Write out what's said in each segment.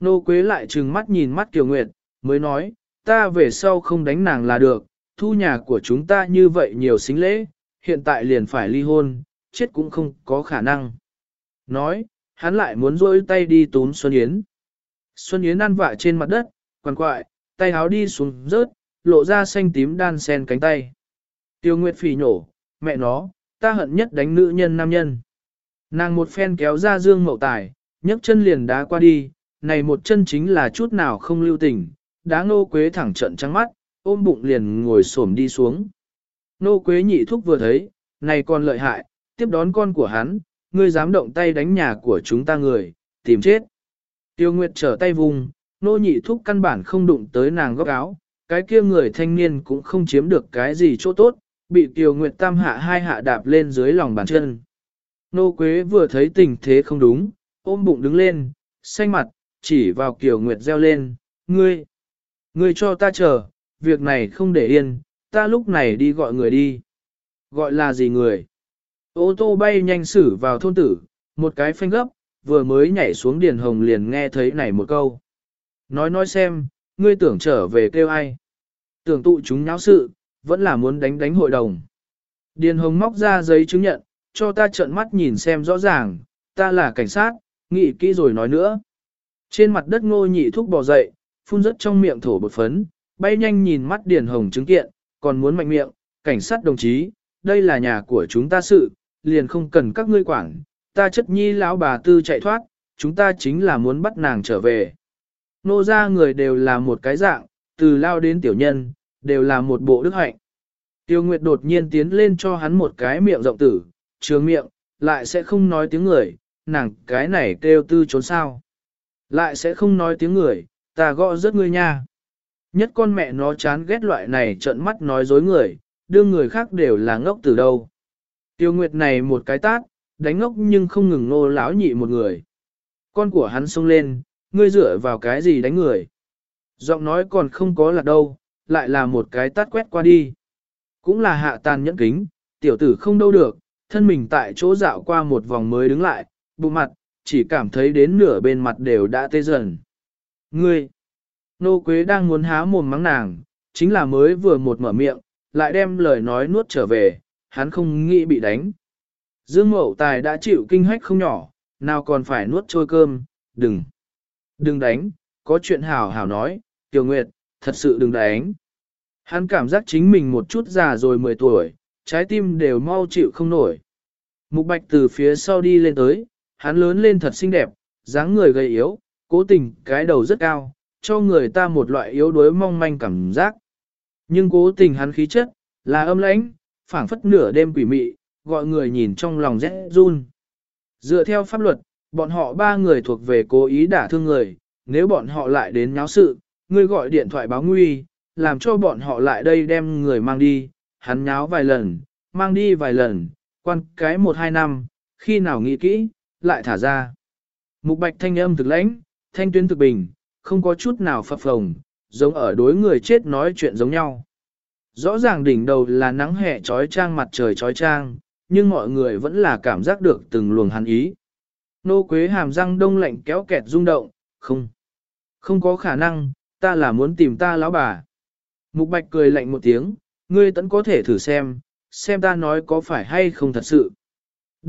Nô Quế lại trừng mắt nhìn mắt Kiều Nguyệt, mới nói, ta về sau không đánh nàng là được, thu nhà của chúng ta như vậy nhiều xính lễ, hiện tại liền phải ly hôn, chết cũng không có khả năng. Nói, hắn lại muốn rôi tay đi tún Xuân Yến. Xuân Yến ăn vạ trên mặt đất, quằn quại, tay háo đi xuống rớt, lộ ra xanh tím đan sen cánh tay. Tiêu Nguyệt phỉ nhổ, mẹ nó, ta hận nhất đánh nữ nhân nam nhân. Nàng một phen kéo ra dương mậu tài, nhấc chân liền đá qua đi, này một chân chính là chút nào không lưu tình, đá nô quế thẳng trận trắng mắt, ôm bụng liền ngồi xổm đi xuống. Nô quế nhị thúc vừa thấy, này còn lợi hại, tiếp đón con của hắn, ngươi dám động tay đánh nhà của chúng ta người, tìm chết. Tiêu Nguyệt trở tay vùng, nô nhị thúc căn bản không đụng tới nàng góc áo, cái kia người thanh niên cũng không chiếm được cái gì chỗ tốt, bị Tiêu Nguyệt tam hạ hai hạ đạp lên dưới lòng bàn chân. Nô Quế vừa thấy tình thế không đúng, ôm bụng đứng lên, xanh mặt, chỉ vào Kiều Nguyệt reo lên, ngươi, ngươi cho ta chờ, việc này không để yên, ta lúc này đi gọi người đi. Gọi là gì người? Ô tô bay nhanh xử vào thôn tử, một cái phanh gấp, vừa mới nhảy xuống điền hồng liền nghe thấy này một câu. Nói nói xem, ngươi tưởng trở về kêu ai? Tưởng tụ chúng nháo sự, vẫn là muốn đánh đánh hội đồng. Điền hồng móc ra giấy chứng nhận, cho ta trợn mắt nhìn xem rõ ràng, ta là cảnh sát, nghĩ kỹ rồi nói nữa. Trên mặt đất ngô nhị thúc bò dậy, phun rất trong miệng thổ bột phấn, bay nhanh nhìn mắt điền hồng chứng kiện, còn muốn mạnh miệng, cảnh sát đồng chí, đây là nhà của chúng ta sự, liền không cần các ngươi quản, ta chất nhi lão bà tư chạy thoát, chúng ta chính là muốn bắt nàng trở về. Nô ra người đều là một cái dạng, từ lao đến tiểu nhân, đều là một bộ đức hạnh. Tiêu Nguyệt đột nhiên tiến lên cho hắn một cái miệng rộng tử, trường miệng, lại sẽ không nói tiếng người, nàng cái này kêu tư trốn sao. Lại sẽ không nói tiếng người, ta gõ rất ngươi nha. Nhất con mẹ nó chán ghét loại này trợn mắt nói dối người, đưa người khác đều là ngốc từ đâu. Tiêu Nguyệt này một cái tát, đánh ngốc nhưng không ngừng nô lão nhị một người. Con của hắn xông lên, ngươi dựa vào cái gì đánh người. Giọng nói còn không có là đâu, lại là một cái tát quét qua đi. Cũng là hạ tàn nhẫn kính, tiểu tử không đâu được, thân mình tại chỗ dạo qua một vòng mới đứng lại, bụng mặt, chỉ cảm thấy đến nửa bên mặt đều đã tê dần. Ngươi! Nô Quế đang muốn há mồm mắng nàng, chính là mới vừa một mở miệng, lại đem lời nói nuốt trở về, hắn không nghĩ bị đánh. Dương Mậu Tài đã chịu kinh hách không nhỏ, nào còn phải nuốt trôi cơm, đừng, đừng đánh, có chuyện hảo hảo nói, Tiểu Nguyệt, thật sự đừng đánh. Hắn cảm giác chính mình một chút già rồi 10 tuổi, trái tim đều mau chịu không nổi. Mục Bạch từ phía sau đi lên tới, hắn lớn lên thật xinh đẹp, dáng người gầy yếu, cố tình cái đầu rất cao, cho người ta một loại yếu đuối mong manh cảm giác. Nhưng cố tình hắn khí chất, là âm lãnh, phảng phất nửa đêm quỷ mị, gọi người nhìn trong lòng rẽ run. Dựa theo pháp luật, bọn họ ba người thuộc về cố ý đả thương người, nếu bọn họ lại đến nháo sự, người gọi điện thoại báo nguy, làm cho bọn họ lại đây đem người mang đi, hắn nháo vài lần, mang đi vài lần, quan cái một hai năm, khi nào nghĩ kỹ, lại thả ra. Mục bạch thanh âm thực lãnh, thanh tuyến thực bình, không có chút nào phập phồng, giống ở đối người chết nói chuyện giống nhau. Rõ ràng đỉnh đầu là nắng hè trói trang mặt trời trói trang, nhưng mọi người vẫn là cảm giác được từng luồng hắn ý. Nô quế hàm răng đông lạnh kéo kẹt rung động, không. Không có khả năng, ta là muốn tìm ta lão bà. Mục bạch cười lạnh một tiếng, ngươi tẫn có thể thử xem, xem ta nói có phải hay không thật sự.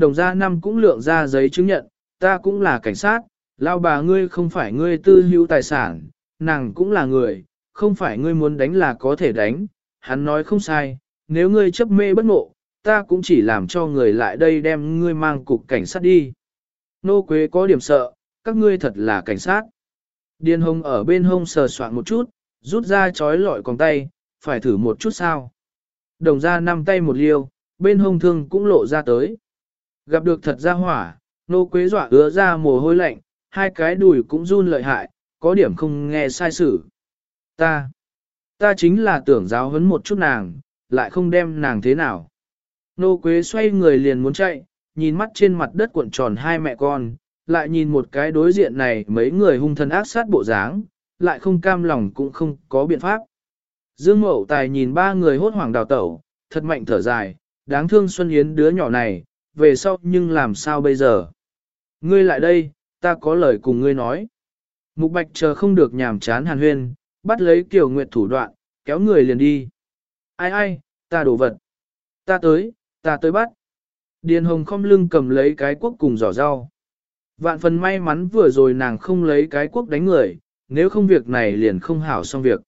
Đồng gia năm cũng lượng ra giấy chứng nhận, ta cũng là cảnh sát, lao bà ngươi không phải ngươi tư hữu tài sản, nàng cũng là người, không phải ngươi muốn đánh là có thể đánh, hắn nói không sai, nếu ngươi chấp mê bất ngộ, ta cũng chỉ làm cho người lại đây đem ngươi mang cục cảnh sát đi. Nô Quế có điểm sợ, các ngươi thật là cảnh sát. điên hông ở bên hông sờ soạn một chút, rút ra chói lọi còng tay, phải thử một chút sao. Đồng ra năm tay một liêu, bên hông thương cũng lộ ra tới. Gặp được thật ra hỏa, nô quế dọa ứa ra mồ hôi lạnh, hai cái đùi cũng run lợi hại, có điểm không nghe sai sử. Ta, ta chính là tưởng giáo huấn một chút nàng, lại không đem nàng thế nào. Nô quế xoay người liền muốn chạy, nhìn mắt trên mặt đất cuộn tròn hai mẹ con, lại nhìn một cái đối diện này mấy người hung thân ác sát bộ dáng, lại không cam lòng cũng không có biện pháp. Dương Mậu Tài nhìn ba người hốt hoảng đào tẩu, thật mạnh thở dài, đáng thương Xuân Yến đứa nhỏ này, về sau nhưng làm sao bây giờ? Ngươi lại đây, ta có lời cùng ngươi nói. Mục bạch chờ không được nhàm chán hàn huyên, bắt lấy Kiều Nguyệt thủ đoạn, kéo người liền đi. Ai ai, ta đổ vật. Ta tới, ta tới bắt. Điền hồng không lưng cầm lấy cái quốc cùng giỏ rau. Vạn phần may mắn vừa rồi nàng không lấy cái quốc đánh người, nếu không việc này liền không hảo xong việc.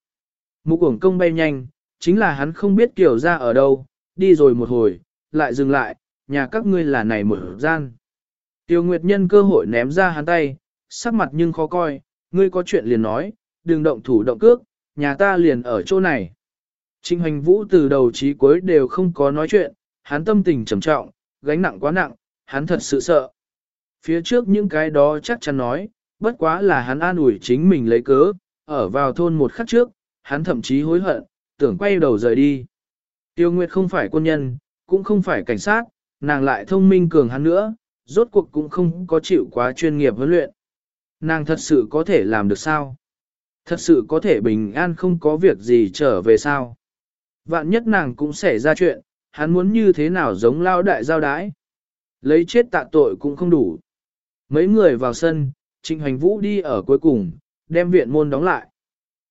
Mục uổng công bay nhanh, chính là hắn không biết kiểu ra ở đâu, đi rồi một hồi, lại dừng lại, nhà các ngươi là này một gian. Tiêu Nguyệt nhân cơ hội ném ra hắn tay, sắc mặt nhưng khó coi, ngươi có chuyện liền nói, đừng động thủ động cước, nhà ta liền ở chỗ này. Trinh Hoành Vũ từ đầu chí cuối đều không có nói chuyện, hắn tâm tình trầm trọng, gánh nặng quá nặng, hắn thật sự sợ. Phía trước những cái đó chắc chắn nói, bất quá là hắn an ủi chính mình lấy cớ, ở vào thôn một khắc trước, hắn thậm chí hối hận, tưởng quay đầu rời đi. Tiêu Nguyệt không phải quân nhân, cũng không phải cảnh sát, nàng lại thông minh cường hắn nữa, rốt cuộc cũng không có chịu quá chuyên nghiệp huấn luyện. Nàng thật sự có thể làm được sao? Thật sự có thể bình an không có việc gì trở về sao? Vạn nhất nàng cũng xảy ra chuyện, hắn muốn như thế nào giống lao đại giao đái. Lấy chết tạ tội cũng không đủ. Mấy người vào sân, Trịnh Hoành Vũ đi ở cuối cùng, đem viện môn đóng lại.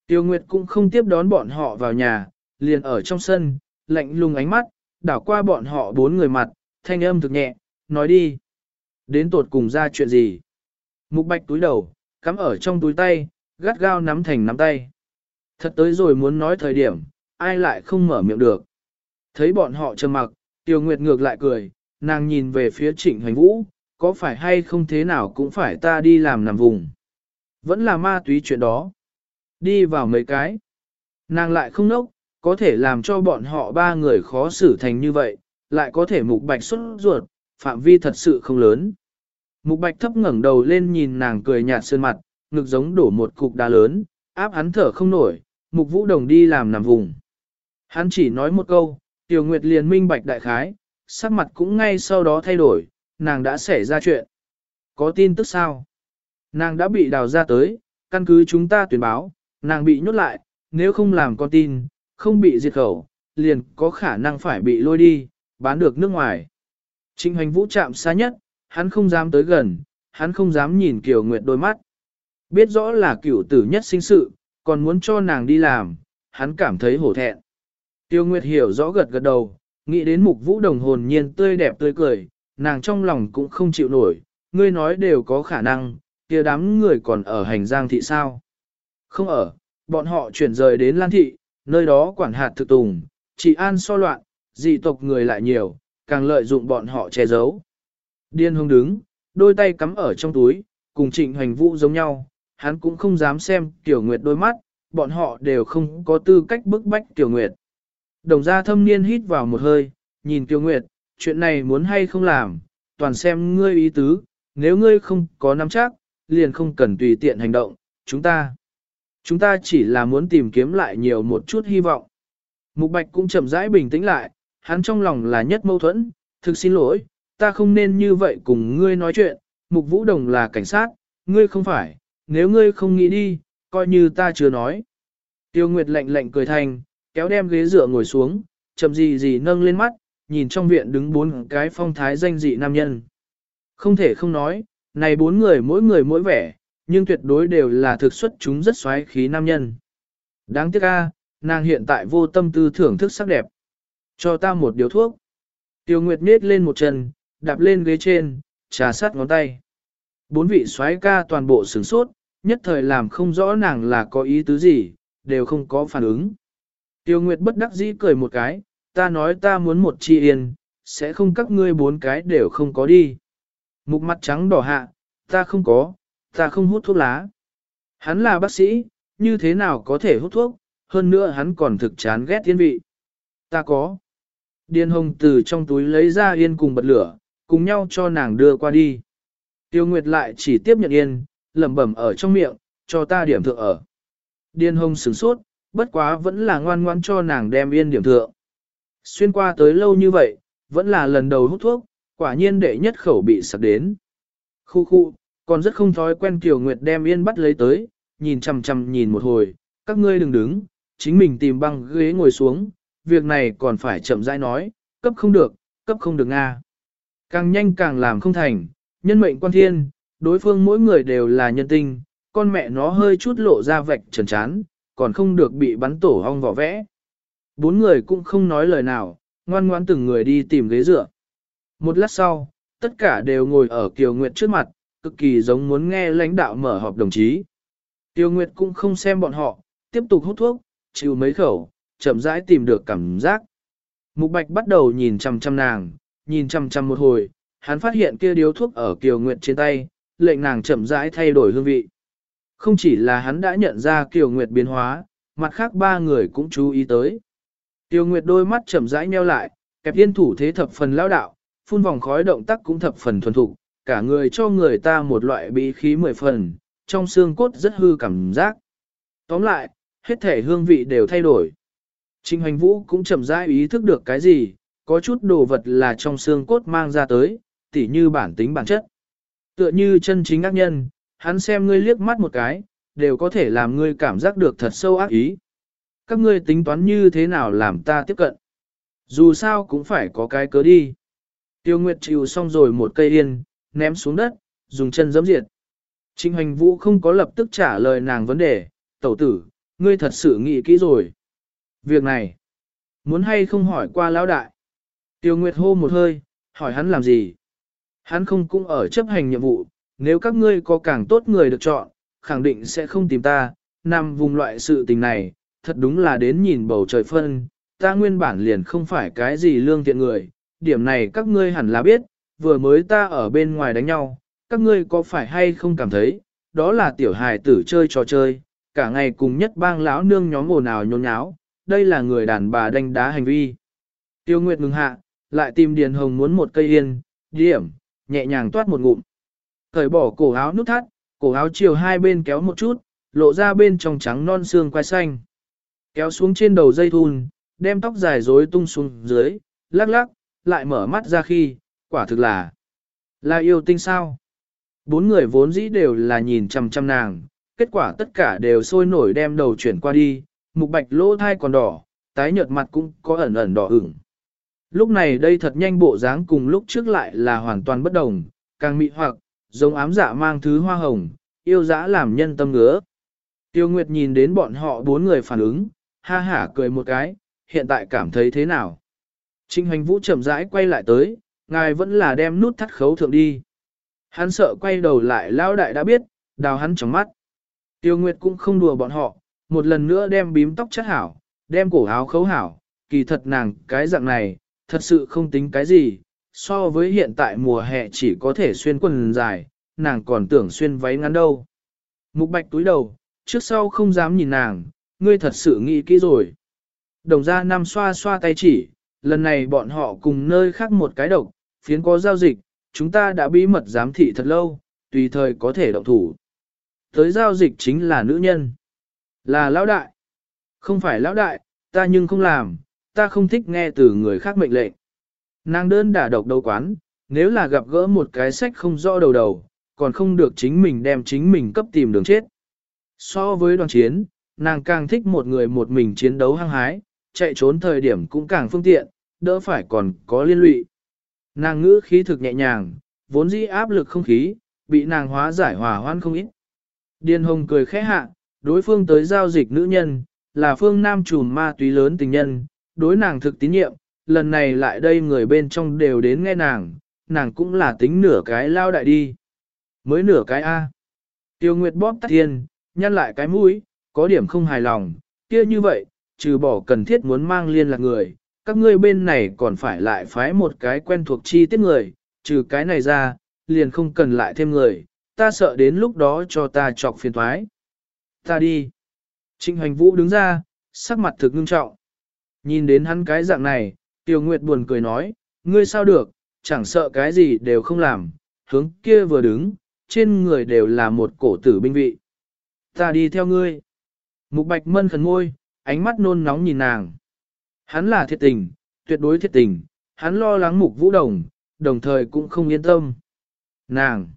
Tiêu Nguyệt cũng không tiếp đón bọn họ vào nhà, liền ở trong sân, lạnh lùng ánh mắt, đảo qua bọn họ bốn người mặt, thanh âm thực nhẹ, nói đi. Đến tột cùng ra chuyện gì? Mục bạch túi đầu, cắm ở trong túi tay, gắt gao nắm thành nắm tay. Thật tới rồi muốn nói thời điểm, ai lại không mở miệng được. Thấy bọn họ trầm mặc, Tiêu Nguyệt ngược lại cười, nàng nhìn về phía trịnh hoành vũ, có phải hay không thế nào cũng phải ta đi làm nằm vùng. Vẫn là ma túy chuyện đó. Đi vào mấy cái. Nàng lại không nốc, có thể làm cho bọn họ ba người khó xử thành như vậy, lại có thể mục bạch xuất ruột, phạm vi thật sự không lớn. Mục bạch thấp ngẩng đầu lên nhìn nàng cười nhạt sơn mặt, ngực giống đổ một cục đá lớn, áp hắn thở không nổi, mục vũ đồng đi làm nằm vùng. Hắn chỉ nói một câu, tiểu nguyệt liền minh bạch đại khái, sắc mặt cũng ngay sau đó thay đổi, nàng đã xảy ra chuyện. Có tin tức sao? Nàng đã bị đào ra tới, căn cứ chúng ta tuyên báo, nàng bị nhốt lại, nếu không làm con tin, không bị diệt khẩu, liền có khả năng phải bị lôi đi, bán được nước ngoài. Trịnh hành vũ chạm xa nhất, hắn không dám tới gần, hắn không dám nhìn Kiều Nguyệt đôi mắt. Biết rõ là cửu tử nhất sinh sự, còn muốn cho nàng đi làm, hắn cảm thấy hổ thẹn. Tiêu Nguyệt hiểu rõ gật gật đầu, nghĩ đến mục vũ đồng hồn nhiên tươi đẹp tươi cười, nàng trong lòng cũng không chịu nổi, ngươi nói đều có khả năng, kia đám người còn ở hành giang thị sao. Không ở, bọn họ chuyển rời đến Lan thị, nơi đó quản hạt thực tùng, chỉ an so loạn, dị tộc người lại nhiều, càng lợi dụng bọn họ che giấu. Điên hông đứng, đôi tay cắm ở trong túi, cùng trịnh hoành vũ giống nhau, hắn cũng không dám xem Tiểu Nguyệt đôi mắt, bọn họ đều không có tư cách bức bách Tiểu Nguyệt. Đồng gia thâm niên hít vào một hơi, nhìn Tiểu Nguyệt, chuyện này muốn hay không làm, toàn xem ngươi ý tứ, nếu ngươi không có nắm chắc, liền không cần tùy tiện hành động, chúng ta. Chúng ta chỉ là muốn tìm kiếm lại nhiều một chút hy vọng. Mục Bạch cũng chậm rãi bình tĩnh lại, hắn trong lòng là nhất mâu thuẫn, thực xin lỗi, ta không nên như vậy cùng ngươi nói chuyện, Mục Vũ Đồng là cảnh sát, ngươi không phải, nếu ngươi không nghĩ đi, coi như ta chưa nói. Tiêu Nguyệt lạnh lạnh cười thành, kéo đem ghế dựa ngồi xuống, chậm gì gì nâng lên mắt, nhìn trong viện đứng bốn cái phong thái danh dị nam nhân. Không thể không nói, này bốn người mỗi người mỗi vẻ, nhưng tuyệt đối đều là thực xuất chúng rất xoáy khí nam nhân. Đáng tiếc a, nàng hiện tại vô tâm tư thưởng thức sắc đẹp. Cho ta một điều thuốc. Tiêu Nguyệt nết lên một chân, đạp lên ghế trên, trà sát ngón tay. Bốn vị xoáy ca toàn bộ sửng sốt, nhất thời làm không rõ nàng là có ý tứ gì, đều không có phản ứng. Tiêu Nguyệt bất đắc dĩ cười một cái, ta nói ta muốn một chi yên, sẽ không các ngươi bốn cái đều không có đi. Mục mặt trắng đỏ hạ, ta không có, ta không hút thuốc lá. Hắn là bác sĩ, như thế nào có thể hút thuốc, hơn nữa hắn còn thực chán ghét thiên vị. Ta có. Điền hồng từ trong túi lấy ra yên cùng bật lửa, cùng nhau cho nàng đưa qua đi. Tiêu Nguyệt lại chỉ tiếp nhận yên, lẩm bẩm ở trong miệng, cho ta điểm thượng ở. Điền hồng sửng sốt, bất quá vẫn là ngoan ngoan cho nàng đem yên điểm thượng. Xuyên qua tới lâu như vậy, vẫn là lần đầu hút thuốc, quả nhiên đệ nhất khẩu bị sặc đến. Khu khu, còn rất không thói quen Kiều Nguyệt đem yên bắt lấy tới, nhìn chằm chằm nhìn một hồi, các ngươi đừng đứng, chính mình tìm băng ghế ngồi xuống, việc này còn phải chậm rãi nói, cấp không được, cấp không được Nga. Càng nhanh càng làm không thành, nhân mệnh quan thiên, đối phương mỗi người đều là nhân tinh, con mẹ nó hơi chút lộ ra vạch trần chán, còn không được bị bắn tổ hong vỏ vẽ. Bốn người cũng không nói lời nào, ngoan ngoan từng người đi tìm ghế dựa. Một lát sau, tất cả đều ngồi ở Kiều Nguyệt trước mặt, cực kỳ giống muốn nghe lãnh đạo mở họp đồng chí. Tiêu Nguyệt cũng không xem bọn họ, tiếp tục hút thuốc, chịu mấy khẩu, chậm rãi tìm được cảm giác. Mục Bạch bắt đầu nhìn chăm chăm nàng, nhìn chăm chăm một hồi, hắn phát hiện kia điếu thuốc ở Kiều Nguyệt trên tay, lệnh nàng chậm rãi thay đổi hương vị. Không chỉ là hắn đã nhận ra Kiều Nguyệt biến hóa, mặt khác ba người cũng chú ý tới. Kiều Nguyệt đôi mắt chậm rãi nheo lại, kẹp yên thủ thế thập phần lão đạo, phun vòng khói động tác cũng thập phần thuần thục, cả người cho người ta một loại bí khí mười phần, trong xương cốt rất hư cảm giác. Tóm lại, hết thể hương vị đều thay đổi. Trình Hoành vũ cũng chậm rãi ý thức được cái gì, có chút đồ vật là trong xương cốt mang ra tới, tỉ như bản tính bản chất. Tựa như chân chính ác nhân, hắn xem ngươi liếc mắt một cái, đều có thể làm ngươi cảm giác được thật sâu ác ý. Các ngươi tính toán như thế nào làm ta tiếp cận? Dù sao cũng phải có cái cớ đi. Tiêu Nguyệt chịu xong rồi một cây yên, ném xuống đất, dùng chân giẫm diệt. Trịnh Hoành Vũ không có lập tức trả lời nàng vấn đề, tẩu tử, ngươi thật sự nghĩ kỹ rồi. Việc này, muốn hay không hỏi qua lão đại. Tiêu Nguyệt hô một hơi, hỏi hắn làm gì? Hắn không cũng ở chấp hành nhiệm vụ, nếu các ngươi có càng tốt người được chọn, khẳng định sẽ không tìm ta, nằm vùng loại sự tình này, thật đúng là đến nhìn bầu trời phân, ta nguyên bản liền không phải cái gì lương thiện người, điểm này các ngươi hẳn là biết, vừa mới ta ở bên ngoài đánh nhau, các ngươi có phải hay không cảm thấy, đó là tiểu hài tử chơi trò chơi, cả ngày cùng nhất bang lão nương nhóm ồn ào nhốn nháo, đây là người đàn bà đánh đá hành vi. Tiêu Nguyệt ngừng hạ, lại tìm Điền Hồng muốn một cây yên, điểm, nhẹ nhàng toát một ngụm. Cởi bỏ cổ áo nút thắt, cổ áo chiều hai bên kéo một chút, lộ ra bên trong trắng non xương quai xanh. Kéo xuống trên đầu dây thun, đem tóc dài rối tung xuống dưới, lắc lắc, lại mở mắt ra khi, quả thực là, là yêu tinh sao. Bốn người vốn dĩ đều là nhìn chằm chằm nàng, kết quả tất cả đều sôi nổi đem đầu chuyển qua đi, mục bạch lỗ thai còn đỏ, tái nhợt mặt cũng có ẩn ẩn đỏ ửng. Lúc này đây thật nhanh bộ dáng cùng lúc trước lại là hoàn toàn bất đồng, càng mị hoặc, giống ám dạ mang thứ hoa hồng, yêu dã làm nhân tâm ngứa. Tiêu Nguyệt nhìn đến bọn họ bốn người phản ứng, ha hả cười một cái, hiện tại cảm thấy thế nào? Trinh Hành Vũ chậm rãi quay lại tới, ngài vẫn là đem nút thắt khấu thượng đi. Hắn sợ quay đầu lại lao đại đã biết, đào hắn trong mắt. Tiêu Nguyệt cũng không đùa bọn họ, một lần nữa đem bím tóc chất hảo, đem cổ áo khấu hảo, kỳ thật nàng cái dạng này, thật sự không tính cái gì, so với hiện tại mùa hè chỉ có thể xuyên quần dài, nàng còn tưởng xuyên váy ngắn đâu. Mục bạch túi đầu, trước sau không dám nhìn nàng, ngươi thật sự nghĩ kỹ rồi. Đồng ra năm xoa xoa tay chỉ, lần này bọn họ cùng nơi khác một cái độc, phiến có giao dịch, chúng ta đã bí mật giám thị thật lâu, tùy thời có thể động thủ. Tới giao dịch chính là nữ nhân. Là lão đại. Không phải lão đại, ta nhưng không làm, ta không thích nghe từ người khác mệnh lệnh. Nàng đơn đả độc đầu quán, nếu là gặp gỡ một cái sách không rõ đầu đầu, còn không được chính mình đem chính mình cấp tìm đường chết. So với đoàn chiến, nàng càng thích một người một mình chiến đấu hăng hái, chạy trốn thời điểm cũng càng phương tiện, đỡ phải còn có liên lụy. Nàng ngữ khí thực nhẹ nhàng, vốn dĩ áp lực không khí, bị nàng hóa giải hòa hoan không ít. Điền Hồng cười khẽ hạ, đối phương tới giao dịch nữ nhân, là phương nam trùm ma túy lớn tình nhân, đối nàng thực tín nhiệm, lần này lại đây người bên trong đều đến nghe nàng, nàng cũng là tính nửa cái lao đại đi. Mới nửa cái A. Tiêu Nguyệt bóp tắt thiên, nhăn lại cái mũi, có điểm không hài lòng, kia như vậy, trừ bỏ cần thiết muốn mang liên lạc người, các ngươi bên này còn phải lại phái một cái quen thuộc chi tiết người, trừ cái này ra, liền không cần lại thêm người, ta sợ đến lúc đó cho ta chọc phiền thoái. Ta đi. Trịnh Hoành Vũ đứng ra, sắc mặt thực ngưng trọng. Nhìn đến hắn cái dạng này, Tiêu Nguyệt buồn cười nói, ngươi sao được, chẳng sợ cái gì đều không làm, hướng kia vừa đứng, trên người đều là một cổ tử binh vị. Ta đi theo ngươi. Mục Bạch Mân khẩn ngôi, ánh mắt nôn nóng nhìn nàng. Hắn là thiệt tình, tuyệt đối thiệt tình, hắn lo lắng mục vũ đồng, đồng thời cũng không yên tâm. Nàng!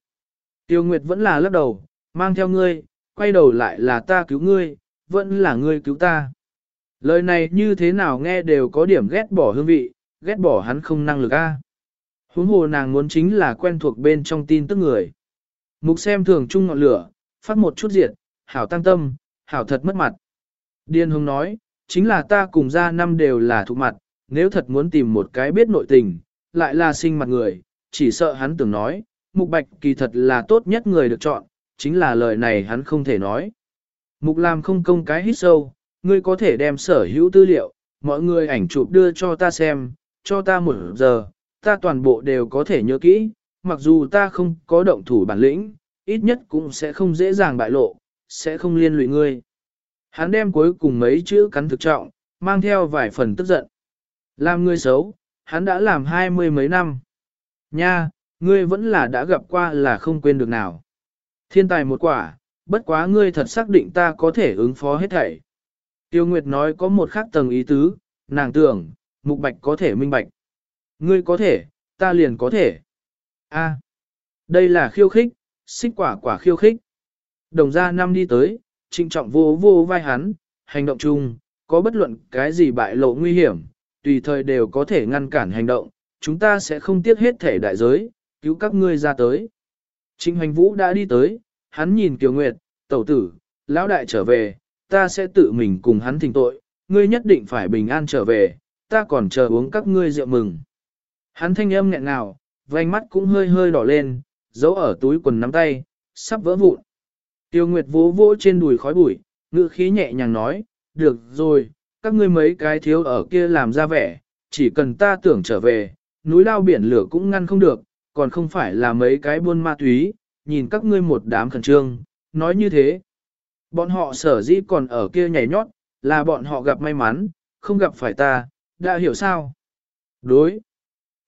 Tiêu Nguyệt vẫn là lắc đầu, mang theo ngươi, quay đầu lại là ta cứu ngươi, vẫn là ngươi cứu ta. Lời này như thế nào nghe đều có điểm ghét bỏ hương vị, ghét bỏ hắn không năng lực a. Huống hồ nàng muốn chính là quen thuộc bên trong tin tức người. Mục xem thường chung ngọn lửa, phát một chút diệt, hảo tăng tâm, hảo thật mất mặt. Điên hùng nói, chính là ta cùng ra năm đều là thuộc mặt, nếu thật muốn tìm một cái biết nội tình, lại là sinh mặt người, chỉ sợ hắn tưởng nói, mục bạch kỳ thật là tốt nhất người được chọn, chính là lời này hắn không thể nói. Mục làm không công cái hít sâu, ngươi có thể đem sở hữu tư liệu, mọi người ảnh chụp đưa cho ta xem, cho ta một giờ, ta toàn bộ đều có thể nhớ kỹ, mặc dù ta không có động thủ bản lĩnh, ít nhất cũng sẽ không dễ dàng bại lộ, sẽ không liên lụy ngươi. Hắn đem cuối cùng mấy chữ cắn thực trọng, mang theo vài phần tức giận. Làm ngươi xấu, hắn đã làm hai mươi mấy năm. Nha, ngươi vẫn là đã gặp qua là không quên được nào. Thiên tài một quả, bất quá ngươi thật xác định ta có thể ứng phó hết thảy. Tiêu Nguyệt nói có một khác tầng ý tứ, nàng tưởng, mục bạch có thể minh bạch. Ngươi có thể, ta liền có thể. A, đây là khiêu khích, xích quả quả khiêu khích. Đồng gia năm đi tới, trinh trọng vô vô vai hắn, hành động chung, có bất luận cái gì bại lộ nguy hiểm, tùy thời đều có thể ngăn cản hành động, chúng ta sẽ không tiếc hết thể đại giới, cứu các ngươi ra tới. Trịnh Hành vũ đã đi tới, hắn nhìn Kiều Nguyệt, tẩu tử, lão đại trở về, ta sẽ tự mình cùng hắn thỉnh tội, ngươi nhất định phải bình an trở về, ta còn chờ uống các ngươi rượu mừng. Hắn thanh âm nghẹn ngào, vành mắt cũng hơi hơi đỏ lên, giấu ở túi quần nắm tay, sắp vỡ vụn. Tiêu Nguyệt vỗ vỗ trên đùi khói bụi, ngữ khí nhẹ nhàng nói, được rồi, các ngươi mấy cái thiếu ở kia làm ra vẻ, chỉ cần ta tưởng trở về, núi lao biển lửa cũng ngăn không được, còn không phải là mấy cái buôn ma túy, nhìn các ngươi một đám khẩn trương, nói như thế. Bọn họ sở dĩ còn ở kia nhảy nhót, là bọn họ gặp may mắn, không gặp phải ta, đã hiểu sao? Đối.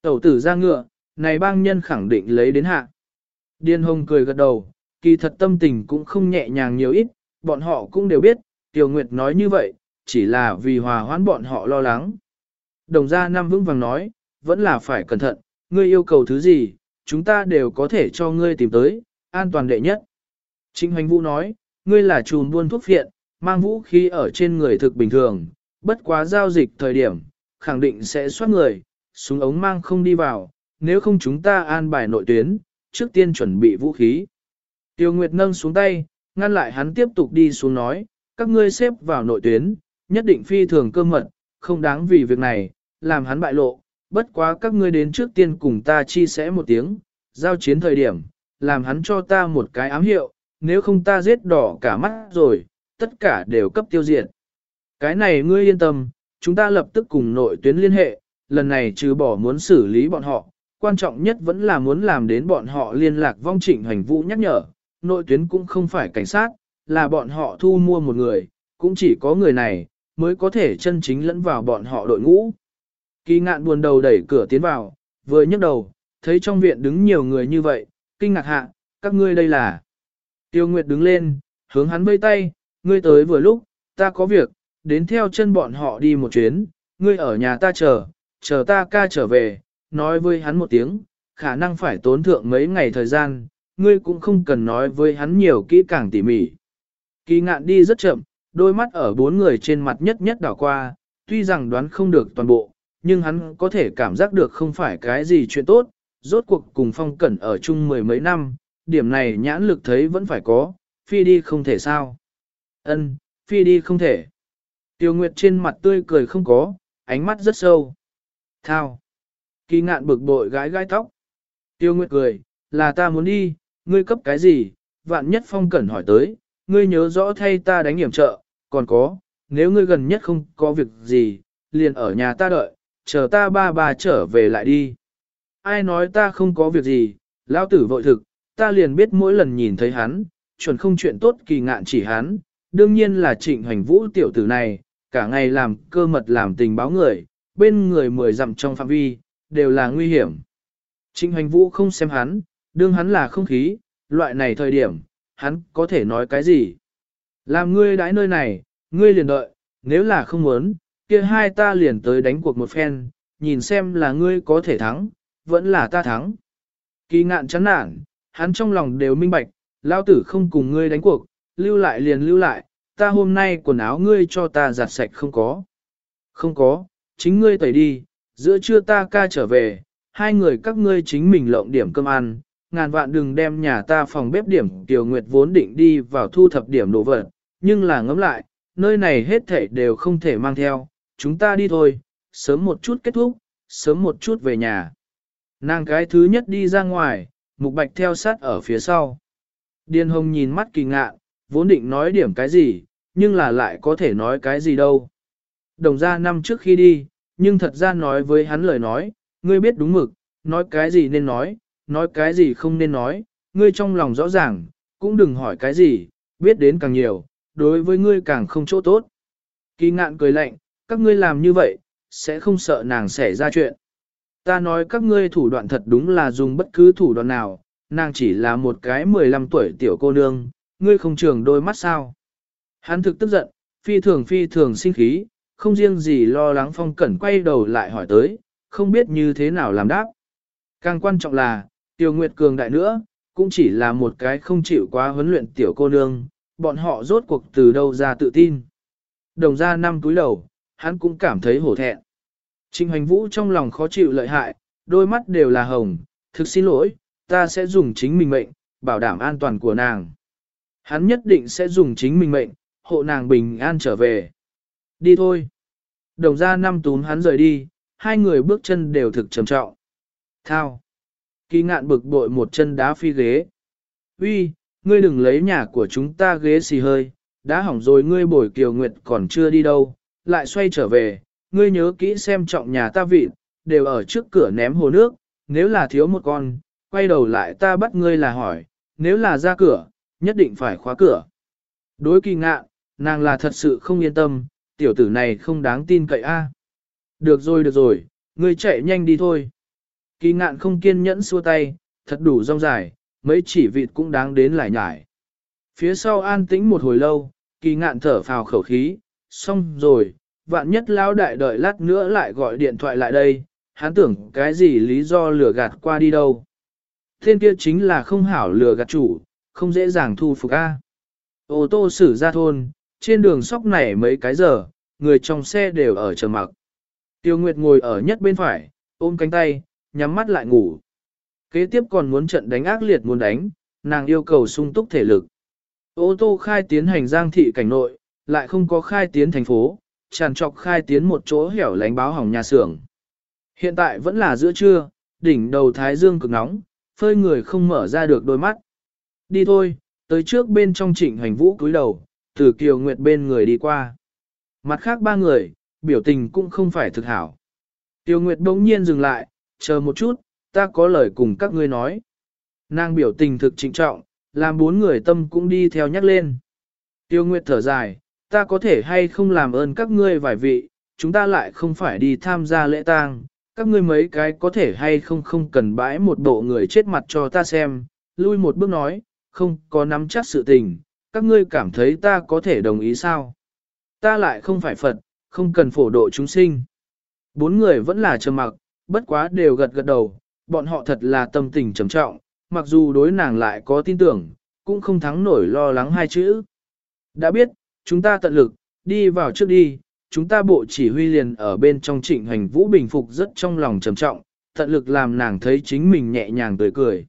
Tẩu tử ra ngựa, này bang nhân khẳng định lấy đến hạ. Điên hồng cười gật đầu, kỳ thật tâm tình cũng không nhẹ nhàng nhiều ít, bọn họ cũng đều biết, Tiểu Nguyệt nói như vậy, chỉ là vì hòa hoãn bọn họ lo lắng. Đồng gia Nam vững vàng nói, vẫn là phải cẩn thận, ngươi yêu cầu thứ gì, chúng ta đều có thể cho ngươi tìm tới, an toàn đệ nhất. Trịnh Hoành Vũ nói, ngươi là trùm buôn thuốc phiện, mang vũ khí ở trên người thực bình thường, bất quá giao dịch thời điểm, khẳng định sẽ soát người, súng ống mang không đi vào, nếu không chúng ta an bài nội tuyến, trước tiên chuẩn bị vũ khí. Tiêu Nguyệt nâng xuống tay, ngăn lại hắn tiếp tục đi xuống nói, các ngươi xếp vào nội tuyến, nhất định phi thường cơ mật, không đáng vì việc này, làm hắn bại lộ, bất quá các ngươi đến trước tiên cùng ta chi sẻ một tiếng, giao chiến thời điểm, làm hắn cho ta một cái ám hiệu, nếu không ta giết đỏ cả mắt rồi, tất cả đều cấp tiêu diệt. Cái này ngươi yên tâm, chúng ta lập tức cùng nội tuyến liên hệ, lần này trừ bỏ muốn xử lý bọn họ, quan trọng nhất vẫn là muốn làm đến bọn họ liên lạc vong trịnh hành vũ nhắc nhở, nội tuyến cũng không phải cảnh sát, là bọn họ thu mua một người, cũng chỉ có người này, mới có thể chân chính lẫn vào bọn họ đội ngũ. Kỳ ngạn buồn đầu đẩy cửa tiến vào, vừa nhấc đầu, thấy trong viện đứng nhiều người như vậy, kinh ngạc hạ, các ngươi đây là. Tiêu Nguyệt đứng lên, hướng hắn vây tay, ngươi tới vừa lúc, ta có việc, đến theo chân bọn họ đi một chuyến, ngươi ở nhà ta chờ, chờ ta ca trở về, nói với hắn một tiếng, khả năng phải tốn thượng mấy ngày thời gian, ngươi cũng không cần nói với hắn nhiều kỹ càng tỉ mỉ. Kỳ ngạn đi rất chậm, đôi mắt ở bốn người trên mặt nhất nhất đảo qua, tuy rằng đoán không được toàn bộ, nhưng hắn có thể cảm giác được không phải cái gì chuyện tốt, rốt cuộc cùng phong cẩn ở chung mười mấy năm, điểm này nhãn lực thấy vẫn phải có, phi đi không thể sao. Ân, phi đi không thể. Tiêu Nguyệt trên mặt tươi cười không có, ánh mắt rất sâu. Thao. Kỳ ngạn bực bội gái gái tóc. Tiêu Nguyệt cười, là ta muốn đi, ngươi cấp cái gì, vạn nhất phong cẩn hỏi tới, ngươi nhớ rõ thay ta đánh hiểm trợ, còn có, nếu ngươi gần nhất không có việc gì, liền ở nhà ta đợi, chờ ta ba ba trở về lại đi. Ai nói ta không có việc gì, lão tử vội thực, ta liền biết mỗi lần nhìn thấy hắn, chuẩn không chuyện tốt kỳ ngạn chỉ hắn, đương nhiên là trịnh hành vũ tiểu tử này, cả ngày làm cơ mật làm tình báo người, bên người mười dặm trong phạm vi, đều là nguy hiểm. Trịnh hành vũ không xem hắn, đương hắn là không khí, loại này thời điểm, hắn có thể nói cái gì. Làm ngươi đãi nơi này, ngươi liền đợi, nếu là không muốn, kia hai ta liền tới đánh cuộc một phen, nhìn xem là ngươi có thể thắng, vẫn là ta thắng. Kỳ ngạn chán nản, hắn trong lòng đều minh bạch, lao tử không cùng ngươi đánh cuộc, lưu lại liền lưu lại, ta hôm nay quần áo ngươi cho ta giặt sạch không có. Không có, chính ngươi tẩy đi, giữa trưa ta ca trở về, hai người các ngươi chính mình lộng điểm cơm ăn, ngàn vạn đừng đem nhà ta phòng bếp điểm Tiểu Nguyệt vốn định đi vào thu thập điểm đồ vật, nhưng là ngẫm lại, nơi này hết thảy đều không thể mang theo, chúng ta đi thôi, sớm một chút kết thúc, sớm một chút về nhà. Nàng cái thứ nhất đi ra ngoài, mục bạch theo sát ở phía sau. Điên hồng nhìn mắt kỳ ngạ, vốn định nói điểm cái gì, nhưng là lại có thể nói cái gì đâu. Đồng ra năm trước khi đi, nhưng thật ra nói với hắn lời nói, ngươi biết đúng mực, nói cái gì nên nói, nói cái gì không nên nói, ngươi trong lòng rõ ràng, cũng đừng hỏi cái gì, biết đến càng nhiều, đối với ngươi càng không chỗ tốt. Kỳ ngạn cười lạnh, các ngươi làm như vậy, sẽ không sợ nàng xảy ra chuyện. Ta nói các ngươi thủ đoạn thật đúng là dùng bất cứ thủ đoạn nào, nàng chỉ là một cái 15 tuổi tiểu cô nương, ngươi không trường đôi mắt sao. Hắn thực tức giận, phi thường phi thường sinh khí, không riêng gì lo lắng phong cẩn quay đầu lại hỏi tới, không biết như thế nào làm đáp. Càng quan trọng là, Tiêu Nguyệt Cường đại nữa, cũng chỉ là một cái không chịu quá huấn luyện tiểu cô nương, bọn họ rốt cuộc từ đâu ra tự tin. Đồng ra năm túi đầu, hắn cũng cảm thấy hổ thẹn. Trình hành vũ trong lòng khó chịu lợi hại, đôi mắt đều là hồng, thực xin lỗi, ta sẽ dùng chính mình mệnh, bảo đảm an toàn của nàng. Hắn nhất định sẽ dùng chính mình mệnh, hộ nàng bình an trở về. Đi thôi. Đồng ra năm túm hắn rời đi, hai người bước chân đều thực trầm trọng. Thao. Kỳ ngạn bực bội một chân đá phi ghế. Uy, ngươi đừng lấy nhà của chúng ta ghế xì hơi, đã hỏng rồi ngươi bồi kiều nguyệt còn chưa đi đâu, lại xoay trở về, ngươi nhớ kỹ xem trọng nhà ta vịt, đều ở trước cửa ném hồ nước, nếu là thiếu một con, quay đầu lại ta bắt ngươi là hỏi, nếu là ra cửa, nhất định phải khóa cửa. Đối kỳ ngạn, nàng là thật sự không yên tâm, tiểu tử này không đáng tin cậy a. Được rồi được rồi, ngươi chạy nhanh đi thôi. Kỳ ngạn không kiên nhẫn xua tay, thật đủ rong dài, mấy chỉ vịt cũng đáng đến lại nhải. Phía sau an tĩnh một hồi lâu, kỳ ngạn thở phào khẩu khí, xong rồi, vạn nhất lão đại đợi lát nữa lại gọi điện thoại lại đây, hắn tưởng cái gì lý do lừa gạt qua đi đâu. Thiên kia chính là không hảo lừa gạt chủ, không dễ dàng thu phục A. Ô tô xử ra thôn, trên đường sóc này mấy cái giờ, người trong xe đều ở chờ mặc. Tiêu Nguyệt ngồi ở nhất bên phải, ôm cánh tay, nhắm mắt lại ngủ. Kế tiếp còn muốn trận đánh ác liệt muốn đánh, nàng yêu cầu sung túc thể lực. Ô tô khai tiến hành giang thị cảnh nội, lại không có khai tiến thành phố, tràn trọc khai tiến một chỗ hẻo lánh báo hỏng nhà xưởng. Hiện tại vẫn là giữa trưa, đỉnh đầu thái dương cực nóng, phơi người không mở ra được đôi mắt. Đi thôi, tới trước bên trong trịnh hành vũ cúi đầu, từ kiều nguyệt bên người đi qua. Mặt khác ba người, biểu tình cũng không phải thực hảo. Tiêu Nguyệt bỗng nhiên dừng lại, chờ một chút, ta có lời cùng các ngươi nói. Nàng biểu tình thực trịnh trọng, làm bốn người tâm cũng đi theo nhắc lên. Tiêu Nguyệt thở dài, ta có thể hay không làm ơn các ngươi vài vị, chúng ta lại không phải đi tham gia lễ tang, các ngươi mấy cái có thể hay không không cần bãi một bộ người chết mặt cho ta xem, lui một bước nói, không có nắm chắc sự tình, các ngươi cảm thấy ta có thể đồng ý sao? Ta lại không phải Phật, không cần phổ độ chúng sinh. Bốn người vẫn là trầm mặc, bất quá đều gật gật đầu, bọn họ thật là tâm tình trầm trọng, mặc dù đối nàng lại có tin tưởng, cũng không thắng nổi lo lắng hai chữ. Đã biết, chúng ta tận lực, đi vào trước đi, chúng ta bộ chỉ huy liền ở bên trong trịnh hành vũ bình phục rất trong lòng trầm trọng, tận lực làm nàng thấy chính mình nhẹ nhàng tươi cười.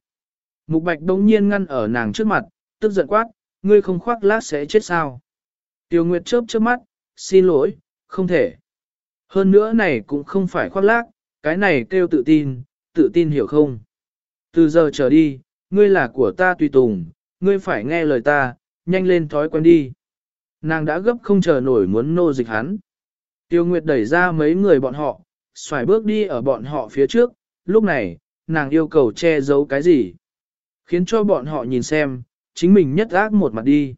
Mục bạch đống nhiên ngăn ở nàng trước mặt, tức giận quát, ngươi không khoác lát sẽ chết sao. Tiêu Nguyệt chớp chớp mắt, xin lỗi, không thể. Hơn nữa này cũng không phải khoác lác, cái này kêu tự tin, tự tin hiểu không? Từ giờ trở đi, ngươi là của ta tùy tùng, ngươi phải nghe lời ta, nhanh lên thói quen đi. Nàng đã gấp không chờ nổi muốn nô dịch hắn. Tiêu Nguyệt đẩy ra mấy người bọn họ, xoài bước đi ở bọn họ phía trước, lúc này, nàng yêu cầu che giấu cái gì? Khiến cho bọn họ nhìn xem, chính mình nhất ác một mặt đi.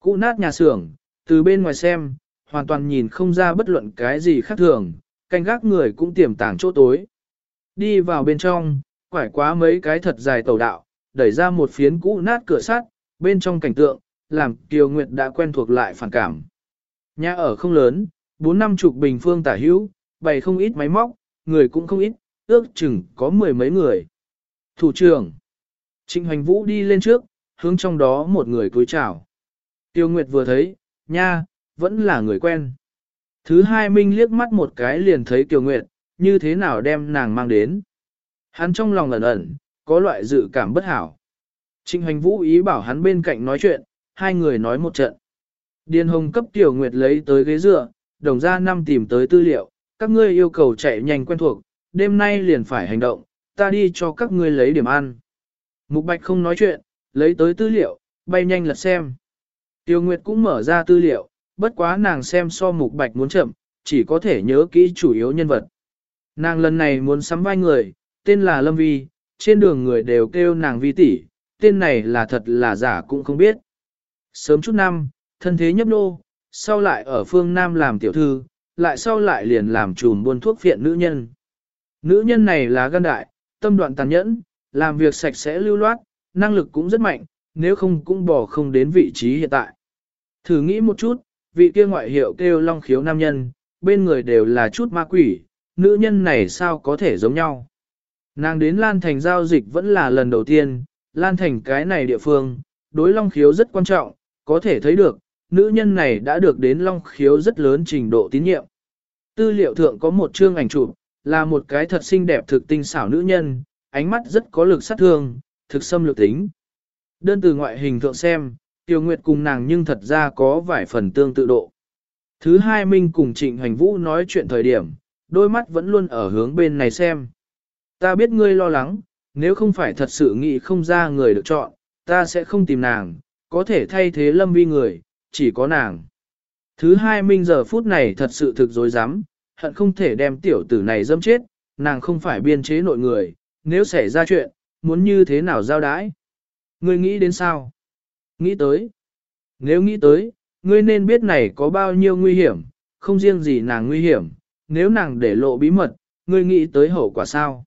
Cụ nát nhà xưởng, từ bên ngoài xem, hoàn toàn nhìn không ra bất luận cái gì khác thường, canh gác người cũng tiềm tàng chỗ tối. Đi vào bên trong, quải quá mấy cái thật dài tàu đạo, đẩy ra một phiến cũ nát cửa sắt, bên trong cảnh tượng, làm Kiều Nguyệt đã quen thuộc lại phản cảm. Nhà ở không lớn, bốn năm chục bình phương tả hữu, bày không ít máy móc, người cũng không ít, ước chừng có mười mấy người. Thủ trưởng, Trịnh Hoành Vũ đi lên trước, hướng trong đó một người cúi chào. Tiêu Nguyệt vừa thấy, nha, vẫn là người quen. Thứ hai Minh liếc mắt một cái liền thấy Kiều Nguyệt, như thế nào đem nàng mang đến. Hắn trong lòng ẩn ẩn, có loại dự cảm bất hảo. Trịnh Hoành Vũ ý bảo hắn bên cạnh nói chuyện, hai người nói một trận. Điền Hồng cấp Tiểu Nguyệt lấy tới ghế dựa, đồng ra năm tìm tới tư liệu, các ngươi yêu cầu chạy nhanh quen thuộc, đêm nay liền phải hành động, ta đi cho các ngươi lấy điểm ăn. Mục Bạch không nói chuyện, lấy tới tư liệu, bay nhanh lật xem. Tiêu Nguyệt cũng mở ra tư liệu, bất quá nàng xem so Mục Bạch muốn chậm, chỉ có thể nhớ kỹ chủ yếu nhân vật. Nàng lần này muốn sắm vai người, tên là Lâm Vi, trên đường người đều kêu nàng Vi tỷ, tên này là thật là giả cũng không biết. Sớm chút năm, thân thế nhấp nô, sau lại ở phương Nam làm tiểu thư, lại sau lại liền làm trùm buôn thuốc viện nữ nhân. Nữ nhân này là gan đại, tâm đoạn tàn nhẫn, làm việc sạch sẽ lưu loát, năng lực cũng rất mạnh, nếu không cũng bỏ không đến vị trí hiện tại. Thử nghĩ một chút, vị kia ngoại hiệu kêu long khiếu nam nhân, bên người đều là chút ma quỷ, nữ nhân này sao có thể giống nhau. Nàng đến Lan Thành giao dịch vẫn là lần đầu tiên, Lan Thành cái này địa phương, đối long khiếu rất quan trọng, có thể thấy được, nữ nhân này đã được đến long khiếu rất lớn trình độ tín nhiệm. Tư liệu thượng có một chương ảnh chụp, là một cái thật xinh đẹp thực tinh xảo nữ nhân, ánh mắt rất có lực sát thương, thực xâm lược tính. Đơn từ ngoại hình thượng xem, Tiêu Nguyệt cùng nàng nhưng thật ra có vài phần tương tự độ. Thứ hai Minh cùng Trịnh Hoành Vũ nói chuyện thời điểm, đôi mắt vẫn luôn ở hướng bên này xem. Ta biết ngươi lo lắng, nếu không phải thật sự nghĩ không ra người được chọn, ta sẽ không tìm nàng, có thể thay thế lâm vi người, chỉ có nàng. Thứ hai Minh giờ phút này thật sự thực dối rắm hận không thể đem tiểu tử này dâm chết, nàng không phải biên chế nội người, nếu xảy ra chuyện, muốn như thế nào giao đãi. Ngươi nghĩ đến sao? Nghĩ tới. Nếu nghĩ tới, ngươi nên biết này có bao nhiêu nguy hiểm, không riêng gì nàng nguy hiểm, nếu nàng để lộ bí mật, ngươi nghĩ tới hậu quả sao?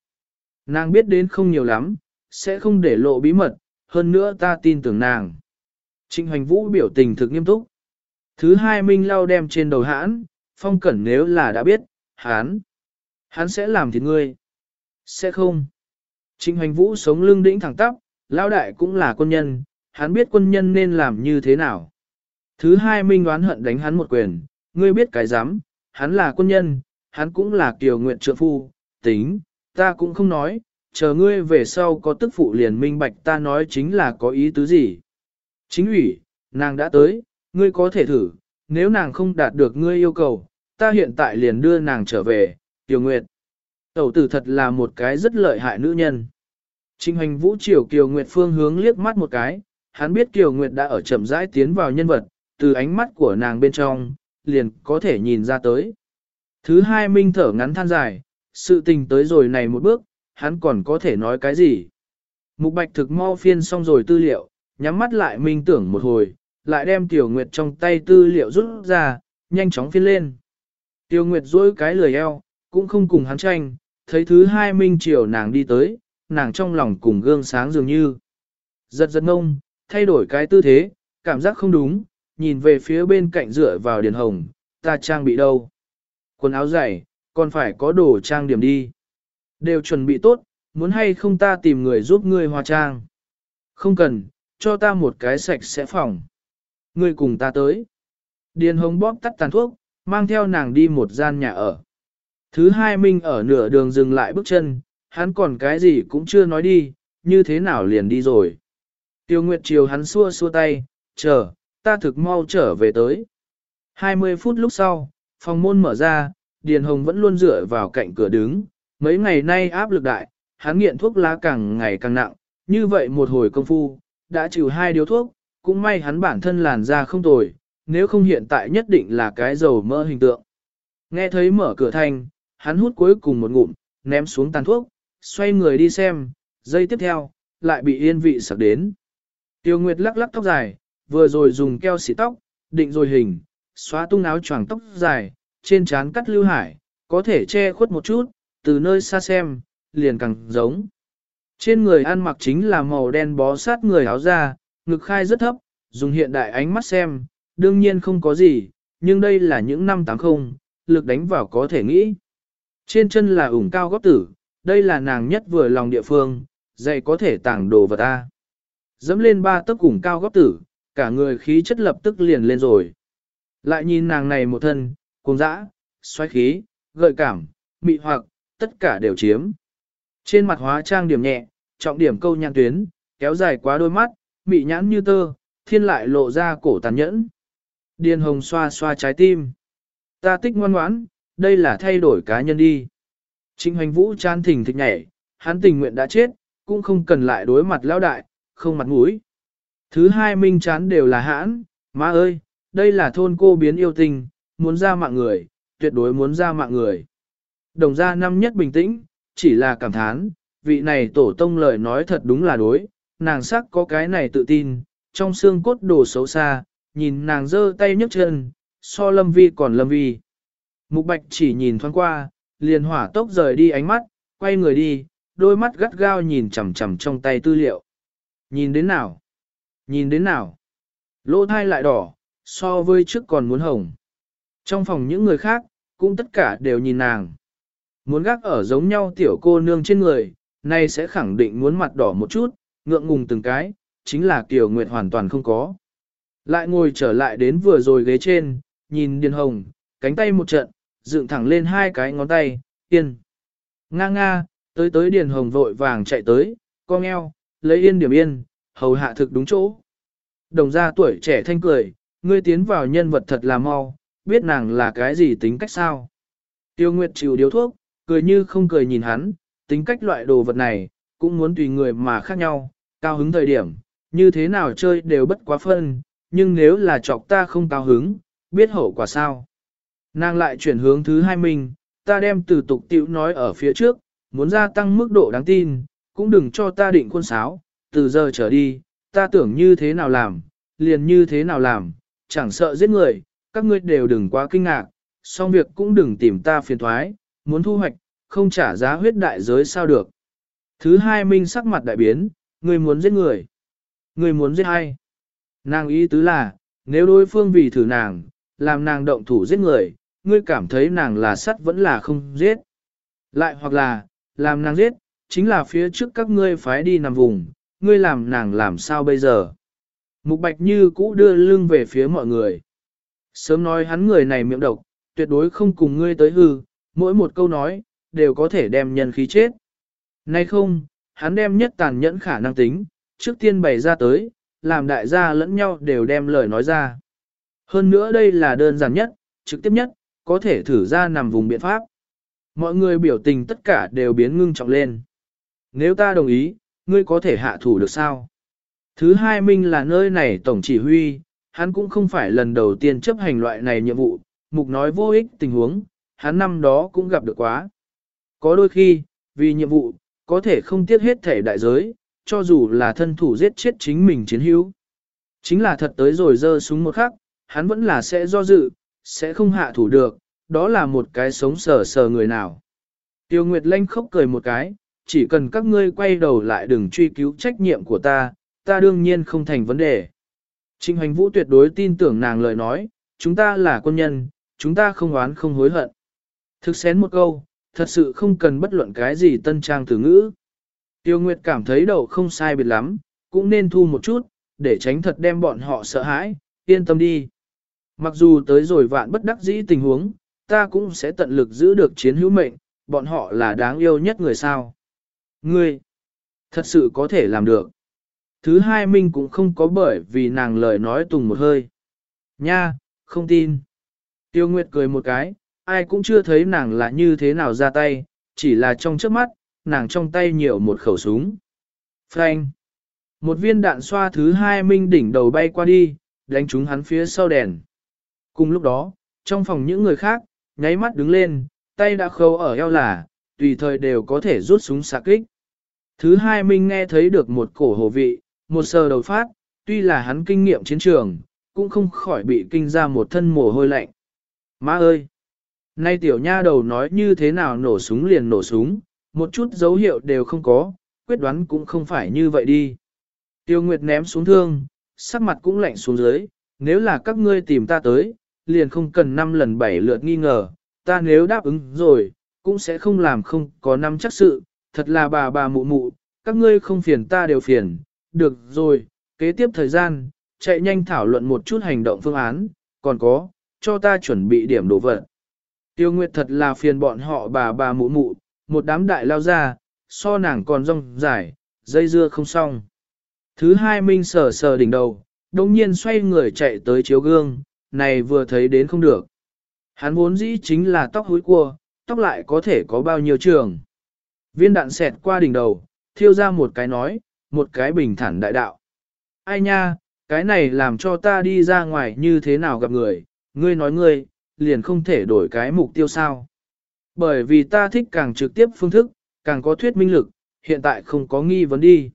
Nàng biết đến không nhiều lắm, sẽ không để lộ bí mật, hơn nữa ta tin tưởng nàng. Trịnh Hoành Vũ biểu tình thực nghiêm túc. Thứ hai Minh lau đem trên đầu hãn, phong cẩn nếu là đã biết, hán. Hắn sẽ làm thì ngươi. Sẽ không. Trịnh Hoành Vũ sống lưng đĩnh thẳng tắp, lao đại cũng là quân nhân, hắn biết quân nhân nên làm như thế nào. Thứ hai Minh đoán hận đánh hắn một quyền, ngươi biết cái dám, hắn là quân nhân, hắn cũng là kiều nguyện trượng phu, tính, ta cũng không nói, chờ ngươi về sau có tức phụ liền minh bạch ta nói chính là có ý tứ gì. Chính ủy, nàng đã tới, ngươi có thể thử, nếu nàng không đạt được ngươi yêu cầu, ta hiện tại liền đưa nàng trở về, Kiều Nguyệt. Tẩu tử thật là một cái rất lợi hại nữ nhân. Trinh hành vũ triều Kiều Nguyệt phương hướng liếc mắt một cái, hắn biết Kiều Nguyệt đã ở chậm rãi tiến vào nhân vật, từ ánh mắt của nàng bên trong, liền có thể nhìn ra tới. Thứ hai minh thở ngắn than dài, sự tình tới rồi này một bước, hắn còn có thể nói cái gì. Mục bạch thực mau phiên xong rồi tư liệu, nhắm mắt lại minh tưởng một hồi, lại đem Tiểu Nguyệt trong tay tư liệu rút ra, nhanh chóng phiên lên. Tiểu Nguyệt dối cái lười eo, cũng không cùng hắn tranh, thấy thứ hai minh chiều nàng đi tới, nàng trong lòng cùng gương sáng dường như. Giật giật ngông, thay đổi cái tư thế, cảm giác không đúng, nhìn về phía bên cạnh dựa vào điền hồng, ta trang bị đâu. Quần áo dày, còn phải có đồ trang điểm đi. Đều chuẩn bị tốt, muốn hay không ta tìm người giúp ngươi hòa trang. Không cần, cho ta một cái sạch sẽ phòng. Ngươi cùng ta tới. Điền hồng bóp tắt tàn thuốc, mang theo nàng đi một gian nhà ở. Thứ hai Minh ở nửa đường dừng lại bước chân, hắn còn cái gì cũng chưa nói đi, như thế nào liền đi rồi. Tiêu Nguyệt chiều hắn xua xua tay, chờ, ta thực mau trở về tới. 20 phút lúc sau, phòng môn mở ra, Điền Hồng vẫn luôn dựa vào cạnh cửa đứng, mấy ngày nay áp lực đại, hắn nghiện thuốc lá càng ngày càng nặng, như vậy một hồi công phu, đã trừ hai điếu thuốc, cũng may hắn bản thân làn da không tồi, nếu không hiện tại nhất định là cái dầu mỡ hình tượng. Nghe thấy mở cửa thanh, hắn hút cuối cùng một ngụm, ném xuống tàn thuốc, xoay người đi xem, giây tiếp theo, lại bị yên vị sặc đến. Tiêu Nguyệt lắc lắc tóc dài, vừa rồi dùng keo xỉ tóc, định rồi hình, xóa tung áo choàng tóc dài, trên trán cắt lưu hải, có thể che khuất một chút, từ nơi xa xem, liền càng giống. Trên người ăn mặc chính là màu đen bó sát người áo da, ngực khai rất thấp, dùng hiện đại ánh mắt xem, đương nhiên không có gì, nhưng đây là những năm 80, lực đánh vào có thể nghĩ. Trên chân là ủng cao góp tử, đây là nàng nhất vừa lòng địa phương, dạy có thể tảng đồ vật ta. Dẫm lên ba tấc ủng cao góp tử, cả người khí chất lập tức liền lên rồi. Lại nhìn nàng này một thân, cùng dã, xoáy khí, gợi cảm, mị hoặc, tất cả đều chiếm. Trên mặt hóa trang điểm nhẹ, trọng điểm câu nhãn tuyến, kéo dài quá đôi mắt, mị nhãn như tơ, thiên lại lộ ra cổ tàn nhẫn. Điền hồng xoa xoa trái tim. Ta tích ngoan ngoãn, đây là thay đổi cá nhân đi. Trịnh hoành vũ chan thỉnh thịch nhảy, hắn tình nguyện đã chết, cũng không cần lại đối mặt lão đại, không mặt mũi. Thứ hai minh chán đều là hãn, má ơi, đây là thôn cô biến yêu tình, muốn ra mạng người, tuyệt đối muốn ra mạng người. Đồng gia năm nhất bình tĩnh, chỉ là cảm thán, vị này tổ tông lời nói thật đúng là đối, nàng sắc có cái này tự tin, trong xương cốt đồ xấu xa, nhìn nàng giơ tay nhấc chân, so lâm vi còn lâm vi. Mục bạch chỉ nhìn thoáng qua, liền hỏa tốc rời đi ánh mắt, quay người đi, đôi mắt gắt gao nhìn chằm chằm trong tay tư liệu. Nhìn đến nào? Nhìn đến nào? Lỗ thai lại đỏ, so với trước còn muốn hồng. Trong phòng những người khác, cũng tất cả đều nhìn nàng. Muốn gác ở giống nhau tiểu cô nương trên người, nay sẽ khẳng định muốn mặt đỏ một chút, ngượng ngùng từng cái, chính là Kiều Nguyệt hoàn toàn không có. Lại ngồi trở lại đến vừa rồi ghế trên, nhìn Điền Hồng, cánh tay một trận, dựng thẳng lên hai cái ngón tay, yên. Nga nga, tới tới Điền Hồng vội vàng chạy tới, con eo, lấy yên điểm yên, hầu hạ thực đúng chỗ. Đồng gia tuổi trẻ thanh cười, ngươi tiến vào nhân vật thật là mau, biết nàng là cái gì tính cách sao. Tiêu Nguyệt chịu điếu thuốc, cười như không cười nhìn hắn, tính cách loại đồ vật này, cũng muốn tùy người mà khác nhau, cao hứng thời điểm, như thế nào chơi đều bất quá phân, nhưng nếu là chọc ta không cao hứng, biết hậu quả sao. Nàng lại chuyển hướng thứ hai mình, ta đem từ tục tiểu nói ở phía trước, muốn gia tăng mức độ đáng tin, cũng đừng cho ta định khuôn sáo, từ giờ trở đi, ta tưởng như thế nào làm, liền như thế nào làm, chẳng sợ giết người, các ngươi đều đừng quá kinh ngạc, xong việc cũng đừng tìm ta phiền thoái, muốn thu hoạch, không trả giá huyết đại giới sao được. Thứ hai minh sắc mặt đại biến, người muốn giết người. Người muốn giết ai? Nàng ý tứ là, nếu đối phương vì thử nàng, làm nàng động thủ giết người, ngươi cảm thấy nàng là sắt vẫn là không giết. Lại hoặc là, làm nàng giết, chính là phía trước các ngươi phái đi nằm vùng, ngươi làm nàng làm sao bây giờ. Mục bạch như cũ đưa lưng về phía mọi người. Sớm nói hắn người này miệng độc, tuyệt đối không cùng ngươi tới hư, mỗi một câu nói, đều có thể đem nhân khí chết. Nay không, hắn đem nhất tàn nhẫn khả năng tính, trước tiên bày ra tới, làm đại gia lẫn nhau đều đem lời nói ra. Hơn nữa đây là đơn giản nhất, trực tiếp nhất, có thể thử ra nằm vùng biện pháp. Mọi người biểu tình tất cả đều biến ngưng trọng lên. Nếu ta đồng ý, ngươi có thể hạ thủ được sao? Thứ hai minh là nơi này tổng chỉ huy, hắn cũng không phải lần đầu tiên chấp hành loại này nhiệm vụ, mục nói vô ích tình huống, hắn năm đó cũng gặp được quá. Có đôi khi, vì nhiệm vụ, có thể không tiếc hết thể đại giới, cho dù là thân thủ giết chết chính mình chiến hữu. Chính là thật tới rồi dơ súng một khắc, hắn vẫn là sẽ do dự, sẽ không hạ thủ được, đó là một cái sống sờ sờ người nào. Tiêu Nguyệt Lanh khóc cười một cái, chỉ cần các ngươi quay đầu lại đừng truy cứu trách nhiệm của ta, ta đương nhiên không thành vấn đề. Trịnh Hoành Vũ tuyệt đối tin tưởng nàng lời nói, chúng ta là quân nhân, chúng ta không oán không hối hận. Thực xén một câu, thật sự không cần bất luận cái gì tân trang từ ngữ. Tiêu Nguyệt cảm thấy đầu không sai biệt lắm, cũng nên thu một chút, để tránh thật đem bọn họ sợ hãi, yên tâm đi. Mặc dù tới rồi vạn bất đắc dĩ tình huống, ta cũng sẽ tận lực giữ được chiến hữu mệnh, bọn họ là đáng yêu nhất người sao. Ngươi, thật sự có thể làm được. Thứ hai Minh cũng không có bởi vì nàng lời nói tùng một hơi. Nha, không tin. Tiêu Nguyệt cười một cái, ai cũng chưa thấy nàng là như thế nào ra tay, chỉ là trong trước mắt, nàng trong tay nhiều một khẩu súng. Frank. Một viên đạn xoa thứ hai Minh đỉnh đầu bay qua đi, đánh trúng hắn phía sau đèn. Cùng lúc đó, trong phòng những người khác, nháy mắt đứng lên, tay đã khâu ở eo là, tùy thời đều có thể rút súng xạ kích. Thứ hai Minh nghe thấy được một cổ hồ vị, một sờ đầu phát, tuy là hắn kinh nghiệm chiến trường, cũng không khỏi bị kinh ra một thân mồ hôi lạnh. Má ơi! Nay tiểu nha đầu nói như thế nào nổ súng liền nổ súng, một chút dấu hiệu đều không có, quyết đoán cũng không phải như vậy đi. Tiêu Nguyệt ném xuống thương, sắc mặt cũng lạnh xuống dưới, nếu là các ngươi tìm ta tới, liền không cần năm lần bảy lượt nghi ngờ, ta nếu đáp ứng rồi, cũng sẽ không làm không có năm chắc sự, thật là bà bà mụ mụ, các ngươi không phiền ta đều phiền, được rồi, kế tiếp thời gian, chạy nhanh thảo luận một chút hành động phương án, còn có, cho ta chuẩn bị điểm đồ vật. Tiêu Nguyệt thật là phiền bọn họ bà bà mụ mụ, một đám đại lao ra, so nàng còn rong dài, dây dưa không xong. Thứ hai Minh sờ sờ đỉnh đầu, đồng nhiên xoay người chạy tới chiếu gương, này vừa thấy đến không được. Hắn vốn dĩ chính là tóc hối cua, tóc lại có thể có bao nhiêu trường. Viên đạn xẹt qua đỉnh đầu, thiêu ra một cái nói, một cái bình thản đại đạo. Ai nha, cái này làm cho ta đi ra ngoài như thế nào gặp người, ngươi nói ngươi, liền không thể đổi cái mục tiêu sao. Bởi vì ta thích càng trực tiếp phương thức, càng có thuyết minh lực, hiện tại không có nghi vấn đi.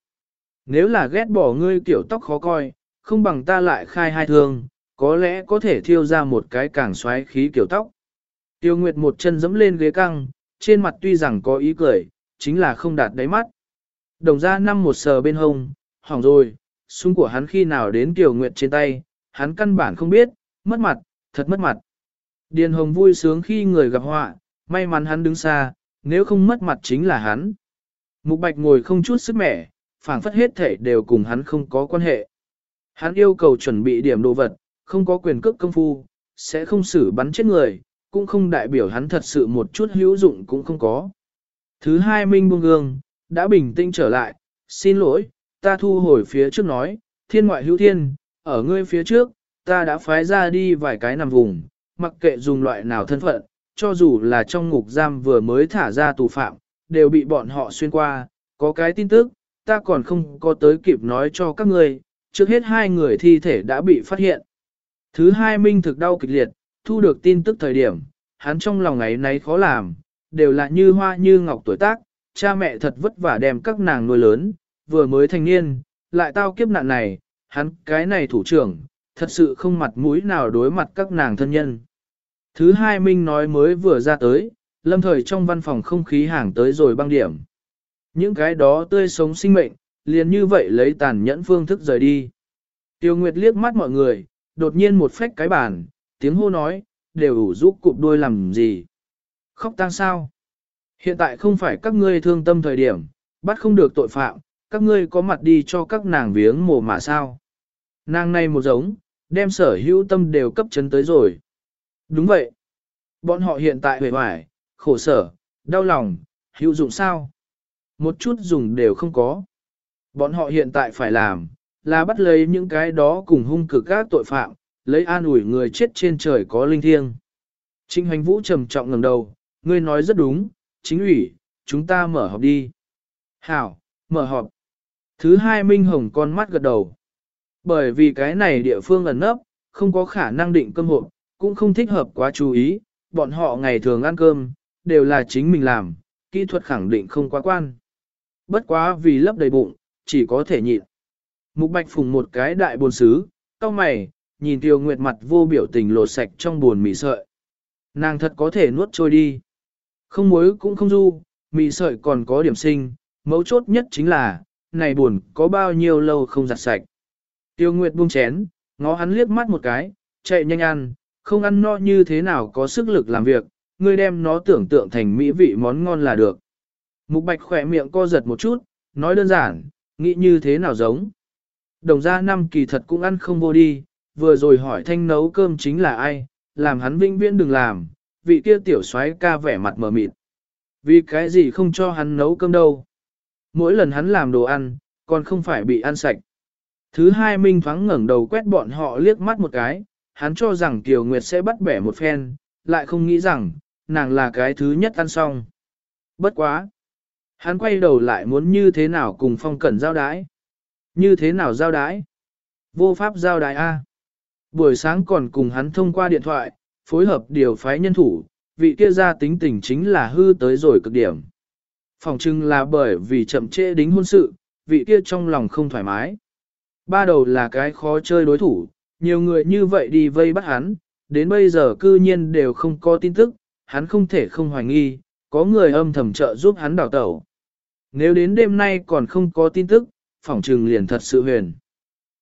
Nếu là ghét bỏ ngươi kiểu tóc khó coi, không bằng ta lại khai hai thương, có lẽ có thể thiêu ra một cái càng xoáy khí kiểu tóc. Tiêu Nguyệt một chân dẫm lên ghế căng, trên mặt tuy rằng có ý cười, chính là không đạt đáy mắt. Đồng ra năm một sờ bên hông, hỏng rồi, súng của hắn khi nào đến Tiêu Nguyệt trên tay, hắn căn bản không biết, mất mặt, thật mất mặt. Điền Hồng vui sướng khi người gặp họa, may mắn hắn đứng xa, nếu không mất mặt chính là hắn. Mục Bạch ngồi không chút sức mẻ, phảng phất hết thể đều cùng hắn không có quan hệ. Hắn yêu cầu chuẩn bị điểm đồ vật, không có quyền cước công phu, sẽ không xử bắn chết người, cũng không đại biểu hắn thật sự một chút hữu dụng cũng không có. Thứ hai Minh buông gương, đã bình tĩnh trở lại, xin lỗi, ta thu hồi phía trước nói, thiên ngoại hữu thiên, ở ngươi phía trước, ta đã phái ra đi vài cái nằm vùng, mặc kệ dùng loại nào thân phận, cho dù là trong ngục giam vừa mới thả ra tù phạm, đều bị bọn họ xuyên qua, có cái tin tức, ta còn không có tới kịp nói cho các ngươi, trước hết hai người thi thể đã bị phát hiện. Thứ hai Minh thực đau kịch liệt, thu được tin tức thời điểm, hắn trong lòng ấy nấy khó làm, đều là như hoa như ngọc tuổi tác, cha mẹ thật vất vả đem các nàng nuôi lớn, vừa mới thành niên, lại tao kiếp nạn này, hắn cái này thủ trưởng, thật sự không mặt mũi nào đối mặt các nàng thân nhân. Thứ hai Minh nói mới vừa ra tới, lâm thời trong văn phòng không khí hàng tới rồi băng điểm. Những cái đó tươi sống sinh mệnh, liền như vậy lấy tàn nhẫn phương thức rời đi. Tiêu Nguyệt liếc mắt mọi người, đột nhiên một phách cái bàn, tiếng hô nói, đều ủ giúp cụp đôi làm gì. Khóc tang sao? Hiện tại không phải các ngươi thương tâm thời điểm, bắt không được tội phạm, các ngươi có mặt đi cho các nàng viếng mồ mà sao. Nàng này một giống, đem sở hữu tâm đều cấp chấn tới rồi. Đúng vậy. Bọn họ hiện tại hề hoài, khổ sở, đau lòng, hữu dụng sao? Một chút dùng đều không có. Bọn họ hiện tại phải làm, là bắt lấy những cái đó cùng hung cực các tội phạm, lấy an ủi người chết trên trời có linh thiêng. Trinh hành vũ trầm trọng ngẩng đầu, ngươi nói rất đúng, chính ủy, chúng ta mở họp đi. Hảo, mở họp. Thứ hai Minh Hồng con mắt gật đầu. Bởi vì cái này địa phương ẩn nấp, không có khả năng định cơm hộp, cũng không thích hợp quá chú ý, bọn họ ngày thường ăn cơm, đều là chính mình làm, kỹ thuật khẳng định không quá quan. Bất quá vì lấp đầy bụng, chỉ có thể nhịn. Mục Bạch phùng một cái đại buồn xứ, cau mày, nhìn Tiêu Nguyệt mặt vô biểu tình lột sạch trong buồn mì sợi. Nàng thật có thể nuốt trôi đi. Không muối cũng không du, mì sợi còn có điểm sinh, mấu chốt nhất chính là, này buồn có bao nhiêu lâu không giặt sạch. Tiêu Nguyệt buông chén, ngó hắn liếc mắt một cái, chạy nhanh ăn, không ăn no như thế nào có sức lực làm việc, ngươi đem nó tưởng tượng thành mỹ vị món ngon là được. Mục Bạch khỏe miệng co giật một chút, nói đơn giản, nghĩ như thế nào giống. Đồng gia năm kỳ thật cũng ăn không vô đi, vừa rồi hỏi thanh nấu cơm chính là ai, làm hắn vinh viễn đừng làm, vị kia tiểu soái ca vẻ mặt mờ mịt. Vì cái gì không cho hắn nấu cơm đâu. Mỗi lần hắn làm đồ ăn, còn không phải bị ăn sạch. Thứ hai Minh thoáng ngẩng đầu quét bọn họ liếc mắt một cái, hắn cho rằng Kiều Nguyệt sẽ bắt bẻ một phen, lại không nghĩ rằng, nàng là cái thứ nhất ăn xong. Bất quá. Hắn quay đầu lại muốn như thế nào cùng phong cẩn giao đái. Như thế nào giao đái? Vô pháp giao đái A. Buổi sáng còn cùng hắn thông qua điện thoại, phối hợp điều phái nhân thủ, vị kia ra tính tình chính là hư tới rồi cực điểm. Phòng trưng là bởi vì chậm trễ đính hôn sự, vị kia trong lòng không thoải mái. Ba đầu là cái khó chơi đối thủ, nhiều người như vậy đi vây bắt hắn, đến bây giờ cư nhiên đều không có tin tức, hắn không thể không hoài nghi, có người âm thầm trợ giúp hắn đào tẩu. Nếu đến đêm nay còn không có tin tức, phỏng trừng liền thật sự huyền.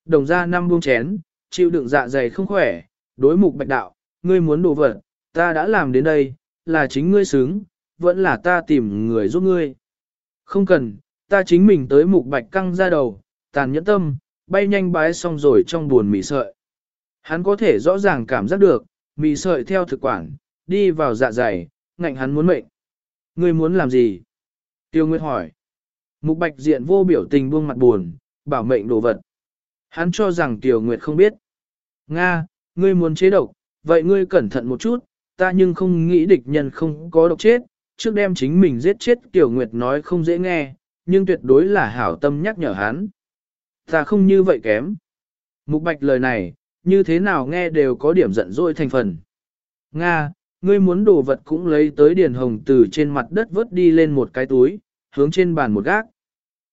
Đồng ra năm buông chén, chịu đựng dạ dày không khỏe, đối mục bạch đạo, ngươi muốn đồ vật, ta đã làm đến đây, là chính ngươi xứng, vẫn là ta tìm người giúp ngươi. Không cần, ta chính mình tới mục bạch căng ra đầu, tàn nhẫn tâm, bay nhanh bái xong rồi trong buồn mỉ sợi. Hắn có thể rõ ràng cảm giác được, mì sợi theo thực quản, đi vào dạ dày, ngạnh hắn muốn mệnh. Ngươi muốn làm gì? Tiêu Nguyệt hỏi. Mục bạch diện vô biểu tình buông mặt buồn, bảo mệnh đồ vật. Hắn cho rằng Tiêu Nguyệt không biết. Nga, ngươi muốn chế độc, vậy ngươi cẩn thận một chút, ta nhưng không nghĩ địch nhân không có độc chết, trước đem chính mình giết chết Tiểu Nguyệt nói không dễ nghe, nhưng tuyệt đối là hảo tâm nhắc nhở hắn. Ta không như vậy kém. Mục bạch lời này, như thế nào nghe đều có điểm giận dỗi thành phần. Nga, ngươi muốn đồ vật cũng lấy tới điền hồng từ trên mặt đất vớt đi lên một cái túi, hướng trên bàn một gác.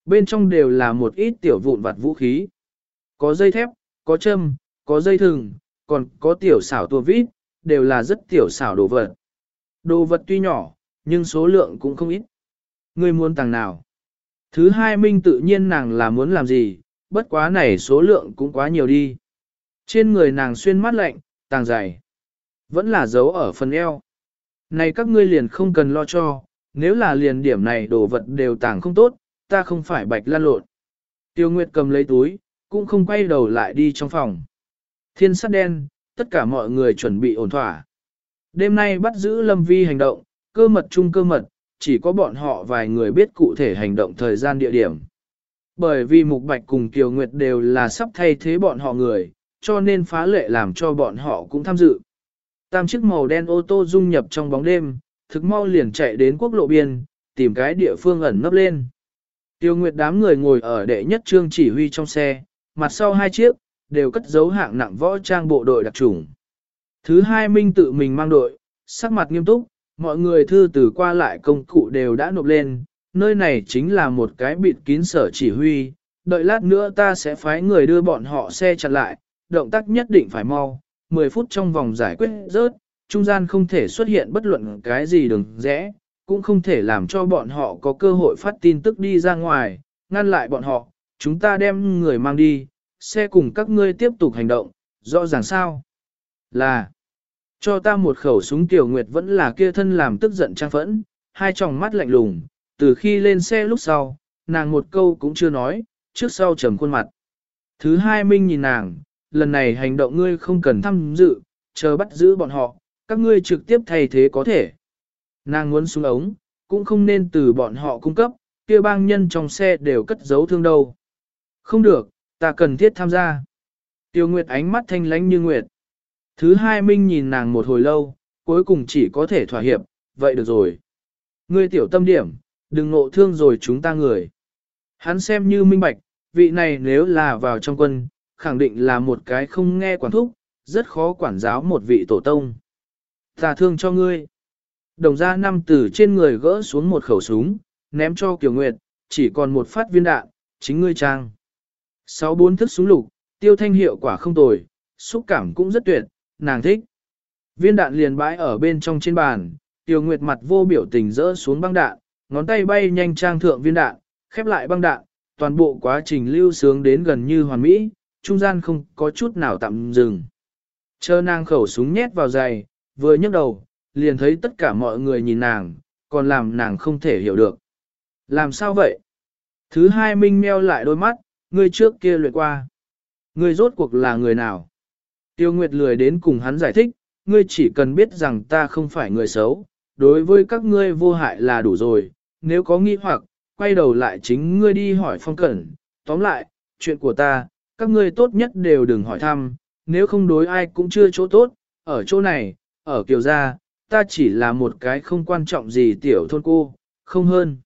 Bên trong đều là một ít tiểu vụn vặt vũ khí. Có dây thép, có châm, có dây thừng, còn có tiểu xảo tua vít, đều là rất tiểu xảo đồ vật. Đồ vật tuy nhỏ, nhưng số lượng cũng không ít. Ngươi muốn tàng nào? Thứ hai minh tự nhiên nàng là muốn làm gì, bất quá này số lượng cũng quá nhiều đi. Trên người nàng xuyên mát lạnh, tàng dày. Vẫn là dấu ở phần eo. Này các ngươi liền không cần lo cho, nếu là liền điểm này đồ vật đều tàng không tốt, ta không phải bạch lan lộn. Tiêu Nguyệt cầm lấy túi, cũng không quay đầu lại đi trong phòng. Thiên sát đen, tất cả mọi người chuẩn bị ổn thỏa. Đêm nay bắt giữ Lâm Vi hành động, cơ mật chung cơ mật, chỉ có bọn họ vài người biết cụ thể hành động thời gian địa điểm. Bởi vì Mục Bạch cùng Kiều Nguyệt đều là sắp thay thế bọn họ người, cho nên phá lệ làm cho bọn họ cũng tham dự. Tam chiếc màu đen ô tô dung nhập trong bóng đêm, thực mau liền chạy đến quốc lộ biên, tìm cái địa phương ẩn nấp lên. Tiêu Nguyệt đám người ngồi ở đệ nhất trương chỉ huy trong xe, mặt sau hai chiếc, đều cất giấu hạng nặng võ trang bộ đội đặc trùng. Thứ hai Minh tự mình mang đội, sắc mặt nghiêm túc, mọi người thư từ qua lại công cụ đều đã nộp lên, nơi này chính là một cái bịt kín sở chỉ huy, đợi lát nữa ta sẽ phái người đưa bọn họ xe chặt lại, động tác nhất định phải mau, 10 phút trong vòng giải quyết rớt, trung gian không thể xuất hiện bất luận cái gì đừng rẽ, cũng không thể làm cho bọn họ có cơ hội phát tin tức đi ra ngoài, ngăn lại bọn họ, chúng ta đem người mang đi, xe cùng các ngươi tiếp tục hành động, rõ ràng sao? Là, cho ta một khẩu súng tiểu nguyệt vẫn là kia thân làm tức giận trang phẫn, hai tròng mắt lạnh lùng, từ khi lên xe lúc sau, nàng một câu cũng chưa nói, trước sau trầm khuôn mặt. Thứ hai Minh nhìn nàng, lần này hành động ngươi không cần tham dự, chờ bắt giữ bọn họ, các ngươi trực tiếp thay thế có thể. Nàng muốn xuống ống, cũng không nên từ bọn họ cung cấp, kia bang nhân trong xe đều cất giấu thương đâu. Không được, ta cần thiết tham gia. Tiêu Nguyệt ánh mắt thanh lánh như Nguyệt. Thứ hai Minh nhìn nàng một hồi lâu, cuối cùng chỉ có thể thỏa hiệp, vậy được rồi. Ngươi tiểu tâm điểm, đừng ngộ thương rồi chúng ta người. Hắn xem như minh bạch, vị này nếu là vào trong quân, khẳng định là một cái không nghe quản thúc, rất khó quản giáo một vị tổ tông. Ta thương cho ngươi. Đồng ra năm tử trên người gỡ xuống một khẩu súng, ném cho Kiều Nguyệt, chỉ còn một phát viên đạn, chính ngươi trang. Sáu bốn thức súng lục, tiêu thanh hiệu quả không tồi, xúc cảm cũng rất tuyệt, nàng thích. Viên đạn liền bãi ở bên trong trên bàn, Tiêu Nguyệt mặt vô biểu tình rỡ xuống băng đạn, ngón tay bay nhanh trang thượng viên đạn, khép lại băng đạn, toàn bộ quá trình lưu sướng đến gần như hoàn mỹ, trung gian không có chút nào tạm dừng. Chờ nàng khẩu súng nhét vào giày, vừa nhấc đầu, liền thấy tất cả mọi người nhìn nàng, còn làm nàng không thể hiểu được. Làm sao vậy? Thứ hai Minh meo lại đôi mắt, người trước kia luyện qua. Người rốt cuộc là người nào? Tiêu Nguyệt lười đến cùng hắn giải thích, ngươi chỉ cần biết rằng ta không phải người xấu, đối với các ngươi vô hại là đủ rồi, nếu có nghi hoặc, quay đầu lại chính ngươi đi hỏi phong cẩn, tóm lại, chuyện của ta, các ngươi tốt nhất đều đừng hỏi thăm, nếu không đối ai cũng chưa chỗ tốt, ở chỗ này, ở kiều gia, ta chỉ là một cái không quan trọng gì tiểu thôn cô, không hơn.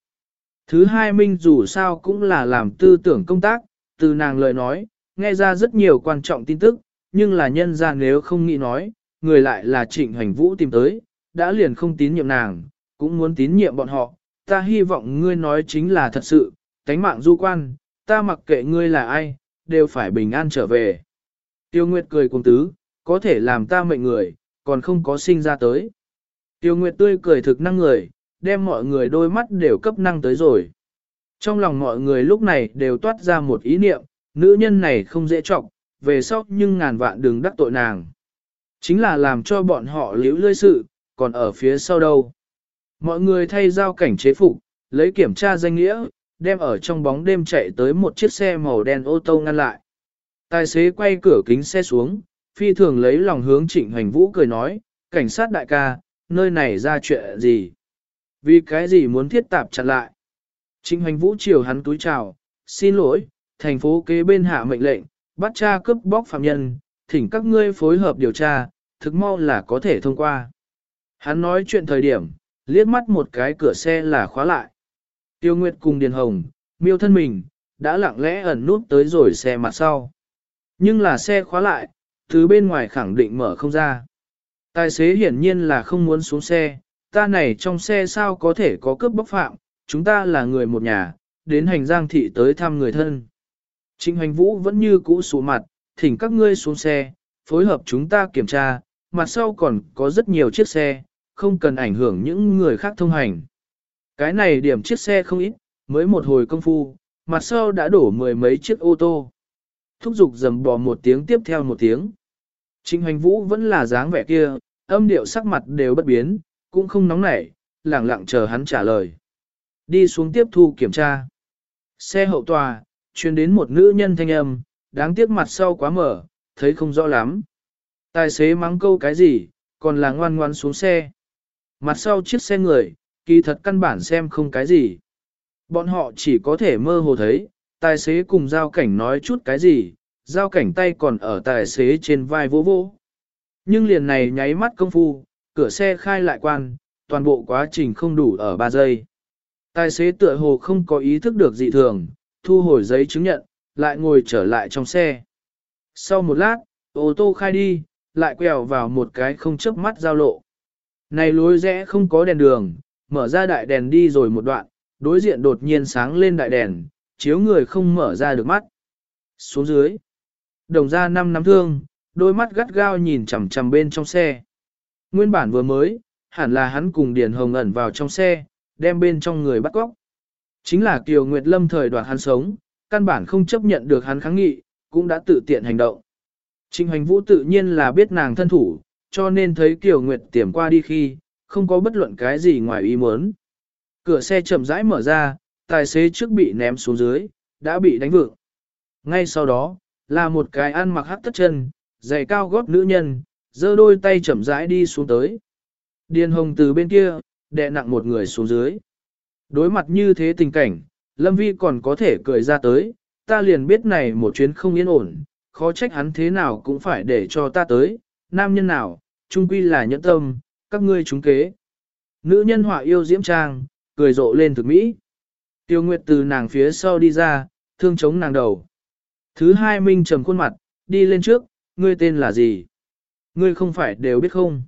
Thứ hai Minh dù sao cũng là làm tư tưởng công tác, từ nàng lời nói, nghe ra rất nhiều quan trọng tin tức, nhưng là nhân ra nếu không nghĩ nói, người lại là trịnh hành vũ tìm tới, đã liền không tín nhiệm nàng, cũng muốn tín nhiệm bọn họ, ta hy vọng ngươi nói chính là thật sự, tánh mạng du quan, ta mặc kệ ngươi là ai, đều phải bình an trở về. Tiêu Nguyệt cười cùng tứ, có thể làm ta mệnh người, còn không có sinh ra tới. Tiêu Nguyệt tươi cười thực năng người, đem mọi người đôi mắt đều cấp năng tới rồi. Trong lòng mọi người lúc này đều toát ra một ý niệm, nữ nhân này không dễ trọng, về sau nhưng ngàn vạn đừng đắc tội nàng. Chính là làm cho bọn họ liễu lơi sự, còn ở phía sau đâu. Mọi người thay giao cảnh chế phục, lấy kiểm tra danh nghĩa, đem ở trong bóng đêm chạy tới một chiếc xe màu đen ô tô ngăn lại. Tài xế quay cửa kính xe xuống, phi thường lấy lòng hướng trịnh hoành vũ cười nói, cảnh sát đại ca, nơi này ra chuyện gì? Vì cái gì muốn thiết tạp chặn lại? Trịnh hoành vũ chiều hắn túi chào, xin lỗi, thành phố kế bên hạ mệnh lệnh, bắt cha cướp bóc phạm nhân, thỉnh các ngươi phối hợp điều tra, thực mau là có thể thông qua. Hắn nói chuyện thời điểm, liếc mắt một cái cửa xe là khóa lại. Tiêu Nguyệt cùng Điền Hồng, miêu thân mình, đã lặng lẽ ẩn nút tới rồi xe mặt sau. Nhưng là xe khóa lại, từ bên ngoài khẳng định mở không ra. Tài xế hiển nhiên là không muốn xuống xe, ta này trong xe sao có thể có cướp bóc phạm, chúng ta là người một nhà, đến hành giang thị tới thăm người thân. Trịnh hành vũ vẫn như cũ sụ mặt, thỉnh các ngươi xuống xe, phối hợp chúng ta kiểm tra, mặt sau còn có rất nhiều chiếc xe, không cần ảnh hưởng những người khác thông hành. Cái này điểm chiếc xe không ít, mới một hồi công phu, mặt sau đã đổ mười mấy chiếc ô tô. Thúc giục dầm bò một tiếng tiếp theo một tiếng. Trịnh hoành vũ vẫn là dáng vẻ kia, âm điệu sắc mặt đều bất biến, cũng không nóng nảy, lẳng lặng chờ hắn trả lời. Đi xuống tiếp thu kiểm tra. Xe hậu tòa, chuyên đến một nữ nhân thanh âm, đáng tiếc mặt sau quá mở, thấy không rõ lắm. Tài xế mắng câu cái gì, còn là ngoan ngoan xuống xe. Mặt sau chiếc xe người, kỳ thật căn bản xem không cái gì. Bọn họ chỉ có thể mơ hồ thấy, tài xế cùng giao cảnh nói chút cái gì, giao cảnh tay còn ở tài xế trên vai vỗ vỗ. Nhưng liền này nháy mắt công phu, cửa xe khai lại quan, toàn bộ quá trình không đủ ở 3 giây. Tài xế tựa hồ không có ý thức được dị thường, thu hồi giấy chứng nhận, lại ngồi trở lại trong xe. Sau một lát, ô tô khai đi, lại quẹo vào một cái không chớp mắt giao lộ. Này lối rẽ không có đèn đường, mở ra đại đèn đi rồi một đoạn, đối diện đột nhiên sáng lên đại đèn, chiếu người không mở ra được mắt. Xuống dưới, đồng ra năm nắm thương, đôi mắt gắt gao nhìn chằm chằm bên trong xe. Nguyên bản vừa mới, hẳn là hắn cùng Điền Hồng ẩn vào trong xe, đem bên trong người bắt cóc. Chính là Kiều Nguyệt Lâm thời đoạt hắn sống, căn bản không chấp nhận được hắn kháng nghị, cũng đã tự tiện hành động. Trình Hoành Vũ tự nhiên là biết nàng thân thủ, cho nên thấy Kiều Nguyệt tiềm qua đi khi, không có bất luận cái gì ngoài ý muốn. Cửa xe chậm rãi mở ra, tài xế trước bị ném xuống dưới, đã bị đánh vượng. Ngay sau đó, là một cái ăn mặc hắc tất chân, giày cao gót nữ nhân, giơ đôi tay chậm rãi đi xuống tới. Điền hồng từ bên kia, đè nặng một người xuống dưới. Đối mặt như thế tình cảnh, Lâm Vi còn có thể cười ra tới, ta liền biết này một chuyến không yên ổn, khó trách hắn thế nào cũng phải để cho ta tới, nam nhân nào, trung quy là nhẫn tâm, các ngươi trúng kế. Nữ nhân họa yêu diễm trang, cười rộ lên thực mỹ. Tiêu Nguyệt từ nàng phía sau đi ra, thương chống nàng đầu. Thứ hai Minh trầm khuôn mặt, đi lên trước, ngươi tên là gì? Ngươi không phải đều biết không?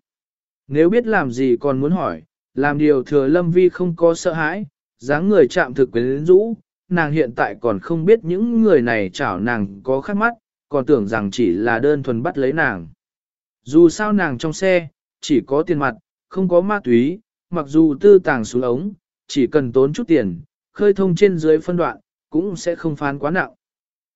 Nếu biết làm gì còn muốn hỏi, làm điều thừa lâm vi không có sợ hãi, dáng người chạm thực quyến rũ, nàng hiện tại còn không biết những người này chảo nàng có khắc mắt, còn tưởng rằng chỉ là đơn thuần bắt lấy nàng. Dù sao nàng trong xe, chỉ có tiền mặt, không có ma túy, mặc dù tư tàng xuống ống, chỉ cần tốn chút tiền, khơi thông trên dưới phân đoạn, cũng sẽ không phán quá nặng.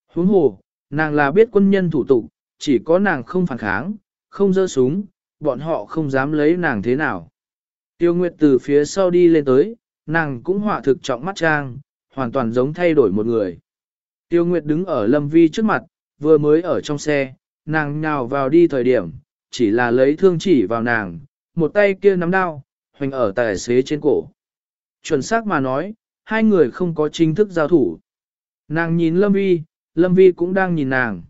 Huống hồ, nàng là biết quân nhân thủ tục, chỉ có nàng không phản kháng, không dơ súng, bọn họ không dám lấy nàng thế nào. Tiêu Nguyệt từ phía sau đi lên tới, nàng cũng họa thực trọng mắt trang, hoàn toàn giống thay đổi một người. Tiêu Nguyệt đứng ở Lâm Vi trước mặt, vừa mới ở trong xe, nàng nhào vào đi thời điểm, chỉ là lấy thương chỉ vào nàng, một tay kia nắm đao, hoành ở tài xế trên cổ. Chuẩn xác mà nói, hai người không có chính thức giao thủ. Nàng nhìn Lâm Vi, Lâm Vi cũng đang nhìn nàng.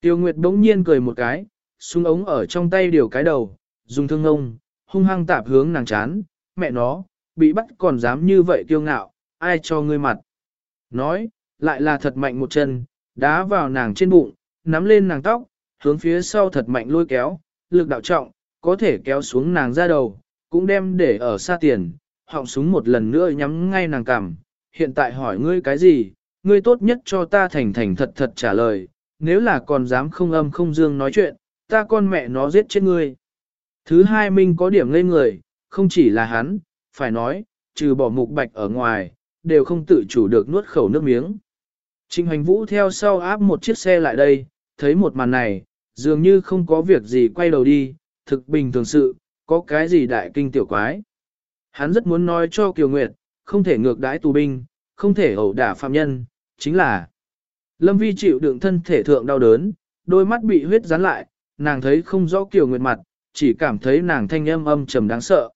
Tiêu Nguyệt bỗng nhiên cười một cái, súng ống ở trong tay điều cái đầu, dùng thương ngông, hung hăng tạp hướng nàng chán, mẹ nó, bị bắt còn dám như vậy kiêu ngạo, ai cho ngươi mặt. Nói, lại là thật mạnh một chân, đá vào nàng trên bụng, nắm lên nàng tóc, hướng phía sau thật mạnh lôi kéo, lực đạo trọng, có thể kéo xuống nàng ra đầu, cũng đem để ở xa tiền, họng súng một lần nữa nhắm ngay nàng cằm. Hiện tại hỏi ngươi cái gì, ngươi tốt nhất cho ta thành thành thật thật trả lời, nếu là còn dám không âm không dương nói chuyện, ta con mẹ nó giết chết ngươi. Thứ hai Minh có điểm ngây người, không chỉ là hắn, phải nói, trừ bỏ mục bạch ở ngoài, đều không tự chủ được nuốt khẩu nước miếng. Trình hành vũ theo sau áp một chiếc xe lại đây, thấy một màn này, dường như không có việc gì quay đầu đi, thực bình thường sự, có cái gì đại kinh tiểu quái. Hắn rất muốn nói cho Kiều Nguyệt, không thể ngược đãi tù binh, không thể ẩu đả phạm nhân, chính là Lâm Vi chịu đựng thân thể thượng đau đớn, đôi mắt bị huyết dán lại, nàng thấy không rõ Kiều Nguyệt mặt, chỉ cảm thấy nàng thanh âm âm trầm đáng sợ.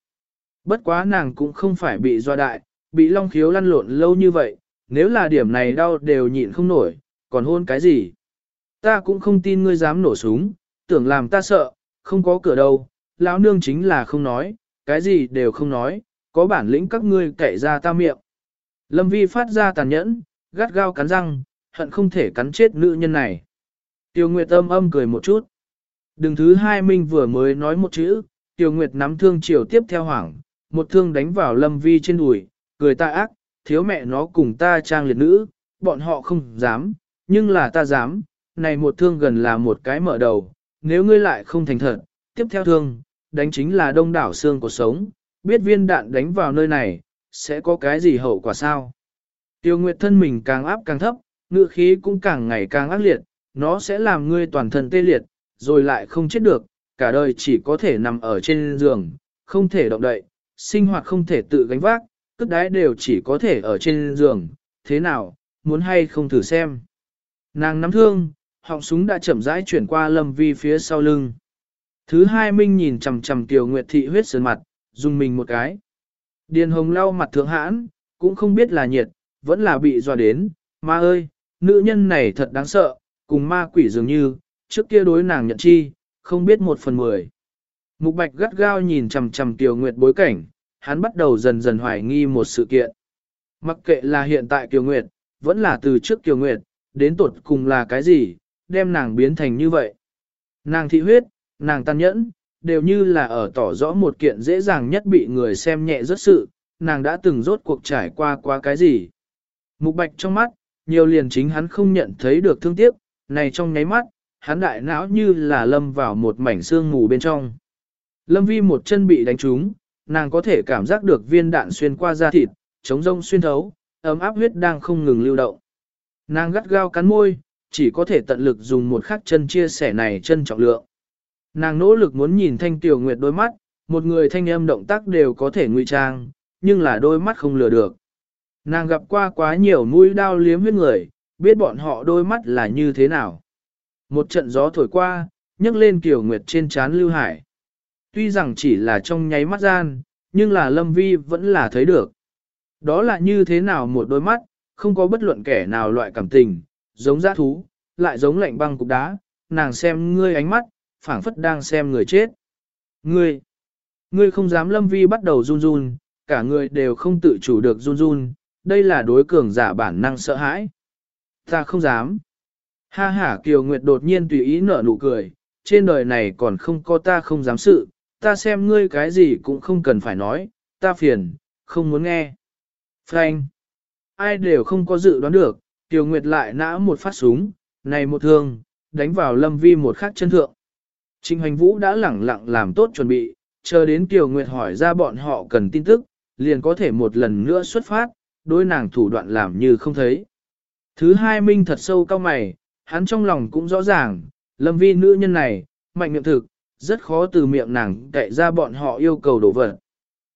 Bất quá nàng cũng không phải bị doa đại, bị long khiếu lăn lộn lâu như vậy, nếu là điểm này đau đều nhịn không nổi, còn hôn cái gì? Ta cũng không tin ngươi dám nổ súng, tưởng làm ta sợ, không có cửa đâu, lão nương chính là không nói, cái gì đều không nói, có bản lĩnh các ngươi cậy ra ta miệng. Lâm vi phát ra tàn nhẫn, gắt gao cắn răng, hận không thể cắn chết nữ nhân này. Tiêu Nguyệt âm âm cười một chút. Đừng thứ hai Minh vừa mới nói một chữ, Tiêu Nguyệt nắm thương chiều tiếp theo hoảng, một thương đánh vào Lâm Vi trên đùi, cười ta ác, thiếu mẹ nó cùng ta trang liệt nữ, bọn họ không dám, nhưng là ta dám, này một thương gần là một cái mở đầu, nếu ngươi lại không thành thật, tiếp theo thương, đánh chính là đông đảo xương của sống, biết viên đạn đánh vào nơi này, sẽ có cái gì hậu quả sao? Tiêu Nguyệt thân mình càng áp càng thấp, ngựa khí cũng càng ngày càng ác liệt, nó sẽ làm ngươi toàn thân tê liệt, rồi lại không chết được, cả đời chỉ có thể nằm ở trên giường, không thể động đậy, sinh hoạt không thể tự gánh vác, cất đái đều chỉ có thể ở trên giường, thế nào, muốn hay không thử xem. Nàng nắm thương, họng súng đã chậm rãi chuyển qua lâm vi phía sau lưng. Thứ hai minh nhìn chầm chầm tiểu nguyệt thị huyết sơn mặt, dùng mình một cái. Điền hồng lau mặt thượng hãn, cũng không biết là nhiệt, vẫn là bị dọa đến, ma ơi, nữ nhân này thật đáng sợ, cùng ma quỷ dường như, trước kia đối nàng nhận chi, không biết một phần mười. Mục bạch gắt gao nhìn chầm chầm tiểu nguyệt bối cảnh, hắn bắt đầu dần dần hoài nghi một sự kiện. Mặc kệ là hiện tại Kiều Nguyệt, vẫn là từ trước Kiều Nguyệt, đến tuột cùng là cái gì, đem nàng biến thành như vậy. Nàng thị huyết, nàng tàn nhẫn, đều như là ở tỏ rõ một kiện dễ dàng nhất bị người xem nhẹ rất sự, nàng đã từng rốt cuộc trải qua qua cái gì. Mục bạch trong mắt, nhiều liền chính hắn không nhận thấy được thương tiếc, này trong nháy mắt, hắn đại não như là lâm vào một mảnh xương mù bên trong. Lâm vi một chân bị đánh trúng, nàng có thể cảm giác được viên đạn xuyên qua da thịt, chống rông xuyên thấu, ấm áp huyết đang không ngừng lưu động. Nàng gắt gao cắn môi, chỉ có thể tận lực dùng một khắc chân chia sẻ này chân trọng lượng. Nàng nỗ lực muốn nhìn thanh tiểu nguyệt đôi mắt, một người thanh âm động tác đều có thể ngụy trang, nhưng là đôi mắt không lừa được. Nàng gặp qua quá nhiều mũi đao liếm huyết người, biết bọn họ đôi mắt là như thế nào. Một trận gió thổi qua, nhấc lên tiểu nguyệt trên trán lưu hải. Tuy rằng chỉ là trong nháy mắt gian, nhưng là Lâm Vi vẫn là thấy được. Đó là như thế nào một đôi mắt, không có bất luận kẻ nào loại cảm tình, giống giã thú, lại giống lạnh băng cục đá, nàng xem ngươi ánh mắt, phảng phất đang xem người chết. Ngươi, ngươi không dám Lâm Vi bắt đầu run run, cả người đều không tự chủ được run run, đây là đối cường giả bản năng sợ hãi. Ta không dám. Ha ha Kiều Nguyệt đột nhiên tùy ý nở nụ cười, trên đời này còn không có ta không dám sự, ta xem ngươi cái gì cũng không cần phải nói, ta phiền, không muốn nghe. Frank, ai đều không có dự đoán được, Tiêu Nguyệt lại nã một phát súng, này một thương, đánh vào Lâm Vi một khắc chân thượng. Trình Hoành Vũ đã lẳng lặng làm tốt chuẩn bị, chờ đến Tiêu Nguyệt hỏi ra bọn họ cần tin tức, liền có thể một lần nữa xuất phát, đối nàng thủ đoạn làm như không thấy. Thứ hai Minh thật sâu cao mày, hắn trong lòng cũng rõ ràng, Lâm Vi nữ nhân này, mạnh miệng thực, rất khó từ miệng nàng cậy ra bọn họ yêu cầu đổ vật.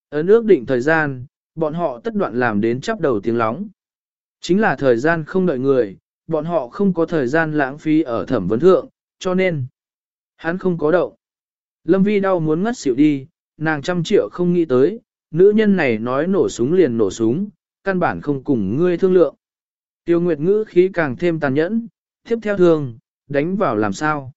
Ở nước định thời gian, bọn họ tất đoạn làm đến chắp đầu tiếng lóng. Chính là thời gian không đợi người, bọn họ không có thời gian lãng phí ở thẩm vấn thượng, cho nên hắn không có đậu. Lâm Vi đau muốn ngất xỉu đi, nàng trăm triệu không nghĩ tới, nữ nhân này nói nổ súng liền nổ súng, căn bản không cùng ngươi thương lượng. Tiêu Nguyệt ngữ khí càng thêm tàn nhẫn, tiếp theo thường, đánh vào làm sao.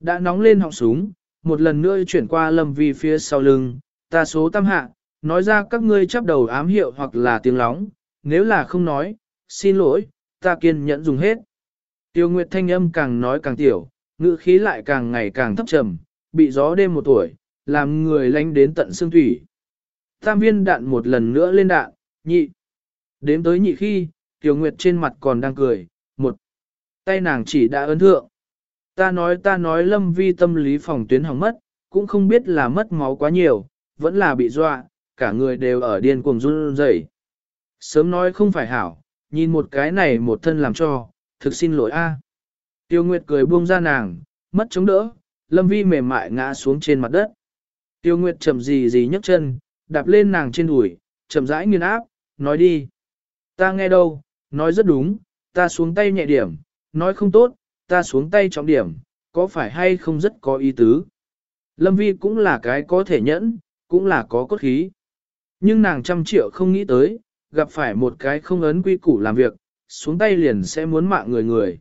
Đã nóng lên họng súng, một lần nữa chuyển qua lâm vi phía sau lưng, ta số tam hạ, nói ra các ngươi chấp đầu ám hiệu hoặc là tiếng lóng, nếu là không nói, xin lỗi, ta kiên nhẫn dùng hết. Tiêu Nguyệt thanh âm càng nói càng tiểu, ngữ khí lại càng ngày càng thấp trầm, bị gió đêm một tuổi, làm người lánh đến tận xương thủy. Tam viên đạn một lần nữa lên đạn, nhị. Đếm tới nhị khi, Tiêu Nguyệt trên mặt còn đang cười, một. Tay nàng chỉ đã ấn thượng. Ta nói ta nói lâm vi tâm lý phòng tuyến hỏng mất, cũng không biết là mất máu quá nhiều, vẫn là bị dọa, cả người đều ở điên cuồng run rẩy. Sớm nói không phải hảo, nhìn một cái này một thân làm cho, thực xin lỗi a. Tiêu Nguyệt cười buông ra nàng, mất chống đỡ, Lâm Vi mềm mại ngã xuống trên mặt đất. Tiêu Nguyệt chậm gì gì nhấc chân, đạp lên nàng trên đùi, chậm rãi nghiền áp, nói đi. Ta nghe đâu, nói rất đúng, ta xuống tay nhẹ điểm, nói không tốt, ta xuống tay trọng điểm, có phải hay không rất có ý tứ. Lâm Vi cũng là cái có thể nhẫn, cũng là có cốt khí. Nhưng nàng trăm triệu không nghĩ tới, gặp phải một cái không ấn quy củ làm việc, xuống tay liền sẽ muốn mạng người người.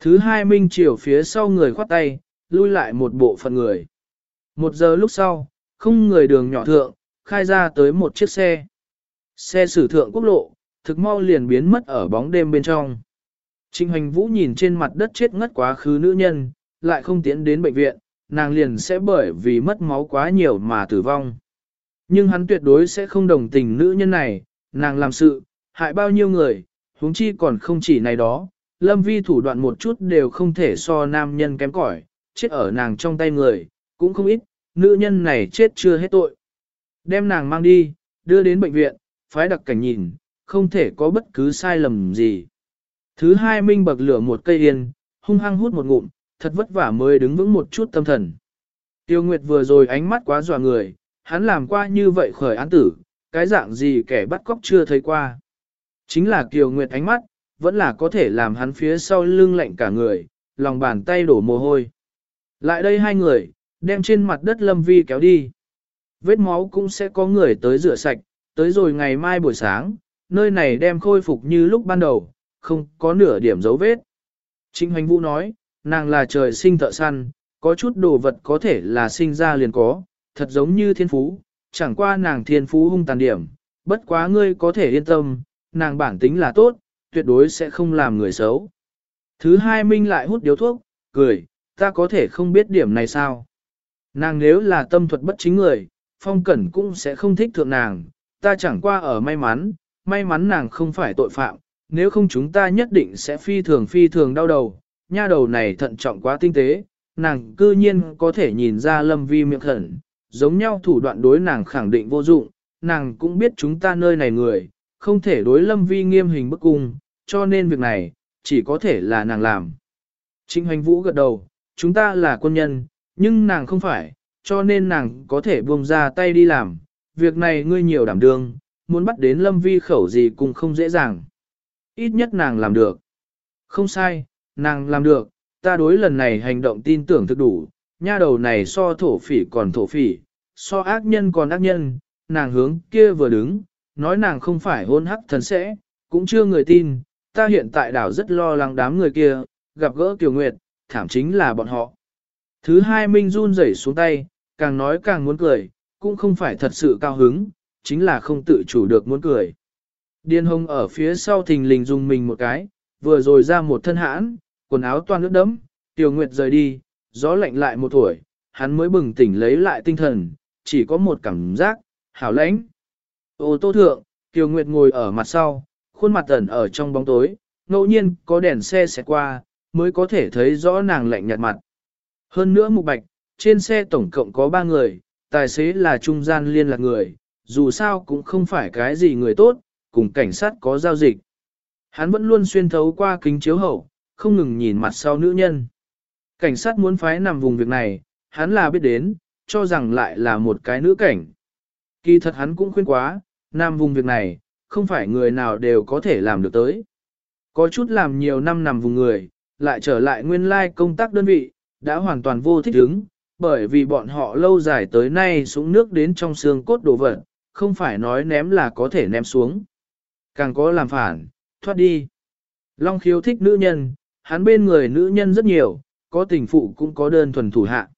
Thứ hai Minh Triều phía sau người khoát tay, lui lại một bộ phận người. Một giờ lúc sau, không người đường nhỏ thượng, khai ra tới một chiếc xe. Xe sử thượng quốc lộ, thực mau liền biến mất ở bóng đêm bên trong. Trịnh Hoành Vũ nhìn trên mặt đất chết ngất quá khứ nữ nhân, lại không tiến đến bệnh viện, nàng liền sẽ bởi vì mất máu quá nhiều mà tử vong. Nhưng hắn tuyệt đối sẽ không đồng tình nữ nhân này, nàng làm sự, hại bao nhiêu người, huống chi còn không chỉ này đó, lâm vi thủ đoạn một chút đều không thể so nam nhân kém cỏi, chết ở nàng trong tay người, cũng không ít, nữ nhân này chết chưa hết tội. Đem nàng mang đi, đưa đến bệnh viện, phái đặc cảnh nhìn, không thể có bất cứ sai lầm gì. Thứ hai minh bậc lửa một cây yên, hung hăng hút một ngụm, thật vất vả mới đứng vững một chút tâm thần. Tiêu Nguyệt vừa rồi ánh mắt quá dọa người, hắn làm qua như vậy khởi án tử, cái dạng gì kẻ bắt cóc chưa thấy qua. Chính là Kiều Nguyệt ánh mắt, vẫn là có thể làm hắn phía sau lưng lạnh cả người, lòng bàn tay đổ mồ hôi. Lại đây hai người, đem trên mặt đất lâm vi kéo đi. Vết máu cũng sẽ có người tới rửa sạch, tới rồi ngày mai buổi sáng, nơi này đem khôi phục như lúc ban đầu, không có nửa điểm dấu vết. Trịnh Hoành Vũ nói, nàng là trời sinh thợ săn, có chút đồ vật có thể là sinh ra liền có, thật giống như thiên phú, chẳng qua nàng thiên phú hung tàn điểm, bất quá ngươi có thể yên tâm, nàng bản tính là tốt, tuyệt đối sẽ không làm người xấu. Thứ hai Minh lại hút điếu thuốc, cười, ta có thể không biết điểm này sao. Nàng nếu là tâm thuật bất chính người, phong cẩn cũng sẽ không thích thượng nàng, ta chẳng qua ở may mắn, may mắn nàng không phải tội phạm, nếu không chúng ta nhất định sẽ phi thường phi thường đau đầu, nha đầu này thận trọng quá tinh tế, nàng cư nhiên có thể nhìn ra lâm vi miệng khẩn, giống nhau thủ đoạn đối nàng khẳng định vô dụng, nàng cũng biết chúng ta nơi này người, không thể đối lâm vi nghiêm hình bức cung, cho nên việc này, chỉ có thể là nàng làm. Trịnh hoành vũ gật đầu, chúng ta là quân nhân, nhưng nàng không phải, cho nên nàng có thể buông ra tay đi làm, việc này ngươi nhiều đảm đương, muốn bắt đến lâm vi khẩu gì cũng không dễ dàng. Ít nhất nàng làm được. Không sai, nàng làm được, ta đối lần này hành động tin tưởng thực đủ, nha đầu này so thổ phỉ còn thổ phỉ, so ác nhân còn ác nhân, nàng hướng kia vừa đứng, nói nàng không phải hôn hắc thần sẽ, cũng chưa người tin, ta hiện tại đảo rất lo lắng đám người kia, gặp gỡ Kiều Nguyệt, thảm chính là bọn họ. Thứ hai Minh run rẩy xuống tay, càng nói càng muốn cười, cũng không phải thật sự cao hứng, chính là không tự chủ được muốn cười. Điên hông ở phía sau thình lình dùng mình một cái, vừa rồi ra một thân hãn, quần áo toàn nước đẫm, Tiểu Nguyệt rời đi, gió lạnh lại một tuổi, hắn mới bừng tỉnh lấy lại tinh thần, chỉ có một cảm giác, hảo lãnh. Ô tô thượng, kiều Nguyệt ngồi ở mặt sau, khuôn mặt ẩn ở trong bóng tối, ngẫu nhiên có đèn xe sẽ qua, mới có thể thấy rõ nàng lạnh nhạt mặt. Hơn nữa mục bạch, trên xe tổng cộng có ba người, tài xế là trung gian liên lạc người, dù sao cũng không phải cái gì người tốt, cùng cảnh sát có giao dịch. Hắn vẫn luôn xuyên thấu qua kính chiếu hậu, không ngừng nhìn mặt sau nữ nhân. Cảnh sát muốn phái nằm vùng việc này, hắn là biết đến, cho rằng lại là một cái nữ cảnh. Kỳ thật hắn cũng khuyên quá, nằm vùng việc này, không phải người nào đều có thể làm được tới. Có chút làm nhiều năm nằm vùng người, lại trở lại nguyên lai công tác đơn vị, đã hoàn toàn vô thích ứng, bởi vì bọn họ lâu dài tới nay xuống nước đến trong xương cốt đồ vật, không phải nói ném là có thể ném xuống. Càng có làm phản, thoát đi. Long khiếu thích nữ nhân, hắn bên người nữ nhân rất nhiều, có tình phụ cũng có đơn thuần thủ hạ.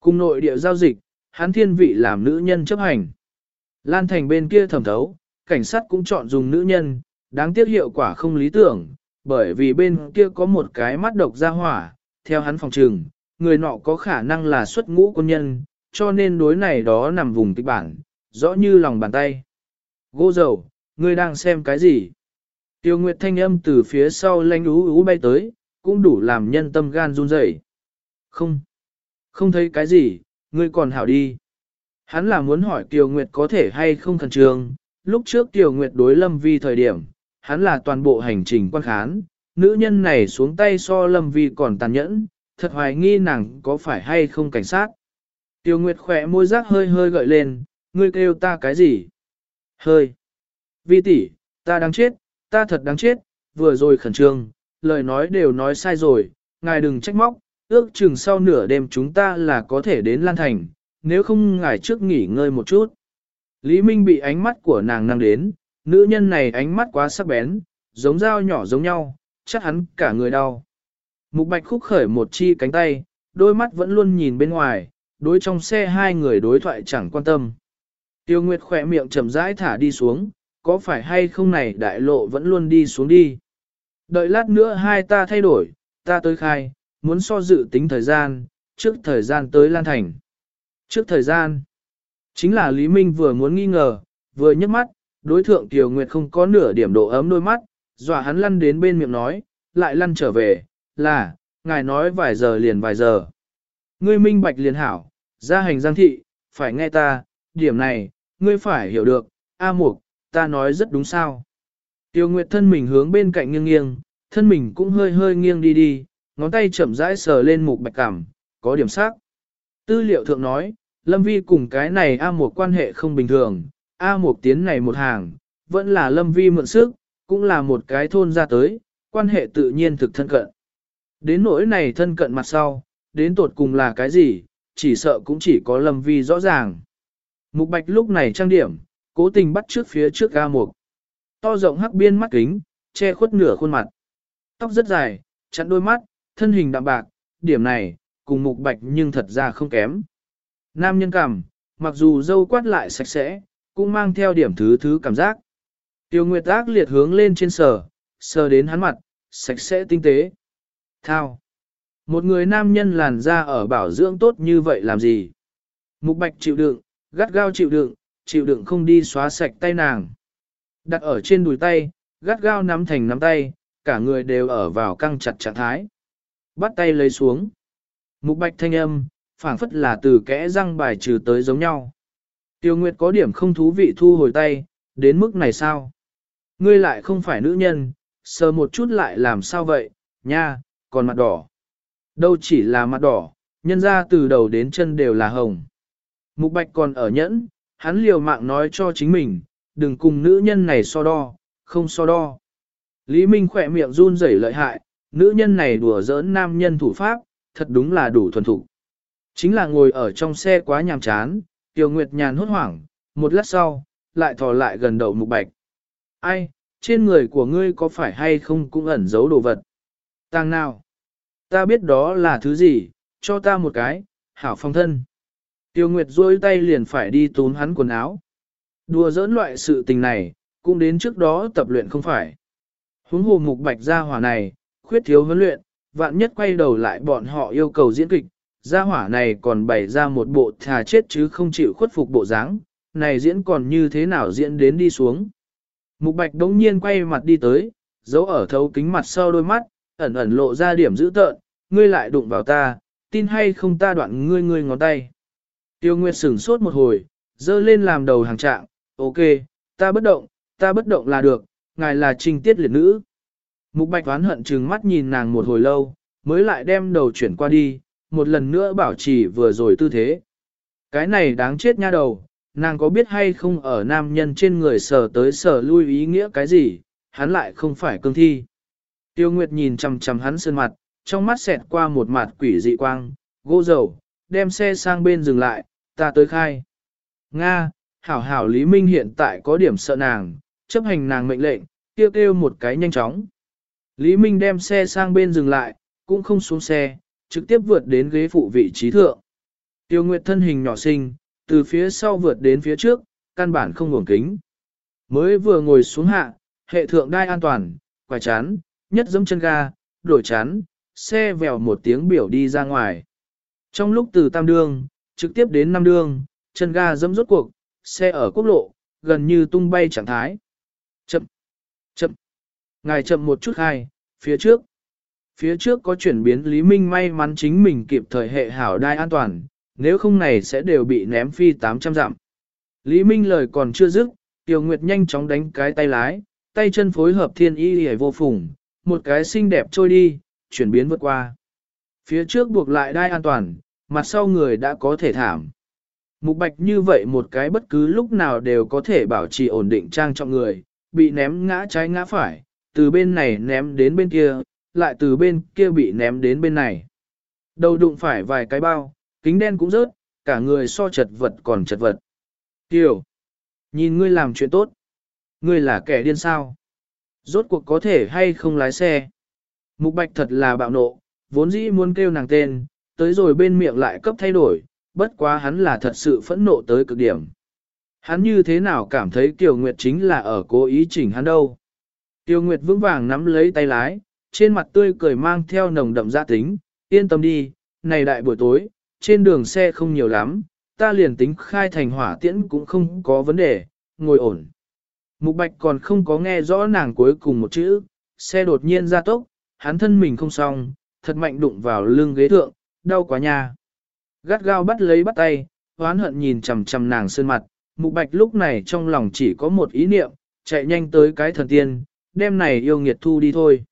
Cùng nội địa giao dịch, hắn thiên vị làm nữ nhân chấp hành. Lan thành bên kia thẩm thấu, cảnh sát cũng chọn dùng nữ nhân, đáng tiếc hiệu quả không lý tưởng, bởi vì bên kia có một cái mắt độc ra hỏa, theo hắn phòng trừng, người nọ có khả năng là xuất ngũ quân nhân, cho nên đối này đó nằm vùng kịch bản, rõ như lòng bàn tay. Gô dầu, ngươi đang xem cái gì? Tiêu Nguyệt thanh âm từ phía sau lanh ú ú bay tới, cũng đủ làm nhân tâm gan run rẩy. Không, không thấy cái gì, ngươi còn hảo đi. Hắn là muốn hỏi Tiêu Nguyệt có thể hay không thần trường, lúc trước Tiêu Nguyệt đối Lâm Vi thời điểm, hắn là toàn bộ hành trình quan khán, nữ nhân này xuống tay so Lâm Vi còn tàn nhẫn, thật hoài nghi nàng có phải hay không cảnh sát. Tiêu Nguyệt khỏe môi rác hơi hơi gợi lên, ngươi kêu ta cái gì? Hơi. Vi tỷ, ta đáng chết, ta thật đáng chết, vừa rồi khẩn trương, lời nói đều nói sai rồi, ngài đừng trách móc, ước chừng sau nửa đêm chúng ta là có thể đến Lan Thành, nếu không ngài trước nghỉ ngơi một chút. Lý Minh bị ánh mắt của nàng năng đến, nữ nhân này ánh mắt quá sắc bén, giống dao nhỏ giống nhau, chắc hắn cả người đau. Mục bạch khúc khởi một chi cánh tay, đôi mắt vẫn luôn nhìn bên ngoài, đối trong xe hai người đối thoại chẳng quan tâm. Tiêu Nguyệt khỏe miệng chậm rãi thả đi xuống, có phải hay không này đại lộ vẫn luôn đi xuống đi. Đợi lát nữa hai ta thay đổi, ta tới khai, muốn so dự tính thời gian, trước thời gian tới Lan Thành. Trước thời gian, chính là Lý Minh vừa muốn nghi ngờ, vừa nhấc mắt, đối thượng Tiểu Nguyệt không có nửa điểm độ ấm đôi mắt, dọa hắn lăn đến bên miệng nói, lại lăn trở về, là, ngài nói vài giờ liền vài giờ. Ngươi minh bạch liền hảo, ra hành giang thị, phải nghe ta, điểm này, ngươi phải hiểu được, A Mục, ta nói rất đúng sao. Tiêu Nguyệt thân mình hướng bên cạnh nghiêng nghiêng, thân mình cũng hơi hơi nghiêng đi đi, ngón tay chậm rãi sờ lên mục bạch cảm, có điểm sắc. Tư liệu thượng nói, Lâm Vi cùng cái này A Mục quan hệ không bình thường, A Mục tiến này một hàng, vẫn là Lâm Vi mượn sức, cũng là một cái thôn ra tới, quan hệ tự nhiên thực thân cận. Đến nỗi này thân cận mặt sau, đến tột cùng là cái gì, chỉ sợ cũng chỉ có Lâm Vi rõ ràng. Mục Bạch lúc này trang điểm, cố tình bắt trước phía trước A Mục. To rộng hắc biên mắt kính, che khuất nửa khuôn mặt. Tóc rất dài, chặn đôi mắt, thân hình đạm bạc, điểm này, cùng Mục Bạch nhưng thật ra không kém. Nam nhân cảm, mặc dù dâu quát lại sạch sẽ, cũng mang theo điểm thứ thứ cảm giác. Tiêu Nguyệt ác liệt hướng lên trên sờ, sờ đến hắn mặt, sạch sẽ tinh tế. Thao. Một người nam nhân làn da ở bảo dưỡng tốt như vậy làm gì? Mục bạch chịu đựng, gắt gao chịu đựng, chịu đựng không đi xóa sạch tay nàng. Đặt ở trên đùi tay, gắt gao nắm thành nắm tay, cả người đều ở vào căng chặt trạng thái. Bắt tay lấy xuống. Mục bạch thanh âm, phảng phất là từ kẽ răng bài trừ tới giống nhau. Tiêu Nguyệt có điểm không thú vị thu hồi tay, đến mức này sao? Ngươi lại không phải nữ nhân, sờ một chút lại làm sao vậy, nha, còn mặt đỏ. Đâu chỉ là mặt đỏ, nhân ra từ đầu đến chân đều là hồng. Mục bạch còn ở nhẫn, hắn liều mạng nói cho chính mình, đừng cùng nữ nhân này so đo, không so đo. Lý Minh khỏe miệng run rẩy lợi hại, nữ nhân này đùa giỡn nam nhân thủ pháp, thật đúng là đủ thuần thủ. Chính là ngồi ở trong xe quá nhàm chán, Tiêu Nguyệt nhàn hốt hoảng, một lát sau, lại thò lại gần đầu mục bạch. Ai, trên người của ngươi có phải hay không cũng ẩn giấu đồ vật? Tàng nào? Ta biết đó là thứ gì, cho ta một cái, hảo phong thân. Tiêu Nguyệt duỗi tay liền phải đi tún hắn quần áo. Đùa giỡn loại sự tình này, cũng đến trước đó tập luyện không phải. Huống hồ mục bạch gia hỏa này, khuyết thiếu huấn luyện, vạn nhất quay đầu lại bọn họ yêu cầu diễn kịch, gia hỏa này còn bày ra một bộ thà chết chứ không chịu khuất phục bộ dáng, này diễn còn như thế nào diễn đến đi xuống. Mục bạch đống nhiên quay mặt đi tới, giấu ở thấu kính mặt sau đôi mắt, ẩn ẩn lộ ra điểm dữ tợn, ngươi lại đụng vào ta, tin hay không ta đoạn ngươi ngươi ngón tay. Tiêu Nguyệt sửng sốt một hồi, dơ lên làm đầu hàng trạng, ok, ta bất động, ta bất động là được, ngài là trinh tiết liệt nữ. Mục bạch oán hận trừng mắt nhìn nàng một hồi lâu, mới lại đem đầu chuyển qua đi, một lần nữa bảo trì vừa rồi tư thế. Cái này đáng chết nha đầu, nàng có biết hay không ở nam nhân trên người sờ tới sờ lui ý nghĩa cái gì, hắn lại không phải cương thi. Tiêu Nguyệt nhìn chằm chằm hắn sơn mặt, trong mắt xẹt qua một mặt quỷ dị quang, gỗ dầu, đem xe sang bên dừng lại, ta tới khai. Nga, hảo hảo Lý Minh hiện tại có điểm sợ nàng, chấp hành nàng mệnh lệnh, kêu kêu một cái nhanh chóng. Lý Minh đem xe sang bên dừng lại, cũng không xuống xe, trực tiếp vượt đến ghế phụ vị trí thượng. Tiêu Nguyệt thân hình nhỏ xinh, từ phía sau vượt đến phía trước, căn bản không ngủng kính. Mới vừa ngồi xuống hạ, hệ thượng đai an toàn, quài chán, nhất dẫm chân ga, đổi chán, xe vèo một tiếng biểu đi ra ngoài. Trong lúc từ tam đương, trực tiếp đến năm đương, chân ga dẫm rốt cuộc, xe ở quốc lộ, gần như tung bay trạng thái. Chậm, chậm, ngài chậm một chút hai, phía trước. Phía trước có chuyển biến Lý Minh may mắn chính mình kịp thời hệ hảo đai an toàn, nếu không này sẽ đều bị ném phi 800 dặm. Lý Minh lời còn chưa dứt, Tiêu Nguyệt nhanh chóng đánh cái tay lái, tay chân phối hợp thiên y hề vô phùng, một cái xinh đẹp trôi đi, chuyển biến vượt qua. Phía trước buộc lại đai an toàn, mặt sau người đã có thể thảm. Mục bạch như vậy một cái bất cứ lúc nào đều có thể bảo trì ổn định trang trọng người, bị ném ngã trái ngã phải, từ bên này ném đến bên kia, lại từ bên kia bị ném đến bên này. Đầu đụng phải vài cái bao, kính đen cũng rớt, cả người so chật vật còn chật vật. Kiều, nhìn ngươi làm chuyện tốt. Ngươi là kẻ điên sao? Rốt cuộc có thể hay không lái xe? Mục bạch thật là bạo nộ, vốn dĩ muốn kêu nàng tên, tới rồi bên miệng lại cấp thay đổi, bất quá hắn là thật sự phẫn nộ tới cực điểm. Hắn như thế nào cảm thấy Kiều Nguyệt chính là ở cố ý chỉnh hắn đâu. Tiêu Nguyệt vững vàng nắm lấy tay lái, trên mặt tươi cười mang theo nồng đậm gia tính, yên tâm đi, này đại buổi tối, trên đường xe không nhiều lắm, ta liền tính khai thành hỏa tiễn cũng không có vấn đề, ngồi ổn. Mục Bạch còn không có nghe rõ nàng cuối cùng một chữ, xe đột nhiên ra tốc, hắn thân mình không xong, thật mạnh đụng vào lưng ghế thượng, đau quá nha. Gắt gao bắt lấy bắt tay, hoán hận nhìn chằm chằm nàng sơn mặt, Mục Bạch lúc này trong lòng chỉ có một ý niệm, chạy nhanh tới cái thần tiên, đêm này yêu nghiệt thu đi thôi.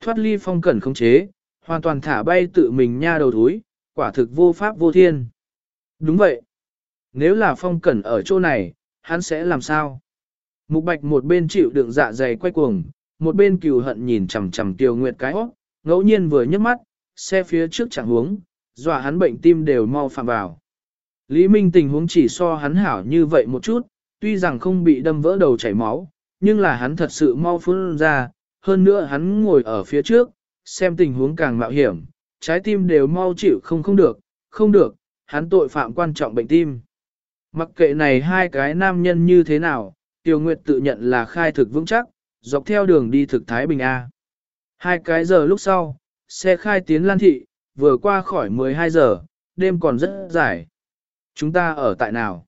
Thoát ly phong cẩn không chế, hoàn toàn thả bay tự mình nha đầu thúi, quả thực vô pháp vô thiên. Đúng vậy. Nếu là phong cẩn ở chỗ này, hắn sẽ làm sao? Mục bạch một bên chịu đựng dạ dày quay cuồng, một bên cừu hận nhìn chằm chằm tiêu nguyệt cái óc, ngẫu nhiên vừa nhấc mắt, xe phía trước chẳng hướng, dọa hắn bệnh tim đều mau phạm vào. Lý Minh tình huống chỉ so hắn hảo như vậy một chút, tuy rằng không bị đâm vỡ đầu chảy máu, nhưng là hắn thật sự mau phun ra, hơn nữa hắn ngồi ở phía trước, xem tình huống càng mạo hiểm, trái tim đều mau chịu không không được, không được, hắn tội phạm quan trọng bệnh tim. Mặc kệ này hai cái nam nhân như thế nào, Tiêu Nguyệt tự nhận là khai thực vững chắc, dọc theo đường đi thực Thái Bình A. Hai cái giờ lúc sau, xe khai tiến Lan Thị, vừa qua khỏi 12 giờ, đêm còn rất dài. Chúng ta ở tại nào?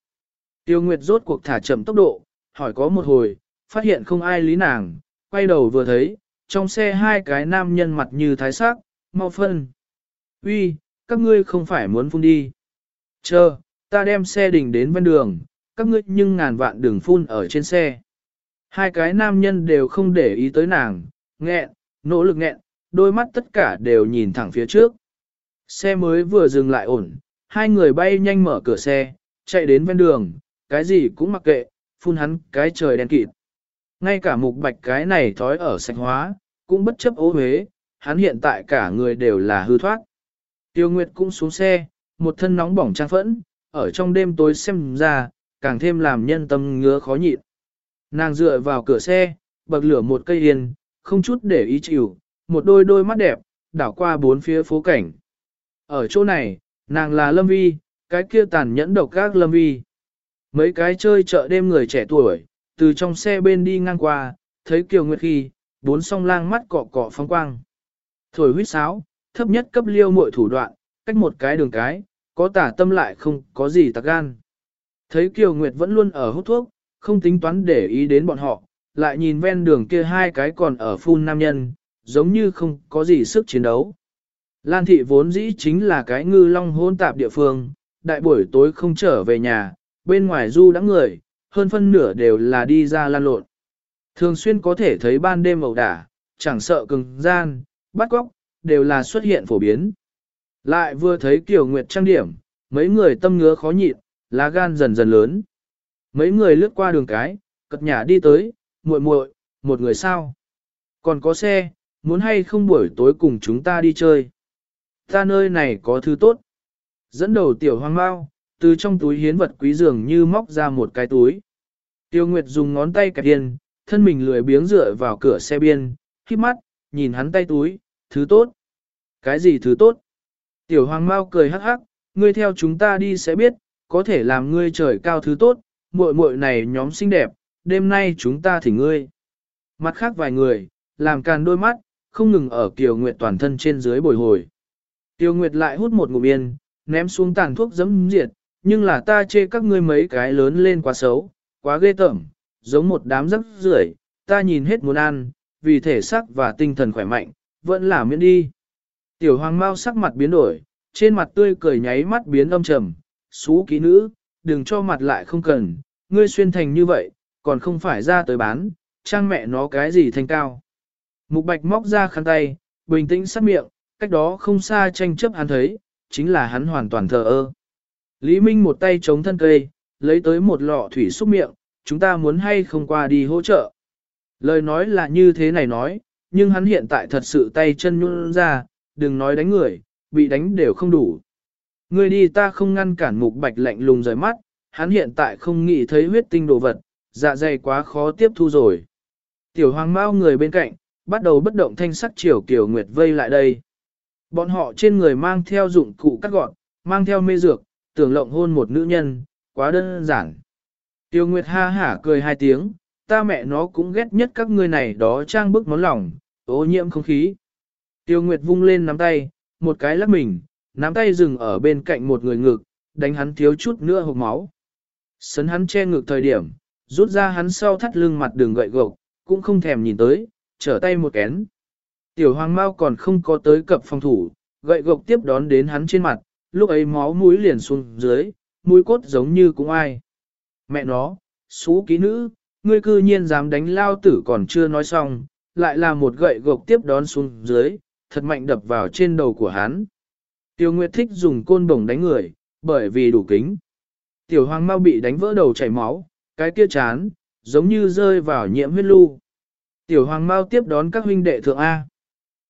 Tiêu Nguyệt rốt cuộc thả chậm tốc độ, hỏi có một hồi, phát hiện không ai lý nàng, quay đầu vừa thấy, trong xe hai cái nam nhân mặt như thái sắc, mau phân. Uy, các ngươi không phải muốn phun đi. Chờ, ta đem xe đình đến ven đường, các ngươi nhưng ngàn vạn đừng phun ở trên xe. Hai cái nam nhân đều không để ý tới nàng, nghẹn, nỗ lực nghẹn, đôi mắt tất cả đều nhìn thẳng phía trước. Xe mới vừa dừng lại ổn, hai người bay nhanh mở cửa xe, chạy đến ven đường, cái gì cũng mặc kệ, phun hắn cái trời đen kịt. Ngay cả mục bạch cái này thói ở sạch hóa, cũng bất chấp ố huế, hắn hiện tại cả người đều là hư thoát. Tiêu Nguyệt cũng xuống xe, một thân nóng bỏng trang phẫn, ở trong đêm tối xem ra, càng thêm làm nhân tâm ngứa khó nhịn. Nàng dựa vào cửa xe, bậc lửa một cây yên, không chút để ý chịu, một đôi đôi mắt đẹp, đảo qua bốn phía phố cảnh. Ở chỗ này, nàng là Lâm Vi, cái kia tàn nhẫn độc các Lâm Vi. Mấy cái chơi chợ đêm người trẻ tuổi, từ trong xe bên đi ngang qua, thấy Kiều Nguyệt khi, bốn song lang mắt cọ cọ phong quang. Thổi huyết sáo, thấp nhất cấp liêu muội thủ đoạn, cách một cái đường cái, có tả tâm lại không có gì tạc gan. Thấy Kiều Nguyệt vẫn luôn ở hút thuốc, không tính toán để ý đến bọn họ, lại nhìn ven đường kia hai cái còn ở phun nam nhân, giống như không có gì sức chiến đấu. Lan thị vốn dĩ chính là cái ngư long hôn tạp địa phương, đại buổi tối không trở về nhà, bên ngoài du đã người, hơn phân nửa đều là đi ra lan lộn. Thường xuyên có thể thấy ban đêm ẩu đả, chẳng sợ cứng gian, bắt góc, đều là xuất hiện phổ biến. Lại vừa thấy Kiều Nguyệt trang điểm, mấy người tâm ngứa khó nhịn, lá gan dần dần lớn. Mấy người lướt qua đường cái, cật nhà đi tới, muội muội, một người sao? Còn có xe, muốn hay không buổi tối cùng chúng ta đi chơi? Ta nơi này có thứ tốt. Dẫn đầu tiểu hoang mau, từ trong túi hiến vật quý dường như móc ra một cái túi. Tiêu Nguyệt dùng ngón tay kẹp điên, thân mình lười biếng dựa vào cửa xe biên, khiếp mắt, nhìn hắn tay túi, thứ tốt. Cái gì thứ tốt? Tiểu Hoàng Mao cười hắc hắc, ngươi theo chúng ta đi sẽ biết, có thể làm ngươi trời cao thứ tốt, muội muội này nhóm xinh đẹp, đêm nay chúng ta thỉnh ngươi. Mặt khác vài người, làm càn đôi mắt, không ngừng ở Kiều Nguyệt toàn thân trên dưới bồi hồi. Tiêu Nguyệt lại hút một ngụm yên, ném xuống tàn thuốc dẫm diệt, nhưng là ta chê các ngươi mấy cái lớn lên quá xấu, quá ghê tởm, giống một đám rắc rưởi, ta nhìn hết muốn ăn, vì thể xác và tinh thần khỏe mạnh, vẫn là miễn đi. Tiểu hoàng mau sắc mặt biến đổi, trên mặt tươi cười nháy mắt biến âm trầm, xú ký nữ, đừng cho mặt lại không cần, ngươi xuyên thành như vậy, còn không phải ra tới bán, trang mẹ nó cái gì thành cao. Mục bạch móc ra khăn tay, bình tĩnh sát miệng, cách đó không xa tranh chấp hắn thấy, chính là hắn hoàn toàn thờ ơ. Lý Minh một tay chống thân cây, lấy tới một lọ thủy xúc miệng, chúng ta muốn hay không qua đi hỗ trợ. Lời nói là như thế này nói, nhưng hắn hiện tại thật sự tay chân nhún ra, đừng nói đánh người, bị đánh đều không đủ. Người đi ta không ngăn cản mục bạch lạnh lùng rời mắt, hắn hiện tại không nghĩ thấy huyết tinh đồ vật, dạ dày quá khó tiếp thu rồi. Tiểu hoàng mao người bên cạnh, bắt đầu bất động thanh sắc chiều kiểu Nguyệt vây lại đây. Bọn họ trên người mang theo dụng cụ cắt gọn, mang theo mê dược, tưởng lộng hôn một nữ nhân, quá đơn giản. Tiêu Nguyệt ha hả cười hai tiếng, ta mẹ nó cũng ghét nhất các ngươi này đó trang bức món lòng, ô nhiễm không khí. Tiêu Nguyệt vung lên nắm tay, một cái lắc mình, nắm tay dừng ở bên cạnh một người ngực, đánh hắn thiếu chút nữa hộp máu. Sấn hắn che ngực thời điểm, rút ra hắn sau thắt lưng mặt đường gậy gộc, cũng không thèm nhìn tới, trở tay một kén. Tiểu hoàng mau còn không có tới cập phòng thủ, gậy gộc tiếp đón đến hắn trên mặt, lúc ấy máu mũi liền xuống dưới, mũi cốt giống như cũng ai. Mẹ nó, xú ký nữ, ngươi cư nhiên dám đánh lao tử còn chưa nói xong, lại là một gậy gộc tiếp đón xuống dưới, thật mạnh đập vào trên đầu của hắn. Tiêu Nguyệt thích dùng côn bổng đánh người, bởi vì đủ kính. Tiểu hoàng mau bị đánh vỡ đầu chảy máu, cái kia chán, giống như rơi vào nhiễm huyết lưu. Tiểu hoàng mau tiếp đón các huynh đệ thượng A.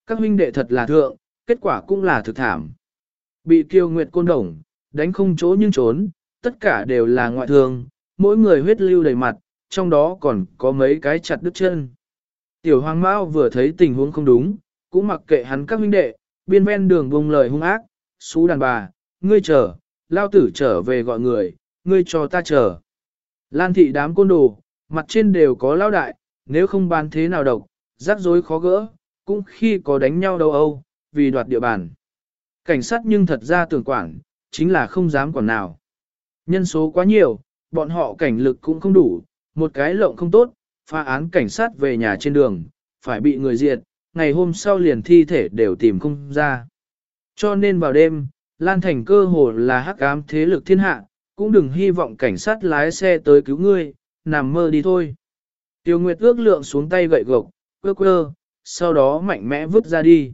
Các huynh đệ thật là thượng, kết quả cũng là thực thảm. Bị kiêu nguyệt côn đồng, đánh không chỗ nhưng trốn, tất cả đều là ngoại thương, mỗi người huyết lưu đầy mặt, trong đó còn có mấy cái chặt đứt chân. Tiểu hoàng mao vừa thấy tình huống không đúng, cũng mặc kệ hắn các huynh đệ, biên ven đường vùng lời hung ác, xú đàn bà, ngươi chờ, lao tử trở về gọi người, ngươi cho ta chờ. Lan thị đám côn đồ, mặt trên đều có lao đại, nếu không bán thế nào độc, rắc rối khó gỡ, cũng khi có đánh nhau đâu âu, vì đoạt địa bàn. Cảnh sát nhưng thật ra tưởng quản, chính là không dám quản nào. Nhân số quá nhiều, bọn họ cảnh lực cũng không đủ, một cái lộng không tốt, pha án cảnh sát về nhà trên đường, phải bị người diệt, ngày hôm sau liền thi thể đều tìm không ra. Cho nên vào đêm, Lan Thành cơ hồ là hắc ám thế lực thiên hạ, cũng đừng hy vọng cảnh sát lái xe tới cứu ngươi, nằm mơ đi thôi. Tiêu Nguyệt ước lượng xuống tay gậy gộc, quơ quơ, sau đó mạnh mẽ vứt ra đi.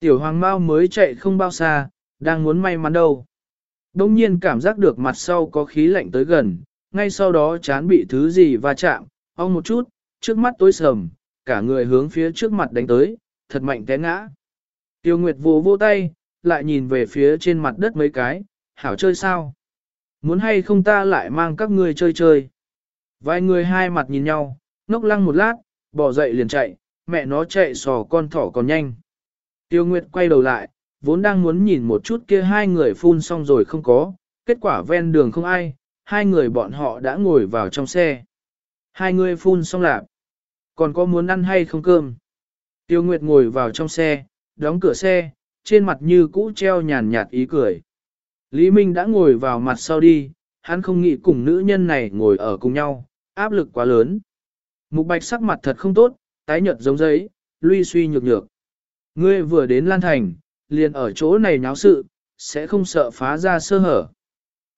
Tiểu Hoàng mau mới chạy không bao xa, đang muốn may mắn đâu. Đông nhiên cảm giác được mặt sau có khí lạnh tới gần, ngay sau đó chán bị thứ gì va chạm, ong một chút, trước mắt tối sầm, cả người hướng phía trước mặt đánh tới, thật mạnh té ngã. Tiêu Nguyệt vô vô tay, lại nhìn về phía trên mặt đất mấy cái, hảo chơi sao? Muốn hay không ta lại mang các ngươi chơi chơi? Vài người hai mặt nhìn nhau, ngốc lăng một lát, bỏ dậy liền chạy, mẹ nó chạy sò con thỏ còn nhanh. Tiêu Nguyệt quay đầu lại, vốn đang muốn nhìn một chút kia hai người phun xong rồi không có, kết quả ven đường không ai, hai người bọn họ đã ngồi vào trong xe. Hai người phun xong lạp. Còn có muốn ăn hay không cơm? Tiêu Nguyệt ngồi vào trong xe, đóng cửa xe, trên mặt như cũ treo nhàn nhạt ý cười. Lý Minh đã ngồi vào mặt sau đi, hắn không nghĩ cùng nữ nhân này ngồi ở cùng nhau, áp lực quá lớn. Mục bạch sắc mặt thật không tốt, tái nhợt giống giấy, luy suy nhược nhược. Ngươi vừa đến Lan Thành, liền ở chỗ này nháo sự, sẽ không sợ phá ra sơ hở.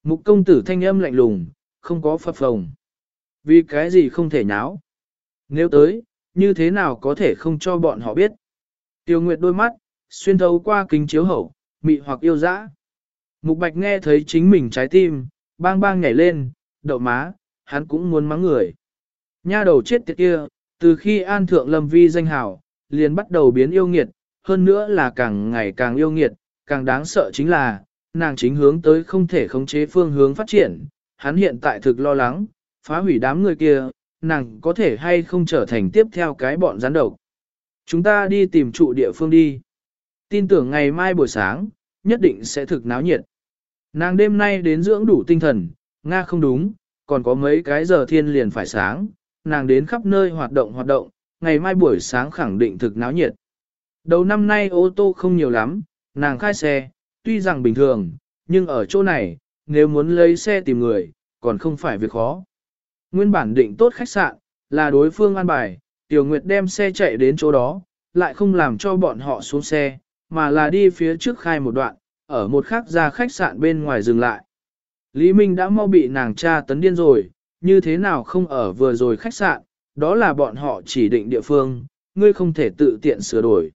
Mục công tử thanh âm lạnh lùng, không có phập phồng. Vì cái gì không thể nháo? Nếu tới, như thế nào có thể không cho bọn họ biết? Tiêu Nguyệt đôi mắt, xuyên thấu qua kính chiếu hậu, mị hoặc yêu dã. Mục Bạch nghe thấy chính mình trái tim, bang bang nhảy lên, đậu má, hắn cũng muốn mắng người. Nha đầu chết tiệt kia, từ khi an thượng lâm vi danh hào, liền bắt đầu biến yêu nghiệt, hơn nữa là càng ngày càng yêu nghiệt, càng đáng sợ chính là, nàng chính hướng tới không thể khống chế phương hướng phát triển, hắn hiện tại thực lo lắng, phá hủy đám người kia, nàng có thể hay không trở thành tiếp theo cái bọn gián độc. Chúng ta đi tìm trụ địa phương đi. Tin tưởng ngày mai buổi sáng, nhất định sẽ thực náo nhiệt. Nàng đêm nay đến dưỡng đủ tinh thần, Nga không đúng, còn có mấy cái giờ thiên liền phải sáng, nàng đến khắp nơi hoạt động hoạt động, ngày mai buổi sáng khẳng định thực náo nhiệt. Đầu năm nay ô tô không nhiều lắm, nàng khai xe, tuy rằng bình thường, nhưng ở chỗ này, nếu muốn lấy xe tìm người, còn không phải việc khó. Nguyên bản định tốt khách sạn, là đối phương an bài, Tiểu Nguyệt đem xe chạy đến chỗ đó, lại không làm cho bọn họ xuống xe, mà là đi phía trước khai một đoạn, ở một khác ra khách sạn bên ngoài dừng lại. Lý Minh đã mau bị nàng cha tấn điên rồi, như thế nào không ở vừa rồi khách sạn, đó là bọn họ chỉ định địa phương, ngươi không thể tự tiện sửa đổi.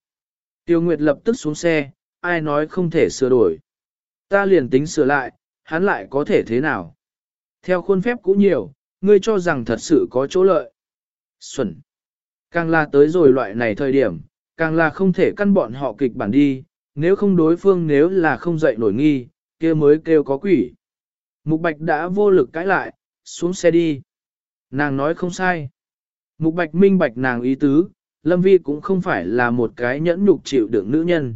Tiêu Nguyệt lập tức xuống xe, ai nói không thể sửa đổi. Ta liền tính sửa lại, hắn lại có thể thế nào? Theo khuôn phép cũ nhiều, ngươi cho rằng thật sự có chỗ lợi. Xuẩn. Càng là tới rồi loại này thời điểm, càng là không thể căn bọn họ kịch bản đi, nếu không đối phương nếu là không dậy nổi nghi, kia mới kêu có quỷ. Mục Bạch đã vô lực cãi lại, xuống xe đi. Nàng nói không sai. Mục bạch minh bạch nàng ý tứ, Lâm Vi cũng không phải là một cái nhẫn nhục chịu đựng nữ nhân.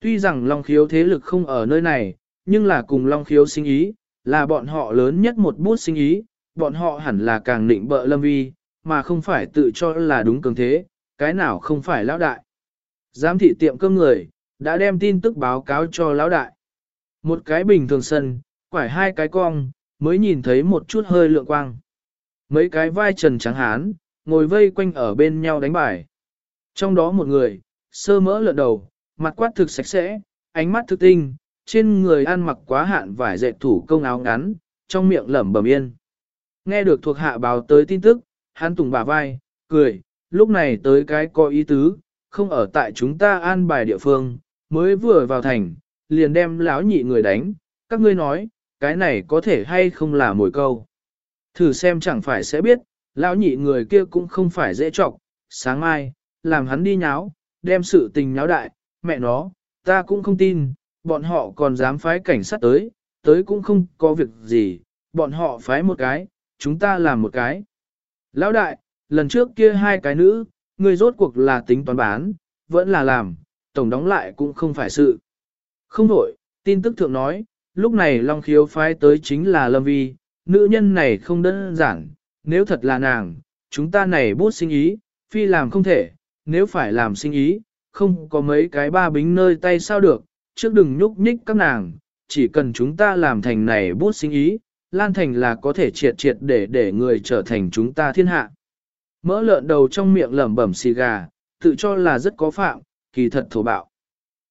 Tuy rằng Long Khiếu thế lực không ở nơi này, nhưng là cùng Long Khiếu sinh ý, là bọn họ lớn nhất một bút sinh ý, bọn họ hẳn là càng định bợ Lâm Vi, mà không phải tự cho là đúng cường thế, cái nào không phải lão đại. Giám thị tiệm cơm người, đã đem tin tức báo cáo cho lão đại. Một cái bình thường sân, quải hai cái cong, mới nhìn thấy một chút hơi lượng quang. Mấy cái vai trần trắng hán, ngồi vây quanh ở bên nhau đánh bài. Trong đó một người, sơ mỡ lợn đầu, mặt quát thực sạch sẽ, ánh mắt thực tinh, trên người ăn mặc quá hạn vải dệt thủ công áo ngắn, trong miệng lẩm bẩm yên. Nghe được thuộc hạ báo tới tin tức, hắn tùng bà vai, cười, lúc này tới cái có ý tứ, không ở tại chúng ta an bài địa phương, mới vừa vào thành, liền đem lão nhị người đánh, các ngươi nói, cái này có thể hay không là mồi câu. Thử xem chẳng phải sẽ biết, lão nhị người kia cũng không phải dễ trọc, sáng mai, làm hắn đi nháo, đem sự tình nháo đại, mẹ nó, ta cũng không tin, bọn họ còn dám phái cảnh sát tới, tới cũng không có việc gì, bọn họ phái một cái, chúng ta làm một cái. Lão đại, lần trước kia hai cái nữ, người rốt cuộc là tính toán bán, vẫn là làm, tổng đóng lại cũng không phải sự. Không đổi, tin tức thượng nói, lúc này Long Khiếu phái tới chính là Lâm Vi, nữ nhân này không đơn giản, nếu thật là nàng, chúng ta này bút sinh ý, phi làm không thể, nếu phải làm sinh ý, không có mấy cái ba bính nơi tay sao được, trước đừng nhúc nhích các nàng, chỉ cần chúng ta làm thành này bút sinh ý, Lan Thành là có thể triệt triệt để để người trở thành chúng ta thiên hạ. Mỡ lợn đầu trong miệng lẩm bẩm xì gà, tự cho là rất có phạm, kỳ thật thổ bạo.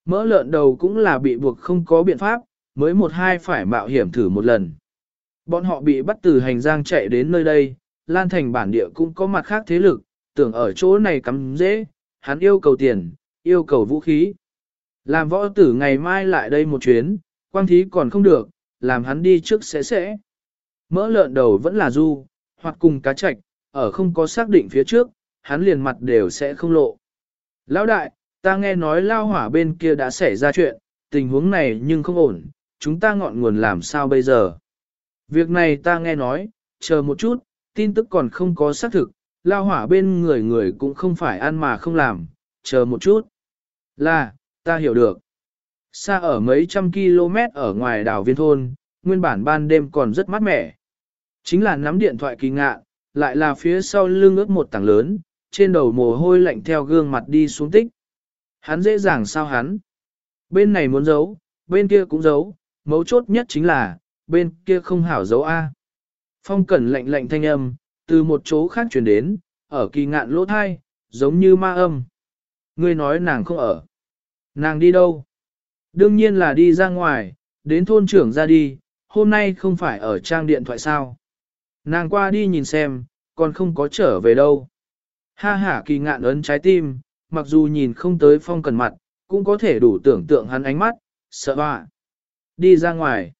Mỡ lợn đầu cũng là bị buộc không có biện pháp, mới một hai phải mạo hiểm thử một lần. Bọn họ bị bắt từ hành giang chạy đến nơi đây, Lan Thành bản địa cũng có mặt khác thế lực, tưởng ở chỗ này cắm dễ, hắn yêu cầu tiền, yêu cầu vũ khí. Làm võ tử ngày mai lại đây một chuyến, quang thí còn không được, làm hắn đi trước sẽ sẽ. Mỡ lợn đầu vẫn là du, hoặc cùng cá chạch, ở không có xác định phía trước, hắn liền mặt đều sẽ không lộ. Lão đại, ta nghe nói lao hỏa bên kia đã xảy ra chuyện, tình huống này nhưng không ổn, chúng ta ngọn nguồn làm sao bây giờ? Việc này ta nghe nói, chờ một chút, tin tức còn không có xác thực, lao hỏa bên người người cũng không phải ăn mà không làm, chờ một chút. Là, ta hiểu được. Xa ở mấy trăm km ở ngoài đảo viên thôn, nguyên bản ban đêm còn rất mát mẻ. Chính là nắm điện thoại kỳ ngạ, lại là phía sau lưng ướt một tảng lớn, trên đầu mồ hôi lạnh theo gương mặt đi xuống tích. Hắn dễ dàng sao hắn? Bên này muốn giấu, bên kia cũng giấu, mấu chốt nhất chính là, bên kia không hảo giấu A. Phong cẩn lạnh lạnh thanh âm, từ một chỗ khác chuyển đến, ở kỳ ngạn lỗ thai, giống như ma âm. Ngươi nói nàng không ở. Nàng đi đâu? Đương nhiên là đi ra ngoài, đến thôn trưởng ra đi, hôm nay không phải ở trang điện thoại sao. Nàng qua đi nhìn xem, còn không có trở về đâu. Ha ha kỳ ngạn ấn trái tim, mặc dù nhìn không tới phong cần mặt, cũng có thể đủ tưởng tượng hắn ánh mắt, sợ hoa. Đi ra ngoài.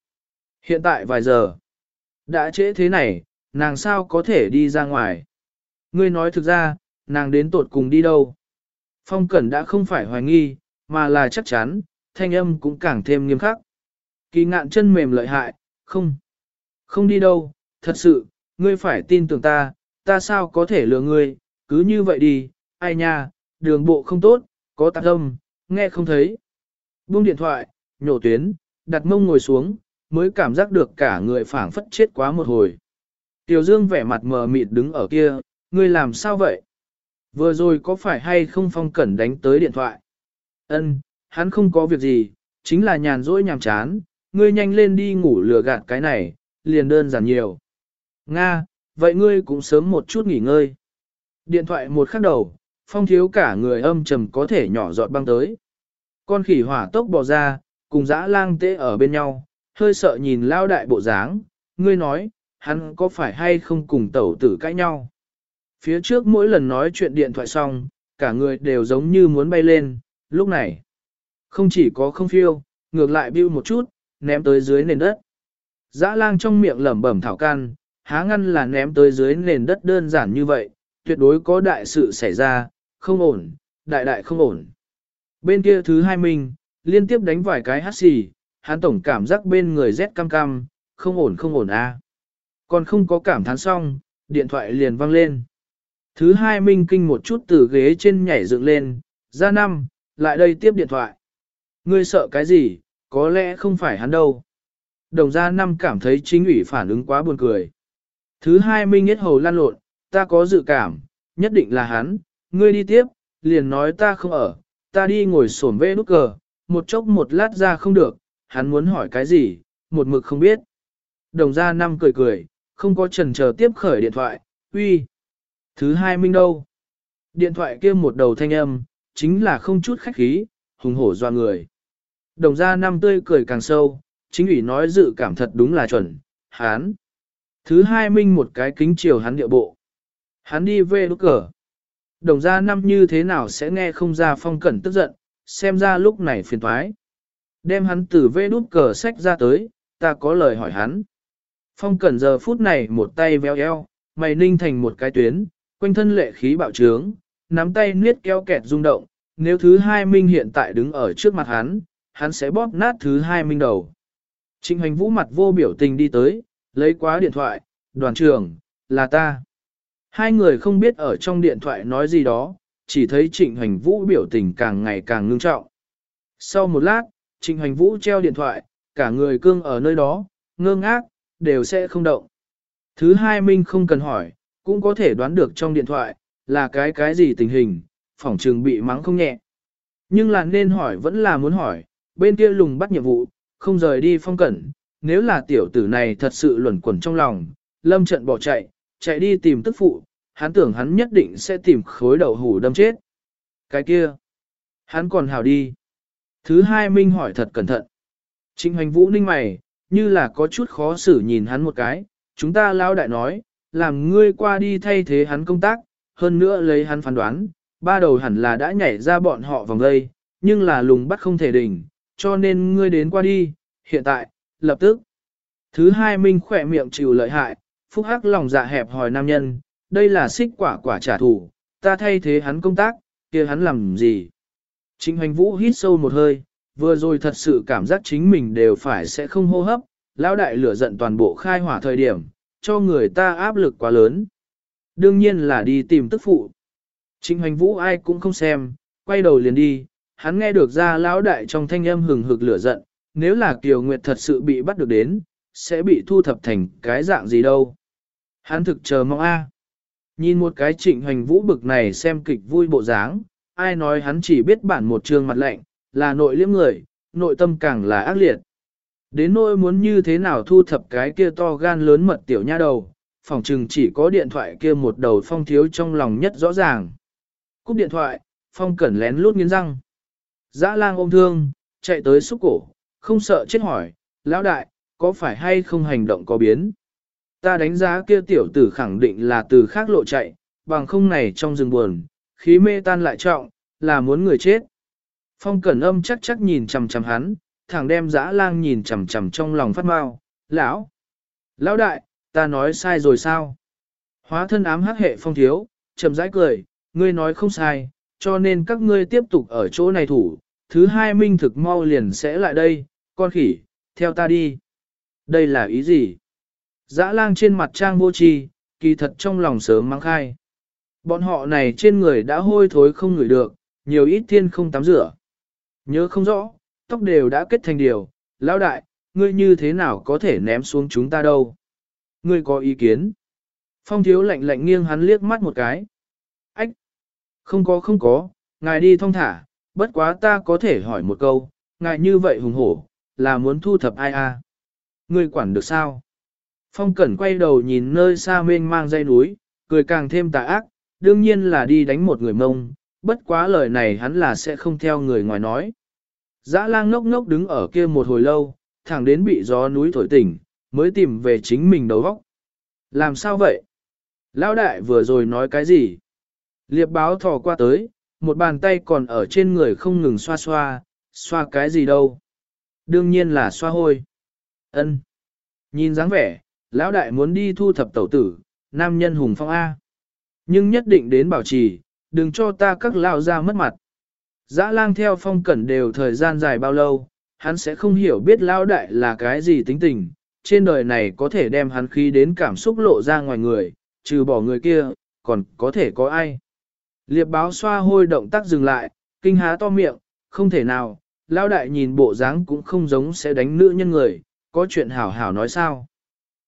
Hiện tại vài giờ. Đã trễ thế này, nàng sao có thể đi ra ngoài. Ngươi nói thực ra, nàng đến tột cùng đi đâu. Phong Cẩn đã không phải hoài nghi, mà là chắc chắn, thanh âm cũng càng thêm nghiêm khắc. Kỳ ngạn chân mềm lợi hại, không. Không đi đâu, thật sự, ngươi phải tin tưởng ta, ta sao có thể lừa ngươi, cứ như vậy đi, ai nha, đường bộ không tốt, có tạc âm, nghe không thấy. Buông điện thoại, nhổ tuyến, đặt mông ngồi xuống, mới cảm giác được cả người phảng phất chết quá một hồi. Tiểu Dương vẻ mặt mờ mịt đứng ở kia, ngươi làm sao vậy? Vừa rồi có phải hay không phong cẩn đánh tới điện thoại? Ân, hắn không có việc gì, chính là nhàn rỗi nhàm chán, ngươi nhanh lên đi ngủ lừa gạt cái này, liền đơn giản nhiều. Nga, vậy ngươi cũng sớm một chút nghỉ ngơi. Điện thoại một khắc đầu, phong thiếu cả người âm trầm có thể nhỏ giọt băng tới. Con khỉ hỏa tốc bò ra, cùng dã lang tế ở bên nhau, hơi sợ nhìn lao đại bộ dáng, ngươi nói, hắn có phải hay không cùng tẩu tử cãi nhau. Phía trước mỗi lần nói chuyện điện thoại xong, cả người đều giống như muốn bay lên, lúc này. Không chỉ có không phiêu, ngược lại bưu một chút, ném tới dưới nền đất. Dã lang trong miệng lẩm bẩm thảo can, há ngăn là ném tới dưới nền đất đơn giản như vậy, tuyệt đối có đại sự xảy ra, không ổn, đại đại không ổn. Bên kia thứ hai mình, liên tiếp đánh vài cái hát xì, hắn tổng cảm giác bên người rét cam cam, không ổn không ổn a. Còn không có cảm thán xong, điện thoại liền vang lên. Thứ hai minh kinh một chút từ ghế trên nhảy dựng lên, ra năm, lại đây tiếp điện thoại. Ngươi sợ cái gì, có lẽ không phải hắn đâu. Đồng gia năm cảm thấy chính ủy phản ứng quá buồn cười. Thứ hai minh nhất hầu lan lộn, ta có dự cảm, nhất định là hắn, ngươi đi tiếp, liền nói ta không ở, ta đi ngồi sổm vê nút cờ, một chốc một lát ra không được, hắn muốn hỏi cái gì, một mực không biết. Đồng gia năm cười cười, không có trần chờ tiếp khởi điện thoại, uy. Thứ hai minh đâu? Điện thoại kia một đầu thanh âm, chính là không chút khách khí, hùng hổ doa người. Đồng gia năm tươi cười càng sâu, chính ủy nói dự cảm thật đúng là chuẩn, hán. Thứ hai minh một cái kính chiều hắn địa bộ. Hắn đi về lúc cờ. Đồng gia năm như thế nào sẽ nghe không ra phong cẩn tức giận, xem ra lúc này phiền thoái. Đem hắn từ vê đút cờ sách ra tới, ta có lời hỏi hắn. Phong cẩn giờ phút này một tay véo eo, mày ninh thành một cái tuyến, quanh thân lệ khí bạo trướng, nắm tay niết keo kẹt rung động, nếu thứ hai minh hiện tại đứng ở trước mặt hắn, hắn sẽ bóp nát thứ hai minh đầu. Trịnh hành vũ mặt vô biểu tình đi tới, lấy quá điện thoại, đoàn trưởng, là ta. Hai người không biết ở trong điện thoại nói gì đó, chỉ thấy trịnh hành vũ biểu tình càng ngày càng ngưng trọng. Sau một lát, trịnh hành vũ treo điện thoại, cả người cương ở nơi đó, ngơ ngác, đều sẽ không động. Thứ hai Minh không cần hỏi, cũng có thể đoán được trong điện thoại, là cái cái gì tình hình, phỏng trường bị mắng không nhẹ. Nhưng là nên hỏi vẫn là muốn hỏi, bên kia lùng bắt nhiệm vụ, không rời đi phong cẩn, nếu là tiểu tử này thật sự luẩn quẩn trong lòng, lâm trận bỏ chạy, chạy đi tìm tức phụ, hắn tưởng hắn nhất định sẽ tìm khối đầu hủ đâm chết. Cái kia, hắn còn hào đi. Thứ hai Minh hỏi thật cẩn thận. Trịnh hoành vũ ninh mày, như là có chút khó xử nhìn hắn một cái, chúng ta lao đại nói, làm ngươi qua đi thay thế hắn công tác, hơn nữa lấy hắn phán đoán, ba đầu hẳn là đã nhảy ra bọn họ vòng đây, nhưng là lùng bắt không thể đỉnh, cho nên ngươi đến qua đi, hiện tại, lập tức. Thứ hai Minh khỏe miệng chịu lợi hại, phúc hắc lòng dạ hẹp hỏi nam nhân, đây là xích quả quả trả thù, ta thay thế hắn công tác, kia hắn làm gì? Trịnh hoành vũ hít sâu một hơi, vừa rồi thật sự cảm giác chính mình đều phải sẽ không hô hấp, lão đại lửa giận toàn bộ khai hỏa thời điểm, cho người ta áp lực quá lớn. Đương nhiên là đi tìm tức phụ. Trịnh hoành vũ ai cũng không xem, quay đầu liền đi, hắn nghe được ra lão đại trong thanh âm hừng hực lửa giận, nếu là Kiều Nguyệt thật sự bị bắt được đến, sẽ bị thu thập thành cái dạng gì đâu. Hắn thực chờ mong a. Nhìn một cái trịnh hoành vũ bực này xem kịch vui bộ dáng, ai nói hắn chỉ biết bản một trường mặt lạnh, là nội liếm người, nội tâm càng là ác liệt. Đến nỗi muốn như thế nào thu thập cái kia to gan lớn mật tiểu nha đầu, phòng trừng chỉ có điện thoại kia một đầu phong thiếu trong lòng nhất rõ ràng. Cúp điện thoại, phong cẩn lén lút nghiến răng. Dã lang ôm thương, chạy tới xúc cổ, không sợ chết hỏi, lão đại, có phải hay không hành động có biến? Ta đánh giá kia tiểu tử khẳng định là từ khác lộ chạy, bằng không này trong rừng buồn, khí mê tan lại trọng, là muốn người chết. Phong cẩn âm chắc chắc nhìn chằm chằm hắn, thẳng đem dã lang nhìn chằm chằm trong lòng phát mau, lão, lão đại, ta nói sai rồi sao? Hóa thân ám hắc hệ phong thiếu, chậm rãi cười, ngươi nói không sai, cho nên các ngươi tiếp tục ở chỗ này thủ, thứ hai minh thực mau liền sẽ lại đây, con khỉ, theo ta đi. Đây là ý gì? Dã lang trên mặt trang vô tri, kỳ thật trong lòng sớm mang khai. Bọn họ này trên người đã hôi thối không ngửi được, nhiều ít thiên không tắm rửa. Nhớ không rõ, tóc đều đã kết thành điều, lão đại, ngươi như thế nào có thể ném xuống chúng ta đâu? Ngươi có ý kiến? Phong thiếu lạnh lạnh nghiêng hắn liếc mắt một cái. Ách! Không có không có, ngài đi thong thả, bất quá ta có thể hỏi một câu, ngài như vậy hùng hổ, là muốn thu thập ai a? À? Ngươi quản được sao? Phong Cẩn quay đầu nhìn nơi xa mênh mang dây núi, cười càng thêm tà ác, đương nhiên là đi đánh một người mông, bất quá lời này hắn là sẽ không theo người ngoài nói. Dã lang ngốc ngốc đứng ở kia một hồi lâu, thẳng đến bị gió núi thổi tỉnh, mới tìm về chính mình đầu óc. Làm sao vậy? Lão đại vừa rồi nói cái gì? Liệp báo thò qua tới, một bàn tay còn ở trên người không ngừng xoa xoa, xoa cái gì đâu? Đương nhiên là xoa hôi. Ân. Nhìn dáng vẻ, lão đại muốn đi thu thập tẩu tử, nam nhân hùng phong A. Nhưng nhất định đến bảo trì, đừng cho ta các lão ra mất mặt. Dã lang theo phong cẩn đều thời gian dài bao lâu, hắn sẽ không hiểu biết lão đại là cái gì tính tình, trên đời này có thể đem hắn khí đến cảm xúc lộ ra ngoài người, trừ bỏ người kia, còn có thể có ai. Liệp báo xoa hôi động tác dừng lại, kinh há to miệng, không thể nào, lao đại nhìn bộ dáng cũng không giống sẽ đánh nữ nhân người, có chuyện hảo hảo nói sao.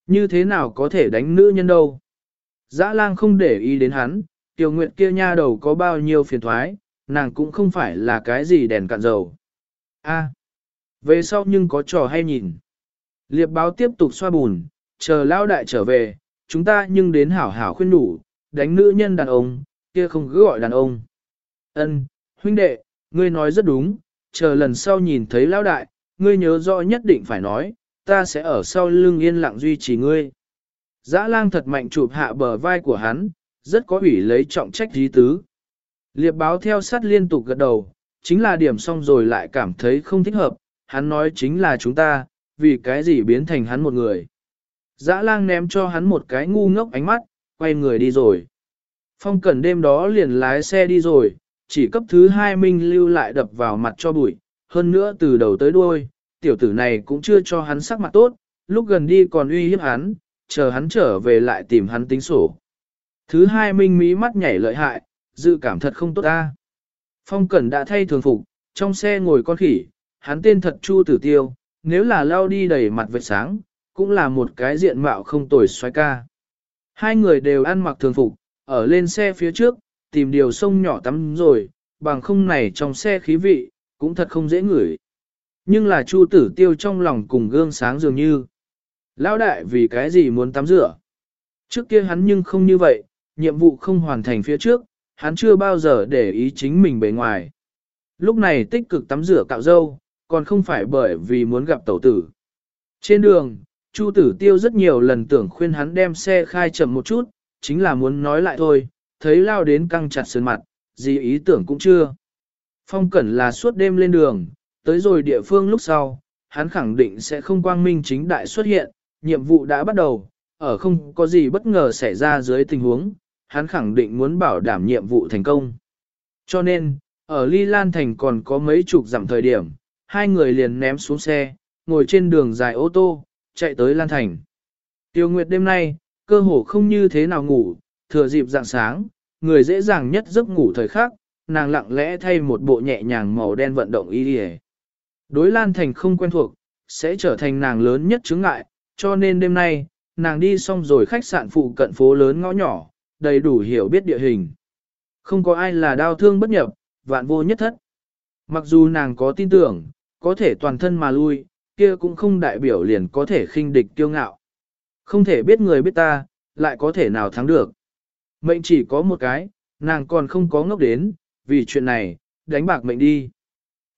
Như thế nào có thể đánh nữ nhân đâu. Dã lang không để ý đến hắn, tiểu Nguyệt kia nha đầu có bao nhiêu phiền thoái, nàng cũng không phải là cái gì đèn cạn dầu. A, về sau nhưng có trò hay nhìn. Liệp báo tiếp tục xoa bùn, chờ lao đại trở về, chúng ta nhưng đến hảo hảo khuyên đủ, đánh nữ nhân đàn ông, kia không cứ gọi đàn ông. Ân, huynh đệ, ngươi nói rất đúng, chờ lần sau nhìn thấy lao đại, ngươi nhớ rõ nhất định phải nói, ta sẽ ở sau lưng yên lặng duy trì ngươi. Dã lang thật mạnh chụp hạ bờ vai của hắn, rất có ủy lấy trọng trách dí tứ. Liệp báo theo sát liên tục gật đầu, chính là điểm xong rồi lại cảm thấy không thích hợp, hắn nói chính là chúng ta, vì cái gì biến thành hắn một người. Dã lang ném cho hắn một cái ngu ngốc ánh mắt, quay người đi rồi. Phong cẩn đêm đó liền lái xe đi rồi, chỉ cấp thứ hai minh lưu lại đập vào mặt cho bụi, hơn nữa từ đầu tới đuôi, tiểu tử này cũng chưa cho hắn sắc mặt tốt, lúc gần đi còn uy hiếp hắn, chờ hắn trở về lại tìm hắn tính sổ. Thứ hai minh mỹ mắt nhảy lợi hại, dự cảm thật không tốt ta. Phong Cẩn đã thay thường phục, trong xe ngồi con khỉ, hắn tên thật Chu Tử Tiêu, nếu là lao đi đầy mặt vệt sáng, cũng là một cái diện mạo không tồi xoay ca. Hai người đều ăn mặc thường phục, ở lên xe phía trước, tìm điều sông nhỏ tắm rồi, bằng không này trong xe khí vị, cũng thật không dễ ngửi. Nhưng là Chu Tử Tiêu trong lòng cùng gương sáng dường như. Lão đại vì cái gì muốn tắm rửa? Trước kia hắn nhưng không như vậy, nhiệm vụ không hoàn thành phía trước, hắn chưa bao giờ để ý chính mình bề ngoài. Lúc này tích cực tắm rửa cạo dâu, còn không phải bởi vì muốn gặp tẩu tử. Trên đường, Chu tử tiêu rất nhiều lần tưởng khuyên hắn đem xe khai chậm một chút, chính là muốn nói lại thôi, thấy lao đến căng chặt sơn mặt, gì ý tưởng cũng chưa. Phong cẩn là suốt đêm lên đường, tới rồi địa phương lúc sau, hắn khẳng định sẽ không quang minh chính đại xuất hiện, nhiệm vụ đã bắt đầu, ở không có gì bất ngờ xảy ra dưới tình huống, hắn khẳng định muốn bảo đảm nhiệm vụ thành công. Cho nên, ở Ly Lan Thành còn có mấy chục dặm thời điểm, hai người liền ném xuống xe, ngồi trên đường dài ô tô, chạy tới Lan Thành. Tiêu Nguyệt đêm nay, cơ hồ không như thế nào ngủ, thừa dịp dạng sáng, người dễ dàng nhất giấc ngủ thời khắc, nàng lặng lẽ thay một bộ nhẹ nhàng màu đen vận động y đi Đối Lan Thành không quen thuộc, sẽ trở thành nàng lớn nhất chứng ngại, cho nên đêm nay, nàng đi xong rồi khách sạn phụ cận phố lớn ngõ nhỏ, đầy đủ hiểu biết địa hình. Không có ai là đau thương bất nhập, vạn vô nhất thất. Mặc dù nàng có tin tưởng, có thể toàn thân mà lui, kia cũng không đại biểu liền có thể khinh địch kiêu ngạo. Không thể biết người biết ta, lại có thể nào thắng được. Mệnh chỉ có một cái, nàng còn không có ngốc đến, vì chuyện này, đánh bạc mệnh đi.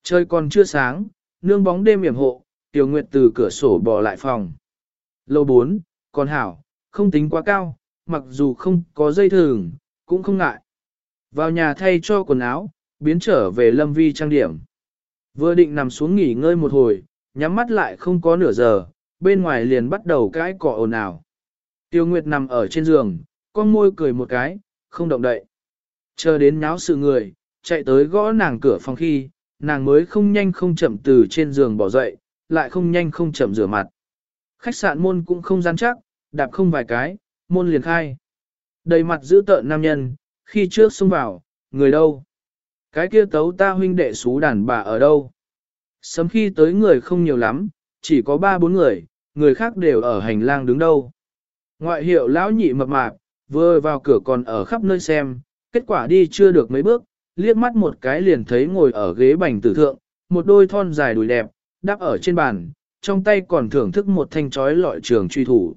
Trời còn chưa sáng, nương bóng đêm yểm hộ, Tiểu Nguyệt từ cửa sổ bỏ lại phòng. Lầu 4, còn hảo, không tính quá cao, mặc dù không có dây thừng, cũng không ngại. Vào nhà thay cho quần áo, biến trở về lâm vi trang điểm. Vừa định nằm xuống nghỉ ngơi một hồi, nhắm mắt lại không có nửa giờ, bên ngoài liền bắt đầu cái cọ ồn ào. Tiêu Nguyệt nằm ở trên giường, con môi cười một cái, không động đậy. Chờ đến náo sự người, chạy tới gõ nàng cửa phòng khi, nàng mới không nhanh không chậm từ trên giường bỏ dậy, lại không nhanh không chậm rửa mặt. Khách sạn môn cũng không gian chắc, đạp không vài cái, môn liền khai. Đầy mặt giữ tợn nam nhân, khi trước xông vào, người đâu? Cái kia tấu ta huynh đệ xú đàn bà ở đâu? Sớm khi tới người không nhiều lắm, chỉ có ba bốn người, người khác đều ở hành lang đứng đâu. Ngoại hiệu lão nhị mập mạp, vừa vào cửa còn ở khắp nơi xem, kết quả đi chưa được mấy bước, liếc mắt một cái liền thấy ngồi ở ghế bành tử thượng, một đôi thon dài đùi đẹp, đắp ở trên bàn, trong tay còn thưởng thức một thanh chói lọi trường truy thủ.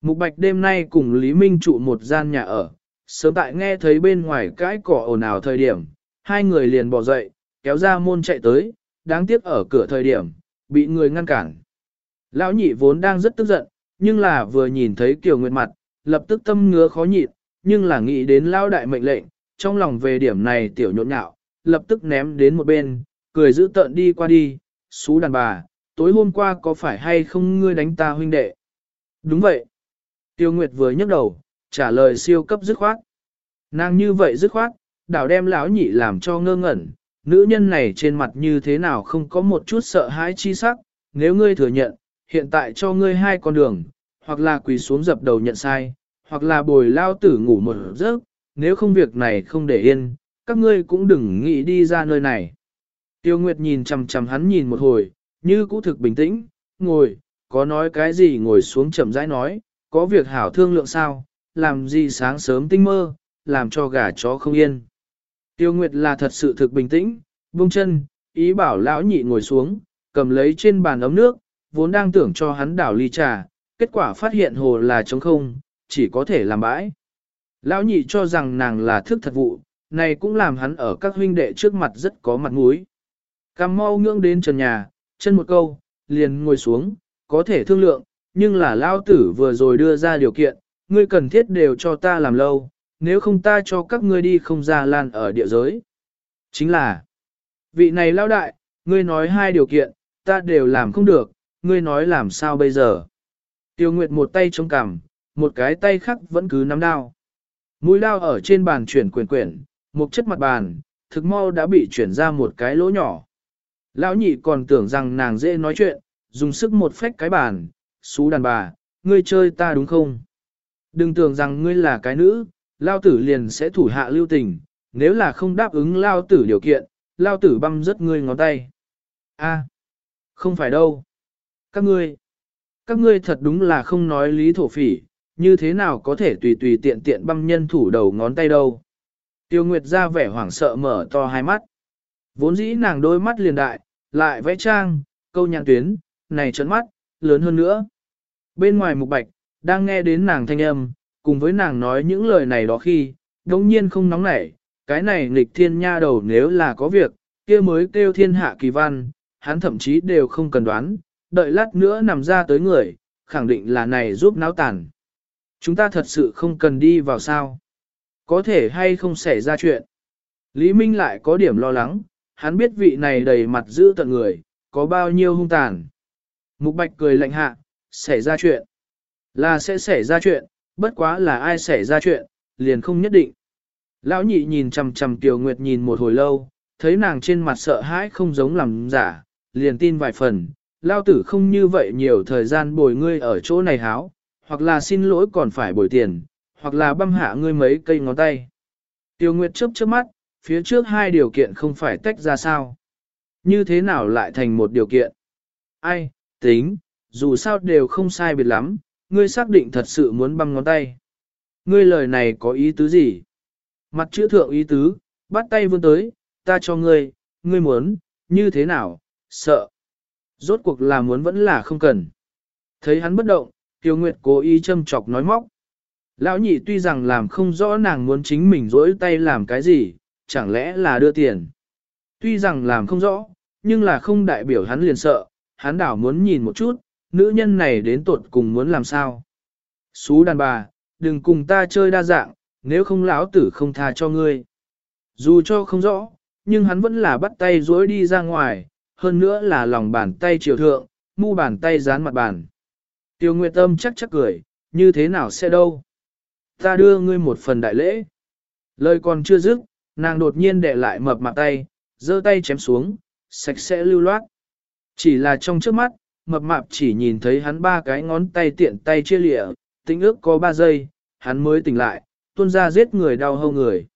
Mục Bạch đêm nay cùng Lý Minh trụ một gian nhà ở, sớm tại nghe thấy bên ngoài cái cỏ ồn ào thời điểm, hai người liền bỏ dậy, kéo ra môn chạy tới, đáng tiếc ở cửa thời điểm, bị người ngăn cản. Lão nhị vốn đang rất tức giận, nhưng là vừa nhìn thấy Kiều Nguyệt mặt, lập tức tâm ngứa khó nhịn, nhưng là nghĩ đến lão đại mệnh lệnh, trong lòng về điểm này tiểu nhộn nhạo, lập tức ném đến một bên, cười giữ tợn đi qua đi, xú đàn bà, tối hôm qua có phải hay không ngươi đánh ta huynh đệ? Đúng vậy. Tiêu Nguyệt vừa nhấc đầu, trả lời siêu cấp dứt khoát. Nàng như vậy dứt khoát, đảo đem lão nhị làm cho ngơ ngẩn, nữ nhân này trên mặt như thế nào không có một chút sợ hãi chi sắc, nếu ngươi thừa nhận, hiện tại cho ngươi hai con đường, hoặc là quỳ xuống dập đầu nhận sai, hoặc là bồi lao tử ngủ một giấc, nếu không việc này không để yên, các ngươi cũng đừng nghĩ đi ra nơi này. Tiêu Nguyệt nhìn chằm chằm hắn nhìn một hồi, như cũ thực bình tĩnh, ngồi, có nói cái gì ngồi xuống chậm rãi nói, có việc hảo thương lượng sao, làm gì sáng sớm tinh mơ, làm cho gà chó không yên. Tiêu Nguyệt là thật sự thực bình tĩnh, buông chân, ý bảo lão nhị ngồi xuống, cầm lấy trên bàn ấm nước, vốn đang tưởng cho hắn đảo ly trà, kết quả phát hiện hồ là trống không, chỉ có thể làm bãi. Lão nhị cho rằng nàng là thức thật vụ, này cũng làm hắn ở các huynh đệ trước mặt rất có mặt mũi. Cam mau ngưỡng đến trần nhà, chân một câu, liền ngồi xuống, có thể thương lượng, nhưng là lao tử vừa rồi đưa ra điều kiện, ngươi cần thiết đều cho ta làm lâu, nếu không ta cho các ngươi đi không ra lan ở địa giới. Chính là, vị này lao đại, ngươi nói hai điều kiện, ta đều làm không được, ngươi nói làm sao bây giờ. Tiêu Nguyệt một tay chống cằm, một cái tay khác vẫn cứ nắm đao. Mũi lao ở trên bàn chuyển quyền quyển, một chất mặt bàn, thực mau đã bị chuyển ra một cái lỗ nhỏ. Lão nhị còn tưởng rằng nàng dễ nói chuyện, dùng sức một phách cái bàn, xú đàn bà, ngươi chơi ta đúng không? Đừng tưởng rằng ngươi là cái nữ, lao tử liền sẽ thủ hạ lưu tình, nếu là không đáp ứng lao tử điều kiện, lao tử băm rất ngươi ngón tay. A, không phải đâu. Các ngươi, các ngươi thật đúng là không nói lý thổ phỉ, như thế nào có thể tùy tùy tiện tiện băm nhân thủ đầu ngón tay đâu. Tiêu Nguyệt ra vẻ hoảng sợ mở to hai mắt. Vốn dĩ nàng đôi mắt liền đại, lại vẽ trang, câu nhãn tuyến, này trấn mắt, lớn hơn nữa. Bên ngoài mục bạch, đang nghe đến nàng thanh âm, cùng với nàng nói những lời này đó khi, đống nhiên không nóng nảy, cái này nghịch thiên nha đầu nếu là có việc, kia mới kêu thiên hạ kỳ văn, hắn thậm chí đều không cần đoán, đợi lát nữa nằm ra tới người, khẳng định là này giúp náo tàn. Chúng ta thật sự không cần đi vào sao. Có thể hay không xảy ra chuyện. Lý Minh lại có điểm lo lắng, hắn biết vị này đầy mặt giữ tận người, có bao nhiêu hung tàn. Mục Bạch cười lạnh hạ, xảy ra chuyện. Là sẽ xảy ra chuyện, bất quá là ai xảy ra chuyện, liền không nhất định. Lão nhị nhìn chằm chằm Tiểu Nguyệt nhìn một hồi lâu, thấy nàng trên mặt sợ hãi không giống làm giả, liền tin vài phần, lao tử không như vậy nhiều thời gian bồi ngươi ở chỗ này háo, hoặc là xin lỗi còn phải bồi tiền, hoặc là băm hạ ngươi mấy cây ngón tay. Tiêu Nguyệt chớp chớp mắt, phía trước hai điều kiện không phải tách ra sao. Như thế nào lại thành một điều kiện? Ai, tính, dù sao đều không sai biệt lắm, ngươi xác định thật sự muốn băm ngón tay. Ngươi lời này có ý tứ gì? Mặt chữ thượng ý tứ, bắt tay vươn tới, ta cho ngươi, ngươi muốn, như thế nào, sợ. Rốt cuộc là muốn vẫn là không cần. Thấy hắn bất động, Tiêu Nguyệt cố ý châm chọc nói móc. Lão nhị tuy rằng làm không rõ nàng muốn chính mình rỗi tay làm cái gì, chẳng lẽ là đưa tiền. Tuy rằng làm không rõ, nhưng là không đại biểu hắn liền sợ, hắn đảo muốn nhìn một chút, nữ nhân này đến tuột cùng muốn làm sao. Xú đàn bà, đừng cùng ta chơi đa dạng, nếu không lão tử không tha cho ngươi. Dù cho không rõ, nhưng hắn vẫn là bắt tay dối đi ra ngoài, hơn nữa là lòng bàn tay chiều thượng, mu bàn tay dán mặt bàn. Tiêu Nguyệt Tâm chắc chắc cười, như thế nào sẽ đâu. Ta đưa ngươi một phần đại lễ. Lời còn chưa dứt, nàng đột nhiên để lại mập mạp tay, giơ tay chém xuống, sạch sẽ lưu loát. Chỉ là trong trước mắt, mập mạp chỉ nhìn thấy hắn ba cái ngón tay tiện tay chia lịa, tính ước có ba giây, hắn mới tỉnh lại, tuôn ra giết người đau hâu người.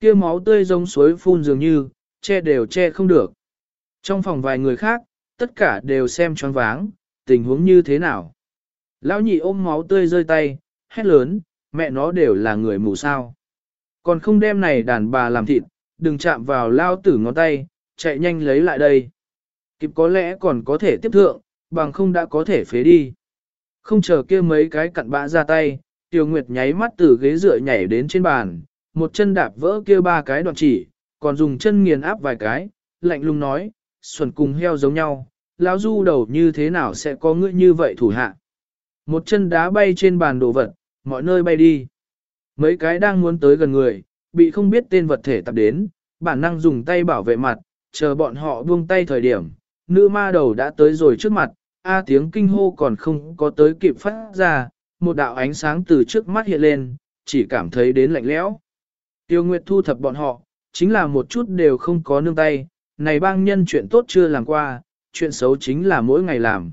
kia máu tươi giống suối phun dường như, che đều che không được. Trong phòng vài người khác, tất cả đều xem choáng váng, tình huống như thế nào. Lão nhị ôm máu tươi rơi tay, hét lớn, mẹ nó đều là người mù sao. Còn không đem này đàn bà làm thịt, đừng chạm vào lao tử ngón tay, chạy nhanh lấy lại đây. Kịp có lẽ còn có thể tiếp thượng, bằng không đã có thể phế đi. Không chờ kia mấy cái cặn bã ra tay, Tiêu Nguyệt nháy mắt từ ghế dựa nhảy đến trên bàn, một chân đạp vỡ kia ba cái đoạn chỉ, còn dùng chân nghiền áp vài cái, lạnh lùng nói, xuẩn cùng heo giống nhau, lão du đầu như thế nào sẽ có ngươi như vậy thủ hạ. Một chân đá bay trên bàn đồ vật, mọi nơi bay đi. Mấy cái đang muốn tới gần người, bị không biết tên vật thể tập đến, bản năng dùng tay bảo vệ mặt, chờ bọn họ buông tay thời điểm, nữ ma đầu đã tới rồi trước mặt, a tiếng kinh hô còn không có tới kịp phát ra, một đạo ánh sáng từ trước mắt hiện lên, chỉ cảm thấy đến lạnh lẽo. Tiêu Nguyệt thu thập bọn họ, chính là một chút đều không có nương tay, này bang nhân chuyện tốt chưa làm qua, chuyện xấu chính là mỗi ngày làm.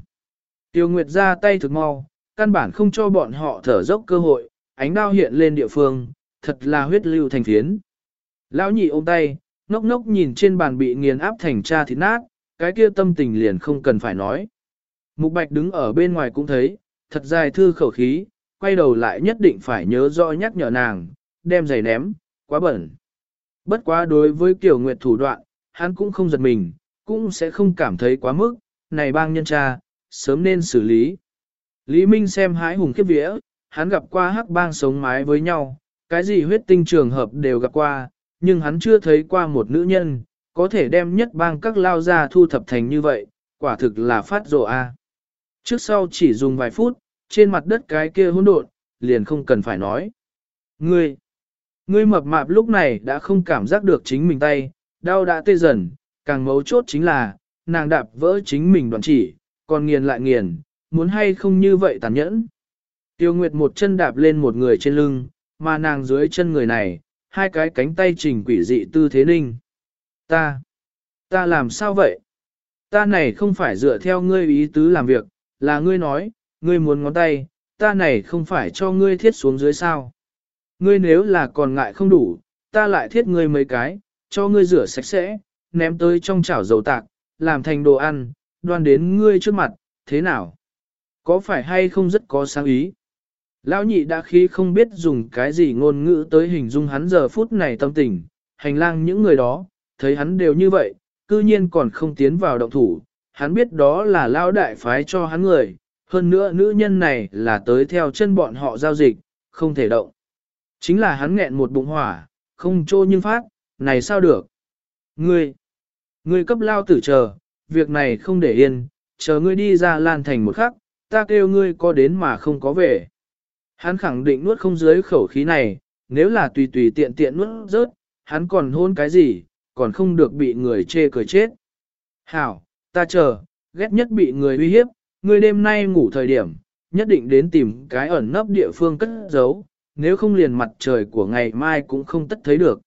Tiêu Nguyệt ra tay thực mau, căn bản không cho bọn họ thở dốc cơ hội, ánh đao hiện lên địa phương, thật là huyết lưu thành phiến. Lão nhị ôm tay, ngốc ngốc nhìn trên bàn bị nghiền áp thành cha thịt nát, cái kia tâm tình liền không cần phải nói. Mục bạch đứng ở bên ngoài cũng thấy, thật dài thư khẩu khí, quay đầu lại nhất định phải nhớ rõ nhắc nhở nàng, đem giày ném, quá bẩn. Bất quá đối với tiểu nguyệt thủ đoạn, hắn cũng không giật mình, cũng sẽ không cảm thấy quá mức, này bang nhân cha, sớm nên xử lý. Lý Minh xem hái hùng khiếp vía, hắn gặp qua hắc bang sống mái với nhau, cái gì huyết tinh trường hợp đều gặp qua, nhưng hắn chưa thấy qua một nữ nhân, có thể đem nhất bang các lao ra thu thập thành như vậy, quả thực là phát rộ a. Trước sau chỉ dùng vài phút, trên mặt đất cái kia hỗn độn, liền không cần phải nói. Ngươi, ngươi mập mạp lúc này đã không cảm giác được chính mình tay, đau đã tê dần, càng mấu chốt chính là, nàng đạp vỡ chính mình đoạn chỉ, còn nghiền lại nghiền, muốn hay không như vậy tàn nhẫn. Tiêu Nguyệt một chân đạp lên một người trên lưng, mà nàng dưới chân người này, hai cái cánh tay trình quỷ dị tư thế ninh. Ta, ta làm sao vậy? Ta này không phải dựa theo ngươi ý tứ làm việc, là ngươi nói, ngươi muốn ngón tay, ta này không phải cho ngươi thiết xuống dưới sao. Ngươi nếu là còn ngại không đủ, ta lại thiết ngươi mấy cái, cho ngươi rửa sạch sẽ, ném tới trong chảo dầu tạc, làm thành đồ ăn, đoan đến ngươi trước mặt, thế nào? Có phải hay không rất có sáng ý? Lão nhị đã khí không biết dùng cái gì ngôn ngữ tới hình dung hắn giờ phút này tâm tình, hành lang những người đó, thấy hắn đều như vậy, cư nhiên còn không tiến vào động thủ, hắn biết đó là lão đại phái cho hắn người, hơn nữa nữ nhân này là tới theo chân bọn họ giao dịch, không thể động. Chính là hắn nghẹn một bụng hỏa, không trô nhưng phát, này sao được? Ngươi, ngươi cấp lao tử chờ, việc này không để yên, chờ ngươi đi ra lan thành một khắc, ta kêu ngươi có đến mà không có về. Hắn khẳng định nuốt không dưới khẩu khí này, nếu là tùy tùy tiện tiện nuốt rớt, hắn còn hôn cái gì, còn không được bị người chê cười chết. Hảo, ta chờ, ghét nhất bị người uy hiếp, ngươi đêm nay ngủ thời điểm, nhất định đến tìm cái ẩn nấp địa phương cất giấu, nếu không liền mặt trời của ngày mai cũng không tất thấy được.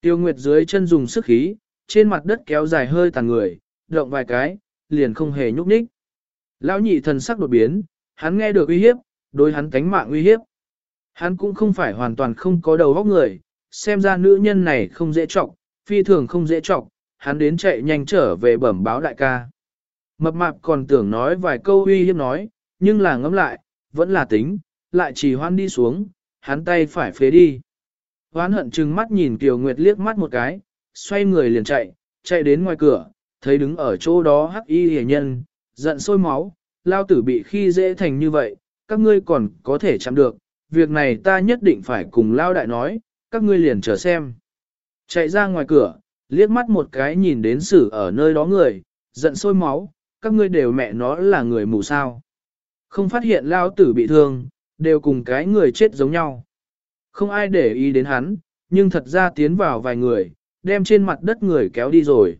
Tiêu Nguyệt dưới chân dùng sức khí, trên mặt đất kéo dài hơi tàn người, động vài cái, liền không hề nhúc nhích. Lão nhị thần sắc đột biến, hắn nghe được uy hiếp, đối hắn cánh mạng uy hiếp. Hắn cũng không phải hoàn toàn không có đầu óc người, xem ra nữ nhân này không dễ trọng, phi thường không dễ trọng, hắn đến chạy nhanh trở về bẩm báo đại ca. Mập mạp còn tưởng nói vài câu uy hiếp nói, nhưng là ngẫm lại, vẫn là tính, lại chỉ hoan đi xuống, hắn tay phải phế đi. Hoán hận chừng mắt nhìn Kiều Nguyệt liếc mắt một cái, xoay người liền chạy, chạy đến ngoài cửa, thấy đứng ở chỗ đó hắc y hề nhân, giận sôi máu, lao tử bị khi dễ thành như vậy, các ngươi còn có thể chạm được, việc này ta nhất định phải cùng lao đại nói, các ngươi liền chờ xem. Chạy ra ngoài cửa, liếc mắt một cái nhìn đến sử ở nơi đó người, giận sôi máu, các ngươi đều mẹ nó là người mù sao. Không phát hiện lao tử bị thương, đều cùng cái người chết giống nhau. Không ai để ý đến hắn, nhưng thật ra tiến vào vài người, đem trên mặt đất người kéo đi rồi.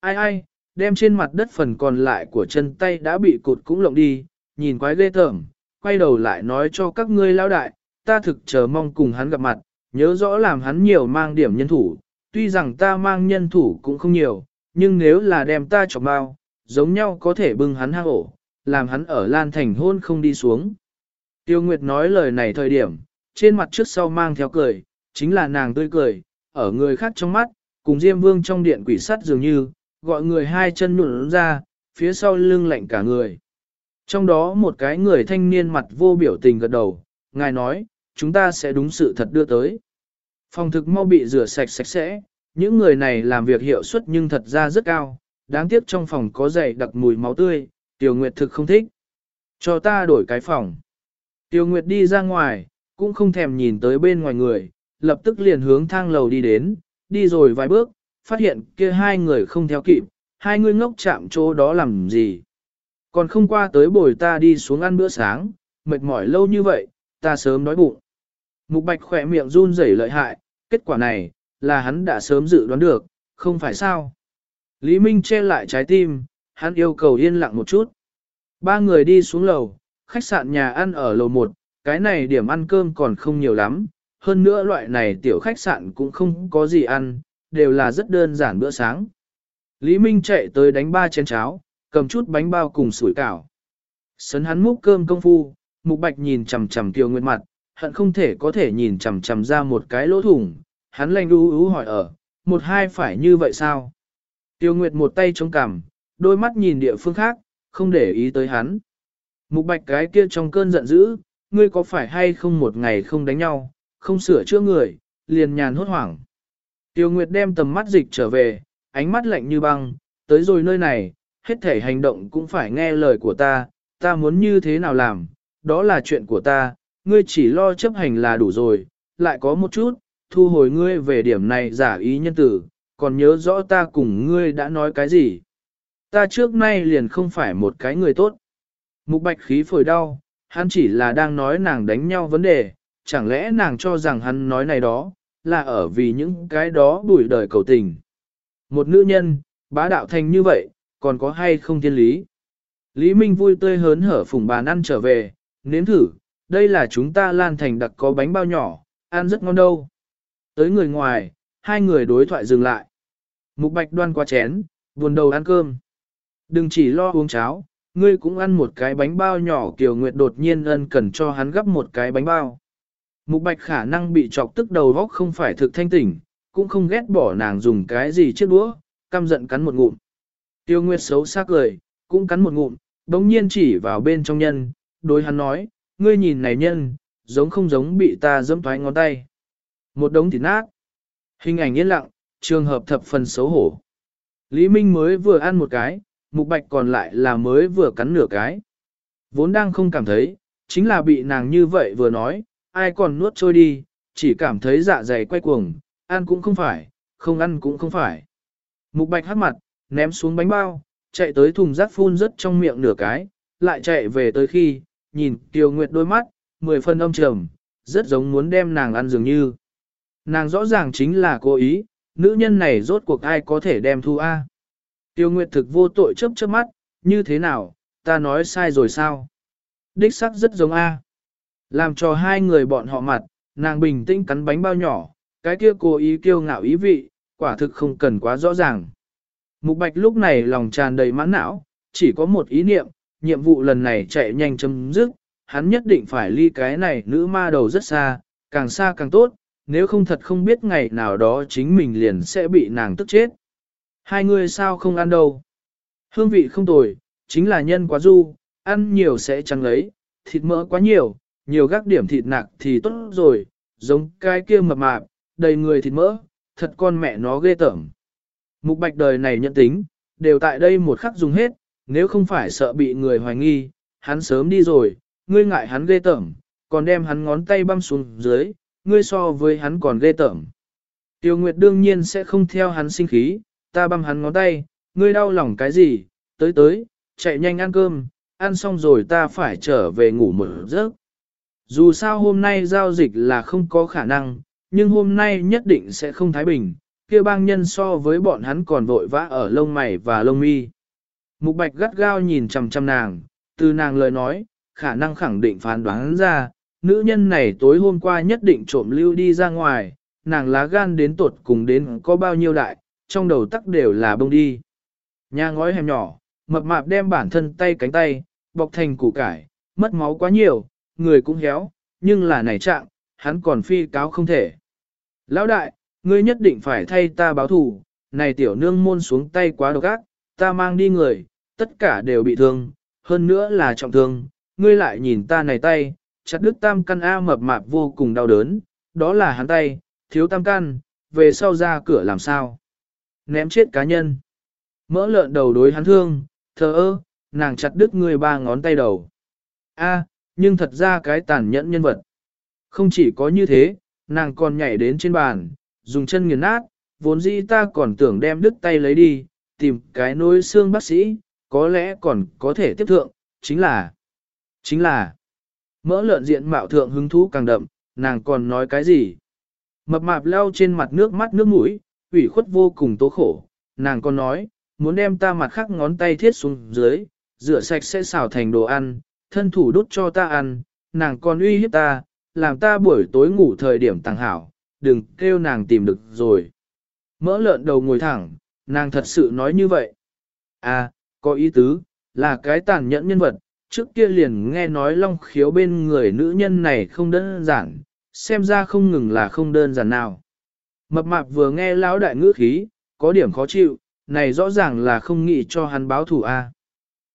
Ai ai, đem trên mặt đất phần còn lại của chân tay đã bị cụt cũng lộng đi, nhìn quái ghê tởm, quay đầu lại nói cho các ngươi lao đại, ta thực chờ mong cùng hắn gặp mặt, nhớ rõ làm hắn nhiều mang điểm nhân thủ, tuy rằng ta mang nhân thủ cũng không nhiều, nhưng nếu là đem ta chọc bao, giống nhau có thể bưng hắn hang ổ, làm hắn ở Lan Thành hôn không đi xuống. Tiêu Nguyệt nói lời này thời điểm, trên mặt trước sau mang theo cười, chính là nàng tươi cười, ở người khác trong mắt, cùng Diêm Vương trong điện quỷ sắt dường như, gọi người hai chân nụn ra, phía sau lưng lạnh cả người. Trong đó một cái người thanh niên mặt vô biểu tình gật đầu, ngài nói, chúng ta sẽ đúng sự thật đưa tới. Phòng thực mau bị rửa sạch sạch sẽ, những người này làm việc hiệu suất nhưng thật ra rất cao, đáng tiếc trong phòng có dày đặc mùi máu tươi, Tiểu Nguyệt thực không thích. Cho ta đổi cái phòng. Tiểu Nguyệt đi ra ngoài, cũng không thèm nhìn tới bên ngoài người, lập tức liền hướng thang lầu đi đến, đi rồi vài bước, phát hiện kia hai người không theo kịp, hai người ngốc chạm chỗ đó làm gì. Còn không qua tới bồi ta đi xuống ăn bữa sáng, mệt mỏi lâu như vậy, ta sớm đói bụng. Mục bạch khỏe miệng run rẩy lợi hại, kết quả này, là hắn đã sớm dự đoán được, không phải sao. Lý Minh che lại trái tim, hắn yêu cầu yên lặng một chút. Ba người đi xuống lầu, khách sạn nhà ăn ở lầu 1, cái này điểm ăn cơm còn không nhiều lắm, hơn nữa loại này tiểu khách sạn cũng không có gì ăn, đều là rất đơn giản bữa sáng. Lý Minh chạy tới đánh ba chén cháo, cầm chút bánh bao cùng sủi cảo. Sấn hắn múc cơm công phu, mục bạch nhìn chằm chằm Tiêu Nguyệt mặt, hận không thể có thể nhìn chằm chằm ra một cái lỗ thủng, hắn lanh đu ú hỏi ở, một hai phải như vậy sao? Tiêu Nguyệt một tay chống cằm, đôi mắt nhìn địa phương khác, không để ý tới hắn. Mục bạch cái kia trong cơn giận dữ, ngươi có phải hay không một ngày không đánh nhau, không sửa chữa người, liền nhàn hốt hoảng. Tiêu Nguyệt đem tầm mắt dịch trở về, ánh mắt lạnh như băng, tới rồi nơi này, hết thể hành động cũng phải nghe lời của ta, ta muốn như thế nào làm, đó là chuyện của ta, ngươi chỉ lo chấp hành là đủ rồi, lại có một chút, thu hồi ngươi về điểm này giả ý nhân tử, còn nhớ rõ ta cùng ngươi đã nói cái gì. Ta trước nay liền không phải một cái người tốt. Mục bạch khí phổi đau, hắn chỉ là đang nói nàng đánh nhau vấn đề, chẳng lẽ nàng cho rằng hắn nói này đó, là ở vì những cái đó bùi đời cầu tình. Một nữ nhân, bá đạo thành như vậy, còn có hay không thiên lý? Lý Minh vui tươi hớn hở phùng bàn ăn trở về, nếm thử, đây là chúng ta lan thành đặc có bánh bao nhỏ, ăn rất ngon đâu. Tới người ngoài, hai người đối thoại dừng lại. Mục bạch đoan qua chén, buồn đầu ăn cơm. Đừng chỉ lo uống cháo, ngươi cũng ăn một cái bánh bao nhỏ Kiều Nguyệt đột nhiên ân cần cho hắn gấp một cái bánh bao. Mục bạch khả năng bị chọc tức đầu vóc không phải thực thanh tỉnh, cũng không ghét bỏ nàng dùng cái gì chiếc đũa, căm giận cắn một ngụm. Tiêu Nguyệt xấu xác cười, cũng cắn một ngụm, bỗng nhiên chỉ vào bên trong nhân, đối hắn nói, ngươi nhìn này nhân, giống không giống bị ta dẫm thoái ngón tay. Một đống thịt nát. Hình ảnh yên lặng, trường hợp thập phần xấu hổ. Lý Minh mới vừa ăn một cái, mục bạch còn lại là mới vừa cắn nửa cái. Vốn đang không cảm thấy, chính là bị nàng như vậy vừa nói, ai còn nuốt trôi đi, chỉ cảm thấy dạ dày quay cuồng, ăn cũng không phải, không ăn cũng không phải. Mục bạch hát mặt, ném xuống bánh bao, chạy tới thùng rác phun rất trong miệng nửa cái, lại chạy về tới khi, nhìn Tiêu Nguyệt đôi mắt, mười phân âm trầm, rất giống muốn đem nàng ăn dường như. Nàng rõ ràng chính là cố ý, nữ nhân này rốt cuộc ai có thể đem thu A. Tiêu Nguyệt thực vô tội chớp chớp mắt, như thế nào, ta nói sai rồi sao? Đích sắc rất giống A. Làm cho hai người bọn họ mặt, nàng bình tĩnh cắn bánh bao nhỏ, cái kia cố ý kiêu ngạo ý vị, quả thực không cần quá rõ ràng. Mục Bạch lúc này lòng tràn đầy mãn não, chỉ có một ý niệm, nhiệm vụ lần này chạy nhanh chấm dứt, hắn nhất định phải ly cái này nữ ma đầu rất xa, càng xa càng tốt, nếu không thật không biết ngày nào đó chính mình liền sẽ bị nàng tức chết. Hai người sao không ăn đâu? Hương vị không tồi, chính là nhân quá du, ăn nhiều sẽ chẳng lấy, thịt mỡ quá nhiều, nhiều gác điểm thịt nạc thì tốt rồi, giống cái kia mập mạp, đầy người thịt mỡ, thật con mẹ nó ghê tởm. Mục bạch đời này nhận tính, đều tại đây một khắc dùng hết, nếu không phải sợ bị người hoài nghi, hắn sớm đi rồi, ngươi ngại hắn ghê tởm, còn đem hắn ngón tay băm xuống dưới, ngươi so với hắn còn ghê tởm. Tiêu Nguyệt đương nhiên sẽ không theo hắn sinh khí, ta băm hắn ngón tay, ngươi đau lòng cái gì, tới tới, chạy nhanh ăn cơm, ăn xong rồi ta phải trở về ngủ một giấc. Dù sao hôm nay giao dịch là không có khả năng, nhưng hôm nay nhất định sẽ không thái bình, kia bang nhân so với bọn hắn còn vội vã ở lông mày và lông mi. Mục bạch gắt gao nhìn chằm chằm nàng, từ nàng lời nói, khả năng khẳng định phán đoán ra, nữ nhân này tối hôm qua nhất định trộm lưu đi ra ngoài, nàng lá gan đến tột cùng đến có bao nhiêu đại, trong đầu tắc đều là bông đi. Nhà ngói hẻm nhỏ, mập mạp đem bản thân tay cánh tay, bọc thành củ cải, mất máu quá nhiều, người cũng héo, nhưng là này trạng, hắn còn phi cáo không thể. Lão đại, ngươi nhất định phải thay ta báo thù, này tiểu nương môn xuống tay quá độc ác, ta mang đi người, tất cả đều bị thương, hơn nữa là trọng thương, ngươi lại nhìn ta này tay, chặt đứt tam căn A mập mạp vô cùng đau đớn, đó là hắn tay, thiếu tam căn, về sau ra cửa làm sao. Ném chết cá nhân. Mỡ lợn đầu đối hắn thương, thờ ơ, nàng chặt đứt người ba ngón tay đầu. A, nhưng thật ra cái tàn nhẫn nhân vật. Không chỉ có như thế, nàng còn nhảy đến trên bàn, dùng chân nghiền nát, vốn dĩ ta còn tưởng đem đứt tay lấy đi, tìm cái nối xương bác sĩ, có lẽ còn có thể tiếp thượng, chính là, chính là, mỡ lợn diện mạo thượng hứng thú càng đậm, nàng còn nói cái gì? Mập mạp leo trên mặt nước mắt nước mũi, ủy khuất vô cùng tố khổ, nàng còn nói, muốn đem ta mặt khắc ngón tay thiết xuống dưới, rửa sạch sẽ xào thành đồ ăn, thân thủ đút cho ta ăn, nàng còn uy hiếp ta, làm ta buổi tối ngủ thời điểm tàng hảo, đừng kêu nàng tìm được rồi. Mỡ lợn đầu ngồi thẳng, nàng thật sự nói như vậy. À, có ý tứ, là cái tàn nhẫn nhân vật, trước kia liền nghe nói long khiếu bên người nữ nhân này không đơn giản, xem ra không ngừng là không đơn giản nào. Mập mạp vừa nghe lão đại ngữ khí, có điểm khó chịu, này rõ ràng là không nghĩ cho hắn báo thủ a.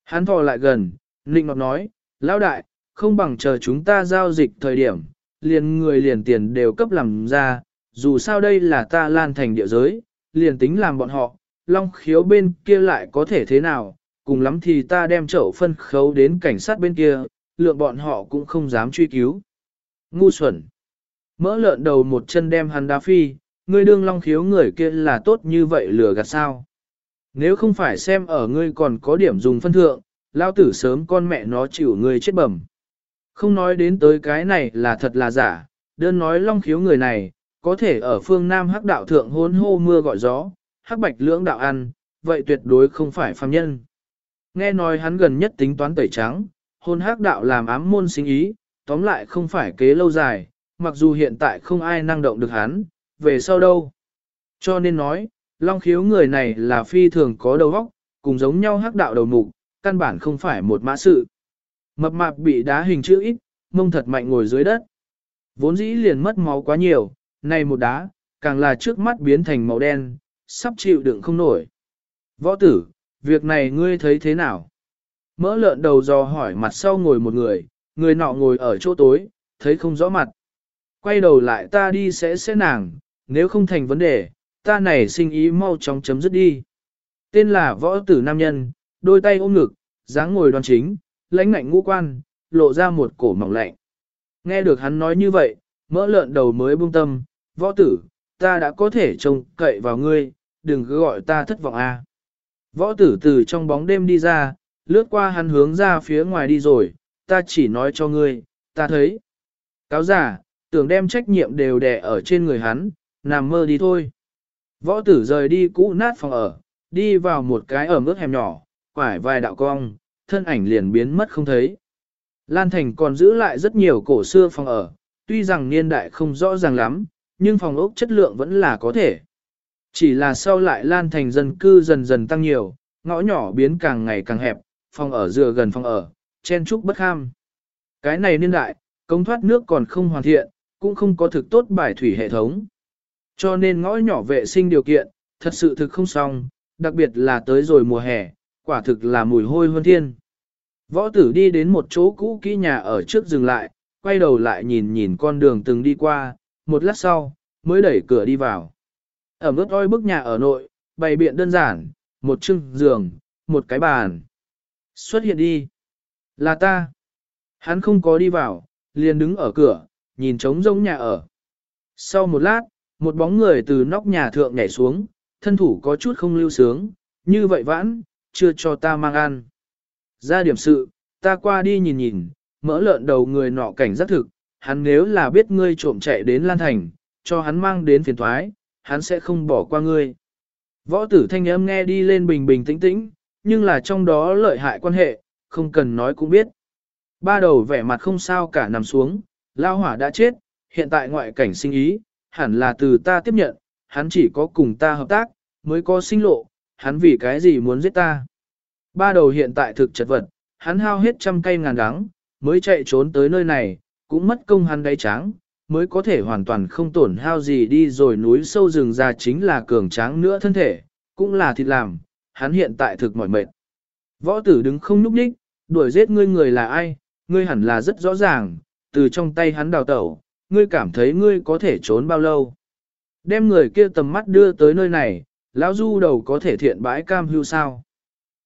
Hắn thò lại gần, Ninh Ngọc nói, lão đại, không bằng chờ chúng ta giao dịch thời điểm, liền người liền tiền đều cấp làm ra, dù sao đây là ta lan thành địa giới, liền tính làm bọn họ, long khiếu bên kia lại có thể thế nào, cùng lắm thì ta đem chậu phân khấu đến cảnh sát bên kia, lượng bọn họ cũng không dám truy cứu. Ngu xuẩn. Mỡ lợn đầu một chân đem hắn đá phi, ngươi đương long khiếu người kia là tốt như vậy lừa gạt sao. Nếu không phải xem ở ngươi còn có điểm dùng phân thượng, lao tử sớm con mẹ nó chịu người chết bẩm. Không nói đến tới cái này là thật là giả, đơn nói long khiếu người này, có thể ở phương Nam hắc đạo thượng hôn hô mưa gọi gió, hắc bạch lưỡng đạo ăn, vậy tuyệt đối không phải phàm nhân. Nghe nói hắn gần nhất tính toán tẩy trắng, hôn hắc đạo làm ám môn sinh ý, tóm lại không phải kế lâu dài, mặc dù hiện tại không ai năng động được hắn, về sau đâu. Cho nên nói, long khiếu người này là phi thường có đầu óc, cùng giống nhau hắc đạo đầu mục, căn bản không phải một mã sự. Mập mạp bị đá hình chữ ít, mông thật mạnh ngồi dưới đất. Vốn dĩ liền mất máu quá nhiều, nay một đá, càng là trước mắt biến thành màu đen, sắp chịu đựng không nổi. Võ tử, việc này ngươi thấy thế nào? Mỡ lợn đầu dò hỏi mặt sau ngồi một người, người nọ ngồi ở chỗ tối, thấy không rõ mặt. Quay đầu lại ta đi sẽ sẽ nàng, nếu không thành vấn đề, ta này sinh ý mau chóng chấm dứt đi. Tên là võ tử nam nhân, đôi tay ôm ngực, dáng ngồi đoan chính, lãnh ngạnh ngũ quan, lộ ra một cổ mỏng lạnh. Nghe được hắn nói như vậy, mỡ lợn đầu mới buông tâm, võ tử, ta đã có thể trông cậy vào ngươi, đừng cứ gọi ta thất vọng a. À. Võ tử từ trong bóng đêm đi ra, lướt qua hắn hướng ra phía ngoài đi rồi, ta chỉ nói cho ngươi, ta thấy. Cáo giả, tưởng đem trách nhiệm đều đè ở trên người hắn, nằm mơ đi thôi. Võ tử rời đi cũ nát phòng ở, đi vào một cái ở mức hẻm nhỏ, quải vài đạo cong, thân ảnh liền biến mất không thấy. Lan Thành còn giữ lại rất nhiều cổ xưa phòng ở, tuy rằng niên đại không rõ ràng lắm, nhưng phòng ốc chất lượng vẫn là có thể. Chỉ là sau lại Lan Thành dân cư dần dần tăng nhiều, ngõ nhỏ biến càng ngày càng hẹp, phòng ở dựa gần phòng ở, chen trúc bất ham. Cái này niên đại, công thoát nước còn không hoàn thiện, cũng không có thực tốt bài thủy hệ thống. Cho nên ngõ nhỏ vệ sinh điều kiện, thật sự thực không xong, đặc biệt là tới rồi mùa hè, quả thực là mùi hôi hơn thiên. Võ tử đi đến một chỗ cũ kỹ nhà ở trước dừng lại, quay đầu lại nhìn nhìn con đường từng đi qua, một lát sau, mới đẩy cửa đi vào. Ở mức oi bức nhà ở nội, bày biện đơn giản, một chưng giường, một cái bàn. Xuất hiện đi. Là ta. Hắn không có đi vào, liền đứng ở cửa, nhìn trống rỗng nhà ở. Sau một lát, một bóng người từ nóc nhà thượng nhảy xuống, thân thủ có chút không lưu sướng, như vậy vãn, chưa cho ta mang ăn. Ra điểm sự, ta qua đi nhìn nhìn, mỡ lợn đầu người nọ cảnh giác thực, hắn nếu là biết ngươi trộm chạy đến Lan Thành, cho hắn mang đến phiền thoái, hắn sẽ không bỏ qua ngươi. Võ tử thanh âm nghe đi lên bình bình tĩnh tĩnh, nhưng là trong đó lợi hại quan hệ, không cần nói cũng biết. Ba đầu vẻ mặt không sao cả nằm xuống, lao hỏa đã chết, hiện tại ngoại cảnh sinh ý, hẳn là từ ta tiếp nhận, hắn chỉ có cùng ta hợp tác, mới có sinh lộ, hắn vì cái gì muốn giết ta. Ba đầu hiện tại thực chật vật, hắn hao hết trăm cây ngàn đắng, mới chạy trốn tới nơi này, cũng mất công hắn đáy trắng, mới có thể hoàn toàn không tổn hao gì đi rồi núi sâu rừng ra chính là cường tráng nữa thân thể, cũng là thịt làm, hắn hiện tại thực mỏi mệt. Võ tử đứng không núp đích, đuổi giết ngươi người là ai, ngươi hẳn là rất rõ ràng, từ trong tay hắn đào tẩu, ngươi cảm thấy ngươi có thể trốn bao lâu. Đem người kia tầm mắt đưa tới nơi này, lão du đầu có thể thiện bãi cam hưu sao.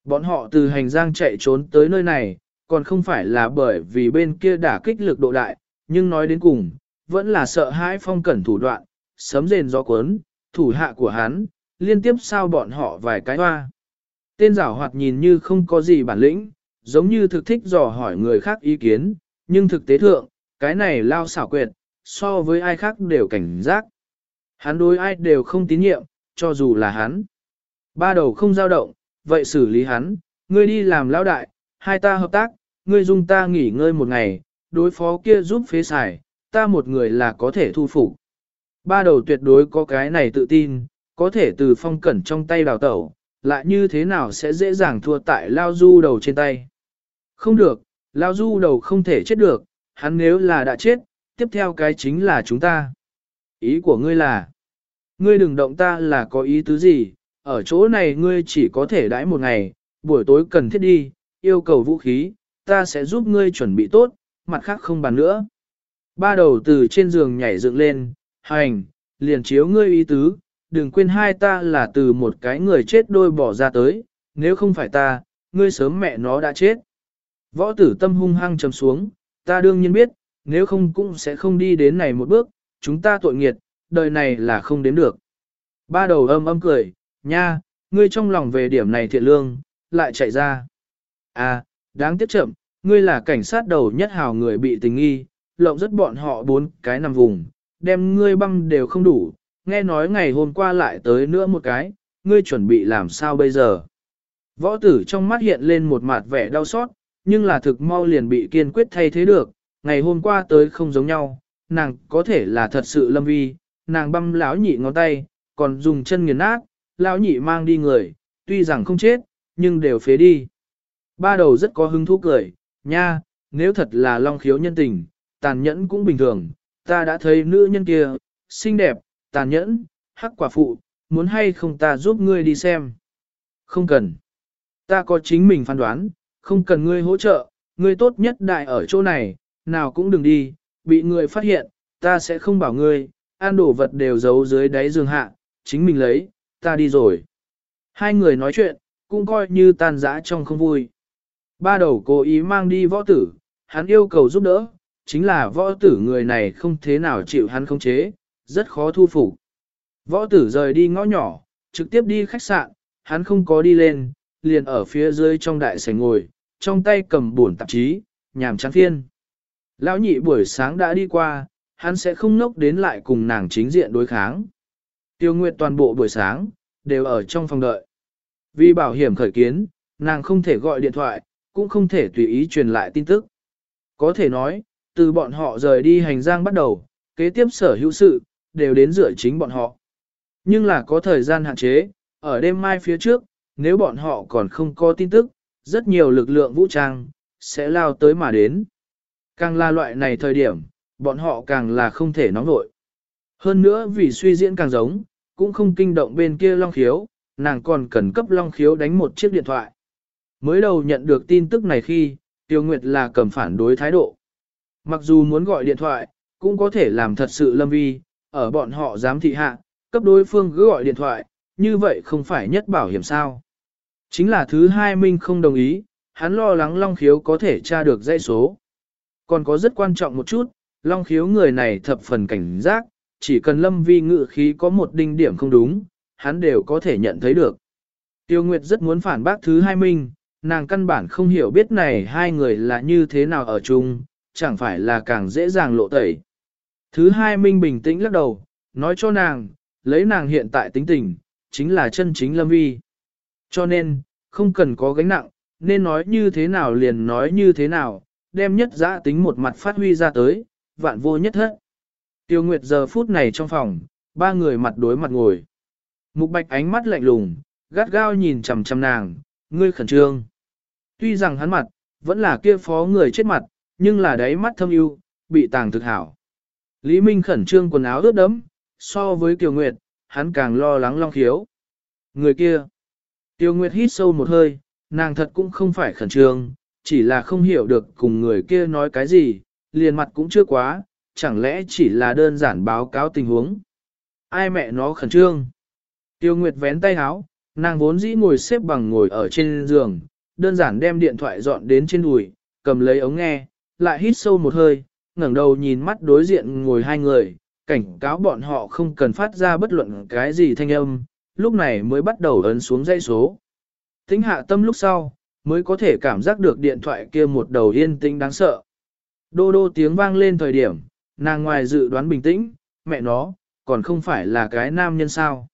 Bọn họ từ hành giang chạy trốn tới nơi này, còn không phải là bởi vì bên kia đả kích lực độ đại, nhưng nói đến cùng, vẫn là sợ hãi phong cẩn thủ đoạn, sấm rền gió cuốn, thủ hạ của hắn, liên tiếp sao bọn họ vài cái hoa. Tên giảo hoạt nhìn như không có gì bản lĩnh, giống như thực thích dò hỏi người khác ý kiến, nhưng thực tế thượng, cái này lao xảo quyệt, so với ai khác đều cảnh giác. Hắn đối ai đều không tín nhiệm, cho dù là hắn. Ba đầu không dao động, vậy xử lý hắn, ngươi đi làm lão đại, hai ta hợp tác, ngươi dung ta nghỉ ngơi một ngày, đối phó kia giúp phế xài, ta một người là có thể thu phục. Ba đầu tuyệt đối có cái này tự tin, có thể từ phong cẩn trong tay đào tẩu, lại như thế nào sẽ dễ dàng thua tại lao du đầu trên tay. Không được, Lao du đầu không thể chết được, hắn nếu là đã chết, tiếp theo cái chính là chúng ta. Ý của ngươi là, ngươi đừng động ta là có ý tứ gì, ở chỗ này ngươi chỉ có thể đãi một ngày, buổi tối cần thiết đi, yêu cầu vũ khí, ta sẽ giúp ngươi chuẩn bị tốt, mặt khác không bàn nữa. Ba đầu từ trên giường nhảy dựng lên, hành, liền chiếu ngươi ý tứ, đừng quên hai ta là từ một cái người chết đôi bỏ ra tới, nếu không phải ta, ngươi sớm mẹ nó đã chết. Võ tử tâm hung hăng trầm xuống, ta đương nhiên biết, nếu không cũng sẽ không đi đến này một bước, chúng ta tội nghiệt, đời này là không đến được. Ba đầu âm âm cười, nha, ngươi trong lòng về điểm này thiện lương, lại chạy ra. À, đáng tiếc chậm, ngươi là cảnh sát đầu nhất hào người bị tình nghi, lộng rất bọn họ bốn cái nằm vùng, đem ngươi băm đều không đủ, nghe nói ngày hôm qua lại tới nữa một cái, ngươi chuẩn bị làm sao bây giờ. Võ tử trong mắt hiện lên một mặt vẻ đau xót, nhưng là thực mau liền bị kiên quyết thay thế được, ngày hôm qua tới không giống nhau, nàng có thể là thật sự lâm vi, nàng băm lão nhị ngón tay, còn dùng chân nghiền nát, lão nhị mang đi người, tuy rằng không chết, nhưng đều phế đi. Ba đầu rất có hứng thú cười, nha, nếu thật là long khiếu nhân tình, tàn nhẫn cũng bình thường, ta đã thấy nữ nhân kia, xinh đẹp, tàn nhẫn, hắc quả phụ, muốn hay không ta giúp ngươi đi xem. Không cần. Ta có chính mình phán đoán, không cần ngươi hỗ trợ, ngươi tốt nhất đại ở chỗ này, nào cũng đừng đi, bị người phát hiện, ta sẽ không bảo ngươi, ăn đồ vật đều giấu dưới đáy giường hạ, chính mình lấy, ta đi rồi. Hai người nói chuyện, cũng coi như tan dã trong không vui. Ba đầu cố ý mang đi võ tử, hắn yêu cầu giúp đỡ, chính là võ tử người này không thế nào chịu hắn khống chế, rất khó thu phục. Võ tử rời đi ngõ nhỏ, trực tiếp đi khách sạn, hắn không có đi lên, liền ở phía dưới trong đại sảnh ngồi, trong tay cầm buồn tạp chí, nhàm chán phiên. Lão nhị buổi sáng đã đi qua, hắn sẽ không nốc đến lại cùng nàng chính diện đối kháng. Tiêu Nguyệt toàn bộ buổi sáng, đều ở trong phòng đợi. Vì bảo hiểm khởi kiến, nàng không thể gọi điện thoại, cũng không thể tùy ý truyền lại tin tức. Có thể nói, từ bọn họ rời đi hành giang bắt đầu, kế tiếp sở hữu sự, đều đến dựa chính bọn họ. Nhưng là có thời gian hạn chế, ở đêm mai phía trước, nếu bọn họ còn không có tin tức, rất nhiều lực lượng vũ trang, sẽ lao tới mà đến. Càng là loại này thời điểm, bọn họ càng là không thể nóng nổi. Hơn nữa vì suy diễn càng giống, cũng không kinh động bên kia Long Khiếu, nàng còn cần cấp Long Khiếu đánh một chiếc điện thoại. Mới đầu nhận được tin tức này khi, Tiêu Nguyệt là cầm phản đối thái độ. Mặc dù muốn gọi điện thoại, cũng có thể làm thật sự lâm vi, ở bọn họ dám thị hạ, cấp đối phương cứ gọi điện thoại, như vậy không phải nhất bảo hiểm sao. Chính là thứ hai Minh không đồng ý, hắn lo lắng Long Khiếu có thể tra được dãy số. Còn có rất quan trọng một chút, Long Khiếu người này thập phần cảnh giác, chỉ cần lâm vi ngự khí có một đinh điểm không đúng, hắn đều có thể nhận thấy được. Tiêu Nguyệt rất muốn phản bác thứ hai Minh, nàng căn bản không hiểu biết này hai người là như thế nào ở chung, chẳng phải là càng dễ dàng lộ tẩy. Thứ hai Minh bình tĩnh lắc đầu, nói cho nàng, lấy nàng hiện tại tính tình, chính là chân chính lâm vi. Cho nên, không cần có gánh nặng, nên nói như thế nào liền nói như thế nào, đem nhất giã tính một mặt phát huy ra tới, vạn vô nhất hết. Tiêu Nguyệt giờ phút này trong phòng, ba người mặt đối mặt ngồi. Mục bạch ánh mắt lạnh lùng, gắt gao nhìn chằm chằm nàng, ngươi khẩn trương. Tuy rằng hắn mặt, vẫn là kia phó người chết mặt, nhưng là đáy mắt thâm ưu, bị tàng thực hảo. Lý Minh khẩn trương quần áo ướt đẫm, so với Kiều Nguyệt, hắn càng lo lắng long khiếu. Người kia. Tiêu Nguyệt hít sâu một hơi, nàng thật cũng không phải khẩn trương, chỉ là không hiểu được cùng người kia nói cái gì, liền mặt cũng chưa quá, chẳng lẽ chỉ là đơn giản báo cáo tình huống. Ai mẹ nó khẩn trương? Tiêu Nguyệt vén tay áo, nàng vốn dĩ ngồi xếp bằng ngồi ở trên giường, đơn giản đem điện thoại dọn đến trên đùi, cầm lấy ống nghe, lại hít sâu một hơi, ngẩng đầu nhìn mắt đối diện ngồi hai người, cảnh cáo bọn họ không cần phát ra bất luận cái gì thanh âm, lúc này mới bắt đầu ấn xuống dây số. Tính hạ tâm lúc sau, mới có thể cảm giác được điện thoại kia một đầu yên tĩnh đáng sợ. Đô đô tiếng vang lên thời điểm, nàng ngoài dự đoán bình tĩnh, mẹ nó, còn không phải là cái nam nhân sao.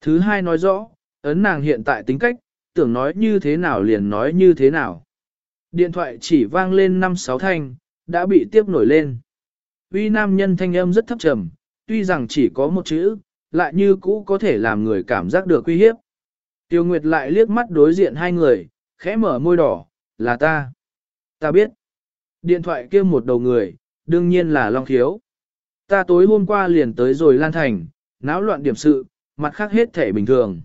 Thứ hai nói rõ, ấn nàng hiện tại tính cách, tưởng nói như thế nào liền nói như thế nào. Điện thoại chỉ vang lên 5-6 thanh, đã bị tiếp nổi lên. Uy nam nhân thanh âm rất thấp trầm, tuy rằng chỉ có một chữ, lại như cũ có thể làm người cảm giác được uy hiếp. Tiêu Nguyệt lại liếc mắt đối diện hai người, khẽ mở môi đỏ, là ta. Ta biết. Điện thoại kia một đầu người, đương nhiên là Long Khiếu. Ta tối hôm qua liền tới rồi Lan Thành, náo loạn điểm sự, mặt khác hết thể bình thường.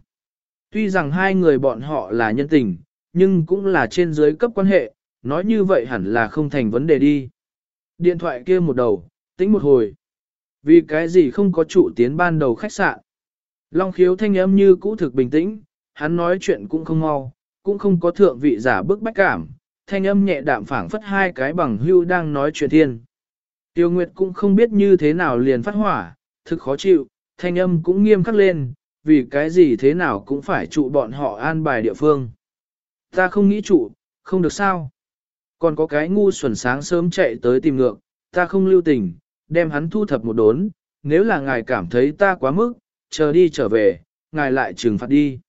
Tuy rằng hai người bọn họ là nhân tình, nhưng cũng là trên dưới cấp quan hệ, nói như vậy hẳn là không thành vấn đề đi. Điện thoại kia một đầu, tính một hồi. Vì cái gì không có chủ tiến ban đầu khách sạn. Long khiếu thanh âm như cũ thực bình tĩnh, hắn nói chuyện cũng không mau, cũng không có thượng vị giả bức bách cảm, thanh âm nhẹ đạm phảng phất hai cái bằng hưu đang nói chuyện thiên. Tiêu Nguyệt cũng không biết như thế nào liền phát hỏa, thực khó chịu, thanh âm cũng nghiêm khắc lên, vì cái gì thế nào cũng phải trụ bọn họ an bài địa phương. Ta không nghĩ trụ, không được sao. Còn có cái ngu xuẩn sáng sớm chạy tới tìm ngược, ta không lưu tình, đem hắn thu thập một đốn, nếu là ngài cảm thấy ta quá mức, chờ đi trở về, ngài lại trừng phạt đi.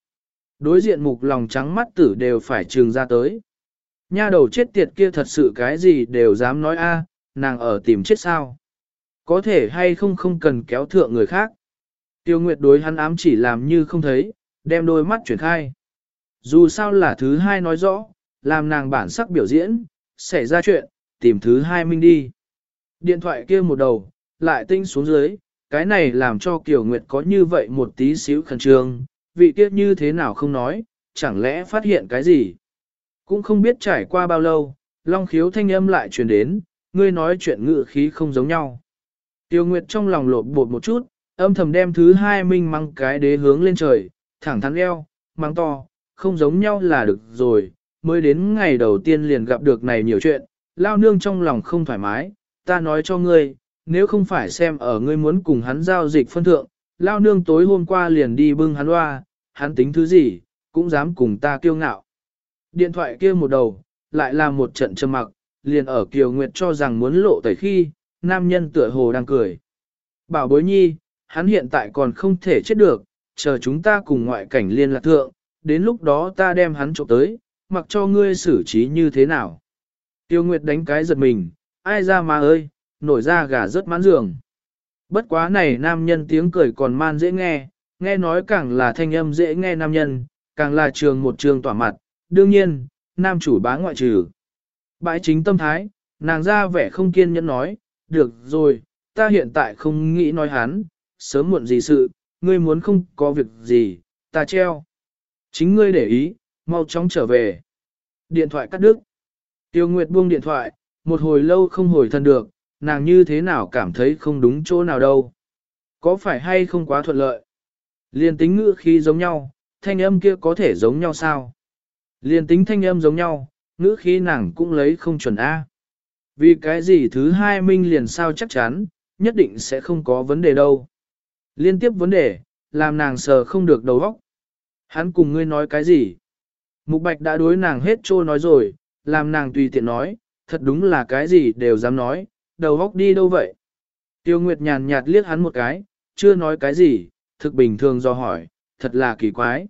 Đối diện mục lòng trắng mắt tử đều phải trừng ra tới. Nha đầu chết tiệt kia thật sự cái gì đều dám nói a, nàng ở tìm chết sao. Có thể hay không không cần kéo thượng người khác. Tiêu Nguyệt đối hắn ám chỉ làm như không thấy, đem đôi mắt chuyển khai. Dù sao là thứ hai nói rõ, làm nàng bản sắc biểu diễn, xảy ra chuyện, tìm thứ hai minh đi. Điện thoại kia một đầu, lại tinh xuống dưới, cái này làm cho Kiều Nguyệt có như vậy một tí xíu khẩn trương, vị kia như thế nào không nói, chẳng lẽ phát hiện cái gì. Cũng không biết trải qua bao lâu, Long khiếu thanh âm lại truyền đến, ngươi nói chuyện ngự khí không giống nhau. Tiêu Nguyệt trong lòng lột bột một chút, âm thầm đem thứ hai minh mang cái đế hướng lên trời, thẳng thắn eo, mang to, không giống nhau là được rồi, mới đến ngày đầu tiên liền gặp được này nhiều chuyện, lao nương trong lòng không thoải mái, ta nói cho ngươi, nếu không phải xem ở ngươi muốn cùng hắn giao dịch phân thượng, lao nương tối hôm qua liền đi bưng hắn loa, hắn tính thứ gì, cũng dám cùng ta kiêu ngạo. Điện thoại kia một đầu, lại là một trận trầm mặc, liền ở Kiều Nguyệt cho rằng muốn lộ tẩy khi, nam nhân tựa hồ đang cười. Bảo bối nhi, hắn hiện tại còn không thể chết được, chờ chúng ta cùng ngoại cảnh liên lạc thượng, đến lúc đó ta đem hắn trộm tới, mặc cho ngươi xử trí như thế nào. Tiêu Nguyệt đánh cái giật mình, ai ra mà ơi, nổi ra gà rất mãn giường. Bất quá này nam nhân tiếng cười còn man dễ nghe, nghe nói càng là thanh âm dễ nghe nam nhân, càng là trường một trường tỏa mặt, đương nhiên, nam chủ bá ngoại trừ. Bãi chính tâm thái, nàng ra vẻ không kiên nhẫn nói, được rồi, ta hiện tại không nghĩ nói hắn, sớm muộn gì sự, ngươi muốn không có việc gì, ta treo. Chính ngươi để ý, mau chóng trở về. Điện thoại cắt đứt. Tiêu Nguyệt buông điện thoại, một hồi lâu không hồi thân được, nàng như thế nào cảm thấy không đúng chỗ nào đâu. Có phải hay không quá thuận lợi? Liên tính ngữ khí giống nhau, thanh âm kia có thể giống nhau sao? Liên tính thanh âm giống nhau, ngữ khí nàng cũng lấy không chuẩn A. Vì cái gì thứ hai minh liền sao chắc chắn, nhất định sẽ không có vấn đề đâu. Liên tiếp vấn đề, làm nàng sờ không được đầu óc. Hắn cùng ngươi nói cái gì? Mục Bạch đã đối nàng hết trô nói rồi, làm nàng tùy tiện nói, thật đúng là cái gì đều dám nói, đầu óc đi đâu vậy? Tiêu Nguyệt nhàn nhạt liếc hắn một cái, chưa nói cái gì, thực bình thường do hỏi, thật là kỳ quái.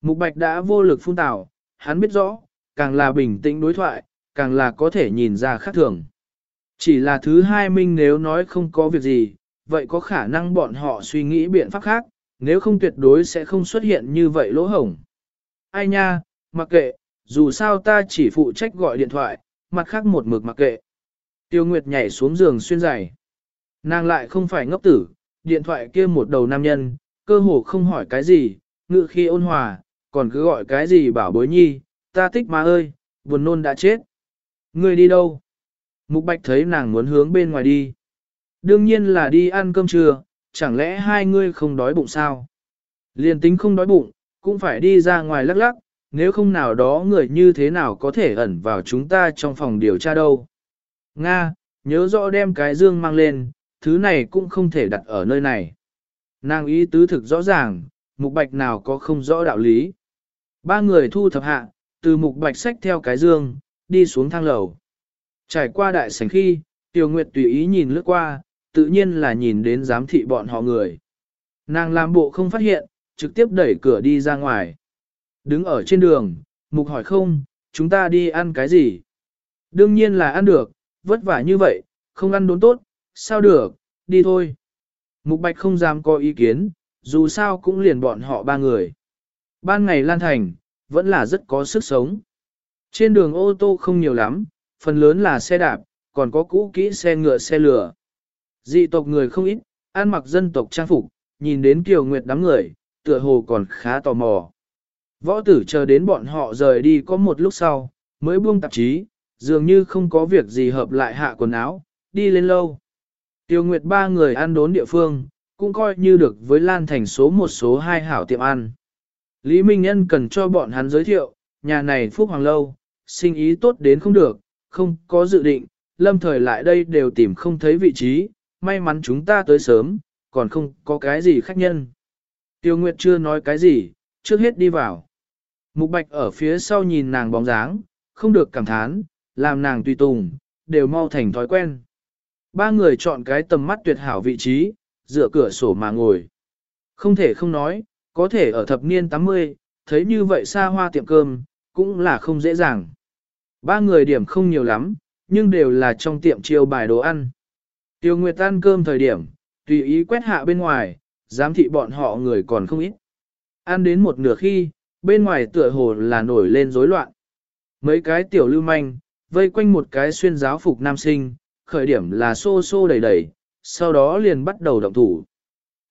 Mục Bạch đã vô lực phun tảo, hắn biết rõ, càng là bình tĩnh đối thoại, càng là có thể nhìn ra khác thường. Chỉ là thứ hai minh nếu nói không có việc gì, vậy có khả năng bọn họ suy nghĩ biện pháp khác, nếu không tuyệt đối sẽ không xuất hiện như vậy lỗ hổng. Ai nha, mặc kệ, dù sao ta chỉ phụ trách gọi điện thoại, mặt khác một mực mặc kệ. Tiêu Nguyệt nhảy xuống giường xuyên giày. Nàng lại không phải ngốc tử, điện thoại kia một đầu nam nhân, cơ hồ không hỏi cái gì, ngự khi ôn hòa, còn cứ gọi cái gì bảo bối nhi, ta thích má ơi, buồn nôn đã chết. Người đi đâu? Mục Bạch thấy nàng muốn hướng bên ngoài đi. Đương nhiên là đi ăn cơm trưa, chẳng lẽ hai ngươi không đói bụng sao? Liên tính không đói bụng, cũng phải đi ra ngoài lắc lắc, nếu không nào đó người như thế nào có thể ẩn vào chúng ta trong phòng điều tra đâu. Nga, nhớ rõ đem cái dương mang lên, thứ này cũng không thể đặt ở nơi này. Nàng ý tứ thực rõ ràng, mục bạch nào có không rõ đạo lý. Ba người thu thập hạ, từ mục bạch sách theo cái dương, đi xuống thang lầu. Trải qua đại sảnh khi, Tiêu Nguyệt tùy ý nhìn lướt qua, tự nhiên là nhìn đến giám thị bọn họ người. Nàng làm bộ không phát hiện, trực tiếp đẩy cửa đi ra ngoài. Đứng ở trên đường, mục hỏi không, chúng ta đi ăn cái gì? Đương nhiên là ăn được, vất vả như vậy, không ăn đốn tốt, sao được, đi thôi. Mục bạch không dám có ý kiến, dù sao cũng liền bọn họ ba người. Ban ngày Lan Thành, vẫn là rất có sức sống. Trên đường ô tô không nhiều lắm, phần lớn là xe đạp, còn có cũ kỹ xe ngựa xe lửa. Dị tộc người không ít, ăn mặc dân tộc trang phục, nhìn đến Kiều Nguyệt đám người, tựa hồ còn khá tò mò. Võ tử chờ đến bọn họ rời đi có một lúc sau, mới buông tạp chí, dường như không có việc gì hợp lại hạ quần áo, đi lên lâu. Tiêu Nguyệt ba người ăn đốn địa phương, cũng coi như được với Lan Thành số một số hai hảo tiệm ăn. Lý Minh Nhân cần cho bọn hắn giới thiệu, nhà này Phúc Hoàng Lâu, sinh ý tốt đến không được, không có dự định, lâm thời lại đây đều tìm không thấy vị trí, may mắn chúng ta tới sớm, còn không có cái gì khách nhân. Tiêu Nguyệt chưa nói cái gì, trước hết đi vào. Mục Bạch ở phía sau nhìn nàng bóng dáng, không được cảm thán, làm nàng tùy tùng, đều mau thành thói quen. Ba người chọn cái tầm mắt tuyệt hảo vị trí, dựa cửa sổ mà ngồi. Không thể không nói, có thể ở thập niên 80, thấy như vậy xa hoa tiệm cơm, cũng là không dễ dàng. Ba người điểm không nhiều lắm, nhưng đều là trong tiệm chiêu bài đồ ăn. Tiêu Nguyệt ăn cơm thời điểm, tùy ý quét hạ bên ngoài, giám thị bọn họ người còn không ít. Ăn đến một nửa khi, bên ngoài tựa hồ là nổi lên rối loạn. Mấy cái tiểu lưu manh, vây quanh một cái xuyên giáo phục nam sinh, khởi điểm là xô xô đầy đầy, sau đó liền bắt đầu động thủ.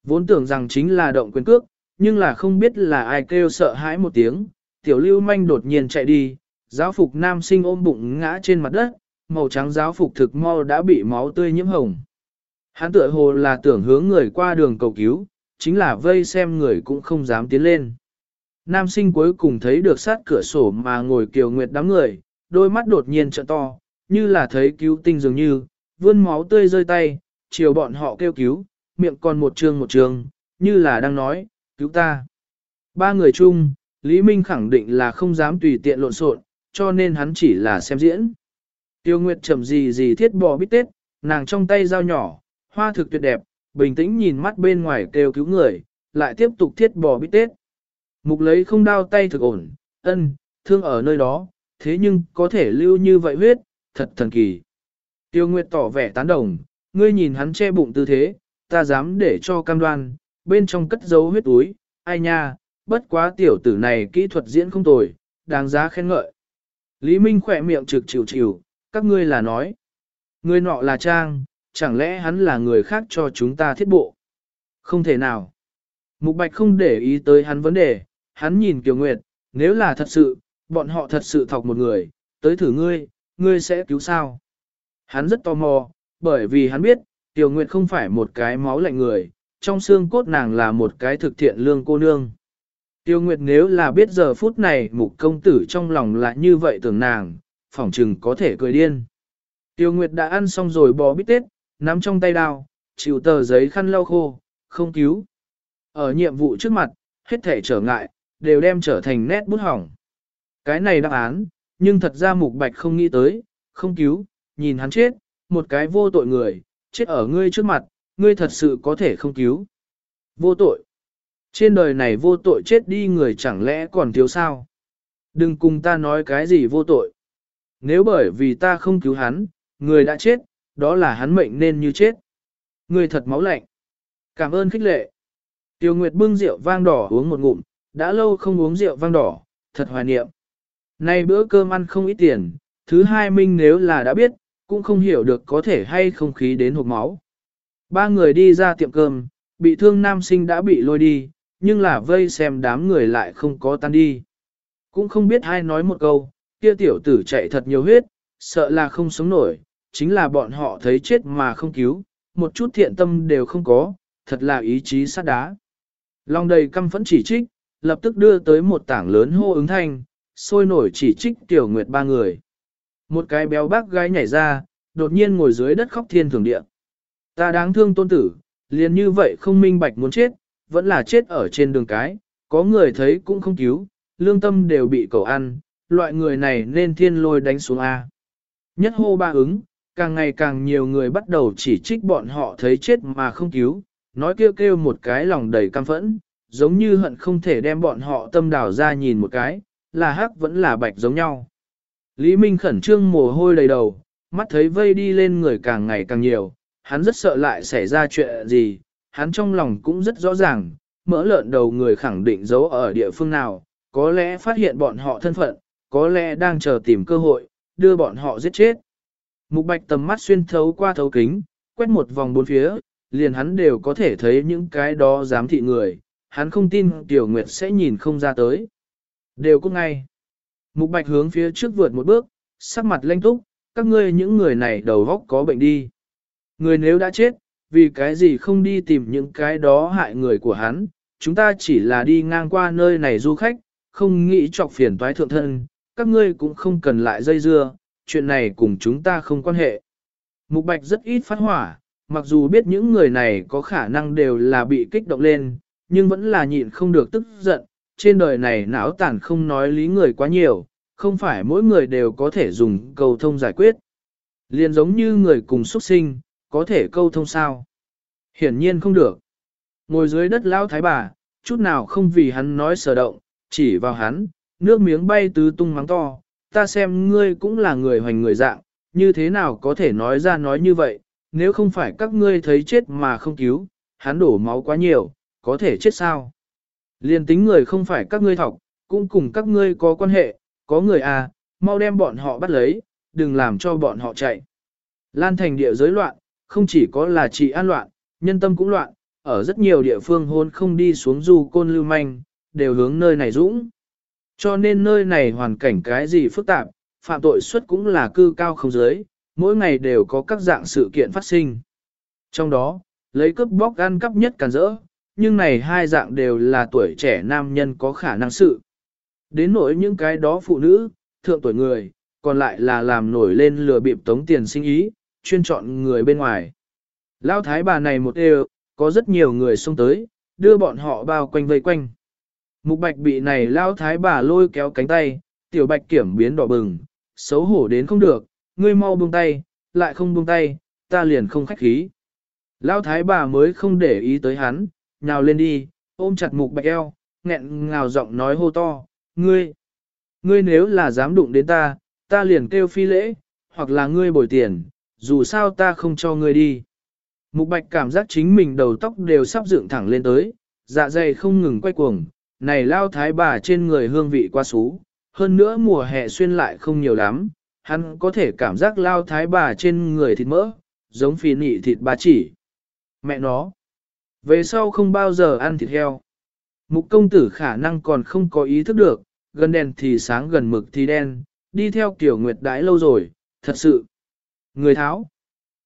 Vốn tưởng rằng chính là động quyền cước, nhưng là không biết là ai kêu sợ hãi một tiếng, tiểu lưu manh đột nhiên chạy đi, giáo phục nam sinh ôm bụng ngã trên mặt đất, màu trắng giáo phục thực mau đã bị máu tươi nhiễm hồng. Hắn tựa hồ là tưởng hướng người qua đường cầu cứu, chính là vây xem người cũng không dám tiến lên. Nam sinh cuối cùng thấy được sát cửa sổ mà ngồi kiều nguyệt đám người, đôi mắt đột nhiên trợ to, như là thấy cứu tinh dường như, vươn máu tươi rơi tay, chiều bọn họ kêu cứu, miệng còn một trường một trường, như là đang nói, cứu ta. Ba người chung, Lý Minh khẳng định là không dám tùy tiện lộn xộn, cho nên hắn chỉ là xem diễn. Tiêu Nguyệt chậm gì gì thiết bò bít tết, nàng trong tay dao nhỏ, hoa thực tuyệt đẹp, bình tĩnh nhìn mắt bên ngoài kêu cứu người, lại tiếp tục thiết bò bít tết. Mục lấy không đao tay thực ổn, ân, thương ở nơi đó, thế nhưng có thể lưu như vậy huyết, thật thần kỳ. Tiêu Nguyệt tỏ vẻ tán đồng, ngươi nhìn hắn che bụng tư thế, ta dám để cho cam đoan, bên trong cất dấu huyết túi, ai nha, bất quá tiểu tử này kỹ thuật diễn không tồi, đáng giá khen ngợi. Lý Minh khỏe miệng trực chịu chịu, các ngươi là nói. Người nọ là Trang, chẳng lẽ hắn là người khác cho chúng ta thiết bộ? Không thể nào. Mục Bạch không để ý tới hắn vấn đề, hắn nhìn Kiều Nguyệt, nếu là thật sự, bọn họ thật sự thọc một người, tới thử ngươi, ngươi sẽ cứu sao? Hắn rất tò mò, bởi vì hắn biết, Kiều Nguyệt không phải một cái máu lạnh người, trong xương cốt nàng là một cái thực thiện lương cô nương. Tiêu Nguyệt nếu là biết giờ phút này mục công tử trong lòng là như vậy tưởng nàng, phỏng chừng có thể cười điên. Tiêu Nguyệt đã ăn xong rồi bò bít tết, nắm trong tay đao, chịu tờ giấy khăn lau khô, không cứu. Ở nhiệm vụ trước mặt, hết thể trở ngại, đều đem trở thành nét bút hỏng. Cái này đáp án, nhưng thật ra mục bạch không nghĩ tới, không cứu, nhìn hắn chết, một cái vô tội người, chết ở ngươi trước mặt, ngươi thật sự có thể không cứu. Vô tội. Trên đời này vô tội chết đi người chẳng lẽ còn thiếu sao? Đừng cùng ta nói cái gì vô tội. Nếu bởi vì ta không cứu hắn, người đã chết, đó là hắn mệnh nên như chết. Người thật máu lạnh. Cảm ơn khích lệ. Tiêu Nguyệt bưng rượu vang đỏ uống một ngụm, đã lâu không uống rượu vang đỏ, thật hoài niệm. Nay bữa cơm ăn không ít tiền, thứ hai minh nếu là đã biết, cũng không hiểu được có thể hay không khí đến hộp máu. Ba người đi ra tiệm cơm, bị thương nam sinh đã bị lôi đi, nhưng là vây xem đám người lại không có tan đi. Cũng không biết ai nói một câu, kia tiểu tử chạy thật nhiều huyết, sợ là không sống nổi, chính là bọn họ thấy chết mà không cứu, một chút thiện tâm đều không có, thật là ý chí sát đá. Long đầy căm phẫn chỉ trích, lập tức đưa tới một tảng lớn hô ứng thanh, sôi nổi chỉ trích tiểu nguyệt ba người. Một cái béo bác gái nhảy ra, đột nhiên ngồi dưới đất khóc thiên thường địa. Ta đáng thương tôn tử, liền như vậy không minh bạch muốn chết, vẫn là chết ở trên đường cái, có người thấy cũng không cứu, lương tâm đều bị cầu ăn, loại người này nên thiên lôi đánh xuống A. Nhất hô ba ứng, càng ngày càng nhiều người bắt đầu chỉ trích bọn họ thấy chết mà không cứu, nói kêu kêu một cái lòng đầy căm phẫn, giống như hận không thể đem bọn họ tâm đảo ra nhìn một cái, là hắc vẫn là bạch giống nhau. Lý Minh khẩn trương mồ hôi đầy đầu, mắt thấy vây đi lên người càng ngày càng nhiều, hắn rất sợ lại xảy ra chuyện gì, hắn trong lòng cũng rất rõ ràng, mỡ lợn đầu người khẳng định giấu ở địa phương nào, có lẽ phát hiện bọn họ thân phận, có lẽ đang chờ tìm cơ hội, đưa bọn họ giết chết. Mục bạch tầm mắt xuyên thấu qua thấu kính, quét một vòng bốn phía, liền hắn đều có thể thấy những cái đó dám thị người, hắn không tin Tiểu Nguyệt sẽ nhìn không ra tới. Đều cũng ngay. Mục bạch hướng phía trước vượt một bước, sắc mặt lanh túc, các ngươi những người này đầu góc có bệnh đi. Người nếu đã chết, vì cái gì không đi tìm những cái đó hại người của hắn, chúng ta chỉ là đi ngang qua nơi này du khách, không nghĩ chọc phiền toái thượng thân, các ngươi cũng không cần lại dây dưa, chuyện này cùng chúng ta không quan hệ. Mục Bạch rất ít phát hỏa, mặc dù biết những người này có khả năng đều là bị kích động lên, nhưng vẫn là nhịn không được tức giận, trên đời này não tản không nói lý người quá nhiều, không phải mỗi người đều có thể dùng cầu thông giải quyết. Liên giống như người cùng xuất sinh, có thể câu thông sao? Hiển nhiên không được. Ngồi dưới đất lao thái bà, chút nào không vì hắn nói sở động, chỉ vào hắn, nước miếng bay tứ tung mắng to, ta xem ngươi cũng là người hoành người dạng, như thế nào có thể nói ra nói như vậy, nếu không phải các ngươi thấy chết mà không cứu, hắn đổ máu quá nhiều, có thể chết sao? Liên tính người không phải các ngươi thọc, cũng cùng các ngươi có quan hệ, có người à, mau đem bọn họ bắt lấy, đừng làm cho bọn họ chạy. Lan thành địa giới loạn, không chỉ có là trị an loạn, nhân tâm cũng loạn, ở rất nhiều địa phương hôn không đi xuống du côn lưu manh, đều hướng nơi này dũng. Cho nên nơi này hoàn cảnh cái gì phức tạp, phạm tội suất cũng là cư cao không giới, mỗi ngày đều có các dạng sự kiện phát sinh. Trong đó, lấy cướp bóc ăn cắp nhất càn rỡ, nhưng này hai dạng đều là tuổi trẻ nam nhân có khả năng sự. Đến nỗi những cái đó phụ nữ, thượng tuổi người, còn lại là làm nổi lên lừa bịp tống tiền sinh ý, chuyên chọn người bên ngoài. Lao thái bà này một đều, có rất nhiều người xông tới, đưa bọn họ bao quanh vây quanh. Mục bạch bị này lao thái bà lôi kéo cánh tay, tiểu bạch kiểm biến đỏ bừng, xấu hổ đến không được, ngươi mau buông tay, lại không buông tay, ta liền không khách khí. Lao thái bà mới không để ý tới hắn, nhào lên đi, ôm chặt mục bạch eo, nghẹn ngào giọng nói hô to, ngươi, ngươi nếu là dám đụng đến ta, ta liền kêu phi lễ, hoặc là ngươi bồi tiền, dù sao ta không cho ngươi đi. Mục bạch cảm giác chính mình đầu tóc đều sắp dựng thẳng lên tới, dạ dày không ngừng quay cuồng, này lao thái bà trên người hương vị qua xú, hơn nữa mùa hè xuyên lại không nhiều lắm, hắn có thể cảm giác lao thái bà trên người thịt mỡ, giống phi nị thịt bà chỉ. Mẹ nó, về sau không bao giờ ăn thịt heo. Mục công tử khả năng còn không có ý thức được, gần đèn thì sáng gần mực thì đen, đi theo kiểu nguyệt đãi lâu rồi, thật sự. Người tháo.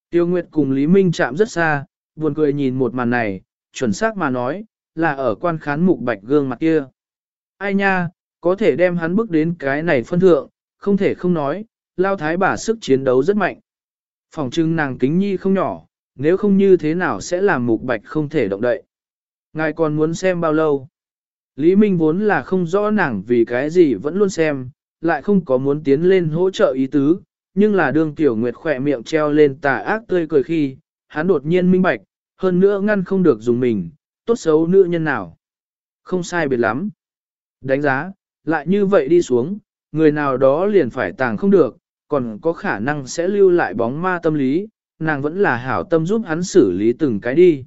Tiêu Nguyệt cùng Lý Minh chạm rất xa, buồn cười nhìn một màn này, chuẩn xác mà nói, là ở quan khán mục bạch gương mặt kia. Ai nha, có thể đem hắn bước đến cái này phân thượng, không thể không nói, lao thái bà sức chiến đấu rất mạnh. Phòng trưng nàng kính nhi không nhỏ, nếu không như thế nào sẽ làm mục bạch không thể động đậy. Ngài còn muốn xem bao lâu? Lý Minh vốn là không rõ nàng vì cái gì vẫn luôn xem, lại không có muốn tiến lên hỗ trợ ý tứ, nhưng là đương tiểu nguyệt khỏe miệng treo lên tà ác tươi cười khi, hắn đột nhiên minh bạch, hơn nữa ngăn không được dùng mình, tốt xấu nữ nhân nào. Không sai biệt lắm. Đánh giá, lại như vậy đi xuống, người nào đó liền phải tàng không được, còn có khả năng sẽ lưu lại bóng ma tâm lý, nàng vẫn là hảo tâm giúp hắn xử lý từng cái đi.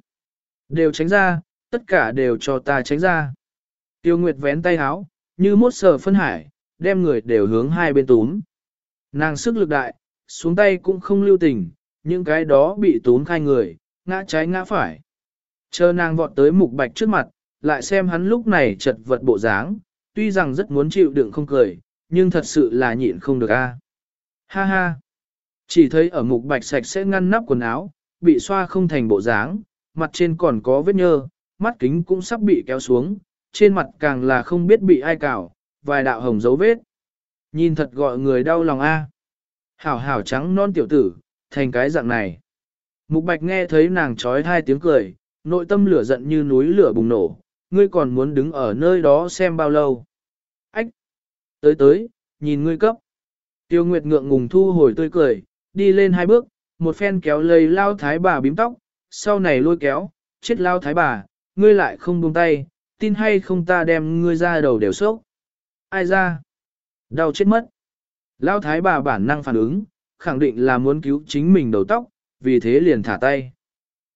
Đều tránh ra, tất cả đều cho ta tránh ra. Tiêu Nguyệt vén tay háo, như mốt sờ phân hải, đem người đều hướng hai bên túm. Nàng sức lực đại, xuống tay cũng không lưu tình, những cái đó bị tốn khai người, ngã trái ngã phải. Chờ nàng vọt tới mục bạch trước mặt, lại xem hắn lúc này chật vật bộ dáng, tuy rằng rất muốn chịu đựng không cười, nhưng thật sự là nhịn không được a. À. Ha ha! Chỉ thấy ở mục bạch sạch sẽ ngăn nắp quần áo, bị xoa không thành bộ dáng, mặt trên còn có vết nhơ, mắt kính cũng sắp bị kéo xuống, trên mặt càng là không biết bị ai cào, vài đạo hồng dấu vết. Nhìn thật gọi người đau lòng a. Hảo hảo trắng non tiểu tử, thành cái dạng này. Mục bạch nghe thấy nàng trói hai tiếng cười, nội tâm lửa giận như núi lửa bùng nổ, ngươi còn muốn đứng ở nơi đó xem bao lâu. Ách! Tới tới, nhìn ngươi cấp. Tiêu Nguyệt ngượng ngùng thu hồi tươi cười, đi lên hai bước, một phen kéo lây lao thái bà bím tóc, sau này lôi kéo, chết lao thái bà, ngươi lại không buông tay, tin hay không ta đem ngươi ra đầu đều sốc. Ai ra? Đau chết mất. Lao thái bà bản năng phản ứng, khẳng định là muốn cứu chính mình đầu tóc, vì thế liền thả tay.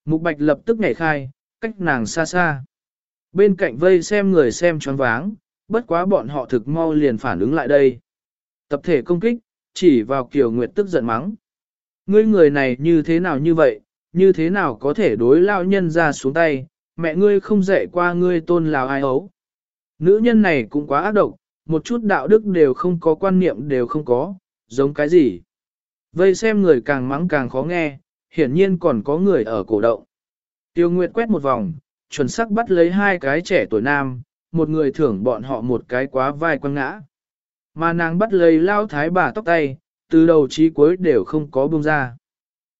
Mục bạch lập tức nhảy khai, cách nàng xa xa. Bên cạnh vây xem người xem choáng váng, bất quá bọn họ thực mau liền phản ứng lại đây. Tập thể công kích, chỉ vào Kiều Nguyệt tức giận mắng. Ngươi người này như thế nào như vậy, như thế nào có thể đối lao nhân ra xuống tay, mẹ ngươi không dạy qua ngươi tôn lào ai ấu. Nữ nhân này cũng quá ác độc, một chút đạo đức đều không có quan niệm đều không có, giống cái gì. Vây xem người càng mắng càng khó nghe, hiển nhiên còn có người ở cổ động. Tiêu Nguyệt quét một vòng, chuẩn sắc bắt lấy hai cái trẻ tuổi nam, một người thưởng bọn họ một cái quá vai quăng ngã. Mà nàng bắt lấy lao thái bà tóc tay, từ đầu chí cuối đều không có buông ra.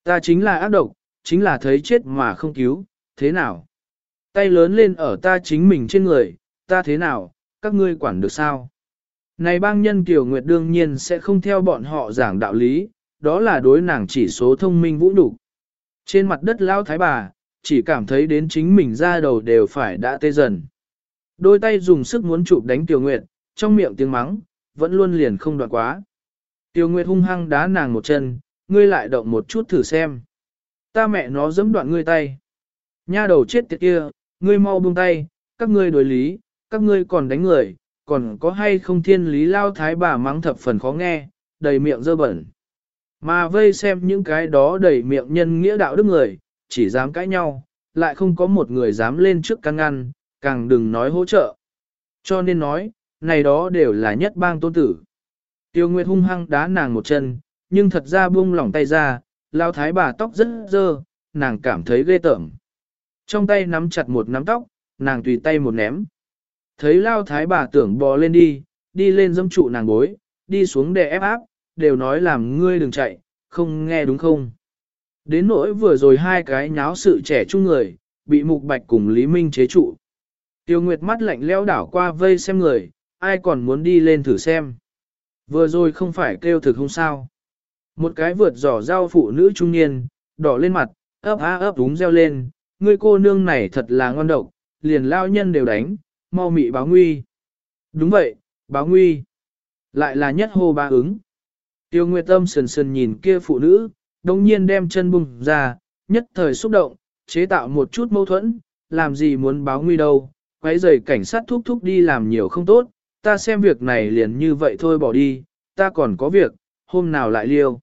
Ta chính là ác độc, chính là thấy chết mà không cứu, thế nào? Tay lớn lên ở ta chính mình trên người, ta thế nào, các ngươi quản được sao? Này bang nhân Kiều Nguyệt đương nhiên sẽ không theo bọn họ giảng đạo lý, đó là đối nàng chỉ số thông minh vũ nhục. Trên mặt đất lao thái bà, chỉ cảm thấy đến chính mình ra đầu đều phải đã tê dần. Đôi tay dùng sức muốn chụp đánh Tiểu Nguyệt, trong miệng tiếng mắng, vẫn luôn liền không đoạn quá. Tiểu Nguyệt hung hăng đá nàng một chân, ngươi lại động một chút thử xem. Ta mẹ nó giẫm đoạn ngươi tay. Nha đầu chết tiệt kia, ngươi mau buông tay, các ngươi đối lý, các ngươi còn đánh người, còn có hay không thiên lý lao thái bà mắng thập phần khó nghe, đầy miệng dơ bẩn. Mà vây xem những cái đó đầy miệng nhân nghĩa đạo đức người, chỉ dám cãi nhau, lại không có một người dám lên trước căn ngăn, càng đừng nói hỗ trợ. Cho nên nói, này đó đều là nhất bang tôn tử. Tiêu Nguyệt hung hăng đá nàng một chân, nhưng thật ra buông lỏng tay ra, lao thái bà tóc rất dơ, nàng cảm thấy ghê tởm. Trong tay nắm chặt một nắm tóc, nàng tùy tay một ném. Thấy lao thái bà tưởng bò lên đi, đi lên dâm trụ nàng bối, đi xuống để ép áp, đều nói làm ngươi đừng chạy, không nghe đúng không? Đến nỗi vừa rồi hai cái nháo sự trẻ trung người, bị mục bạch cùng Lý Minh chế trụ. Tiêu Nguyệt mắt lạnh leo đảo qua vây xem người, ai còn muốn đi lên thử xem. Vừa rồi không phải kêu thực không sao. Một cái vượt giỏ rau phụ nữ trung niên, đỏ lên mặt, ấp á ấp đúng reo lên, người cô nương này thật là ngon độc, liền lao nhân đều đánh, mau mị báo nguy. Đúng vậy, báo nguy. Lại là nhất hô ba ứng. Tiêu Nguyệt Tâm sần sần nhìn kia phụ nữ, đồng nhiên đem chân bùng ra, nhất thời xúc động, chế tạo một chút mâu thuẫn, làm gì muốn báo nguy đâu, quấy rầy cảnh sát thúc thúc đi làm nhiều không tốt, ta xem việc này liền như vậy thôi bỏ đi, ta còn có việc, hôm nào lại liêu.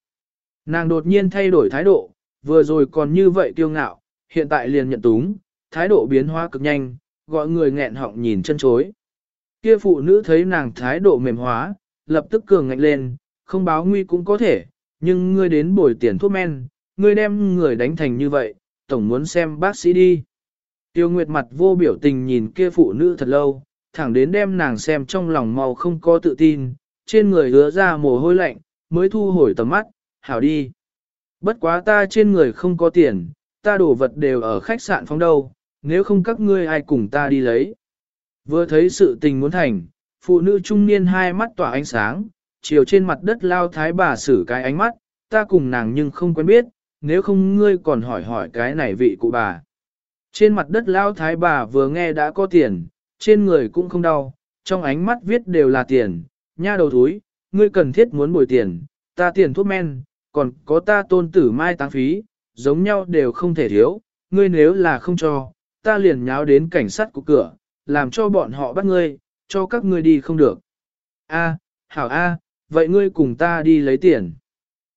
Nàng đột nhiên thay đổi thái độ, vừa rồi còn như vậy kiêu ngạo, hiện tại liền nhận túng, thái độ biến hóa cực nhanh, gọi người nghẹn họng nhìn chân chối. Kia phụ nữ thấy nàng thái độ mềm hóa, lập tức cường ngạnh lên, không báo nguy cũng có thể, nhưng ngươi đến bồi tiền thuốc men, ngươi đem người đánh thành như vậy, tổng muốn xem bác sĩ đi. Tiêu Nguyệt mặt vô biểu tình nhìn kia phụ nữ thật lâu, thẳng đến đem nàng xem trong lòng màu không có tự tin, trên người hứa ra mồ hôi lạnh, mới thu hồi tầm mắt, hảo đi. Bất quá ta trên người không có tiền, ta đổ vật đều ở khách sạn phóng đâu, nếu không các ngươi ai cùng ta đi lấy. Vừa thấy sự tình muốn thành, phụ nữ trung niên hai mắt tỏa ánh sáng, chiều trên mặt đất lao thái bà xử cái ánh mắt, ta cùng nàng nhưng không quen biết, nếu không ngươi còn hỏi hỏi cái này vị cụ bà. Trên mặt đất lao thái bà vừa nghe đã có tiền, trên người cũng không đau, trong ánh mắt viết đều là tiền, nha đầu túi, ngươi cần thiết muốn bồi tiền, ta tiền thuốc men, còn có ta tôn tử mai táng phí, giống nhau đều không thể thiếu, ngươi nếu là không cho, ta liền nháo đến cảnh sát của cửa, làm cho bọn họ bắt ngươi, cho các ngươi đi không được. A, hảo A, vậy ngươi cùng ta đi lấy tiền.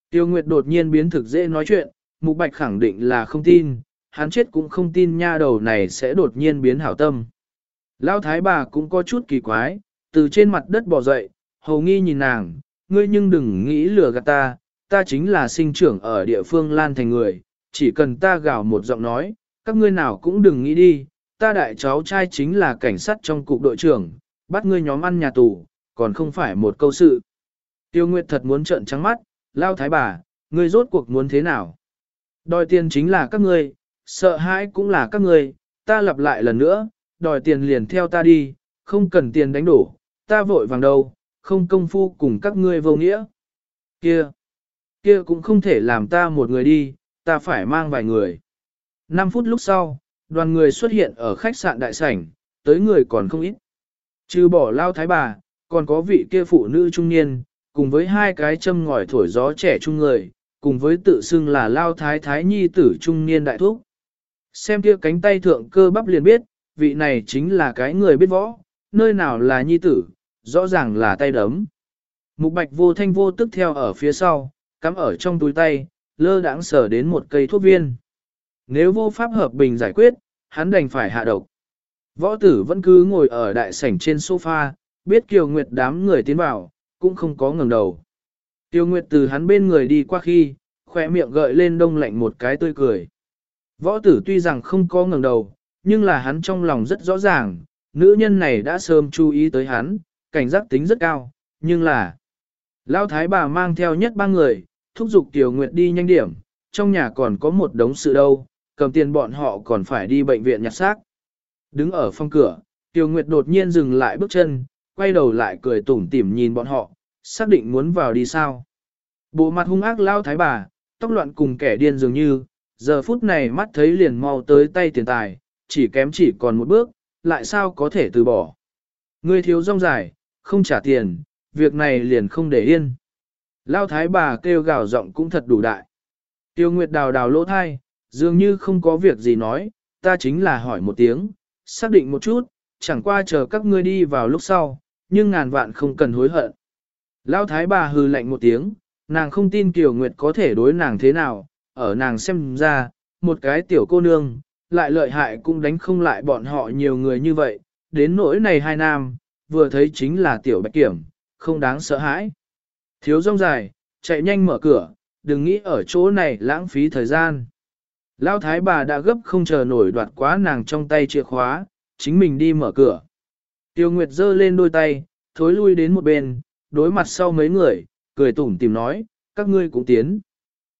Tiêu Nguyệt đột nhiên biến thực dễ nói chuyện, Mục Bạch khẳng định là không tin, hắn chết cũng không tin nha đầu này sẽ đột nhiên biến hảo tâm. Lão thái bà cũng có chút kỳ quái, từ trên mặt đất bò dậy, hầu nghi nhìn nàng, ngươi nhưng đừng nghĩ lừa gạt ta, ta chính là sinh trưởng ở địa phương Lan Thành người, chỉ cần ta gào một giọng nói, các ngươi nào cũng đừng nghĩ đi, ta đại cháu trai chính là cảnh sát trong cục đội trưởng, bắt ngươi nhóm ăn nhà tù, còn không phải một câu sự. Tiêu Nguyệt thật muốn trợn trắng mắt, lao thái bà, ngươi rốt cuộc muốn thế nào? Đòi tiền chính là các ngươi, sợ hãi cũng là các ngươi, ta lặp lại lần nữa, đòi tiền liền theo ta đi, không cần tiền đánh đổ, ta vội vàng đâu, không công phu cùng các ngươi vô nghĩa. Kia, kia cũng không thể làm ta một người đi, ta phải mang vài người. 5 phút lúc sau, đoàn người xuất hiện ở khách sạn đại sảnh, tới người còn không ít. Trừ bỏ lao thái bà, còn có vị kia phụ nữ trung niên, cùng với hai cái châm ngòi thổi gió trẻ trung người, cùng với tự xưng là lao thái thái nhi tử trung niên đại thúc. Xem kia cánh tay thượng cơ bắp liền biết, vị này chính là cái người biết võ, nơi nào là nhi tử, rõ ràng là tay đấm. Mục bạch vô thanh vô tức theo ở phía sau, cắm ở trong túi tay, lơ đãng sở đến một cây thuốc viên. Nếu vô pháp hợp bình giải quyết, hắn đành phải hạ độc. Võ tử vẫn cứ ngồi ở đại sảnh trên sofa, biết Kiều Nguyệt đám người tiến vào, cũng không có ngẩng đầu. Kiều Nguyệt từ hắn bên người đi qua khi, khỏe miệng gợi lên đông lạnh một cái tươi cười. Võ tử tuy rằng không có ngẩng đầu, nhưng là hắn trong lòng rất rõ ràng, nữ nhân này đã sớm chú ý tới hắn, cảnh giác tính rất cao, nhưng là... Lão thái bà mang theo nhất ba người, thúc giục Tiểu Nguyệt đi nhanh điểm, trong nhà còn có một đống sự đâu, cầm tiền bọn họ còn phải đi bệnh viện nhặt xác. Đứng ở phòng cửa, Tiêu Nguyệt đột nhiên dừng lại bước chân, quay đầu lại cười tủm tỉm nhìn bọn họ, xác định muốn vào đi sao. Bộ mặt hung ác lao thái bà, tóc loạn cùng kẻ điên dường như, giờ phút này mắt thấy liền mau tới tay tiền tài, chỉ kém chỉ còn một bước, lại sao có thể từ bỏ. Người thiếu rong dài, không trả tiền, việc này liền không để yên. Lao thái bà kêu gào giọng cũng thật đủ đại. Tiêu Nguyệt đào đào lỗ thai, dường như không có việc gì nói, ta chính là hỏi một tiếng, xác định một chút, chẳng qua chờ các ngươi đi vào lúc sau, nhưng ngàn vạn không cần hối hận. Lão thái bà hừ lạnh một tiếng, nàng không tin Kiều Nguyệt có thể đối nàng thế nào, ở nàng xem ra, một cái tiểu cô nương, lại lợi hại cũng đánh không lại bọn họ nhiều người như vậy, đến nỗi này hai nam, vừa thấy chính là tiểu bạch kiểm, không đáng sợ hãi. Thiếu rong dài, chạy nhanh mở cửa, đừng nghĩ ở chỗ này lãng phí thời gian. Lão thái bà đã gấp không chờ nổi đoạt quá nàng trong tay chìa khóa, chính mình đi mở cửa. Tiêu Nguyệt giơ lên đôi tay, thối lui đến một bên, đối mặt sau mấy người, cười tủm tìm nói, các ngươi cũng tiến.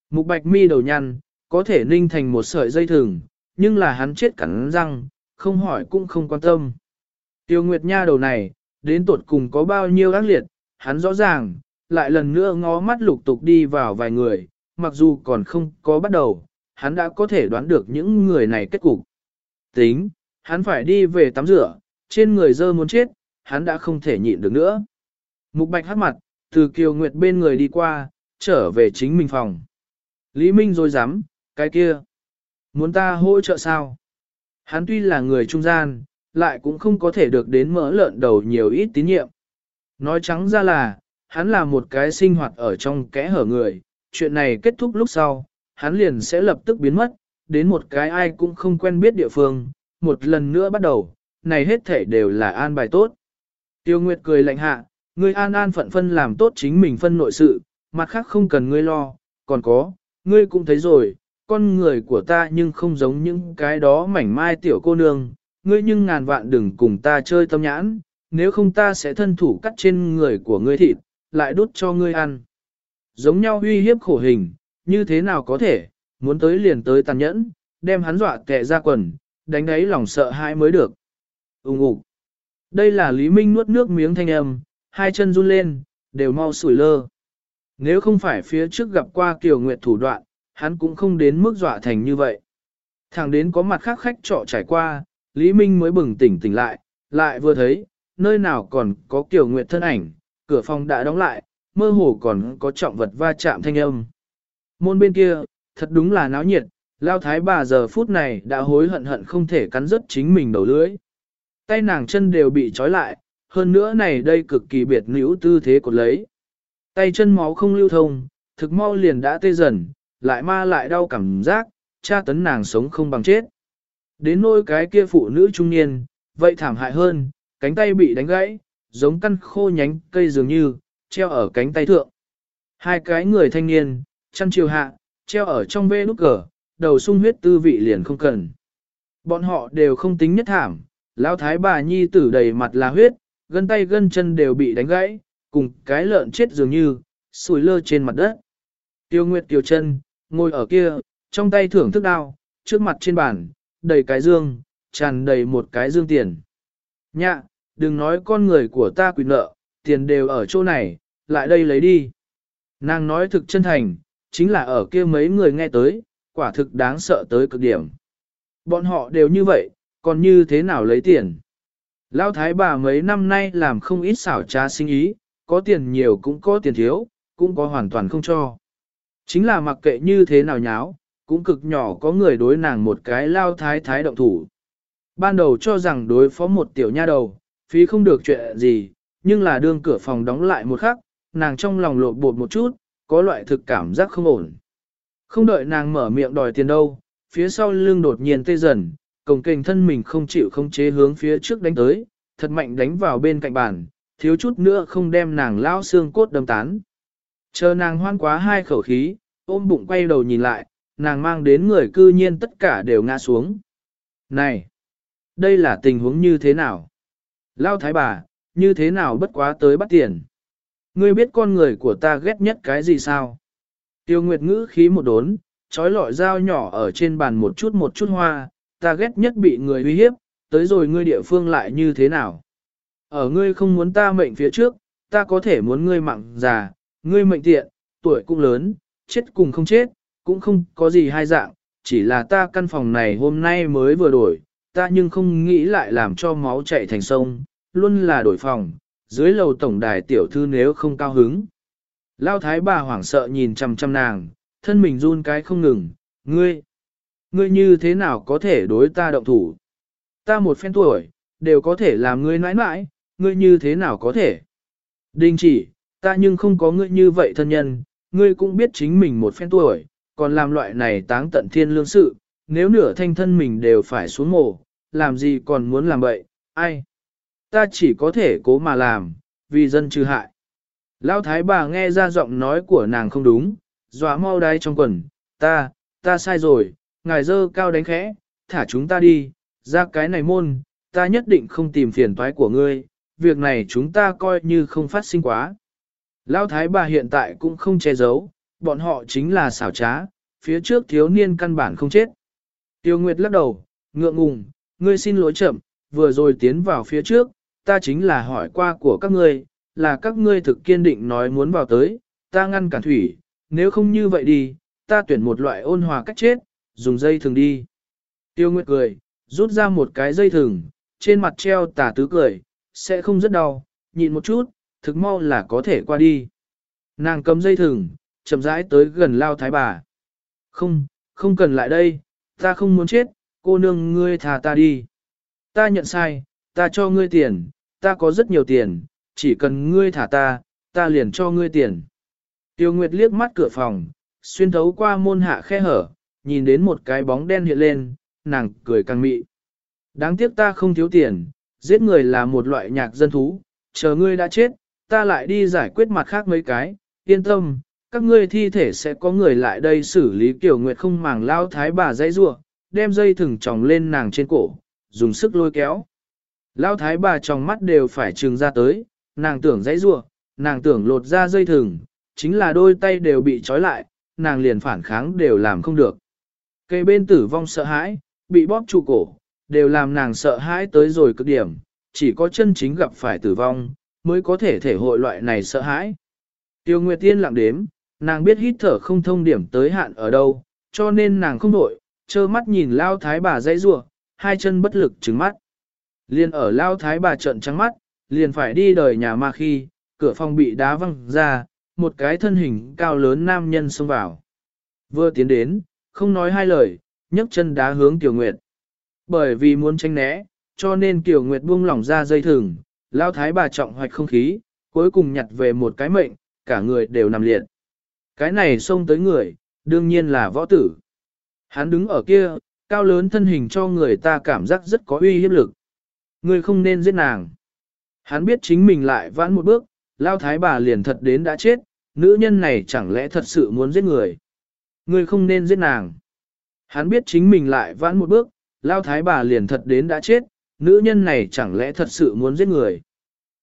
Mục bạch mi đầu nhăn, có thể ninh thành một sợi dây thừng, nhưng là hắn chết cắn răng, không hỏi cũng không quan tâm. Tiêu Nguyệt Nha đầu này, đến tuột cùng có bao nhiêu ác liệt, hắn rõ ràng, lại lần nữa ngó mắt lục tục đi vào vài người, mặc dù còn không có bắt đầu, hắn đã có thể đoán được những người này kết cục. Tính, hắn phải đi về tắm rửa, trên người dơ muốn chết, hắn đã không thể nhịn được nữa. Mục bạch hát mặt, từ kiều nguyệt bên người đi qua, trở về chính mình phòng. Lý Minh rồi dám, cái kia. Muốn ta hỗ trợ sao? Hắn tuy là người trung gian, lại cũng không có thể được đến mỡ lợn đầu nhiều ít tín nhiệm. Nói trắng ra là, hắn là một cái sinh hoạt ở trong kẽ hở người, chuyện này kết thúc lúc sau, hắn liền sẽ lập tức biến mất, đến một cái ai cũng không quen biết địa phương, một lần nữa bắt đầu, này hết thể đều là an bài tốt. Tiêu Nguyệt cười lạnh hạ, ngươi an an phận phân làm tốt chính mình phân nội sự, mặt khác không cần ngươi lo, còn có, ngươi cũng thấy rồi, con người của ta nhưng không giống những cái đó mảnh mai tiểu cô nương, ngươi nhưng ngàn vạn đừng cùng ta chơi tâm nhãn, nếu không ta sẽ thân thủ cắt trên người của ngươi thịt, lại đút cho ngươi ăn. Giống nhau uy hiếp khổ hình, như thế nào có thể, muốn tới liền tới tàn nhẫn, đem hắn dọa kẹ ra quần, đánh đáy lòng sợ hãi mới được. Úng ủ. Đây là Lý Minh nuốt nước miếng thanh âm, hai chân run lên, đều mau sủi lơ. Nếu không phải phía trước gặp qua Kiều Nguyệt thủ đoạn, hắn cũng không đến mức dọa thành như vậy. Thẳng đến có mặt khác khách trọ trải qua, Lý Minh mới bừng tỉnh tỉnh lại, lại vừa thấy, nơi nào còn có Kiều Nguyệt thân ảnh, cửa phòng đã đóng lại, mơ hồ còn có trọng vật va chạm thanh âm. Môn bên kia, thật đúng là náo nhiệt, lao thái bà giờ phút này đã hối hận hận không thể cắn rứt chính mình đầu lưỡi. Tay nàng chân đều bị trói lại, hơn nữa này đây cực kỳ biệt nữ tư thế cột lấy. Tay chân máu không lưu thông, thực mau liền đã tê dần, lại ma lại đau cảm giác, tra tấn nàng sống không bằng chết. Đến nỗi cái kia phụ nữ trung niên, vậy thảm hại hơn, cánh tay bị đánh gãy, giống căn khô nhánh cây dường như, treo ở cánh tay thượng. Hai cái người thanh niên, chăn chiều hạ, treo ở trong vê nút cờ, đầu sung huyết tư vị liền không cần. Bọn họ đều không tính nhất thảm, lão thái bà nhi tử đầy mặt là huyết, gân tay gân chân đều bị đánh gãy, cùng cái lợn chết dường như, sùi lơ trên mặt đất. Tiêu Nguyệt Tiêu chân, ngồi ở kia, trong tay thưởng thức đao, trước mặt trên bàn, đầy cái dương, tràn đầy một cái dương tiền. Nhạ, đừng nói con người của ta quyền nợ, tiền đều ở chỗ này, lại đây lấy đi. Nàng nói thực chân thành, chính là ở kia mấy người nghe tới, quả thực đáng sợ tới cực điểm. Bọn họ đều như vậy, còn như thế nào lấy tiền? Lão thái bà mấy năm nay làm không ít xảo trá sinh ý, có tiền nhiều cũng có tiền thiếu, cũng có hoàn toàn không cho. Chính là mặc kệ như thế nào nháo, cũng cực nhỏ có người đối nàng một cái lao thái thái động thủ. Ban đầu cho rằng đối phó một tiểu nha đầu, phí không được chuyện gì, nhưng là đương cửa phòng đóng lại một khắc, nàng trong lòng lộ bột một chút, có loại thực cảm giác không ổn. Không đợi nàng mở miệng đòi tiền đâu, phía sau lưng đột nhiên tê dần, cổng kềnh thân mình không chịu không chế hướng phía trước đánh tới, thật mạnh đánh vào bên cạnh bàn, thiếu chút nữa không đem nàng lao xương cốt đâm tán. Chờ nàng hoan quá hai khẩu khí, ôm bụng quay đầu nhìn lại, nàng mang đến người cư nhiên tất cả đều ngã xuống. Này! Đây là tình huống như thế nào? Lao thái bà, như thế nào bất quá tới bắt tiền? Ngươi biết con người của ta ghét nhất cái gì sao? Tiêu Nguyệt ngữ khí một đốn, trói lọi dao nhỏ ở trên bàn một chút một chút hoa, ta ghét nhất bị người uy hiếp, tới rồi ngươi địa phương lại như thế nào? Ở ngươi không muốn ta mệnh phía trước, ta có thể muốn ngươi mặn già, ngươi mệnh tiện, tuổi cũng lớn, chết cùng không chết, cũng không có gì hai dạng, chỉ là ta căn phòng này hôm nay mới vừa đổi, ta nhưng không nghĩ lại làm cho máu chạy thành sông, luôn là đổi phòng, dưới lầu tổng đài tiểu thư nếu không cao hứng. Lao thái bà hoảng sợ nhìn chăm chăm nàng, thân mình run cái không ngừng, ngươi, ngươi như thế nào có thể đối ta động thủ? Ta một phen tuổi, đều có thể làm ngươi nãi nãi, ngươi như thế nào có thể? Đình chỉ, ta nhưng không có ngươi như vậy thân nhân, ngươi cũng biết chính mình một phen tuổi, còn làm loại này táng tận thiên lương sự, nếu nửa thanh thân mình đều phải xuống mổ, làm gì còn muốn làm vậy, ai? Ta chỉ có thể cố mà làm, vì dân trừ hại. Lão thái bà nghe ra giọng nói của nàng không đúng, dọa mau đáy trong quần, ta, ta sai rồi, ngài dơ cao đánh khẽ, thả chúng ta đi, ra cái này môn, ta nhất định không tìm phiền toái của ngươi, việc này chúng ta coi như không phát sinh quá. Lão thái bà hiện tại cũng không che giấu, bọn họ chính là xảo trá, phía trước thiếu niên căn bản không chết. Tiêu Nguyệt lắc đầu, ngượng ngùng, ngươi xin lỗi chậm, vừa rồi tiến vào phía trước, ta chính là hỏi qua của các ngươi, là các ngươi thực kiên định nói muốn vào tới, ta ngăn cản thủy, nếu không như vậy đi, ta tuyển một loại ôn hòa cách chết, dùng dây thường đi. Tiêu Nguyệt cười, rút ra một cái dây thừng, trên mặt treo tà tứ cười, sẽ không rất đau, nhịn một chút, thực mau là có thể qua đi. Nàng cầm dây thừng, chậm rãi tới gần lao thái bà. Không, không cần lại đây, ta không muốn chết, cô nương ngươi thả ta đi. Ta nhận sai, ta cho ngươi tiền, ta có rất nhiều tiền, chỉ cần ngươi thả ta, ta liền cho ngươi tiền. Tiêu Nguyệt liếc mắt cửa phòng, xuyên thấu qua môn hạ khe hở, nhìn đến một cái bóng đen hiện lên, nàng cười càng mị. Đáng tiếc ta không thiếu tiền, giết người là một loại nhạc dân thú, chờ ngươi đã chết, ta lại đi giải quyết mặt khác mấy cái, yên tâm, các ngươi thi thể sẽ có người lại đây xử lý Kiều Nguyệt không màng lao thái bà dãy rua, đem dây thừng tròng lên nàng trên cổ, dùng sức lôi kéo. Lao thái bà trong mắt đều phải trừng ra tới, nàng tưởng dãy rua, nàng tưởng lột ra dây thừng, chính là đôi tay đều bị trói lại, nàng liền phản kháng đều làm không được. Cây bên tử vong sợ hãi, bị bóp trụ cổ, đều làm nàng sợ hãi tới rồi cực điểm, chỉ có chân chính gặp phải tử vong, mới có thể thể hội loại này sợ hãi. Tiêu Nguyệt Tiên lặng đếm, nàng biết hít thở không thông điểm tới hạn ở đâu, cho nên nàng không đổi, trơ mắt nhìn lao thái bà dãy rủa, hai chân bất lực trứng mắt. Liên ở lao thái bà trận trắng mắt, liền phải đi đời nhà ma khi, cửa phòng bị đá văng ra, một cái thân hình cao lớn nam nhân xông vào. Vừa tiến đến, không nói hai lời, nhấc chân đá hướng Tiểu Nguyệt. Bởi vì muốn tránh né, cho nên Tiểu Nguyệt buông lỏng ra dây thừng, lao thái bà trọng hoạch không khí, cuối cùng nhặt về một cái mệnh, cả người đều nằm liệt. Cái này xông tới người, đương nhiên là võ tử. Hắn đứng ở kia, cao lớn thân hình cho người ta cảm giác rất có uy hiếp lực. Người không nên giết nàng. Hắn biết chính mình lại vãn một bước, lao thái bà liền thật đến đã chết, nữ nhân này chẳng lẽ thật sự muốn giết người. Người không nên giết nàng. Hắn biết chính mình lại vãn một bước, lao thái bà liền thật đến đã chết, nữ nhân này chẳng lẽ thật sự muốn giết người.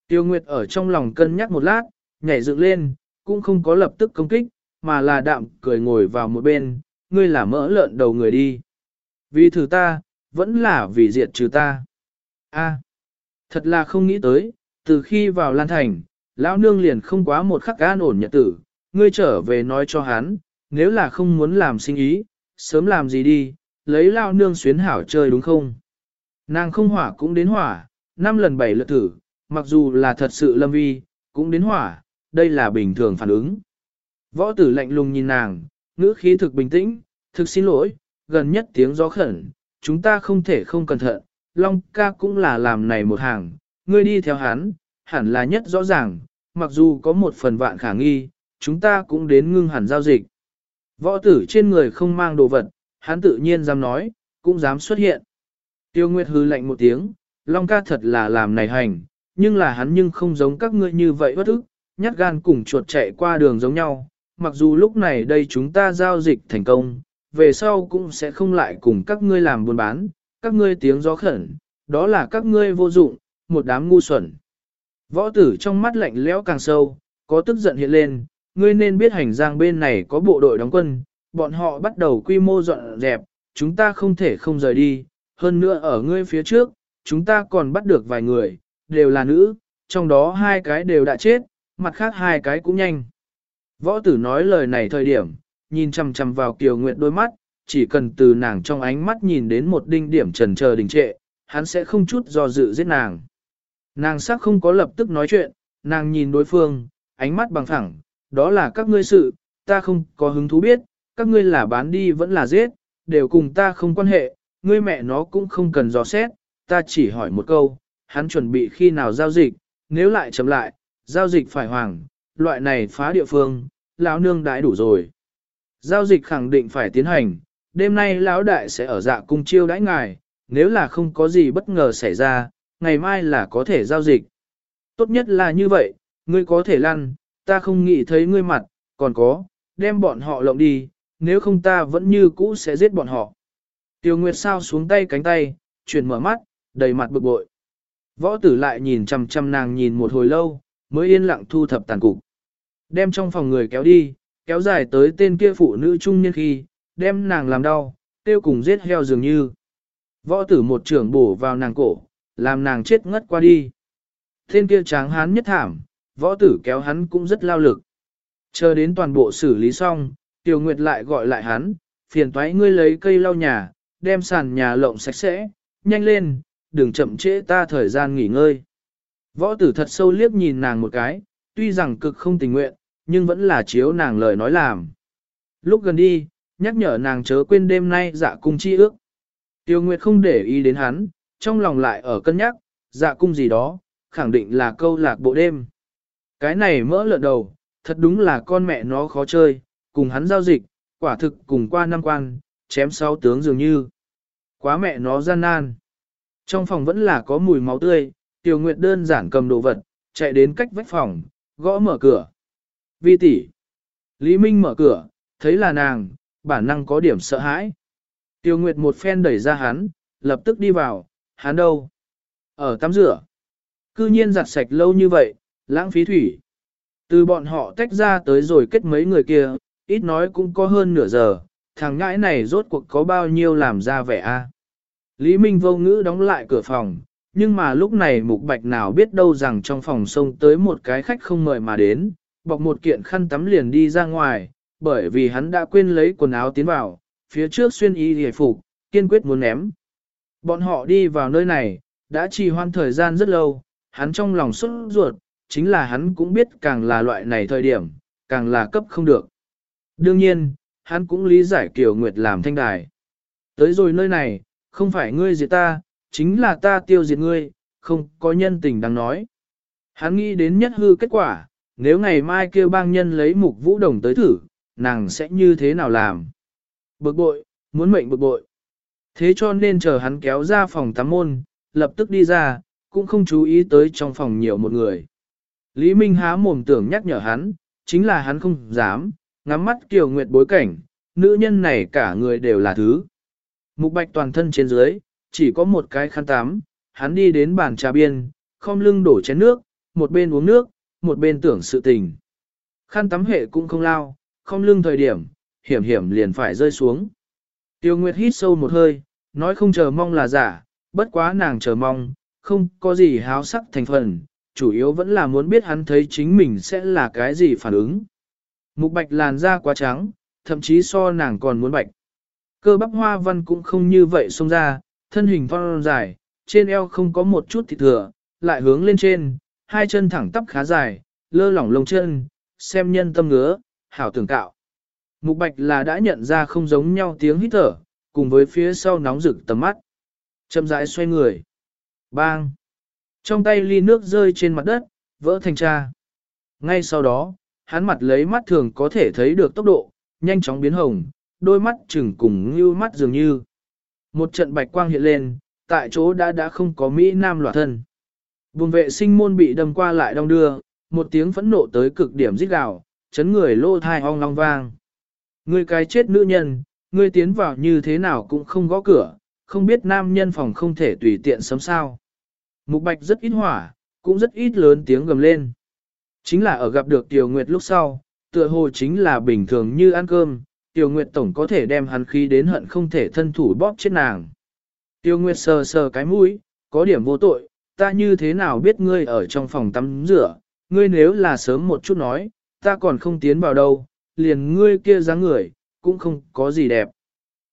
Tiêu Nguyệt ở trong lòng cân nhắc một lát, nhảy dựng lên, cũng không có lập tức công kích, mà là đạm cười ngồi vào một bên, ngươi là mỡ lợn đầu người đi. Vì thử ta, vẫn là vì diệt trừ ta. A, thật là không nghĩ tới, từ khi vào Lan Thành, lão nương liền không quá một khắc an ổn nhật tử, ngươi trở về nói cho hắn, nếu là không muốn làm sinh ý, sớm làm gì đi, lấy Lão nương xuyến hảo chơi đúng không? Nàng không hỏa cũng đến hỏa, năm lần bảy lượt thử, mặc dù là thật sự lâm vi, cũng đến hỏa, đây là bình thường phản ứng. Võ tử lạnh lùng nhìn nàng, ngữ khí thực bình tĩnh, thực xin lỗi, gần nhất tiếng gió khẩn, chúng ta không thể không cẩn thận, Long ca cũng là làm này một hàng, ngươi đi theo hắn, hẳn là nhất rõ ràng, mặc dù có một phần vạn khả nghi, chúng ta cũng đến ngưng hẳn giao dịch. Võ tử trên người không mang đồ vật, hắn tự nhiên dám nói, cũng dám xuất hiện. Tiêu Nguyệt hư lạnh một tiếng, Long ca thật là làm này hành, nhưng là hắn nhưng không giống các ngươi như vậy bất ức, nhát gan cùng chuột chạy qua đường giống nhau. Mặc dù lúc này đây chúng ta giao dịch thành công, về sau cũng sẽ không lại cùng các ngươi làm buôn bán, các ngươi tiếng gió khẩn, đó là các ngươi vô dụng, một đám ngu xuẩn. Võ tử trong mắt lạnh lẽo càng sâu, có tức giận hiện lên, ngươi nên biết hành giang bên này có bộ đội đóng quân, bọn họ bắt đầu quy mô dọn dẹp, chúng ta không thể không rời đi, hơn nữa ở ngươi phía trước, chúng ta còn bắt được vài người, đều là nữ, trong đó hai cái đều đã chết, mặt khác hai cái cũng nhanh. Võ tử nói lời này thời điểm, nhìn chằm chằm vào Kiều Nguyệt đôi mắt, chỉ cần từ nàng trong ánh mắt nhìn đến một đinh điểm trần chờ đình trệ, hắn sẽ không chút do dự giết nàng. Nàng sắc không có lập tức nói chuyện, nàng nhìn đối phương, ánh mắt bằng thẳng, đó là các ngươi sự, ta không có hứng thú biết, các ngươi là bán đi vẫn là giết, đều cùng ta không quan hệ, ngươi mẹ nó cũng không cần dò xét, ta chỉ hỏi một câu, hắn chuẩn bị khi nào giao dịch, nếu lại chậm lại, giao dịch phải hoàng, loại này phá địa phương, lão nương đãi đủ rồi. Giao dịch khẳng định phải tiến hành, đêm nay lão đại sẽ ở dạ cung chiêu đãi ngài, nếu là không có gì bất ngờ xảy ra, ngày mai là có thể giao dịch. Tốt nhất là như vậy, ngươi có thể lăn, ta không nghĩ thấy ngươi mặt, còn có, đem bọn họ lộng đi, nếu không ta vẫn như cũ sẽ giết bọn họ. Tiêu Nguyệt sao xuống tay cánh tay, chuyển mở mắt, đầy mặt bực bội. Võ tử lại nhìn chằm chằm nàng nhìn một hồi lâu, mới yên lặng thu thập tàn cục. Đem trong phòng người kéo đi, kéo dài tới tên kia phụ nữ trung niên khi, đem nàng làm đau, tiêu cùng giết heo dường như. Võ tử một trưởng bổ vào nàng cổ, làm nàng chết ngất qua đi. Tên kia tráng hán nhất thảm, võ tử kéo hắn cũng rất lao lực. Chờ đến toàn bộ xử lý xong, Tiểu Nguyệt lại gọi lại hắn, phiền toái ngươi lấy cây lau nhà, đem sàn nhà lộng sạch sẽ, nhanh lên, đừng chậm trễ ta thời gian nghỉ ngơi. Võ tử thật sâu liếc nhìn nàng một cái, tuy rằng cực không tình nguyện, nhưng vẫn là chiếu nàng lời nói làm. Lúc gần đi, nhắc nhở nàng chớ quên đêm nay dạ cung chi ước. Tiêu Nguyệt không để ý đến hắn, trong lòng lại ở cân nhắc, dạ cung gì đó, khẳng định là câu lạc bộ đêm. Cái này mỡ lợn đầu, thật đúng là con mẹ nó khó chơi, cùng hắn giao dịch, quả thực cùng qua năm quan, chém sáu tướng dường như. Quá mẹ nó gian nan. Trong phòng vẫn là có mùi máu tươi, Tiểu Nguyệt đơn giản cầm đồ vật, chạy đến cách vách phòng, gõ mở cửa. Vi tỷ. Lý Minh mở cửa, thấy là nàng, bản năng có điểm sợ hãi. Tiêu Nguyệt một phen đẩy ra hắn, lập tức đi vào, hắn đâu? Ở tắm rửa. Cư nhiên giặt sạch lâu như vậy, lãng phí thủy. Từ bọn họ tách ra tới rồi kết mấy người kia, ít nói cũng có hơn nửa giờ, thằng ngãi này rốt cuộc có bao nhiêu làm ra vẻ a? Lý Minh vô ngữ đóng lại cửa phòng, nhưng mà lúc này mục bạch nào biết đâu rằng trong phòng sông tới một cái khách không mời mà đến, bọc một kiện khăn tắm liền đi ra ngoài, bởi vì hắn đã quên lấy quần áo tiến vào, phía trước xuyên y hề phục, kiên quyết muốn ném. Bọn họ đi vào nơi này, đã trì hoãn thời gian rất lâu, hắn trong lòng xuất ruột, chính là hắn cũng biết càng là loại này thời điểm, càng là cấp không được. Đương nhiên, hắn cũng lý giải Kiều Nguyệt làm thanh đài. Tới rồi nơi này, không phải ngươi diệt ta, chính là ta tiêu diệt ngươi, không có nhân tình đang nói. Hắn nghĩ đến nhất hư kết quả, nếu ngày mai kêu bang nhân lấy mục vũ đồng tới thử, nàng sẽ như thế nào làm? Bực bội, muốn mệnh bực bội. Thế cho nên chờ hắn kéo ra phòng tắm môn, lập tức đi ra, cũng không chú ý tới trong phòng nhiều một người. Lý Minh há mồm tưởng nhắc nhở hắn, chính là hắn không dám, ngắm mắt Kiều Nguyệt bối cảnh, nữ nhân này cả người đều là thứ. Mục bạch toàn thân trên dưới, chỉ có một cái khăn tắm, hắn đi đến bàn trà biên, không lưng đổ chén nước, một bên uống nước, một bên tưởng sự tình. Khăn tắm hệ cũng không lao, không lưng thời điểm, hiểm hiểm liền phải rơi xuống. Tiêu Nguyệt hít sâu một hơi, nói không chờ mong là giả, bất quá nàng chờ mong, không có gì háo sắc thành phần, chủ yếu vẫn là muốn biết hắn thấy chính mình sẽ là cái gì phản ứng. Mục bạch làn da quá trắng, thậm chí so nàng còn muốn bạch. Cơ bắp hoa văn cũng không như vậy xông ra, thân hình thon dài, trên eo không có một chút thịt thừa, lại hướng lên trên, hai chân thẳng tắp khá dài, lơ lỏng lông chân, xem nhân tâm ngứa, hảo tưởng cạo. Mục bạch là đã nhận ra không giống nhau tiếng hít thở, cùng với phía sau nóng rực tầm mắt. Chậm rãi xoay người. Bang! Trong tay ly nước rơi trên mặt đất, vỡ thành cha. Ngay sau đó, hắn mặt lấy mắt thường có thể thấy được tốc độ, nhanh chóng biến hồng, đôi mắt chừng cùng như mắt dường như. Một trận bạch quang hiện lên, tại chỗ đã đã không có Mỹ Nam loạt thân. Vùng vệ sinh môn bị đâm qua lại đong đưa, một tiếng phẫn nộ tới cực điểm rít gào, chấn người lô thai ong long vang. Ngươi cái chết nữ nhân, ngươi tiến vào như thế nào cũng không gõ cửa, không biết nam nhân phòng không thể tùy tiện sấm sao. Mục bạch rất ít hỏa, cũng rất ít lớn tiếng gầm lên. Chính là ở gặp được Tiểu Nguyệt lúc sau, tựa hồ chính là bình thường như ăn cơm, Tiểu Nguyệt tổng có thể đem hắn khí đến hận không thể thân thủ bóp chết nàng. Tiểu Nguyệt sờ sờ cái mũi, có điểm vô tội, ta như thế nào biết ngươi ở trong phòng tắm rửa, ngươi nếu là sớm một chút nói, ta còn không tiến vào đâu, liền ngươi kia dáng người, cũng không có gì đẹp.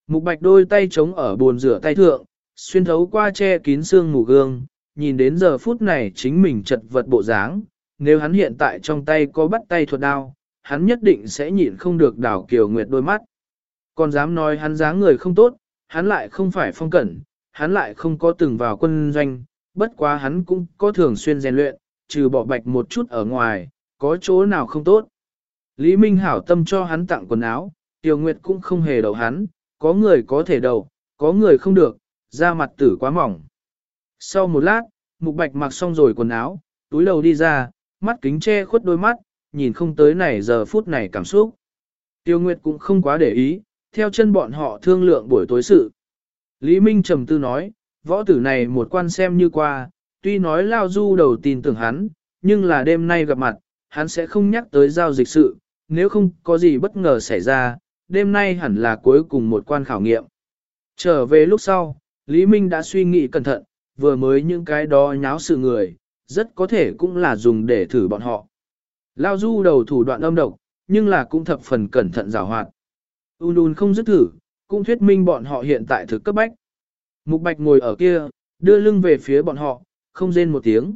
Mục bạch đôi tay trống ở bồn rửa tay thượng, xuyên thấu qua che kín xương mù gương, nhìn đến giờ phút này chính mình chật vật bộ dáng, nếu hắn hiện tại trong tay có bắt tay thuật đao, hắn nhất định sẽ nhịn không được đảo kiều nguyệt đôi mắt. Còn dám nói hắn dáng người không tốt, hắn lại không phải phong cẩn, hắn lại không có từng vào quân doanh, bất quá hắn cũng có thường xuyên rèn luyện, trừ bỏ bạch một chút ở ngoài, có chỗ nào không tốt. Lý Minh hảo tâm cho hắn tặng quần áo, Tiêu Nguyệt cũng không hề đầu hắn, có người có thể đầu, có người không được, da mặt tử quá mỏng. Sau một lát, Mục Bạch mặc xong rồi quần áo, túi đầu đi ra, mắt kính che khuất đôi mắt, nhìn không tới này giờ phút này cảm xúc. Tiêu Nguyệt cũng không quá để ý, theo chân bọn họ thương lượng buổi tối sự. Lý Minh trầm tư nói, võ tử này một quan xem như qua, tuy nói Lao Du đầu tin tưởng hắn, nhưng là đêm nay gặp mặt, hắn sẽ không nhắc tới giao dịch sự, nếu không có gì bất ngờ xảy ra, đêm nay hẳn là cuối cùng một quan khảo nghiệm. Trở về lúc sau, Lý Minh đã suy nghĩ cẩn thận, vừa mới những cái đó nháo sự người, rất có thể cũng là dùng để thử bọn họ. Lao du đầu thủ đoạn âm độc, nhưng là cũng thập phần cẩn thận rào hoạt. Un un không dứt thử, cũng thuyết minh bọn họ hiện tại thực cấp bách. Mục Bạch ngồi ở kia, đưa lưng về phía bọn họ, không rên một tiếng.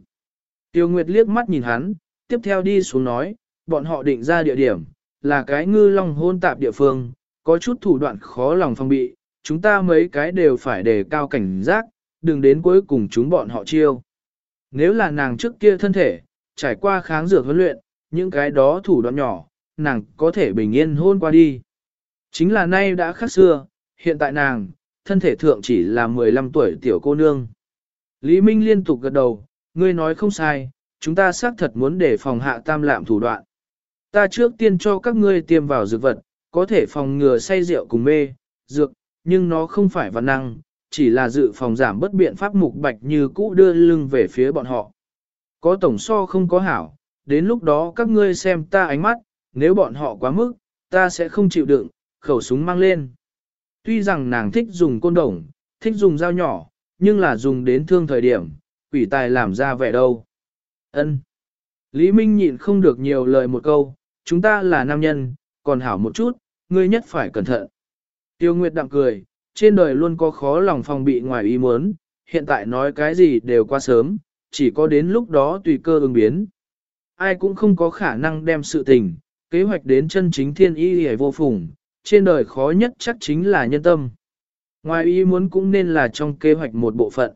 Tiêu Nguyệt liếc mắt nhìn hắn, tiếp theo đi xuống nói, bọn họ định ra địa điểm, là cái ngư long hôn tạp địa phương, có chút thủ đoạn khó lòng phòng bị, chúng ta mấy cái đều phải đề cao cảnh giác, đừng đến cuối cùng chúng bọn họ chiêu. Nếu là nàng trước kia thân thể, trải qua kháng dược huấn luyện, những cái đó thủ đoạn nhỏ, nàng có thể bình yên hôn qua đi. Chính là nay đã khác xưa, hiện tại nàng, thân thể thượng chỉ là 15 tuổi tiểu cô nương. Lý Minh liên tục gật đầu, ngươi nói không sai, chúng ta xác thật muốn để phòng hạ tam lạm thủ đoạn. Ta trước tiên cho các ngươi tiêm vào dược vật, có thể phòng ngừa say rượu cùng mê, dược, nhưng nó không phải văn năng, chỉ là dự phòng giảm bất biện pháp mục bạch như cũ đưa lưng về phía bọn họ. Có tổng so không có hảo, đến lúc đó các ngươi xem ta ánh mắt, nếu bọn họ quá mức, ta sẽ không chịu đựng, khẩu súng mang lên. Tuy rằng nàng thích dùng côn đồng, thích dùng dao nhỏ, nhưng là dùng đến thương thời điểm, quỷ tài làm ra vẻ đâu. Ân. Lý Minh nhịn không được nhiều lời một câu, chúng ta là nam nhân, còn hảo một chút, ngươi nhất phải cẩn thận. Tiêu Nguyệt đạm cười, trên đời luôn có khó lòng phòng bị ngoài ý muốn, hiện tại nói cái gì đều quá sớm, chỉ có đến lúc đó tùy cơ ứng biến. Ai cũng không có khả năng đem sự tình, kế hoạch đến chân chính thiên y hề vô phùng, trên đời khó nhất chắc chính là nhân tâm. Ngoài ý muốn cũng nên là trong kế hoạch một bộ phận.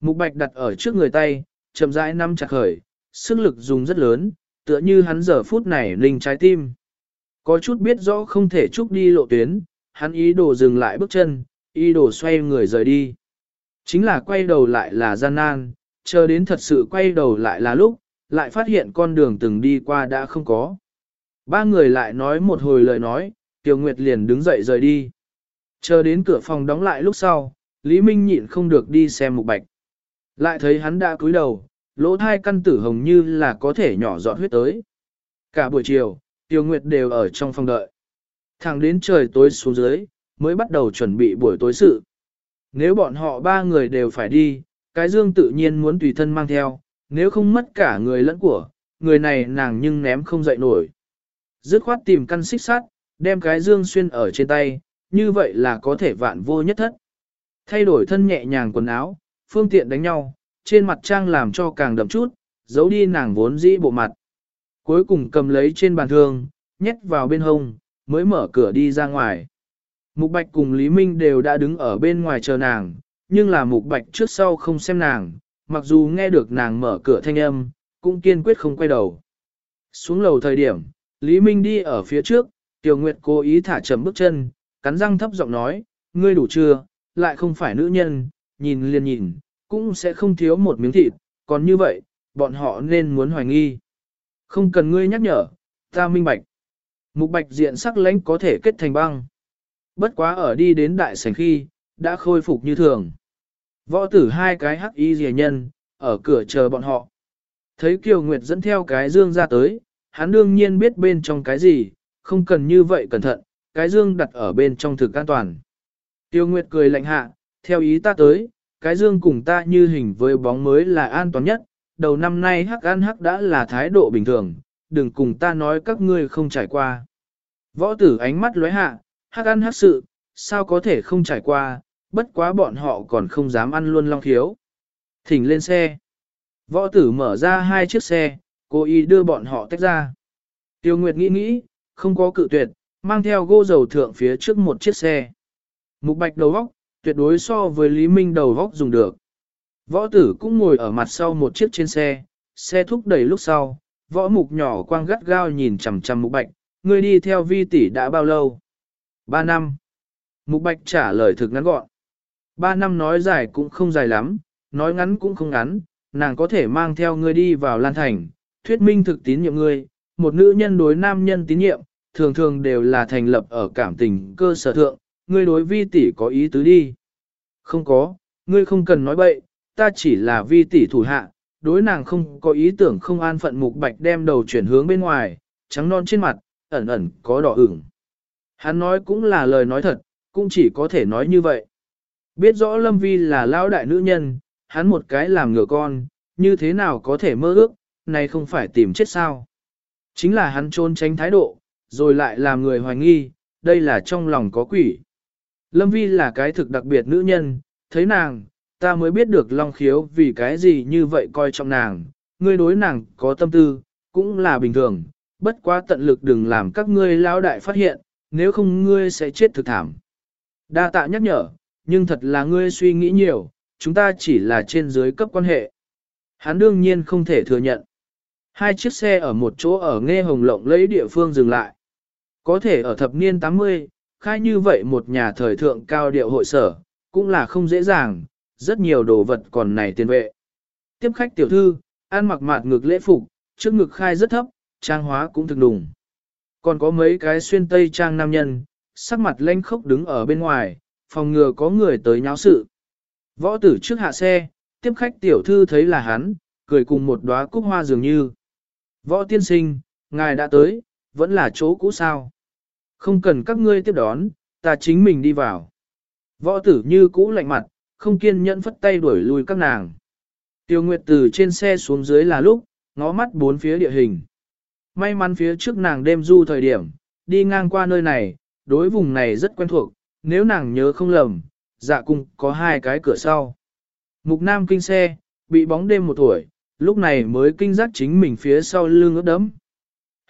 Mục bạch đặt ở trước người tay, chậm rãi nắm chặt khởi, sức lực dùng rất lớn, tựa như hắn giờ phút này linh trái tim. Có chút biết rõ không thể chúc đi lộ tuyến, hắn ý đồ dừng lại bước chân, ý đồ xoay người rời đi. Chính là quay đầu lại là gian nan, chờ đến thật sự quay đầu lại là lúc, lại phát hiện con đường từng đi qua đã không có. Ba người lại nói một hồi lời nói, Tiêu Nguyệt liền đứng dậy rời đi. Chờ đến cửa phòng đóng lại lúc sau, Lý Minh nhịn không được đi xem mục bạch. Lại thấy hắn đã cúi đầu, lỗ thai căn tử hồng như là có thể nhỏ giọt huyết tới. Cả buổi chiều, Tiêu Nguyệt đều ở trong phòng đợi. Thẳng đến trời tối xuống dưới, mới bắt đầu chuẩn bị buổi tối sự. Nếu bọn họ ba người đều phải đi, cái dương tự nhiên muốn tùy thân mang theo, nếu không mất cả người lẫn của, người này nàng nhưng ném không dậy nổi. Dứt khoát tìm căn xích sắt, đem cái dương xuyên ở trên tay, như vậy là có thể vạn vô nhất thất. Thay đổi thân nhẹ nhàng quần áo, phương tiện đánh nhau, trên mặt trang làm cho càng đậm chút, giấu đi nàng vốn dĩ bộ mặt. Cuối cùng cầm lấy trên bàn thương, nhét vào bên hông, mới mở cửa đi ra ngoài. Mục Bạch cùng Lý Minh đều đã đứng ở bên ngoài chờ nàng, nhưng là Mục Bạch trước sau không xem nàng, mặc dù nghe được nàng mở cửa thanh âm, cũng kiên quyết không quay đầu. Xuống lầu thời điểm, Lý Minh đi ở phía trước, Tiểu Nguyệt cố ý thả chậm bước chân, cắn răng thấp giọng nói, ngươi đủ chưa, lại không phải nữ nhân, nhìn liền nhìn, cũng sẽ không thiếu một miếng thịt, còn như vậy, bọn họ nên muốn hoài nghi. Không cần ngươi nhắc nhở, ta minh bạch. Mục bạch diện sắc lãnh có thể kết thành băng. Bất quá ở đi đến đại sảnh khi, đã khôi phục như thường. Võ tử hai cái hắc y rìa nhân, ở cửa chờ bọn họ. Thấy Kiều Nguyệt dẫn theo cái dương ra tới, hắn đương nhiên biết bên trong cái gì, không cần như vậy cẩn thận, cái dương đặt ở bên trong thực an toàn. Tiêu Nguyệt cười lạnh hạ, theo ý ta tới, cái dương cùng ta như hình với bóng mới là an toàn nhất, đầu năm nay hắc ăn hắc đã là thái độ bình thường, đừng cùng ta nói các ngươi không trải qua. Võ tử ánh mắt lóe hạ, hắc ăn hắc sự, sao có thể không trải qua, bất quá bọn họ còn không dám ăn luôn long thiếu. Thỉnh lên xe. Võ tử mở ra hai chiếc xe, cố ý đưa bọn họ tách ra. Tiêu Nguyệt nghĩ nghĩ, không có cự tuyệt, mang theo gô dầu thượng phía trước một chiếc xe. Mục bạch đầu vóc, tuyệt đối so với Lý Minh đầu vóc dùng được. Võ tử cũng ngồi ở mặt sau một chiếc trên xe, xe thúc đẩy lúc sau, võ mục nhỏ quang gắt gao nhìn chằm chằm mục bạch, người đi theo vi tỷ đã bao lâu? Ba năm. Mục bạch trả lời thực ngắn gọn. Ba năm nói dài cũng không dài lắm, nói ngắn cũng không ngắn, nàng có thể mang theo ngươi đi vào Lan Thành, thuyết minh thực tín nhiệm ngươi, một nữ nhân đối nam nhân tín nhiệm, thường thường đều là thành lập ở cảm tình cơ sở thượng, ngươi đối vi tỷ có ý tứ đi. Không có, ngươi không cần nói bậy, ta chỉ là vi tỷ thủ hạ, đối nàng không có ý tưởng không an phận mục bạch đem đầu chuyển hướng bên ngoài, trắng non trên mặt, ẩn ẩn có đỏ ửng. Hắn nói cũng là lời nói thật, cũng chỉ có thể nói như vậy. Biết rõ Lâm Vi là lão đại nữ nhân, hắn một cái làm ngựa con, như thế nào có thể mơ ước, này không phải tìm chết sao. Chính là hắn trôn tránh thái độ, rồi lại làm người hoài nghi, đây là trong lòng có quỷ. Lâm Vi là cái thực đặc biệt nữ nhân, thấy nàng, ta mới biết được Long Khiếu vì cái gì như vậy coi trọng nàng, ngươi đối nàng có tâm tư, cũng là bình thường, bất quá tận lực đừng làm các ngươi lão đại phát hiện, nếu không ngươi sẽ chết thực thảm. Đa tạ nhắc nhở, nhưng thật là ngươi suy nghĩ nhiều, chúng ta chỉ là trên dưới cấp quan hệ. Hắn đương nhiên không thể thừa nhận. Hai chiếc xe ở một chỗ ở nghe hồng lộng lấy địa phương dừng lại. Có thể ở thập niên 80, khai như vậy một nhà thời thượng cao điệu hội sở, cũng là không dễ dàng, rất nhiều đồ vật còn này tiền vệ. Tiếp khách tiểu thư, ăn mặc mạt ngực lễ phục, trước ngực khai rất thấp, trang hóa cũng thực đùng. Còn có mấy cái xuyên tây trang nam nhân, sắc mặt lanh khốc đứng ở bên ngoài, phòng ngừa có người tới nháo sự. Võ tử trước hạ xe, tiếp khách tiểu thư thấy là hắn, cười cùng một đóa cúc hoa dường như. Võ tiên sinh, ngài đã tới, vẫn là chỗ cũ sao. Không cần các ngươi tiếp đón, ta chính mình đi vào. Võ tử như cũ lạnh mặt, không kiên nhẫn phất tay đuổi lui các nàng. Tiêu Nguyệt từ trên xe xuống dưới là lúc, ngó mắt bốn phía địa hình. May mắn phía trước nàng đêm du thời điểm, đi ngang qua nơi này, đối vùng này rất quen thuộc, nếu nàng nhớ không lầm, dạ cung có hai cái cửa sau. Mục Nam kinh xe, bị bóng đêm một tuổi, lúc này mới kinh giác chính mình phía sau lưng ướt đấm.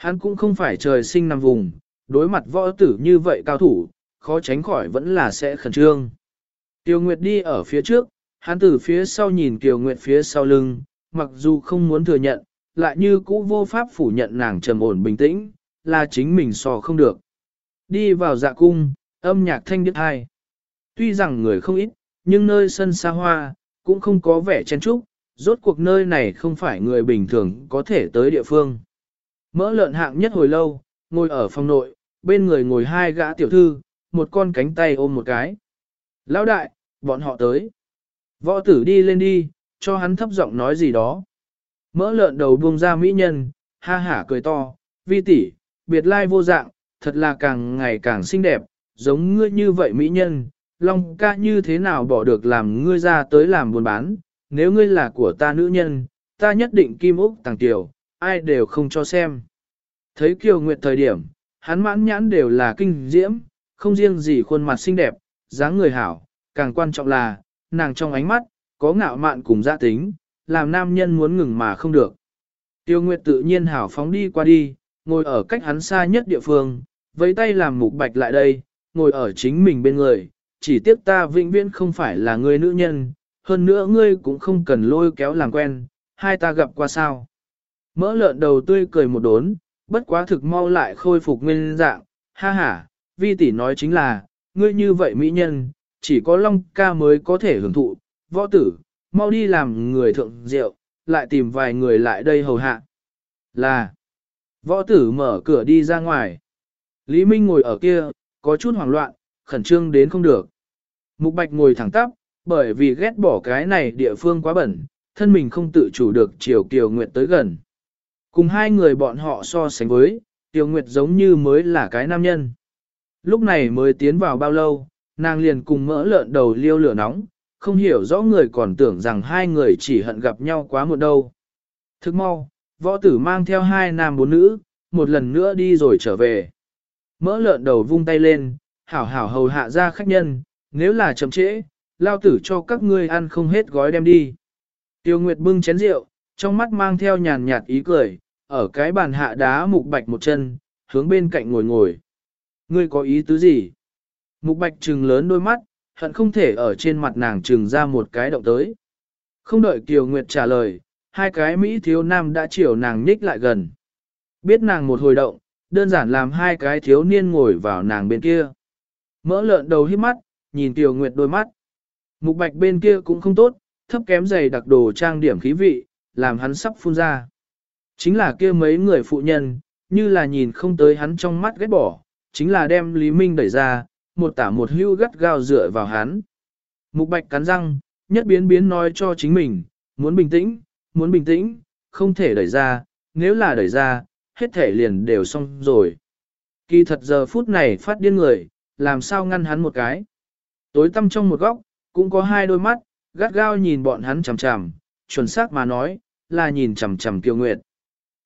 Hắn cũng không phải trời sinh nằm vùng, đối mặt võ tử như vậy cao thủ, khó tránh khỏi vẫn là sẽ khẩn trương. Tiêu Nguyệt đi ở phía trước, hắn từ phía sau nhìn Tiêu Nguyệt phía sau lưng, mặc dù không muốn thừa nhận, lại như cũ vô pháp phủ nhận nàng trầm ổn bình tĩnh, là chính mình so không được. Đi vào dạ cung, âm nhạc thanh điếc hai. Tuy rằng người không ít, nhưng nơi sân xa hoa, cũng không có vẻ chen trúc, rốt cuộc nơi này không phải người bình thường có thể tới địa phương. Mỡ lợn hạng nhất hồi lâu, ngồi ở phòng nội, bên người ngồi hai gã tiểu thư, một con cánh tay ôm một cái. Lão đại, bọn họ tới. Võ tử đi lên đi, cho hắn thấp giọng nói gì đó. Mỡ lợn đầu buông ra mỹ nhân, ha hả cười to, vi tỷ, biệt lai vô dạng, thật là càng ngày càng xinh đẹp, giống ngươi như vậy mỹ nhân, Long ca như thế nào bỏ được làm ngươi ra tới làm buôn bán, nếu ngươi là của ta nữ nhân, ta nhất định kim úc tàng tiểu, ai đều không cho xem. Thấy Kiều Nguyệt thời điểm, hắn mãn nhãn đều là kinh diễm, không riêng gì khuôn mặt xinh đẹp, dáng người hảo, càng quan trọng là, nàng trong ánh mắt, có ngạo mạn cùng gia tính, làm nam nhân muốn ngừng mà không được. Tiêu Nguyệt tự nhiên hảo phóng đi qua đi, ngồi ở cách hắn xa nhất địa phương, với tay làm mục bạch lại đây, ngồi ở chính mình bên người, chỉ tiếc ta vĩnh viễn không phải là người nữ nhân, hơn nữa ngươi cũng không cần lôi kéo làm quen, hai ta gặp qua sao. Mỡ lợn đầu tươi cười một đốn, bất quá thực mau lại khôi phục nguyên dạng, ha ha, vi tỷ nói chính là, ngươi như vậy mỹ nhân, chỉ có Long ca mới có thể hưởng thụ, võ tử, mau đi làm người thượng rượu, lại tìm vài người lại đây hầu hạ. Là, võ tử mở cửa đi ra ngoài. Lý Minh ngồi ở kia, có chút hoảng loạn, khẩn trương đến không được. Mục Bạch ngồi thẳng tắp, bởi vì ghét bỏ cái này địa phương quá bẩn, thân mình không tự chủ được chiều Kiều Nguyệt tới gần. Cùng hai người bọn họ so sánh với, Tiêu Nguyệt giống như mới là cái nam nhân. Lúc này mới tiến vào bao lâu, nàng liền cùng mỡ lợn đầu liêu lửa nóng, không hiểu rõ người còn tưởng rằng hai người chỉ hận gặp nhau quá một đâu. Thức mau, võ tử mang theo hai nam bốn nữ, một lần nữa đi rồi trở về. Mỡ lợn đầu vung tay lên, hảo hảo hầu hạ ra khách nhân, nếu là chậm trễ, lao tử cho các ngươi ăn không hết gói đem đi. Tiêu Nguyệt bưng chén rượu, trong mắt mang theo nhàn nhạt ý cười, ở cái bàn hạ đá mục bạch một chân, hướng bên cạnh ngồi ngồi. Ngươi có ý tứ gì? Mục bạch trừng lớn đôi mắt, hận không thể ở trên mặt nàng trừng ra một cái động tới. Không đợi Kiều Nguyệt trả lời, hai cái Mỹ thiếu nam đã chiều nàng nhích lại gần. Biết nàng một hồi động, đơn giản làm hai cái thiếu niên ngồi vào nàng bên kia. Mỡ lợn đầu hít mắt, nhìn Kiều Nguyệt đôi mắt. Mục bạch bên kia cũng không tốt, thấp kém dày đặc đồ trang điểm khí vị, làm hắn sắp phun ra. Chính là kia mấy người phụ nhân, như là nhìn không tới hắn trong mắt ghét bỏ, chính là đem Lý Minh đẩy ra, một tả một hưu gắt gao dựa vào hắn. Mục bạch cắn răng, nhất biến biến nói cho chính mình, muốn bình tĩnh, muốn bình tĩnh, không thể đẩy ra, nếu là đẩy ra, hết thể liền đều xong rồi. Kỳ thật giờ phút này phát điên người, làm sao ngăn hắn một cái. Tối tăm trong một góc, cũng có hai đôi mắt, gắt gao nhìn bọn hắn chằm chằm, chuẩn xác mà nói, là nhìn chằm chằm Kiều Nguyệt.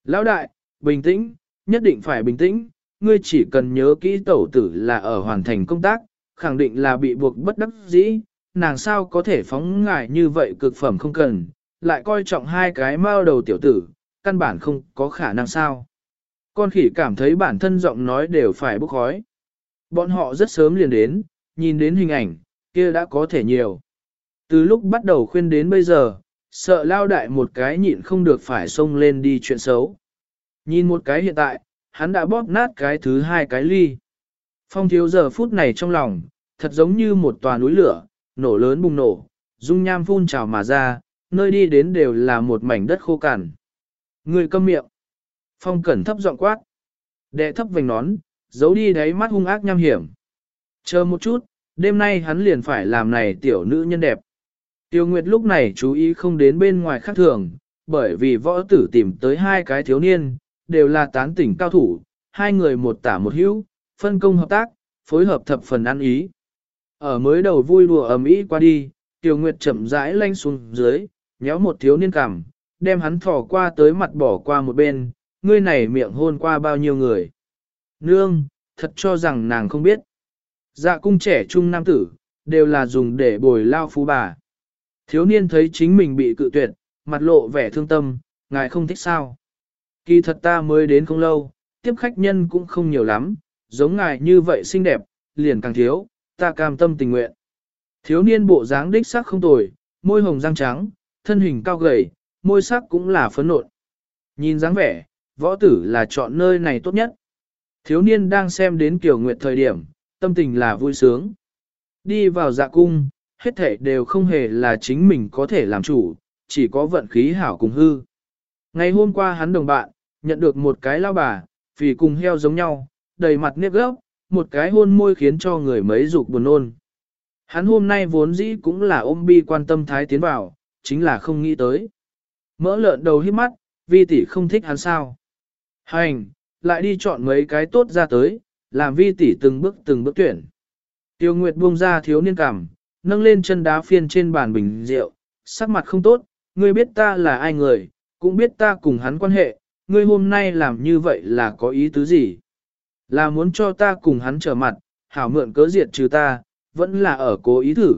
Lão đại, bình tĩnh, nhất định phải bình tĩnh, ngươi chỉ cần nhớ kỹ tẩu tử là ở hoàn thành công tác, khẳng định là bị buộc bất đắc dĩ, nàng sao có thể phóng ngại như vậy cực phẩm không cần, lại coi trọng hai cái mao đầu tiểu tử, căn bản không có khả năng sao. Con khỉ cảm thấy bản thân giọng nói đều phải bốc khói. Bọn họ rất sớm liền đến, nhìn đến hình ảnh, kia đã có thể nhiều. Từ lúc bắt đầu khuyên đến bây giờ, sợ lao đại một cái nhịn không được phải xông lên đi chuyện xấu. Nhìn một cái hiện tại, hắn đã bóp nát cái thứ hai cái ly. Phong thiếu giờ phút này trong lòng, thật giống như một tòa núi lửa, nổ lớn bùng nổ, dung nham phun trào mà ra, nơi đi đến đều là một mảnh đất khô cằn. Người câm miệng. Phong cẩn thấp giọng quát. Đệ thấp vành nón, giấu đi đáy mắt hung ác nham hiểm. Chờ một chút, đêm nay hắn liền phải làm này tiểu nữ nhân đẹp. Tiêu Nguyệt lúc này chú ý không đến bên ngoài khác thường, bởi vì võ tử tìm tới hai cái thiếu niên, đều là tán tỉnh cao thủ, hai người một tả một hữu, phân công hợp tác, phối hợp thập phần ăn ý. Ở mới đầu vui đùa ầm ĩ qua đi, Tiêu Nguyệt chậm rãi lanh xuống dưới, nhéo một thiếu niên cằm, đem hắn thò qua tới mặt bỏ qua một bên, ngươi này miệng hôn qua bao nhiêu người. Nương, thật cho rằng nàng không biết. Dạ cung trẻ trung nam tử, đều là dùng để bồi lao phú bà. Thiếu niên thấy chính mình bị cự tuyệt, mặt lộ vẻ thương tâm, ngài không thích sao. Kỳ thật ta mới đến không lâu, tiếp khách nhân cũng không nhiều lắm, giống ngài như vậy xinh đẹp, liền càng thiếu, ta cam tâm tình nguyện. Thiếu niên bộ dáng đích sắc không tồi, môi hồng răng trắng, thân hình cao gầy, môi sắc cũng là phấn nộn. Nhìn dáng vẻ, võ tử là chọn nơi này tốt nhất. Thiếu niên đang xem đến kiểu nguyệt thời điểm, tâm tình là vui sướng. Đi vào dạ cung, hết thể đều không hề là chính mình có thể làm chủ, chỉ có vận khí hảo cùng hư. Ngày hôm qua hắn đồng bạn, nhận được một cái lao bà, vì cùng heo giống nhau, đầy mặt nếp gốc, một cái hôn môi khiến cho người mấy dục buồn nôn. Hắn hôm nay vốn dĩ cũng là ôm bi quan tâm thái tiến vào, chính là không nghĩ tới. Mỡ lợn đầu hít mắt, vi tỷ không thích hắn sao. Hành, lại đi chọn mấy cái tốt ra tới, làm vi tỷ từng bước từng bước tuyển. Tiêu Nguyệt buông ra thiếu niên cảm, nâng lên chân đá phiên trên bàn bình rượu, sắc mặt không tốt, ngươi biết ta là ai người, cũng biết ta cùng hắn quan hệ, ngươi hôm nay làm như vậy là có ý tứ gì? Là muốn cho ta cùng hắn trở mặt, hảo mượn cớ diệt trừ ta, vẫn là ở cố ý thử.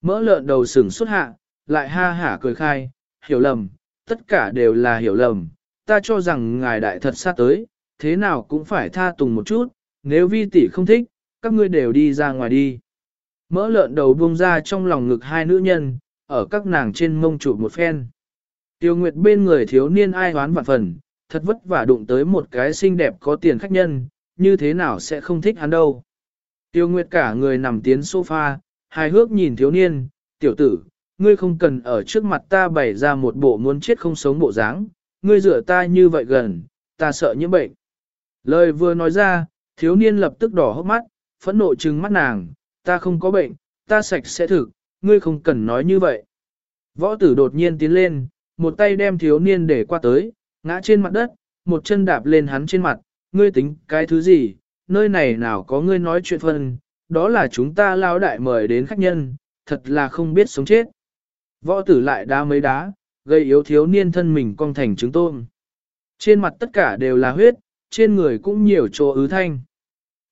Mỡ lợn đầu sừng xuất hạ, lại ha hả cười khai, hiểu lầm, tất cả đều là hiểu lầm, ta cho rằng ngài đại thật sát tới, thế nào cũng phải tha tùng một chút, nếu vi tỷ không thích, các ngươi đều đi ra ngoài đi. Mỡ lợn đầu buông ra trong lòng ngực hai nữ nhân, ở các nàng trên mông chụp một phen. Tiêu Nguyệt bên người thiếu niên ai hoán vạn phần, thật vất vả đụng tới một cái xinh đẹp có tiền khách nhân, như thế nào sẽ không thích hắn đâu. Tiêu Nguyệt cả người nằm tiến sofa, hài hước nhìn thiếu niên, tiểu tử, ngươi không cần ở trước mặt ta bày ra một bộ muốn chết không sống bộ dáng, ngươi rửa ta như vậy gần, ta sợ nhiễm bệnh. Lời vừa nói ra, thiếu niên lập tức đỏ hốc mắt, phẫn nộ trừng mắt nàng, ta không có bệnh, ta sạch sẽ thực, ngươi không cần nói như vậy. Võ tử đột nhiên tiến lên, một tay đem thiếu niên để qua tới, ngã trên mặt đất, một chân đạp lên hắn trên mặt, ngươi tính cái thứ gì, nơi này nào có ngươi nói chuyện phân, đó là chúng ta lao đại mời đến khách nhân, thật là không biết sống chết. Võ tử lại đá mấy đá, gây yếu thiếu niên thân mình cong thành trứng tôm. Trên mặt tất cả đều là huyết, trên người cũng nhiều chỗ ứ thanh.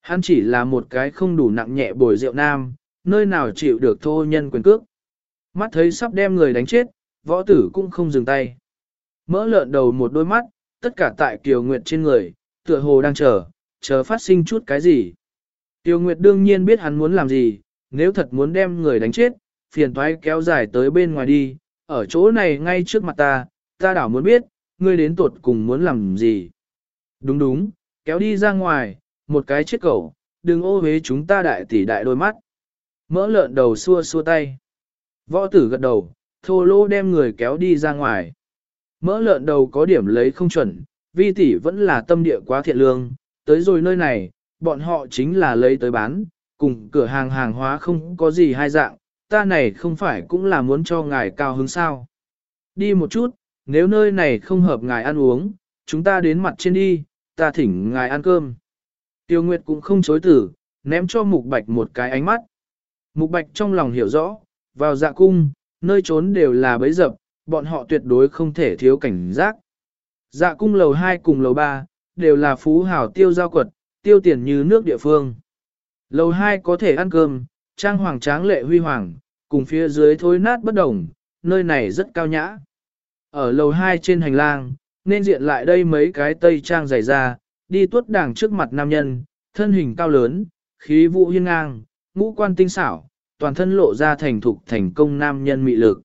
Hắn chỉ là một cái không đủ nặng nhẹ bồi rượu nam, nơi nào chịu được thô nhân quyền cước. Mắt thấy sắp đem người đánh chết, võ tử cũng không dừng tay. Mỡ lợn đầu một đôi mắt, tất cả tại Kiều Nguyệt trên người, tựa hồ đang chờ, chờ phát sinh chút cái gì. Tiêu Nguyệt đương nhiên biết hắn muốn làm gì, nếu thật muốn đem người đánh chết, phiền toái kéo dài tới bên ngoài đi, ở chỗ này ngay trước mặt ta, ta đảo muốn biết, ngươi đến tuột cùng muốn làm gì. Đúng đúng, kéo đi ra ngoài, một cái chết cẩu, đừng ô hế chúng ta đại tỷ đại đôi mắt. Mỡ lợn đầu xua xua tay. Võ tử gật đầu, thô lô đem người kéo đi ra ngoài. Mỡ lợn đầu có điểm lấy không chuẩn, vi tỷ vẫn là tâm địa quá thiện lương, tới rồi nơi này, bọn họ chính là lấy tới bán, cùng cửa hàng hàng hóa không có gì hai dạng, ta này không phải cũng là muốn cho ngài cao hứng sao. Đi một chút, nếu nơi này không hợp ngài ăn uống, chúng ta đến mặt trên đi, ta thỉnh ngài ăn cơm. Tiêu Nguyệt cũng không chối tử, ném cho Mục Bạch một cái ánh mắt. Mục Bạch trong lòng hiểu rõ, vào dạ cung, nơi trốn đều là bấy dập, bọn họ tuyệt đối không thể thiếu cảnh giác. Dạ cung lầu 2 cùng lầu 3, đều là phú hào tiêu giao quật, tiêu tiền như nước địa phương. Lầu 2 có thể ăn cơm, trang hoàng tráng lệ huy hoàng, cùng phía dưới thối nát bất đồng, nơi này rất cao nhã. Ở lầu 2 trên hành lang, nên diện lại đây mấy cái tây trang dày ra, đi tuốt đảng trước mặt nam nhân, thân hình cao lớn, khí vũ hiên ngang, ngũ quan tinh xảo, toàn thân lộ ra thành thục thành công nam nhân mị lực.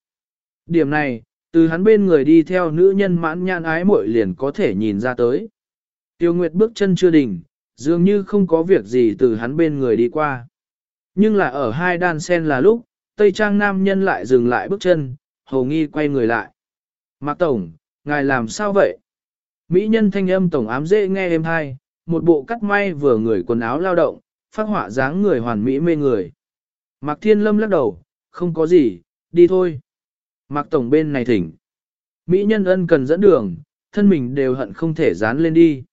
Điểm này, từ hắn bên người đi theo nữ nhân mãn nhãn ái muội liền có thể nhìn ra tới. Tiêu Nguyệt bước chân chưa đỉnh, dường như không có việc gì từ hắn bên người đi qua. Nhưng là ở hai đan sen là lúc, Tây Trang nam nhân lại dừng lại bước chân, hầu nghi quay người lại. Mạc Tổng, ngài làm sao vậy? Mỹ nhân thanh âm Tổng ám dễ nghe êm hai, một bộ cắt may vừa người quần áo lao động, phát họa dáng người hoàn mỹ mê người. Mạc Thiên Lâm lắc đầu, không có gì, đi thôi. Mạc Tổng bên này thỉnh. Mỹ nhân ân cần dẫn đường, thân mình đều hận không thể dán lên đi.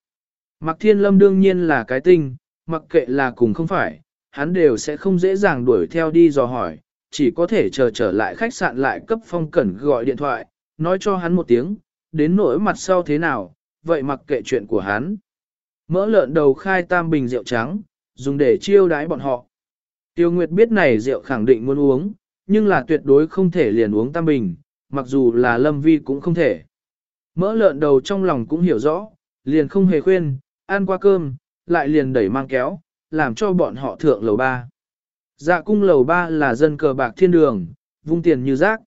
Mạc Thiên Lâm đương nhiên là cái tinh, mặc kệ là cùng không phải, hắn đều sẽ không dễ dàng đuổi theo đi dò hỏi, chỉ có thể chờ trở lại khách sạn lại cấp phong cẩn gọi điện thoại, nói cho hắn một tiếng, đến nỗi mặt sau thế nào, vậy mặc kệ chuyện của hắn. Mỡ lợn đầu khai tam bình rượu trắng, dùng để chiêu đái bọn họ. Tiêu Nguyệt biết này rượu khẳng định muốn uống, nhưng là tuyệt đối không thể liền uống tam bình, mặc dù là lâm vi cũng không thể. Mỡ lợn đầu trong lòng cũng hiểu rõ, liền không hề khuyên, ăn qua cơm, lại liền đẩy mang kéo, làm cho bọn họ thượng lầu ba. Dạ cung lầu ba là dân cờ bạc thiên đường, vung tiền như rác.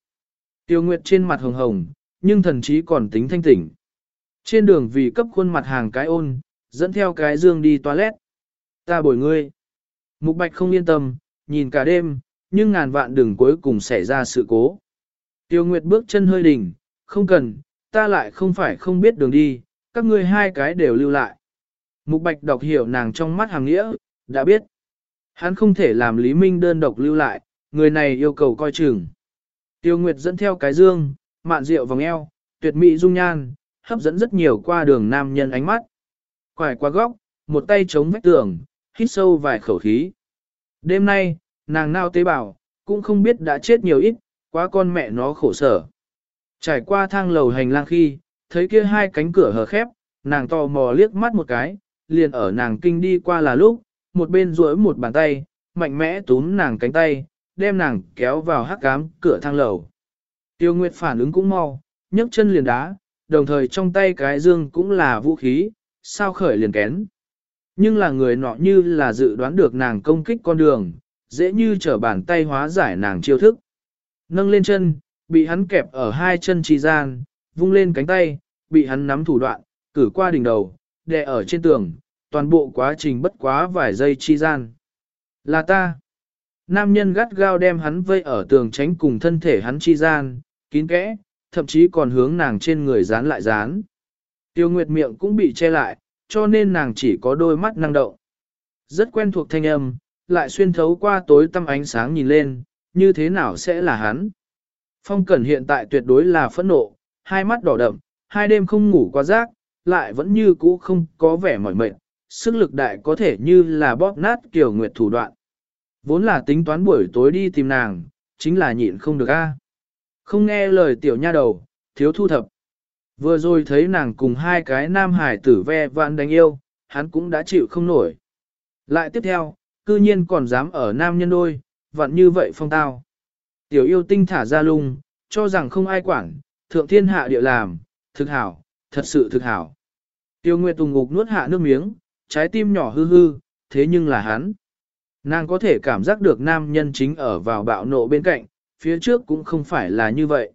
Tiêu Nguyệt trên mặt hồng hồng, nhưng thần trí còn tính thanh tỉnh. Trên đường vì cấp khuôn mặt hàng cái ôn, dẫn theo cái dương đi toilet. Ta bồi ngươi. Mục Bạch không yên tâm, nhìn cả đêm, nhưng ngàn vạn đường cuối cùng xảy ra sự cố. Tiêu Nguyệt bước chân hơi đỉnh, không cần, ta lại không phải không biết đường đi, các ngươi hai cái đều lưu lại. Mục Bạch đọc hiểu nàng trong mắt hàng nghĩa, đã biết. Hắn không thể làm Lý Minh đơn độc lưu lại, người này yêu cầu coi chừng. Tiêu Nguyệt dẫn theo cái dương, mạn rượu vòng eo, tuyệt mỹ dung nhan, hấp dẫn rất nhiều qua đường nam nhân ánh mắt. Quải qua góc, một tay chống vách tường, hít sâu vài khẩu khí. Đêm nay, nàng nao tế bào, cũng không biết đã chết nhiều ít, quá con mẹ nó khổ sở. Trải qua thang lầu hành lang khi, thấy kia hai cánh cửa hờ khép, nàng tò mò liếc mắt một cái, liền ở nàng kinh đi qua là lúc, một bên duỗi một bàn tay, mạnh mẽ túm nàng cánh tay, đem nàng kéo vào hắc cám cửa thang lầu. Tiêu Nguyệt phản ứng cũng mau, nhấc chân liền đá, đồng thời trong tay cái dương cũng là vũ khí, sao khởi liền kén. Nhưng là người nọ như là dự đoán được nàng công kích con đường, dễ như trở bàn tay hóa giải nàng chiêu thức. Nâng lên chân, bị hắn kẹp ở hai chân trì gian, vung lên cánh tay, bị hắn nắm thủ đoạn, cử qua đỉnh đầu, đè ở trên tường, toàn bộ quá trình bất quá vài giây chi gian. Là ta. Nam nhân gắt gao đem hắn vây ở tường tránh cùng thân thể hắn chi gian, kín kẽ, thậm chí còn hướng nàng trên người dán lại dán. Tiêu Nguyệt miệng cũng bị che lại, cho nên nàng chỉ có đôi mắt năng động. Rất quen thuộc thanh âm, lại xuyên thấu qua tối tăm ánh sáng nhìn lên, như thế nào sẽ là hắn. Phong Cẩn hiện tại tuyệt đối là phẫn nộ, hai mắt đỏ đậm, hai đêm không ngủ qua giấc, lại vẫn như cũ không có vẻ mỏi mệt, sức lực đại có thể như là bóp nát kiểu nguyệt thủ đoạn. Vốn là tính toán buổi tối đi tìm nàng, chính là nhịn không được a. Không nghe lời tiểu nha đầu, thiếu thu thập. Vừa rồi thấy nàng cùng hai cái nam hải tử ve vạn đánh yêu, hắn cũng đã chịu không nổi. Lại tiếp theo, cư nhiên còn dám ở nam nhân đôi, vặn như vậy phong tao. Tiểu yêu tinh thả ra lung, cho rằng không ai quản, thượng thiên hạ địa làm, thực hảo, thật sự thực hảo. Tiêu Nguyệt Tùng ngục nuốt hạ nước miếng, trái tim nhỏ hư hư, thế nhưng là hắn. Nàng có thể cảm giác được nam nhân chính ở vào bạo nộ bên cạnh, phía trước cũng không phải là như vậy.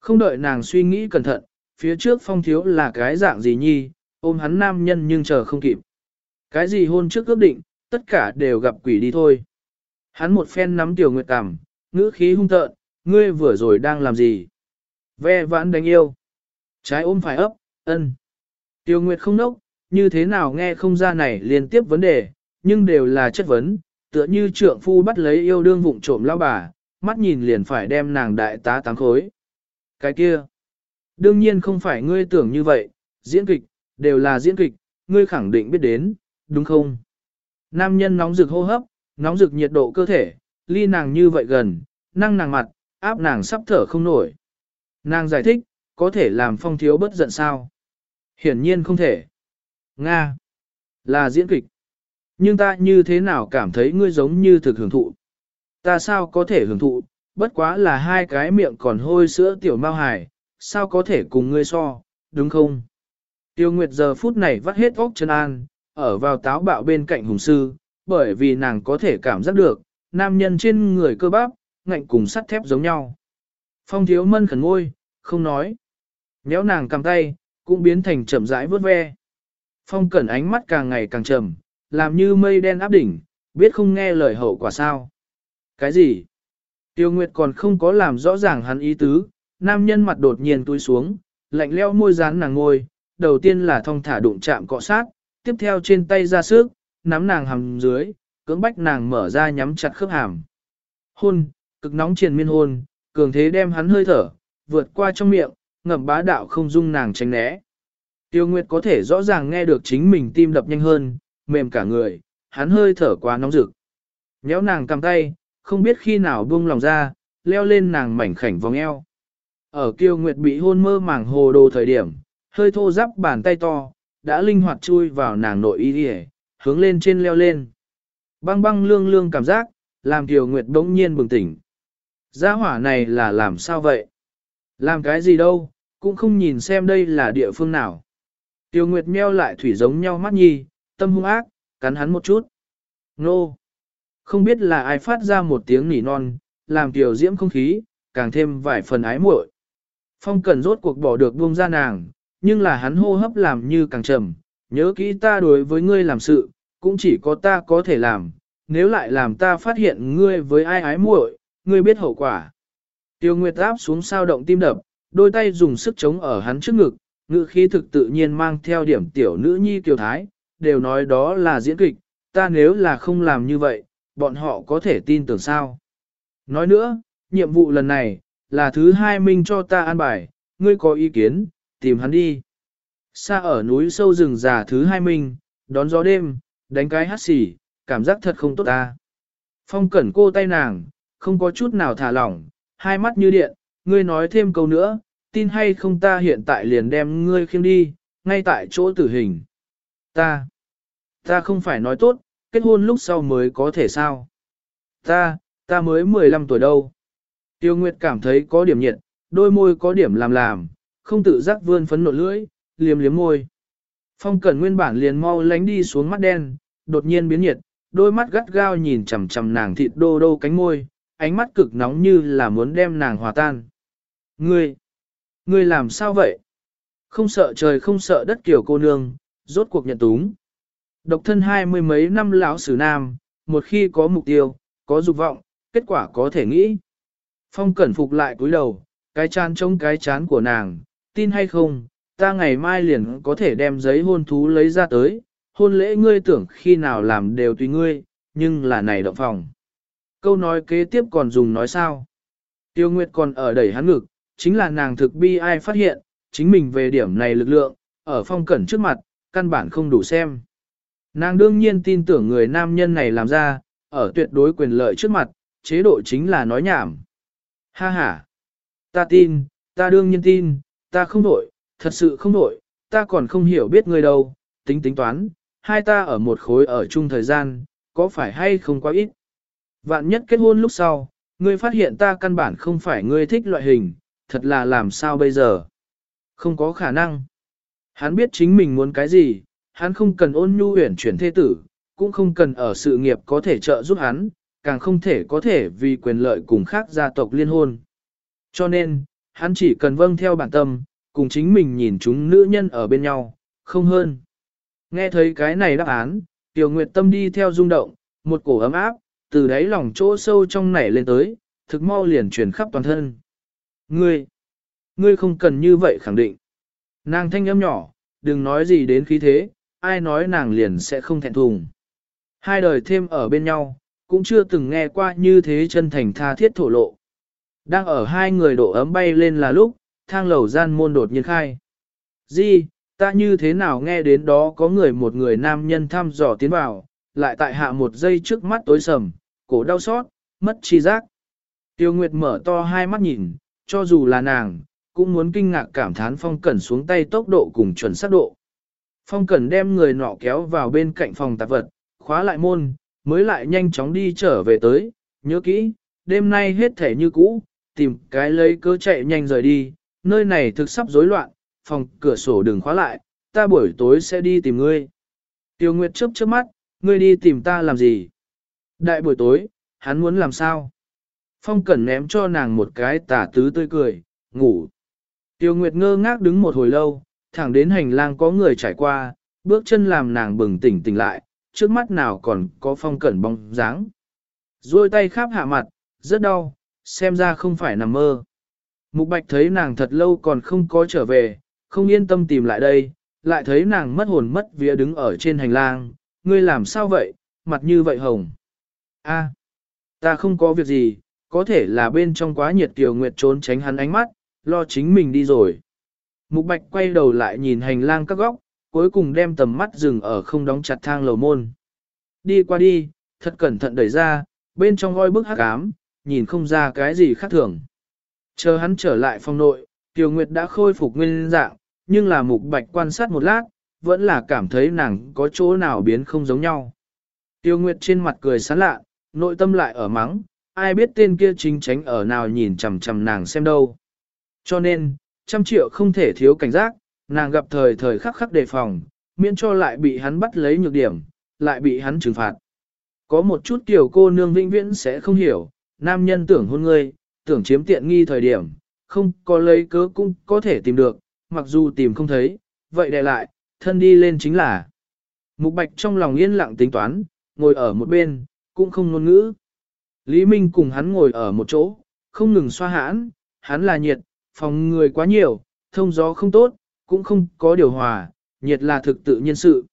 Không đợi nàng suy nghĩ cẩn thận, phía trước phong thiếu là cái dạng gì nhi, ôm hắn nam nhân nhưng chờ không kịp. Cái gì hôn trước ước định, tất cả đều gặp quỷ đi thôi. Hắn một phen nắm tiểu nguyệt tằm, ngữ khí hung tợn, ngươi vừa rồi đang làm gì? Ve vãn đánh yêu. Trái ôm phải ấp, ân. Tiêu Nguyệt không nốc, như thế nào nghe không ra này liên tiếp vấn đề, nhưng đều là chất vấn, tựa như trượng phu bắt lấy yêu đương vụng trộm lao bà, mắt nhìn liền phải đem nàng đại tá tám khối. Cái kia, đương nhiên không phải ngươi tưởng như vậy, diễn kịch, đều là diễn kịch, ngươi khẳng định biết đến, đúng không? Nam nhân nóng rực hô hấp, nóng rực nhiệt độ cơ thể, ly nàng như vậy gần, năng nàng mặt, áp nàng sắp thở không nổi. Nàng giải thích, có thể làm phong thiếu bất giận sao? Hiển nhiên không thể. Nga. Là diễn kịch. Nhưng ta như thế nào cảm thấy ngươi giống như thực hưởng thụ? Ta sao có thể hưởng thụ, bất quá là hai cái miệng còn hôi sữa tiểu mao hải, sao có thể cùng ngươi so, đúng không? Tiêu Nguyệt giờ phút này vắt hết óc chân an, ở vào táo bạo bên cạnh hùng sư, bởi vì nàng có thể cảm giác được, nam nhân trên người cơ bắp, ngạnh cùng sắt thép giống nhau. Phong thiếu mân khẩn ngôi, không nói. Nhéo nàng cầm tay, cũng biến thành chậm rãi vớt ve. Phong cẩn ánh mắt càng ngày càng trầm, làm như mây đen áp đỉnh, biết không nghe lời hậu quả sao. Cái gì? Tiêu Nguyệt còn không có làm rõ ràng hắn ý tứ, nam nhân mặt đột nhiên túi xuống, lạnh leo môi dán nàng ngôi, đầu tiên là thong thả đụng chạm cọ sát, tiếp theo trên tay ra sức, nắm nàng hầm dưới, cưỡng bách nàng mở ra nhắm chặt khớp hàm. Hôn, cực nóng triền miên hôn, cường thế đem hắn hơi thở, vượt qua trong miệng, ngậm bá đạo không dung nàng tránh né. Tiêu Nguyệt có thể rõ ràng nghe được chính mình tim đập nhanh hơn, mềm cả người, hắn hơi thở quá nóng rực. Nhéo nàng cầm tay, không biết khi nào buông lòng ra, leo lên nàng mảnh khảnh vòng eo. Ở Kiêu Nguyệt bị hôn mơ màng hồ đồ thời điểm, hơi thô giáp bàn tay to, đã linh hoạt chui vào nàng nội y đi hướng lên trên leo lên. Băng băng lương lương cảm giác, làm Kiều Nguyệt bỗng nhiên bừng tỉnh. Gia hỏa này là làm sao vậy? Làm cái gì đâu, cũng không nhìn xem đây là địa phương nào. Tiêu Nguyệt meo lại thủy giống nhau mắt nhi, tâm hung ác, cắn hắn một chút. Nô! Không biết là ai phát ra một tiếng nỉ non, làm tiểu diễm không khí, càng thêm vài phần ái muội. Phong Cẩn rốt cuộc bỏ được buông ra nàng, nhưng là hắn hô hấp làm như càng trầm, nhớ kỹ ta đối với ngươi làm sự, cũng chỉ có ta có thể làm, nếu lại làm ta phát hiện ngươi với ai ái muội, ngươi biết hậu quả. Tiêu Nguyệt áp xuống sao động tim đập, đôi tay dùng sức chống ở hắn trước ngực, ngữ khí thực tự nhiên mang theo điểm tiểu nữ nhi kiều thái, đều nói đó là diễn kịch, ta nếu là không làm như vậy, bọn họ có thể tin tưởng sao. Nói nữa, nhiệm vụ lần này, là thứ hai minh cho ta an bài, ngươi có ý kiến, tìm hắn đi. Xa ở núi sâu rừng già thứ hai minh, đón gió đêm, đánh cái hát xỉ, cảm giác thật không tốt ta. Phong cẩn cô tay nàng, không có chút nào thả lỏng, hai mắt như điện, ngươi nói thêm câu nữa, tin hay không ta hiện tại liền đem ngươi khiêng đi, ngay tại chỗ tử hình. Ta, ta không phải nói tốt, kết hôn lúc sau mới có thể sao. Ta, ta mới 15 tuổi đâu. Tiêu Nguyệt cảm thấy có điểm nhiệt, đôi môi có điểm làm làm, không tự giác vươn phấn nộn lưỡi, liếm liếm môi. Phong Cẩn nguyên bản liền mau lánh đi xuống mắt đen, đột nhiên biến nhiệt, đôi mắt gắt gao nhìn chằm chằm nàng thịt đô đô cánh môi, ánh mắt cực nóng như là muốn đem nàng hòa tan. Ngươi, Ngươi làm sao vậy? Không sợ trời không sợ đất kiểu cô nương, rốt cuộc nhận túng. Độc thân hai mươi mấy năm lão sử nam, một khi có mục tiêu, có dục vọng, kết quả có thể nghĩ. Phong cẩn phục lại cúi đầu, cái chán trông cái chán của nàng, tin hay không, ta ngày mai liền có thể đem giấy hôn thú lấy ra tới, hôn lễ ngươi tưởng khi nào làm đều tùy ngươi, nhưng là này động phòng. Câu nói kế tiếp còn dùng nói sao? Tiêu Nguyệt còn ở đẩy hắn ngực, chính là nàng thực bi ai phát hiện, chính mình về điểm này lực lượng, ở phong cẩn trước mặt, căn bản không đủ xem. Nàng đương nhiên tin tưởng người nam nhân này làm ra, ở tuyệt đối quyền lợi trước mặt, chế độ chính là nói nhảm. Ha ha! Ta tin, ta đương nhiên tin, ta không đổi, thật sự không đổi, ta còn không hiểu biết người đâu, tính tính toán, hai ta ở một khối ở chung thời gian, có phải hay không quá ít. Vạn nhất kết hôn lúc sau, ngươi phát hiện ta căn bản không phải ngươi thích loại hình, thật là làm sao bây giờ? Không có khả năng. Hắn biết chính mình muốn cái gì, hắn không cần ôn nhu huyển chuyển thế tử, cũng không cần ở sự nghiệp có thể trợ giúp hắn, càng không thể có thể vì quyền lợi cùng khác gia tộc liên hôn. Cho nên, hắn chỉ cần vâng theo bản tâm, cùng chính mình nhìn chúng nữ nhân ở bên nhau, không hơn. Nghe thấy cái này đáp án, Tiểu Nguyệt Tâm đi theo rung động, một cổ ấm áp, từ đáy lòng chỗ sâu trong nảy lên tới, thực mau liền truyền khắp toàn thân. Ngươi, ngươi không cần như vậy khẳng định. Nàng thanh âm nhỏ, đừng nói gì đến khí thế, ai nói nàng liền sẽ không thẹn thùng. Hai đời thêm ở bên nhau, cũng chưa từng nghe qua như thế chân thành tha thiết thổ lộ. Đang ở hai người độ ấm bay lên là lúc, thang lầu gian môn đột nhiên khai. Di, ta như thế nào nghe đến đó có người một người nam nhân thăm dò tiến vào, lại tại hạ một giây trước mắt tối sầm, cổ đau xót, mất chi giác. Tiêu Nguyệt mở to hai mắt nhìn, cho dù là nàng, cũng muốn kinh ngạc cảm thán Phong Cẩn xuống tay tốc độ cùng chuẩn xác độ. Phong Cẩn đem người nọ kéo vào bên cạnh phòng tạp vật, khóa lại môn, mới lại nhanh chóng đi trở về tới, nhớ kỹ, đêm nay hết thể như cũ, tìm cái lấy cơ chạy nhanh rời đi, nơi này thực sắp rối loạn, phòng cửa sổ đừng khóa lại, ta buổi tối sẽ đi tìm ngươi. Tiêu Nguyệt chớp chớp mắt, ngươi đi tìm ta làm gì? Đại buổi tối, hắn muốn làm sao? Phong Cẩn ném cho nàng một cái tả tứ tươi cười, ngủ. Tiêu Nguyệt ngơ ngác đứng một hồi lâu, thẳng đến hành lang có người trải qua, bước chân làm nàng bừng tỉnh tỉnh lại, trước mắt nào còn có Phong Cẩn bóng dáng. Rồi tay khắp hạ mặt, rất đau, xem ra không phải nằm mơ. Mục Bạch thấy nàng thật lâu còn không có trở về, không yên tâm tìm lại đây, lại thấy nàng mất hồn mất vía đứng ở trên hành lang, ngươi làm sao vậy, mặt như vậy hồng. A, ta không có việc gì, có thể là bên trong quá nhiệt Tiểu Nguyệt trốn tránh hắn ánh mắt, lo chính mình đi rồi. Mục Bạch quay đầu lại nhìn hành lang các góc, cuối cùng đem tầm mắt dừng ở không đóng chặt thang lầu môn. Đi qua đi, thật cẩn thận đẩy ra, bên trong ngôi bức hắc ám, nhìn không ra cái gì khác thường. Chờ hắn trở lại phòng nội, Tiêu Nguyệt đã khôi phục nguyên dạng, nhưng là Mục Bạch quan sát một lát, vẫn là cảm thấy nàng có chỗ nào biến không giống nhau. Tiêu Nguyệt trên mặt cười sán lạ, nội tâm lại ở mắng, ai biết tên kia chính tránh ở nào nhìn chằm chằm nàng xem đâu. Cho nên, trăm triệu không thể thiếu cảnh giác, nàng gặp thời thời khắc khắc đề phòng, miễn cho lại bị hắn bắt lấy nhược điểm, lại bị hắn trừng phạt. Có một chút kiểu cô nương vĩnh viễn sẽ không hiểu, nam nhân tưởng hôn ngươi, tưởng chiếm tiện nghi thời điểm, không có lấy cớ cũng có thể tìm được, mặc dù tìm không thấy, vậy để lại, thân đi lên chính là. Mục Bạch trong lòng yên lặng tính toán, ngồi ở một bên, cũng không ngôn ngữ. Lý Minh cùng hắn ngồi ở một chỗ, không ngừng xoa hãn, hắn là nhiệt, phòng người quá nhiều, thông gió không tốt, cũng không có điều hòa, nhiệt là thực tự nhiên sự.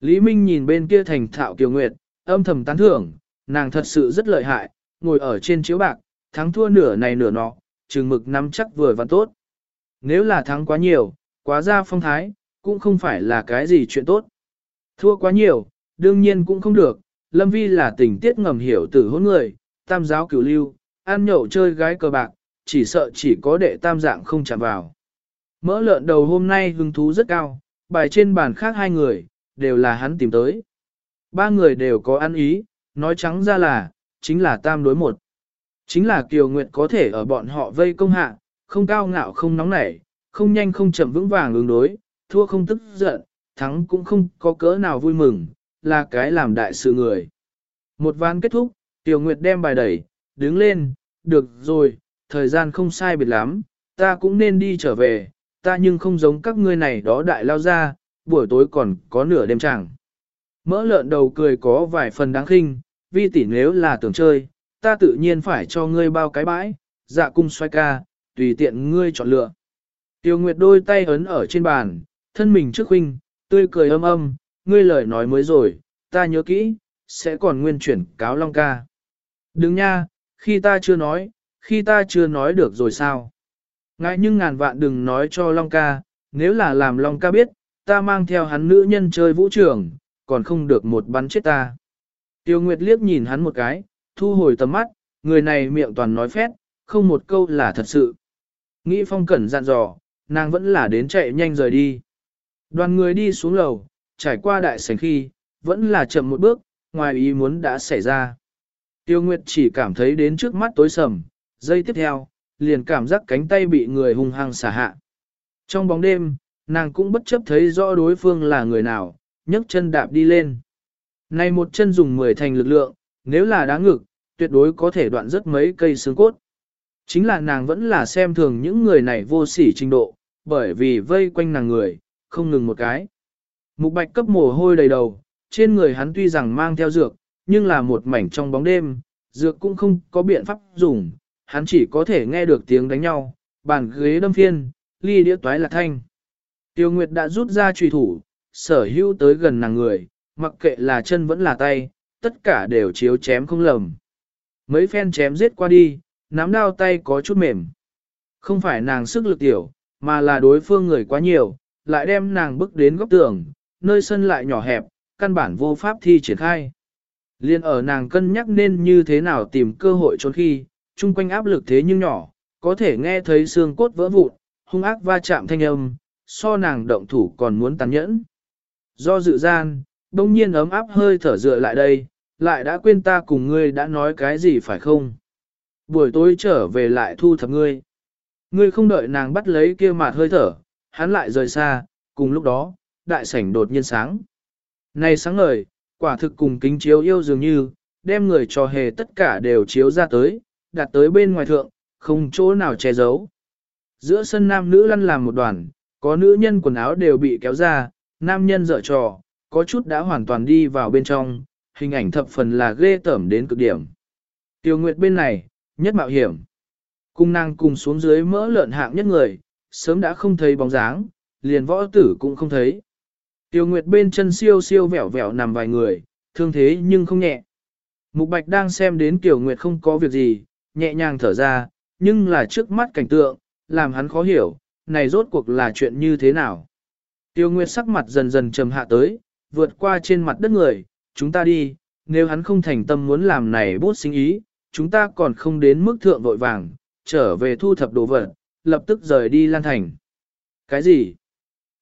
Lý Minh nhìn bên kia thành thạo kiều nguyệt, âm thầm tán thưởng, nàng thật sự rất lợi hại, ngồi ở trên chiếu bạc, thắng thua nửa này nửa nọ, chừng mực nắm chắc vừa và tốt. Nếu là thắng quá nhiều, quá ra phong thái, cũng không phải là cái gì chuyện tốt. Thua quá nhiều, đương nhiên cũng không được, Lâm Vi là tình tiết ngầm hiểu tử hôn người, tam giáo cửu lưu, ăn nhậu chơi gái cờ bạc, chỉ sợ chỉ có đệ tam dạng không chạm vào. Mỡ lợn đầu hôm nay hứng thú rất cao, bài trên bàn khác hai người, đều là hắn tìm tới. Ba người đều có ăn ý, nói trắng ra là, chính là tam đối một. Chính là Kiều Nguyệt có thể ở bọn họ vây công hạ, không cao ngạo không nóng nảy, không nhanh không chậm vững vàng ứng đối, thua không tức giận, thắng cũng không có cỡ nào vui mừng, là cái làm đại sự người. Một ván kết thúc, Tiểu Nguyệt đem bài đẩy, đứng lên, được rồi, thời gian không sai biệt lắm, ta cũng nên đi trở về, ta nhưng không giống các ngươi này đó đại lao ra, buổi tối còn có nửa đêm chẳng. Mỡ lợn đầu cười có vài phần đáng khinh, vi tỷ nếu là tưởng chơi, ta tự nhiên phải cho ngươi bao cái bãi, dạ cung xoay ca, tùy tiện ngươi chọn lựa. Tiêu Nguyệt đôi tay ấn ở trên bàn, thân mình trước huynh, tươi cười âm âm, ngươi lời nói mới rồi, ta nhớ kỹ, sẽ còn nguyên chuyển cáo Long ca. Đừng nha, khi ta chưa nói, khi ta chưa nói được rồi sao? Ngại nhưng ngàn vạn đừng nói cho Long ca, nếu là làm Long ca biết, ta mang theo hắn nữ nhân chơi vũ trường, còn không được một bắn chết ta. Tiêu Nguyệt liếc nhìn hắn một cái, thu hồi tầm mắt, người này miệng toàn nói phét, không một câu là thật sự. Nghĩ phong cẩn dặn dò, nàng vẫn là đến chạy nhanh rời đi. Đoàn người đi xuống lầu, trải qua đại sảnh khi, vẫn là chậm một bước, ngoài ý muốn đã xảy ra. Tiêu Nguyệt chỉ cảm thấy đến trước mắt tối sầm, giây tiếp theo, liền cảm giác cánh tay bị người hung hăng xả hạ. Trong bóng đêm, nàng cũng bất chấp thấy rõ đối phương là người nào, nhấc chân đạp đi lên. Này một chân dùng 10 thành lực lượng, nếu là đá ngực, tuyệt đối có thể đoạn rất mấy cây xương cốt. Chính là nàng vẫn là xem thường những người này vô sỉ trình độ, bởi vì vây quanh nàng người, không ngừng một cái. Mục bạch cấp mồ hôi đầy đầu, trên người hắn tuy rằng mang theo dược, nhưng là một mảnh trong bóng đêm, dược cũng không có biện pháp dùng, hắn chỉ có thể nghe được tiếng đánh nhau, bàn ghế đâm phiên, ly đĩa toái là thanh. Tiêu Nguyệt đã rút ra trùy thủ, sở hữu tới gần nàng người, mặc kệ là chân vẫn là tay, tất cả đều chiếu chém không lầm. Mấy phen chém giết qua đi, nắm đao tay có chút mềm. Không phải nàng sức lực tiểu, mà là đối phương người quá nhiều, lại đem nàng bước đến góc tường, nơi sân lại nhỏ hẹp, căn bản vô pháp thi triển khai. Liên ở nàng cân nhắc nên như thế nào tìm cơ hội trốn khi, chung quanh áp lực thế nhưng nhỏ, có thể nghe thấy xương cốt vỡ vụn, hung ác va chạm thanh âm, so nàng động thủ còn muốn tàn nhẫn. Do dự gian, đông nhiên ấm áp hơi thở dựa lại đây, lại đã quên ta cùng ngươi đã nói cái gì phải không? Buổi tối trở về lại thu thập ngươi. Ngươi không đợi nàng bắt lấy kia mạt hơi thở, hắn lại rời xa, cùng lúc đó, đại sảnh đột nhiên sáng. Này sáng ngời, quả thực cùng kính chiếu yêu dường như, đem người cho hề tất cả đều chiếu ra tới, đặt tới bên ngoài thượng, không chỗ nào che giấu. Giữa sân nam nữ lăn làm một đoàn, có nữ nhân quần áo đều bị kéo ra, nam nhân dở trò, có chút đã hoàn toàn đi vào bên trong, hình ảnh thập phần là ghê tởm đến cực điểm. Tiêu Nguyệt bên này, nhất mạo hiểm. Cung nàng cùng xuống dưới mỡ lợn hạng nhất người, sớm đã không thấy bóng dáng, liền võ tử cũng không thấy. Tiêu Nguyệt bên chân siêu siêu vẻo vẻo nằm vài người, thương thế nhưng không nhẹ. Mục Bạch đang xem đến Tiêu Nguyệt không có việc gì, nhẹ nhàng thở ra, nhưng là trước mắt cảnh tượng, làm hắn khó hiểu, này rốt cuộc là chuyện như thế nào. Tiêu Nguyệt sắc mặt dần dần trầm hạ tới, vượt qua trên mặt đất người, chúng ta đi, nếu hắn không thành tâm muốn làm này bút sinh ý, chúng ta còn không đến mức thượng vội vàng, trở về thu thập đồ vật, lập tức rời đi Lan Thành. Cái gì?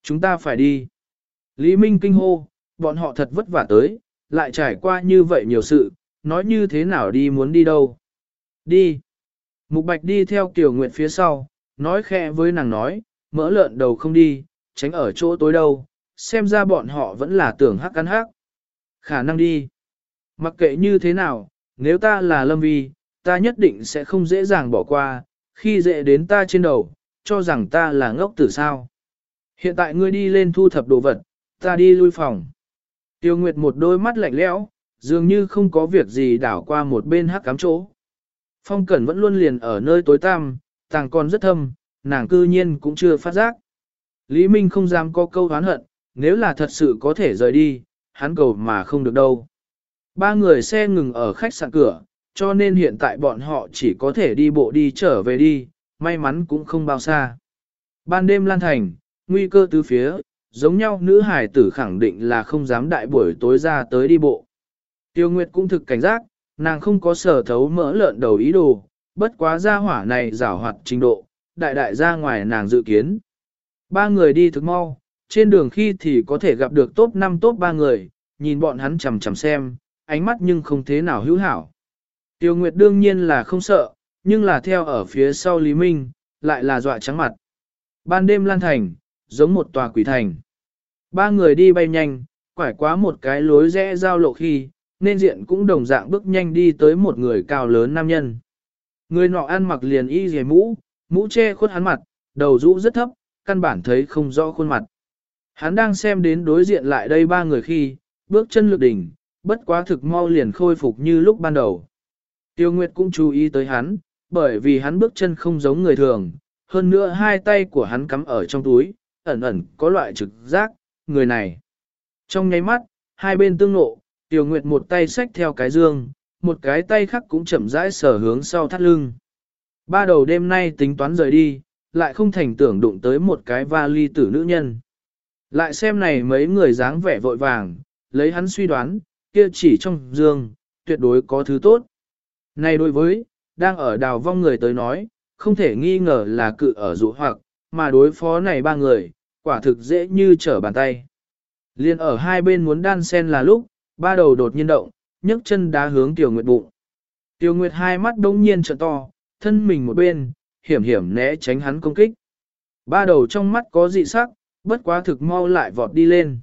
Chúng ta phải đi. Lý Minh kinh hô, bọn họ thật vất vả tới, lại trải qua như vậy nhiều sự, nói như thế nào đi muốn đi đâu. Đi. Mục Bạch đi theo Kiều Nguyệt phía sau, nói khẽ với nàng nói, mỡ lợn đầu không đi, tránh ở chỗ tối đâu, xem ra bọn họ vẫn là tưởng hắc ăn hắc. Khả năng đi. Mặc kệ như thế nào, nếu ta là Lâm Vi, ta nhất định sẽ không dễ dàng bỏ qua, khi dễ đến ta trên đầu, cho rằng ta là ngốc tử sao. Hiện tại ngươi đi lên thu thập đồ vật, ta đi lui phòng. Tiêu Nguyệt một đôi mắt lạnh lẽo, dường như không có việc gì đảo qua một bên hắc cám chỗ. Phong Cẩn vẫn luôn liền ở nơi tối tăm, tàng còn rất thâm, nàng cư nhiên cũng chưa phát giác. Lý Minh không dám có câu oán hận, nếu là thật sự có thể rời đi, hắn cầu mà không được đâu. Ba người xe ngừng ở khách sạn cửa, cho nên hiện tại bọn họ chỉ có thể đi bộ đi trở về đi, may mắn cũng không bao xa. Ban đêm lan thành, nguy cơ tứ phía, giống nhau nữ hải tử khẳng định là không dám đại buổi tối ra tới đi bộ. Tiêu Nguyệt cũng thực cảnh giác, nàng không có sở thấu mỡ lợn đầu ý đồ, bất quá ra hỏa này rảo hoạt trình độ, đại đại ra ngoài nàng dự kiến. Ba người đi thực mau, trên đường khi thì có thể gặp được top 5 top 3 người, nhìn bọn hắn chầm chầm xem, ánh mắt nhưng không thế nào hữu hảo. Tiêu Nguyệt đương nhiên là không sợ, nhưng là theo ở phía sau Lý Minh, lại là dọa trắng mặt. Ban đêm lan thành, giống một tòa quỷ thành. Ba người đi bay nhanh, quải quá một cái lối rẽ giao lộ khi, nên diện cũng đồng dạng bước nhanh đi tới một người cao lớn nam nhân. Người nọ ăn mặc liền y dề mũ, mũ che khuất hắn mặt, đầu rũ rất thấp, căn bản thấy không rõ khuôn mặt. Hắn đang xem đến đối diện lại đây ba người khi, bước chân lực đỉnh, bất quá thực mau liền khôi phục như lúc ban đầu. Tiêu Nguyệt cũng chú ý tới hắn, bởi vì hắn bước chân không giống người thường, hơn nữa hai tay của hắn cắm ở trong túi, ẩn ẩn có loại trực giác, người này. Trong nháy mắt, hai bên tương nộ, Tiểu Nguyệt một tay xách theo cái dương, một cái tay khác cũng chậm rãi sở hướng sau thắt lưng. Ba đầu đêm nay tính toán rời đi, lại không thành tưởng đụng tới một cái vali tử nữ nhân. Lại xem này mấy người dáng vẻ vội vàng, lấy hắn suy đoán, kia chỉ trong dương, tuyệt đối có thứ tốt. Này đối với, đang ở đào vong người tới nói, không thể nghi ngờ là cự ở dụ hoặc, mà đối phó này ba người, quả thực dễ như trở bàn tay. Liên ở hai bên muốn đan sen là lúc, ba đầu đột nhiên động, nhấc chân đá hướng Tiểu Nguyệt bụng. Tiểu Nguyệt hai mắt đông nhiên trợ to, thân mình một bên, hiểm hiểm né tránh hắn công kích. Ba đầu trong mắt có dị sắc, bất quá thực mau lại vọt đi lên.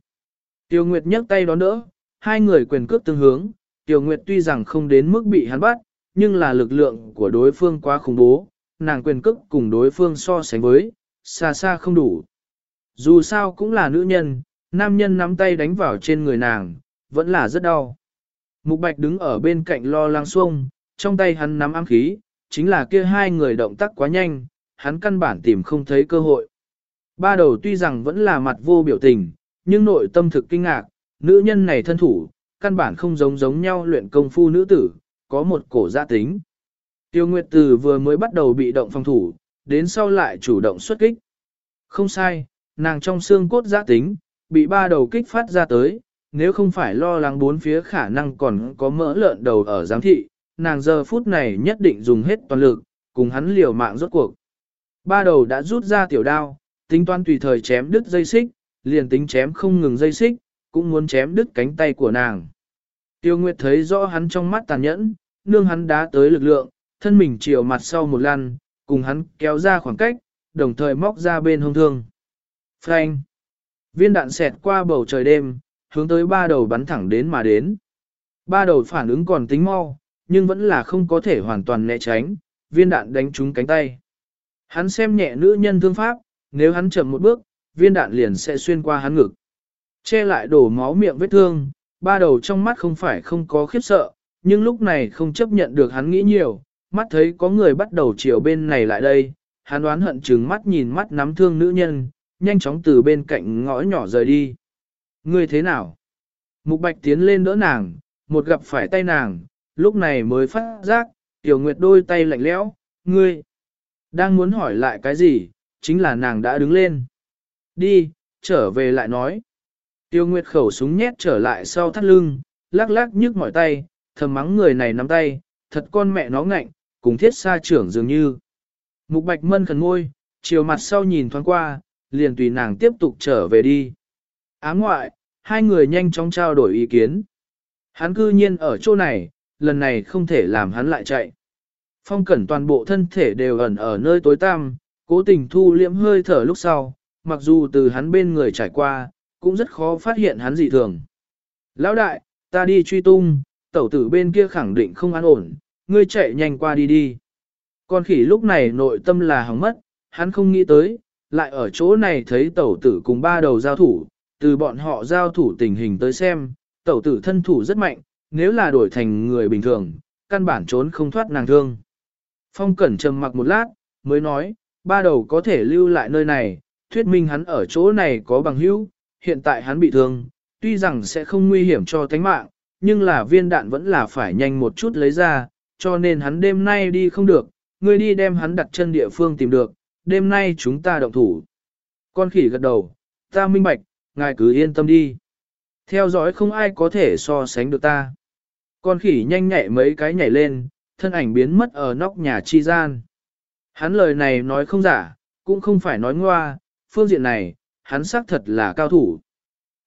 Tiểu Nguyệt nhấc tay đón đỡ, hai người quyền cước tương hướng, Tiểu Nguyệt tuy rằng không đến mức bị hắn bắt, nhưng là lực lượng của đối phương quá khủng bố, nàng quyền cước cùng đối phương so sánh với, xa xa không đủ. Dù sao cũng là nữ nhân, nam nhân nắm tay đánh vào trên người nàng, vẫn là rất đau. Mục Bạch đứng ở bên cạnh lo lắng xuông, trong tay hắn nắm ám khí, chính là kia hai người động tác quá nhanh, hắn căn bản tìm không thấy cơ hội. Ba đầu tuy rằng vẫn là mặt vô biểu tình, nhưng nội tâm thực kinh ngạc, nữ nhân này thân thủ, căn bản không giống giống nhau luyện công phu nữ tử, có một cổ gia tính. Tiêu Nguyệt Từ vừa mới bắt đầu bị động phòng thủ, đến sau lại chủ động xuất kích. Không sai, nàng trong xương cốt gia tính, bị ba đầu kích phát ra tới, nếu không phải lo lắng bốn phía khả năng còn có mỡ lợn đầu ở giám thị, nàng giờ phút này nhất định dùng hết toàn lực, cùng hắn liều mạng rốt cuộc. Ba đầu đã rút ra tiểu đao, tính toán tùy thời chém đứt dây xích, liền tính chém không ngừng dây xích, cũng muốn chém đứt cánh tay của nàng. Tiêu Nguyệt thấy rõ hắn trong mắt tàn nhẫn, nương hắn đá tới lực lượng, thân mình chiều mặt sau một lần cùng hắn kéo ra khoảng cách, đồng thời móc ra bên hông thương. Phanh! Viên đạn xẹt qua bầu trời đêm, hướng tới ba đầu bắn thẳng đến mà đến. Ba đầu phản ứng còn tính mau, nhưng vẫn là không có thể hoàn toàn né tránh, viên đạn đánh trúng cánh tay. Hắn xem nhẹ nữ nhân thương pháp, nếu hắn chậm một bước, viên đạn liền sẽ xuyên qua hắn ngực. Che lại đổ máu miệng vết thương, ba đầu trong mắt không phải không có khiếp sợ, nhưng lúc này không chấp nhận được hắn nghĩ nhiều, mắt thấy có người bắt đầu chiều bên này lại đây, hắn oán hận chừng mắt nhìn mắt nắm thương nữ nhân, nhanh chóng từ bên cạnh ngõ nhỏ rời đi. Ngươi thế nào? Mục Bạch tiến lên đỡ nàng, một gặp phải tay nàng, lúc này mới phát giác, Tiểu Nguyệt đôi tay lạnh lẽo, ngươi, đang muốn hỏi lại cái gì, chính là nàng đã đứng lên. Đi, trở về lại nói. Tiêu Nguyệt khẩu súng nhét trở lại sau thắt lưng, lắc lắc nhức mỏi tay, thầm mắng người này nắm tay, thật con mẹ nó ngạnh, cùng thiết xa trưởng dường như. Mục Bạch Mân khẩn ngôi, chiều mặt sau nhìn thoáng qua, liền tùy nàng tiếp tục trở về đi. Ám ngoại, hai người nhanh chóng trao đổi ý kiến. Hắn cư nhiên ở chỗ này, lần này không thể làm hắn lại chạy. Phong cẩn toàn bộ thân thể đều ẩn ở nơi tối tăm, cố tình thu liễm hơi thở lúc sau, mặc dù từ hắn bên người trải qua, cũng rất khó phát hiện hắn dị thường. Lão đại, ta đi truy tung, tẩu tử bên kia khẳng định không an ổn, ngươi chạy nhanh qua đi đi. Con khỉ lúc này nội tâm là hỏng mất, hắn không nghĩ tới, lại ở chỗ này thấy tẩu tử cùng ba đầu giao thủ, từ bọn họ giao thủ tình hình tới xem, tẩu tử thân thủ rất mạnh, nếu là đổi thành người bình thường, căn bản trốn không thoát nàng thương. Phong Cẩn trầm mặc một lát, mới nói, ba đầu có thể lưu lại nơi này, thuyết minh hắn ở chỗ này có bằng hữu, hiện tại hắn bị thương, tuy rằng sẽ không nguy hiểm cho tánh mạng, nhưng là viên đạn vẫn là phải nhanh một chút lấy ra, cho nên hắn đêm nay đi không được, người đi đem hắn đặt chân địa phương tìm được, đêm nay chúng ta động thủ. Con khỉ gật đầu, ta minh bạch, ngài cứ yên tâm đi. Theo dõi không ai có thể so sánh được ta. Con khỉ nhanh nhạy mấy cái nhảy lên, thân ảnh biến mất ở nóc nhà chi gian. Hắn lời này nói không giả, cũng không phải nói ngoa, phương diện này, hắn xác thật là cao thủ.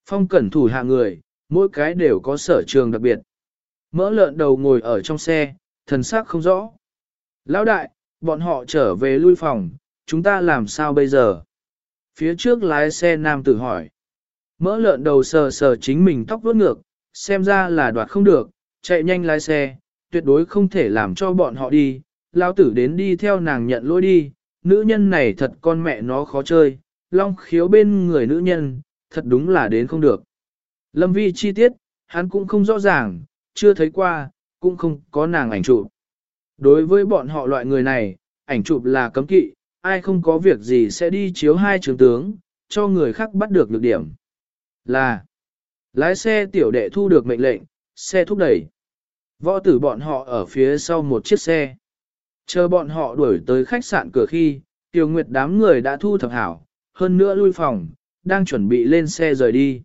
Phong cẩn thủ hạ người, mỗi cái đều có sở trường đặc biệt. Mỡ lợn đầu ngồi ở trong xe, thần sắc không rõ. Lão đại, bọn họ trở về lui phòng, chúng ta làm sao bây giờ? Phía trước lái xe nam tử hỏi. Mỡ lợn đầu sờ sờ chính mình tóc vuốt ngược, xem ra là đoạt không được, chạy nhanh lái xe, tuyệt đối không thể làm cho bọn họ đi, lao tử đến đi theo nàng nhận lỗi đi, nữ nhân này thật con mẹ nó khó chơi, long khiếu bên người nữ nhân, thật đúng là đến không được. Lâm vi chi tiết, hắn cũng không rõ ràng, chưa thấy qua, cũng không có nàng ảnh chụp. Đối với bọn họ loại người này, ảnh chụp là cấm kỵ, ai không có việc gì sẽ đi chiếu hai trường tướng, cho người khác bắt được lược điểm. Là, lái xe tiểu đệ thu được mệnh lệnh, xe thúc đẩy. Võ tử bọn họ ở phía sau một chiếc xe. Chờ bọn họ đuổi tới khách sạn cửa khi, tiểu nguyệt đám người đã thu thập hảo, hơn nữa lui phòng, đang chuẩn bị lên xe rời đi.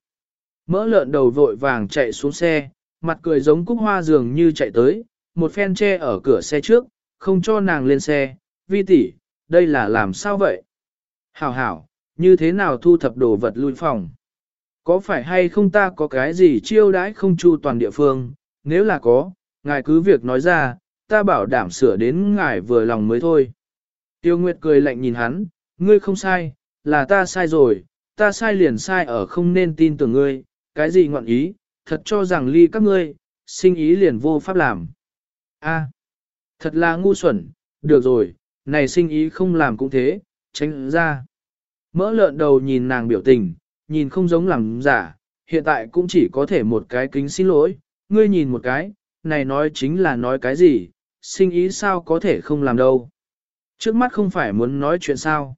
Mỡ lợn đầu vội vàng chạy xuống xe, mặt cười giống cúc hoa dường như chạy tới, một phen che ở cửa xe trước, không cho nàng lên xe, vi tỷ, đây là làm sao vậy? Hảo hảo, như thế nào thu thập đồ vật lui phòng? Có phải hay không ta có cái gì chiêu đãi không chu toàn địa phương, nếu là có, ngài cứ việc nói ra, ta bảo đảm sửa đến ngài vừa lòng mới thôi. Tiêu Nguyệt cười lạnh nhìn hắn, ngươi không sai, là ta sai rồi, ta sai liền sai ở không nên tin tưởng ngươi, cái gì ngọn ý, thật cho rằng ly các ngươi, sinh ý liền vô pháp làm. A, thật là ngu xuẩn, được rồi, này sinh ý không làm cũng thế, tránh ra. Mỡ lợn đầu nhìn nàng biểu tình, nhìn không giống làm giả, hiện tại cũng chỉ có thể một cái kính xin lỗi, ngươi nhìn một cái, này nói chính là nói cái gì, sinh ý sao có thể không làm đâu. Trước mắt không phải muốn nói chuyện sao.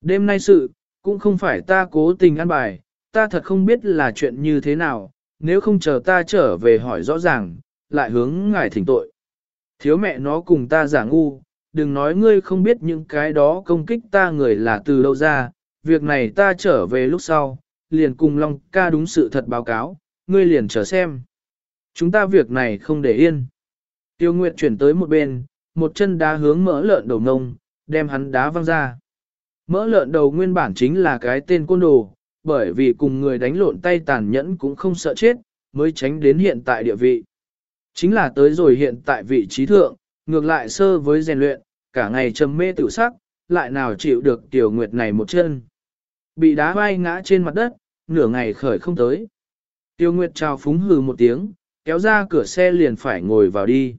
Đêm nay sự, cũng không phải ta cố tình ăn bài, ta thật không biết là chuyện như thế nào, nếu không chờ ta trở về hỏi rõ ràng, lại hướng ngài thỉnh tội. Thiếu mẹ nó cùng ta giả ngu, đừng nói ngươi không biết những cái đó công kích ta người là từ đâu ra, việc này ta trở về lúc sau, liền cùng Long ca đúng sự thật báo cáo, ngươi liền chờ xem. Chúng ta việc này không để yên. Tiêu Nguyệt chuyển tới một bên, một chân đá hướng mỡ lợn đầu nông, đem hắn đá văng ra. Mỡ lợn đầu nguyên bản chính là cái tên côn đồ, bởi vì cùng người đánh lộn tay tàn nhẫn cũng không sợ chết, mới tránh đến hiện tại địa vị. Chính là tới rồi hiện tại vị trí thượng, ngược lại sơ với rèn luyện, cả ngày trầm mê tự sắc, lại nào chịu được tiểu nguyệt này một chân. Bị đá vai ngã trên mặt đất, nửa ngày khởi không tới. Tiêu Nguyệt trao phúng hừ một tiếng, kéo ra cửa xe liền phải ngồi vào đi.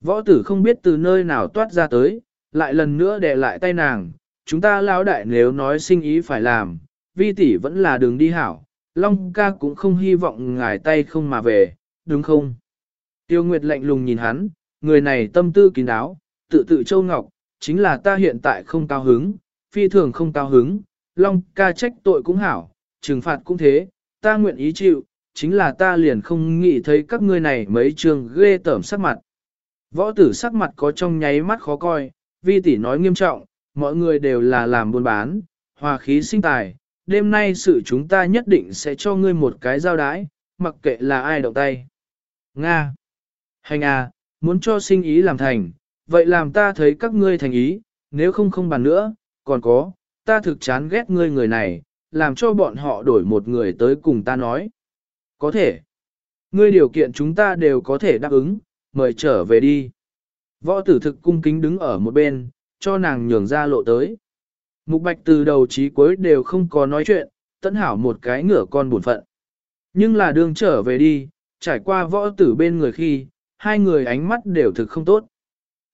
Võ tử không biết từ nơi nào toát ra tới, lại lần nữa đè lại tay nàng, chúng ta lão đại nếu nói sinh ý phải làm, vi tỷ vẫn là đường đi hảo, Long ca cũng không hy vọng ngài tay không mà về, đúng không? Tiêu Nguyệt lạnh lùng nhìn hắn, người này tâm tư kín đáo, tự tự châu ngọc, chính là ta hiện tại không cao hứng, phi thường không cao hứng, Long ca trách tội cũng hảo, trừng phạt cũng thế, ta nguyện ý chịu, chính là ta liền không nghĩ thấy các ngươi này mấy trường ghê tởm sắc mặt. Võ tử sắc mặt có trong nháy mắt khó coi, vi tỷ nói nghiêm trọng, mọi người đều là làm buôn bán, hòa khí sinh tài, đêm nay sự chúng ta nhất định sẽ cho ngươi một cái giao đái, mặc kệ là ai động tay. Nga. Hành à, muốn cho sinh ý làm thành, vậy làm ta thấy các ngươi thành ý, nếu không không bàn nữa, còn có, ta thực chán ghét ngươi người này, làm cho bọn họ đổi một người tới cùng ta nói. Có thể. Ngươi điều kiện chúng ta đều có thể đáp ứng, mời trở về đi. Võ tử thực cung kính đứng ở một bên, cho nàng nhường ra lộ tới. Mục bạch từ đầu chí cuối đều không có nói chuyện, tận hảo một cái ngửa con buồn phận. Nhưng là đường trở về đi, trải qua võ tử bên người khi, hai người ánh mắt đều thực không tốt.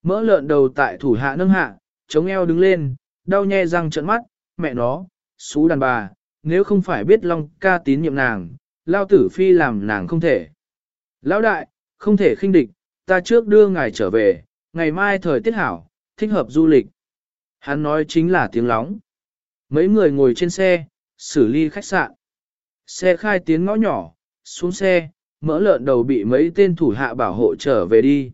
Mỡ lợn đầu tại thủ hạ nâng hạ, chống eo đứng lên, đau nhe răng trận mắt, mẹ nó, xú đàn bà, nếu không phải biết Long ca tín nhiệm nàng, lao tử phi làm nàng không thể. Lão đại, không thể khinh địch, ta trước đưa ngài trở về, ngày mai thời tiết hảo, thích hợp du lịch. Hắn nói chính là tiếng lóng. Mấy người ngồi trên xe, xử ly khách sạn. Xe khai tiến ngõ nhỏ, xuống xe, mỡ lợn đầu bị mấy tên thủ hạ bảo hộ trở về đi.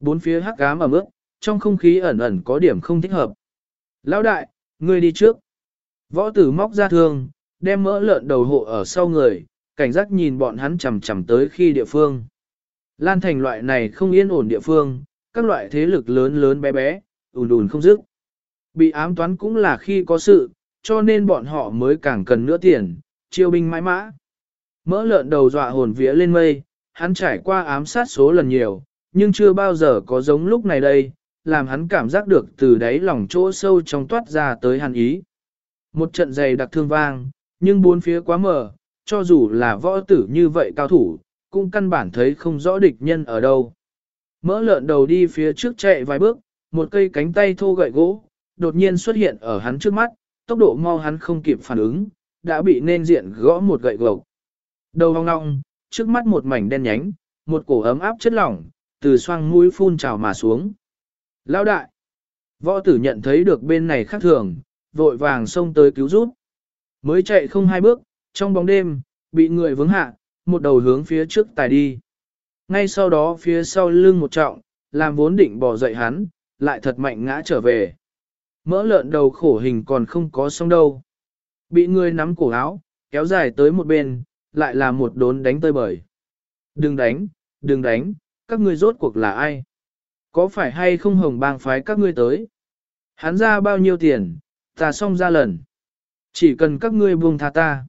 Bốn phía hắc ám ở mức, trong không khí ẩn ẩn có điểm không thích hợp. Lão đại, ngươi đi trước. Võ tử móc ra thương, đem mỡ lợn đầu hộ ở sau người, cảnh giác nhìn bọn hắn chầm chầm tới khi địa phương. Lan thành loại này không yên ổn địa phương, các loại thế lực lớn lớn bé bé, ùn ùn không dứt. Bị ám toán cũng là khi có sự, cho nên bọn họ mới càng cần nữa tiền, chiêu binh mãi mã. Mỡ lợn đầu dọa hồn vía lên mây, hắn trải qua ám sát số lần nhiều, nhưng chưa bao giờ có giống lúc này đây, làm hắn cảm giác được từ đáy lòng chỗ sâu trong toát ra tới hàn ý. Một trận dày đặc thương vang, nhưng bốn phía quá mờ, cho dù là võ tử như vậy cao thủ, cũng căn bản thấy không rõ địch nhân ở đâu. Mỡ lợn đầu đi phía trước chạy vài bước, một cây cánh tay thô gậy gỗ, đột nhiên xuất hiện ở hắn trước mắt, tốc độ mau hắn không kịp phản ứng, đã bị nên diện gõ một gậy gộc. Đầu hong ngong, trước mắt một mảnh đen nhánh, một cổ ấm áp chất lỏng, từ xoang mũi phun trào mà xuống. Lão đại! Võ tử nhận thấy được bên này khác thường, vội vàng xông tới cứu giúp. Mới chạy không hai bước, trong bóng đêm, bị người vướng hạ, một đầu hướng phía trước tài đi. Ngay sau đó phía sau lưng một trọng, làm vốn định bỏ dậy hắn, lại thật mạnh ngã trở về. Mỡ lợn đầu khổ hình còn không có xong đâu. Bị người nắm cổ áo, kéo dài tới một bên, lại là một đốn đánh tơi bời. Đừng đánh, đừng đánh, các ngươi rốt cuộc là ai? Có phải hay không hồng bang phái các ngươi tới? Hắn ra bao nhiêu tiền, ta xong ra lần. Chỉ cần các ngươi buông tha ta.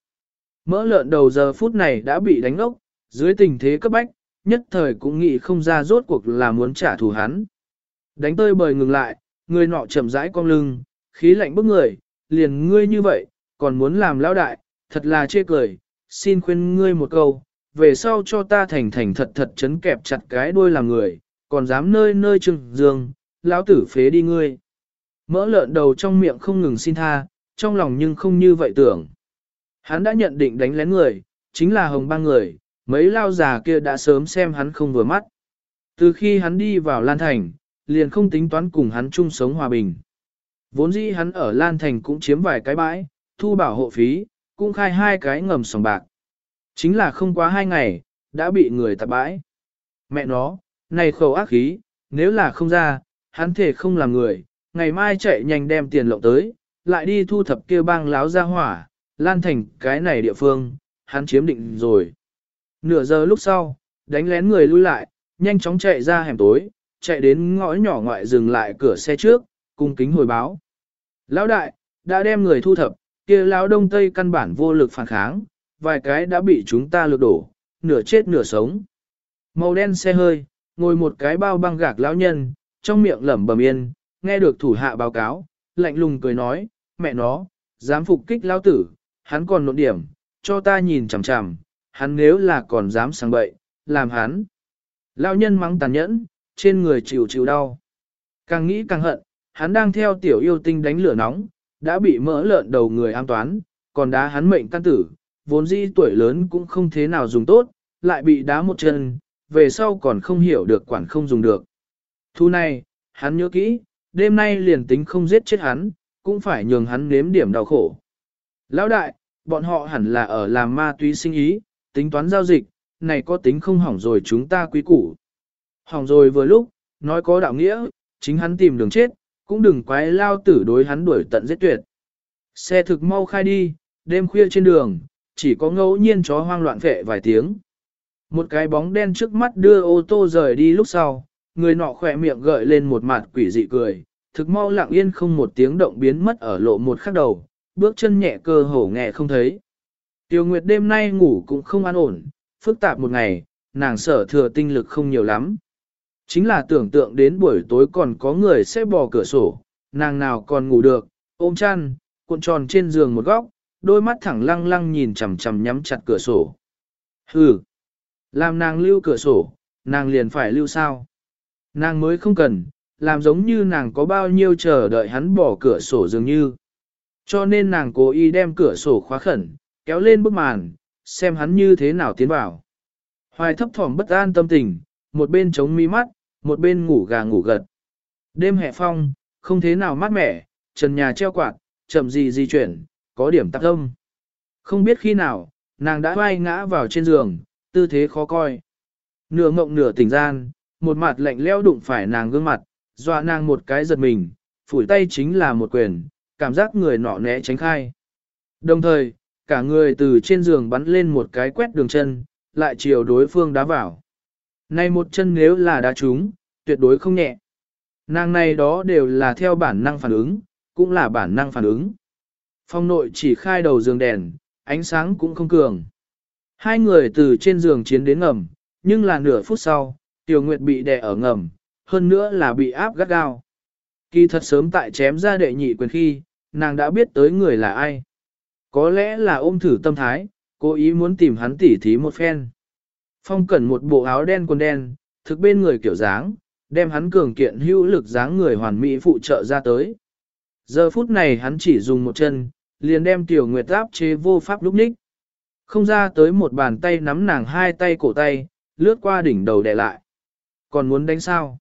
Mỡ lợn đầu giờ phút này đã bị đánh ốc, dưới tình thế cấp bách, nhất thời cũng nghĩ không ra rốt cuộc là muốn trả thù hắn. Đánh tơi bời ngừng lại, người nọ chậm rãi cong lưng, khí lạnh bức người, liền ngươi như vậy, còn muốn làm lão đại, thật là chê cười, xin khuyên ngươi một câu, về sau cho ta thành thành thật thật chấn kẹp chặt cái đuôi làm người, còn dám nơi nơi trừng dương, lão tử phế đi ngươi. Mỡ lợn đầu trong miệng không ngừng xin tha, trong lòng nhưng không như vậy tưởng. Hắn đã nhận định đánh lén người, chính là hồng ba người, mấy lao già kia đã sớm xem hắn không vừa mắt. Từ khi hắn đi vào Lan Thành, liền không tính toán cùng hắn chung sống hòa bình. Vốn dĩ hắn ở Lan Thành cũng chiếm vài cái bãi, thu bảo hộ phí, cũng khai hai cái ngầm sòng bạc. Chính là không quá hai ngày, đã bị người tạp bãi. Mẹ nó, này khẩu ác khí, nếu là không ra, hắn thể không làm người, ngày mai chạy nhanh đem tiền lộng tới, lại đi thu thập kia bang láo ra hỏa, lan thành cái này địa phương, hắn chiếm định rồi. Nửa giờ lúc sau, đánh lén người lui lại, nhanh chóng chạy ra hẻm tối, chạy đến ngõ nhỏ ngoại dừng lại cửa xe trước, cung kính hồi báo. Lão đại, đã đem người thu thập, kia lão đông tây căn bản vô lực phản kháng, vài cái đã bị chúng ta lược đổ, nửa chết nửa sống. Màu đen xe hơi, ngồi một cái bao băng gạc lão nhân, trong miệng lẩm bẩm yên, nghe được thủ hạ báo cáo, lạnh lùng cười nói, mẹ nó, dám phục kích lão tử, hắn còn nộn điểm, cho ta nhìn chằm chằm, hắn nếu là còn dám sang bậy, làm hắn. Lão nhân mắng tàn nhẫn, trên người chịu chịu đau. Càng nghĩ càng hận, hắn đang theo tiểu yêu tinh đánh lửa nóng, đã bị mỡ lợn đầu người an toán, còn đá hắn mệnh căn tử, vốn dĩ tuổi lớn cũng không thế nào dùng tốt, lại bị đá một chân, về sau còn không hiểu được quản không dùng được. Thu này, hắn nhớ kỹ, đêm nay liền tính không giết chết hắn, cũng phải nhường hắn nếm điểm đau khổ. Lão đại, bọn họ hẳn là ở làm ma túy sinh ý, tính toán giao dịch, này có tính không hỏng rồi chúng ta quý củ. Hỏng rồi vừa lúc, nói có đạo nghĩa, chính hắn tìm đường chết, cũng đừng quái lao tử đối hắn đuổi tận giết tuyệt. Xe thực mau khai đi, đêm khuya trên đường, chỉ có ngẫu nhiên chó hoang loạn vệ vài tiếng. Một cái bóng đen trước mắt đưa ô tô rời đi lúc sau, người nọ khỏe miệng gợi lên một mặt quỷ dị cười, thực mau lặng yên không một tiếng động biến mất ở lộ một khắc đầu, bước chân nhẹ cơ hổ nghe không thấy. Tiêu Nguyệt đêm nay ngủ cũng không an ổn, phức tạp một ngày, nàng sở thừa tinh lực không nhiều lắm. Chính là tưởng tượng đến buổi tối còn có người sẽ bò cửa sổ, nàng nào còn ngủ được, ôm chăn, cuộn tròn trên giường một góc, đôi mắt thẳng lăng lăng nhìn chằm chằm nhắm chặt cửa sổ. Hừ, làm nàng lưu cửa sổ, nàng liền phải lưu sao. Nàng mới không cần, làm giống như nàng có bao nhiêu chờ đợi hắn bỏ cửa sổ dường như. Cho nên nàng cố ý đem cửa sổ khóa khẩn, kéo lên bức màn, xem hắn như thế nào tiến vào. Hoài thấp thỏm bất an tâm tình, một bên chống mi mắt, một bên ngủ gà ngủ gật. Đêm hè phong, không thế nào mát mẻ, trần nhà treo quạt, chậm gì di chuyển, có điểm tắc âm. Không biết khi nào, nàng đã vai ngã vào trên giường, tư thế khó coi. Nửa ngộng nửa tỉnh gian, một mặt lạnh leo đụng phải nàng gương mặt, dọa nàng một cái giật mình, phủi tay chính là một quyền, cảm giác người nọ né tránh khai. Đồng thời, cả người từ trên giường bắn lên một cái quét đường chân, lại chiều đối phương đá vào. Này một chân nếu là đá trúng, tuyệt đối không nhẹ. Nàng này đó đều là theo bản năng phản ứng, cũng là bản năng phản ứng. Phong nội chỉ khai đầu giường đèn, ánh sáng cũng không cường. Hai người từ trên giường chiến đến ngầm, nhưng là nửa phút sau, Tiểu Nguyệt bị đè ở ngầm, hơn nữa là bị áp gắt gao. Kỳ thật sớm tại chém ra đệ nhị quyền khi, nàng đã biết tới người là ai. Có lẽ là ôm thử tâm thái, cố ý muốn tìm hắn tỉ thí một phen. Phong cẩn một bộ áo đen quần đen, thực bên người kiểu dáng, đem hắn cường kiện hữu lực dáng người hoàn mỹ phụ trợ ra tới. Giờ phút này hắn chỉ dùng một chân, liền đem Tiểu Nguyệt áp chế vô pháp lúc ních. Không ra tới một bàn tay nắm nàng hai tay cổ tay, lướt qua đỉnh đầu đè lại. Còn muốn đánh sao?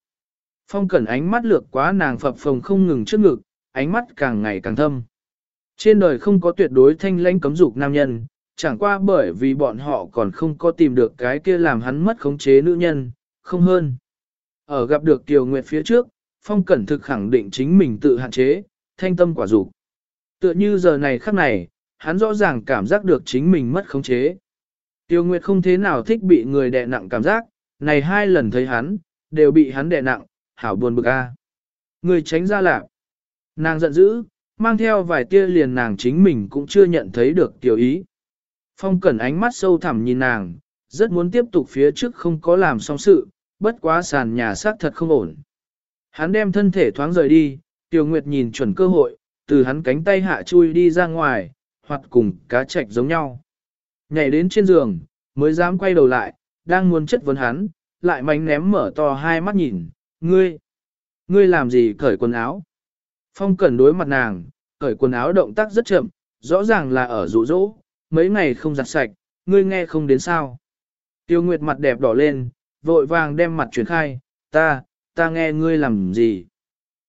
Phong cẩn ánh mắt lược quá nàng phập phồng không ngừng trước ngực, ánh mắt càng ngày càng thâm. Trên đời không có tuyệt đối thanh lãnh cấm dục nam nhân, chẳng qua bởi vì bọn họ còn không có tìm được cái kia làm hắn mất khống chế nữ nhân, không hơn. Ở gặp được Kiều Nguyệt phía trước, Phong Cẩn thực khẳng định chính mình tự hạn chế, thanh tâm quả dục. Tựa như giờ này khắc này, hắn rõ ràng cảm giác được chính mình mất khống chế. Tiêu Nguyệt không thế nào thích bị người đè nặng cảm giác, này hai lần thấy hắn, đều bị hắn đè nặng, hảo buồn bực a. À. Người tránh ra lạc. Nàng giận dữ, mang theo vài tia liền nàng chính mình cũng chưa nhận thấy được tiểu ý. Phong cẩn ánh mắt sâu thẳm nhìn nàng, rất muốn tiếp tục phía trước không có làm xong sự, bất quá sàn nhà xác thật không ổn. Hắn đem thân thể thoáng rời đi, Tiểu Nguyệt nhìn chuẩn cơ hội, từ hắn cánh tay hạ chui đi ra ngoài, hoặc cùng cá trạch giống nhau. Nhảy đến trên giường, mới dám quay đầu lại, đang muốn chất vấn hắn, lại mánh ném mở to hai mắt nhìn, ngươi, ngươi làm gì cởi quần áo. Phong cẩn đối mặt nàng, cởi quần áo động tác rất chậm, rõ ràng là ở rụ rỗ, mấy ngày không giặt sạch, ngươi nghe không đến sao. Tiêu Nguyệt mặt đẹp đỏ lên, vội vàng đem mặt chuyển khai, ta, ta nghe ngươi làm gì.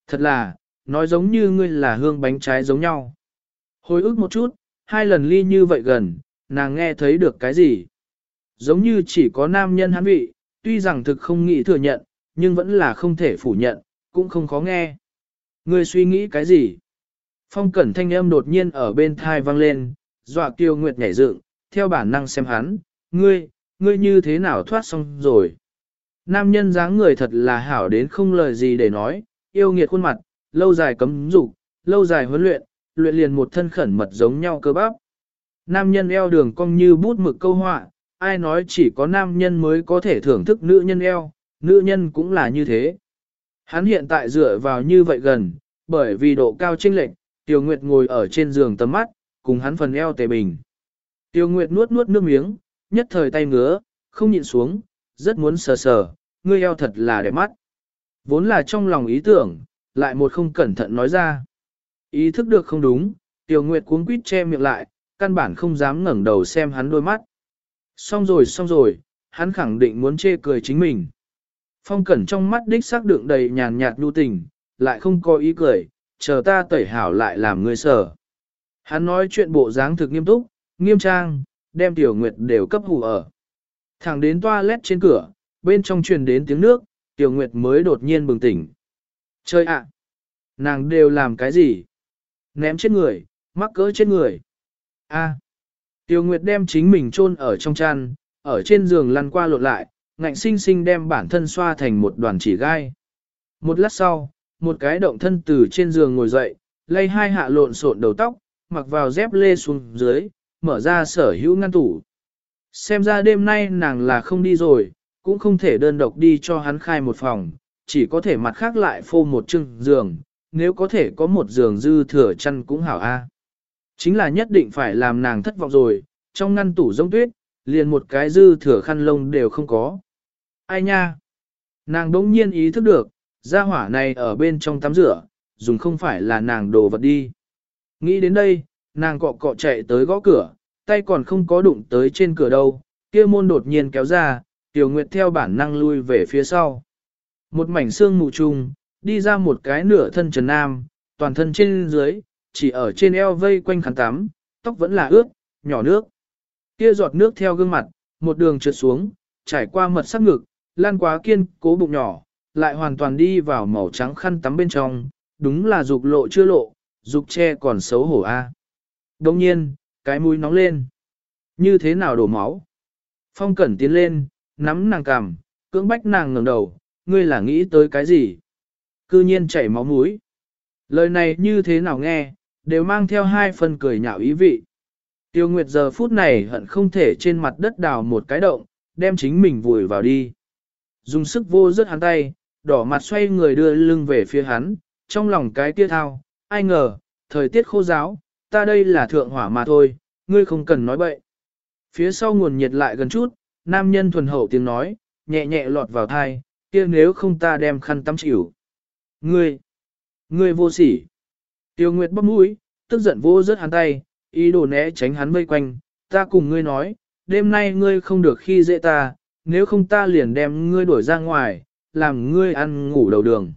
Thật là, nói giống như ngươi là hương bánh trái giống nhau. Hồi ức một chút, hai lần ly như vậy gần, nàng nghe thấy được cái gì. Giống như chỉ có nam nhân hắn vị, tuy rằng thực không nghĩ thừa nhận, nhưng vẫn là không thể phủ nhận, cũng không khó nghe. Ngươi suy nghĩ cái gì? Phong cẩn thanh âm đột nhiên ở bên thai vang lên, dọa tiêu nguyệt nhảy dựng, theo bản năng xem hắn, ngươi, ngươi như thế nào thoát xong rồi. Nam nhân dáng người thật là hảo đến không lời gì để nói, yêu nghiệt khuôn mặt, lâu dài cấm dục, lâu dài huấn luyện, luyện liền một thân khẩn mật giống nhau cơ bắp. Nam nhân eo đường cong như bút mực câu họa, ai nói chỉ có nam nhân mới có thể thưởng thức nữ nhân eo, nữ nhân cũng là như thế. Hắn hiện tại dựa vào như vậy gần, bởi vì độ cao chênh lệch, Tiêu Nguyệt ngồi ở trên giường tầm mắt, cùng hắn phần eo tề bình. Tiêu Nguyệt nuốt nuốt nước miếng, nhất thời tay ngứa, không nhịn xuống, rất muốn sờ sờ, ngươi eo thật là đẹp mắt. Vốn là trong lòng ý tưởng, lại một không cẩn thận nói ra. Ý thức được không đúng, Tiểu Nguyệt cuống quýt che miệng lại, căn bản không dám ngẩng đầu xem hắn đôi mắt. Xong rồi xong rồi, hắn khẳng định muốn chê cười chính mình. Phong cẩn trong mắt đích xác đựng đầy nhàn nhạt nhu tình, lại không có ý cười, chờ ta tẩy hảo lại làm người sở. Hắn nói chuyện bộ dáng thực nghiêm túc, nghiêm trang, đem tiểu nguyệt đều cấp hù ở. Thẳng đến toilet trên cửa, bên trong truyền đến tiếng nước, tiểu nguyệt mới đột nhiên bừng tỉnh. Chơi ạ! Nàng đều làm cái gì? Ném chết người, mắc cỡ chết người. A! Tiêu nguyệt đem chính mình chôn ở trong chăn, ở trên giường lăn qua lộn lại, ngạnh sinh sinh đem bản thân xoa thành một đoàn chỉ gai. Một lát sau, một cái động thân từ trên giường ngồi dậy, lay hai hạ lộn xộn đầu tóc, mặc vào dép lê xuống dưới, mở ra sở hữu ngăn tủ. Xem ra đêm nay nàng là không đi rồi, cũng không thể đơn độc đi cho hắn khai một phòng, chỉ có thể mặt khác lại phô một chừng giường, nếu có thể có một giường dư thừa chăn cũng hảo a. Chính là nhất định phải làm nàng thất vọng rồi, trong ngăn tủ giống tuyết, liền một cái dư thừa khăn lông đều không có. Ai nha? Nàng đống nhiên ý thức được, gia hỏa này ở bên trong tắm rửa, dùng không phải là nàng đồ vật đi. Nghĩ đến đây, nàng cọ cọ chạy tới gõ cửa, tay còn không có đụng tới trên cửa đâu, kia môn đột nhiên kéo ra, Tiểu Nguyệt theo bản năng lui về phía sau. Một mảnh xương mù trùng, đi ra một cái nửa thân trần nam, toàn thân trên dưới, chỉ ở trên eo vây quanh khăn tắm, tóc vẫn là ướt, nhỏ nước. Kia giọt nước theo gương mặt, một đường trượt xuống, trải qua mật sắc ngực, lan quá kiên cố bụng nhỏ, lại hoàn toàn đi vào màu trắng khăn tắm bên trong, đúng là dục lộ chưa lộ, dục che còn xấu hổ a. À. Đồng nhiên, cái mũi nóng lên. Như thế nào đổ máu? Phong cẩn tiến lên, nắm nàng cằm, cưỡng bách nàng ngẩng đầu, ngươi là nghĩ tới cái gì? Cư nhiên chảy máu mũi. Lời này như thế nào nghe, đều mang theo hai phần cười nhạo ý vị. Tiêu Nguyệt giờ phút này hận không thể trên mặt đất đào một cái động, đem chính mình vùi vào đi. Dùng sức vô rớt hắn tay, đỏ mặt xoay người đưa lưng về phía hắn, trong lòng cái kia thao, ai ngờ, thời tiết khô giáo, ta đây là thượng hỏa mà thôi, ngươi không cần nói bậy. Phía sau nguồn nhiệt lại gần chút, nam nhân thuần hậu tiếng nói, nhẹ nhẹ lọt vào thai, kia nếu không ta đem khăn tắm chịu. Ngươi, ngươi vô sỉ. Tiêu Nguyệt bắp mũi, tức giận vô rớt hắn tay, ý đồ né tránh hắn vây quanh, ta cùng ngươi nói, đêm nay ngươi không được khi dễ ta, nếu không ta liền đem ngươi đuổi ra ngoài, làm ngươi ăn ngủ đầu đường.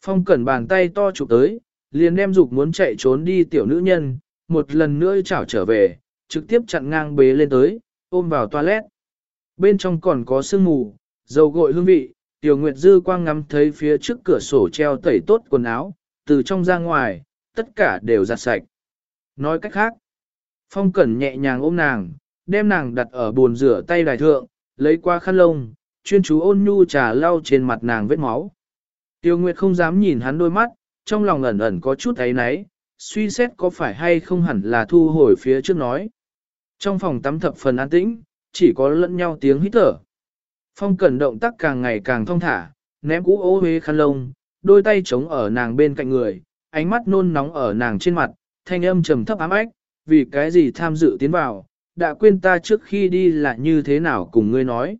Phong cẩn bàn tay to chụp tới, liền đem dục muốn chạy trốn đi tiểu nữ nhân, một lần nữa chảo trở về, trực tiếp chặn ngang bế lên tới, ôm vào toilet. Bên trong còn có sương mù, dầu gội hương vị, tiểu nguyệt dư quang ngắm thấy phía trước cửa sổ treo tẩy tốt quần áo, từ trong ra ngoài, tất cả đều giặt sạch. Nói cách khác, phong cẩn nhẹ nhàng ôm nàng, đem nàng đặt ở bồn rửa tay đài thượng, lấy qua khăn lông, chuyên chú ôn nhu trà lau trên mặt nàng vết máu. Tiêu Nguyệt không dám nhìn hắn đôi mắt, trong lòng ẩn ẩn có chút ấy náy, suy xét có phải hay không hẳn là thu hồi phía trước nói. Trong phòng tắm thập phần an tĩnh, chỉ có lẫn nhau tiếng hít thở. Phong cẩn động tác càng ngày càng thong thả, ném cũ ô huế khăn lông, đôi tay chống ở nàng bên cạnh người, ánh mắt nôn nóng ở nàng trên mặt, thanh âm trầm thấp ám ách, vì cái gì tham dự tiến vào, đã quên ta trước khi đi là như thế nào cùng ngươi nói.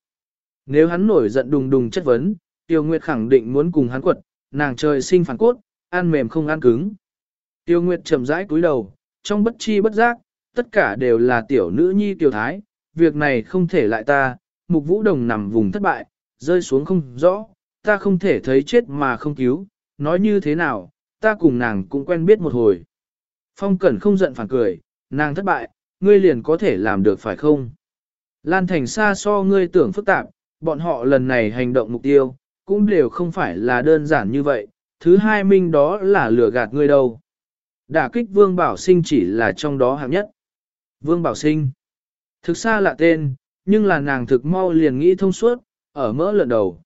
Nếu hắn nổi giận đùng đùng chất vấn, Tiêu Nguyệt khẳng định muốn cùng hắn quật, nàng trời sinh phản cốt, ăn mềm không ăn cứng. Tiêu Nguyệt chậm rãi cúi đầu, trong bất chi bất giác, tất cả đều là tiểu nữ nhi tiểu thái, việc này không thể lại ta, mục vũ đồng nằm vùng thất bại, rơi xuống không rõ, ta không thể thấy chết mà không cứu, nói như thế nào, ta cùng nàng cũng quen biết một hồi. Phong Cẩn không giận phản cười, nàng thất bại, ngươi liền có thể làm được phải không? Lan Thành xa so ngươi tưởng phức tạp, bọn họ lần này hành động mục tiêu, cũng đều không phải là đơn giản như vậy, thứ hai minh đó là lừa gạt ngươi đâu. Đả kích Vương Bảo Sinh chỉ là trong đó hạng nhất. Vương Bảo Sinh. Thực xa lạ tên, nhưng là nàng thực mau liền nghĩ thông suốt, ở mỡ lần đầu.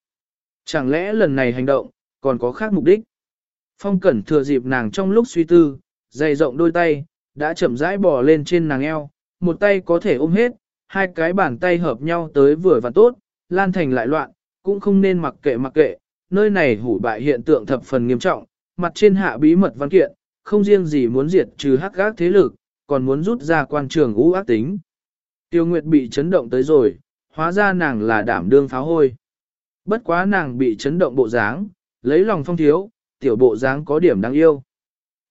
Chẳng lẽ lần này hành động, còn có khác mục đích? Phong Cẩn thừa dịp nàng trong lúc suy tư, dày rộng đôi tay, đã chậm rãi bò lên trên nàng eo, một tay có thể ôm hết, hai cái bàn tay hợp nhau tới vừa và tốt, Lan Thành lại loạn, cũng không nên mặc kệ mặc kệ, nơi này hủ bại hiện tượng thập phần nghiêm trọng, mặt trên hạ bí mật văn kiện, không riêng gì muốn diệt trừ hắc gác thế lực, còn muốn rút ra quan trường ú ác tính. Tiêu Nguyệt bị chấn động tới rồi, hóa ra nàng là đảm đương pháo hôi. Bất quá nàng bị chấn động bộ dáng, lấy lòng phong thiếu, tiểu bộ dáng có điểm đáng yêu.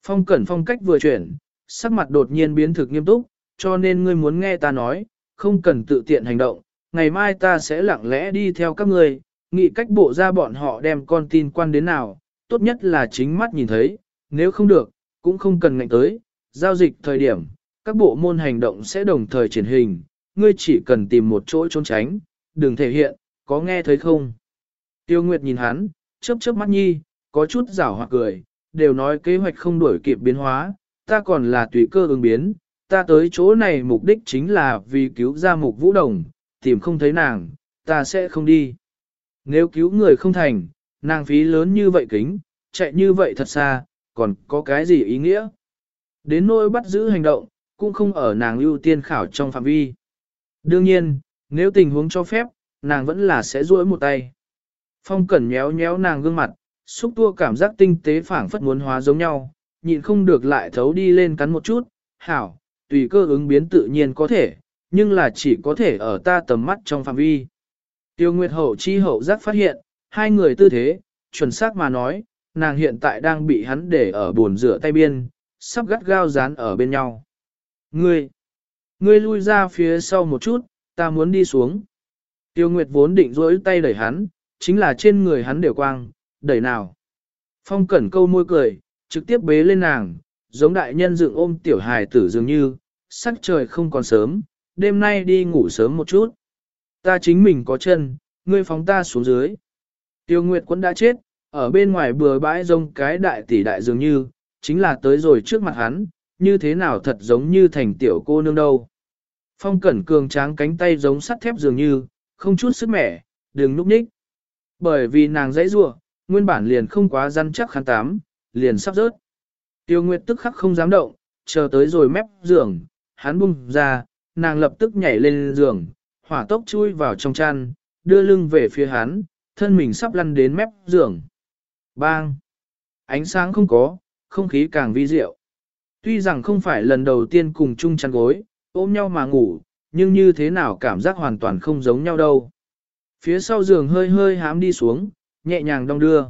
Phong cẩn phong cách vừa chuyển, sắc mặt đột nhiên biến thực nghiêm túc, cho nên ngươi muốn nghe ta nói, không cần tự tiện hành động, ngày mai ta sẽ lặng lẽ đi theo các ngươi, nghĩ cách bộ ra bọn họ đem con tin quan đến nào, tốt nhất là chính mắt nhìn thấy, nếu không được, cũng không cần ngạnh tới, giao dịch thời điểm, các bộ môn hành động sẽ đồng thời triển hình, ngươi chỉ cần tìm một chỗ trốn tránh, đừng thể hiện, có nghe thấy không? Tiêu Nguyệt nhìn hắn, chớp chớp mắt nhi, có chút rảo hoặc cười, đều nói kế hoạch không đổi kịp biến hóa, ta còn là tùy cơ ứng biến, ta tới chỗ này mục đích chính là vì cứu ra mục vũ đồng, tìm không thấy nàng, ta sẽ không đi. Nếu cứu người không thành, nàng phí lớn như vậy kính, chạy như vậy thật xa, còn có cái gì ý nghĩa? Đến nỗi bắt giữ hành động, cũng không ở nàng ưu tiên khảo trong phạm vi. Đương nhiên, nếu tình huống cho phép, nàng vẫn là sẽ duỗi một tay. Phong cẩn nhéo nhéo nàng gương mặt, xúc tua cảm giác tinh tế phảng phất muốn hóa giống nhau, nhịn không được lại thấu đi lên cắn một chút, hảo, tùy cơ ứng biến tự nhiên có thể, nhưng là chỉ có thể ở ta tầm mắt trong phạm vi. Tiêu Nguyệt Hậu chi hậu giác phát hiện, hai người tư thế, chuẩn xác mà nói, nàng hiện tại đang bị hắn để ở bồn rửa tay biên, sắp gắt gao dán ở bên nhau. Ngươi, ngươi lui ra phía sau một chút, ta muốn đi xuống. Tiêu Nguyệt vốn định rỗi tay đẩy hắn, chính là trên người hắn đều quang, đẩy nào. Phong cẩn câu môi cười, trực tiếp bế lên nàng, giống đại nhân dựng ôm tiểu hài tử dường như, sắc trời không còn sớm, đêm nay đi ngủ sớm một chút. Ta chính mình có chân, ngươi phóng ta xuống dưới. Tiêu Nguyệt Quân đã chết, ở bên ngoài bừa bãi rông cái đại tỷ đại dường như, chính là tới rồi trước mặt hắn, như thế nào thật giống như thành tiểu cô nương đâu. Phong cẩn cường tráng cánh tay giống sắt thép dường như, không chút sức mẻ, đừng núp ních. Bởi vì nàng dãy rua, nguyên bản liền không quá răn chắc khăn tám, liền sắp rớt. Tiêu Nguyệt tức khắc không dám động, chờ tới rồi mép giường, hắn bung ra, nàng lập tức nhảy lên giường, hỏa tốc chui vào trong chăn, đưa lưng về phía hắn, thân mình sắp lăn đến mép giường. Bang! Ánh sáng không có, không khí càng vi diệu. Tuy rằng không phải lần đầu tiên cùng chung chăn gối, ôm nhau mà ngủ, nhưng như thế nào cảm giác hoàn toàn không giống nhau đâu. Phía sau giường hơi hơi hám đi xuống, nhẹ nhàng đong đưa.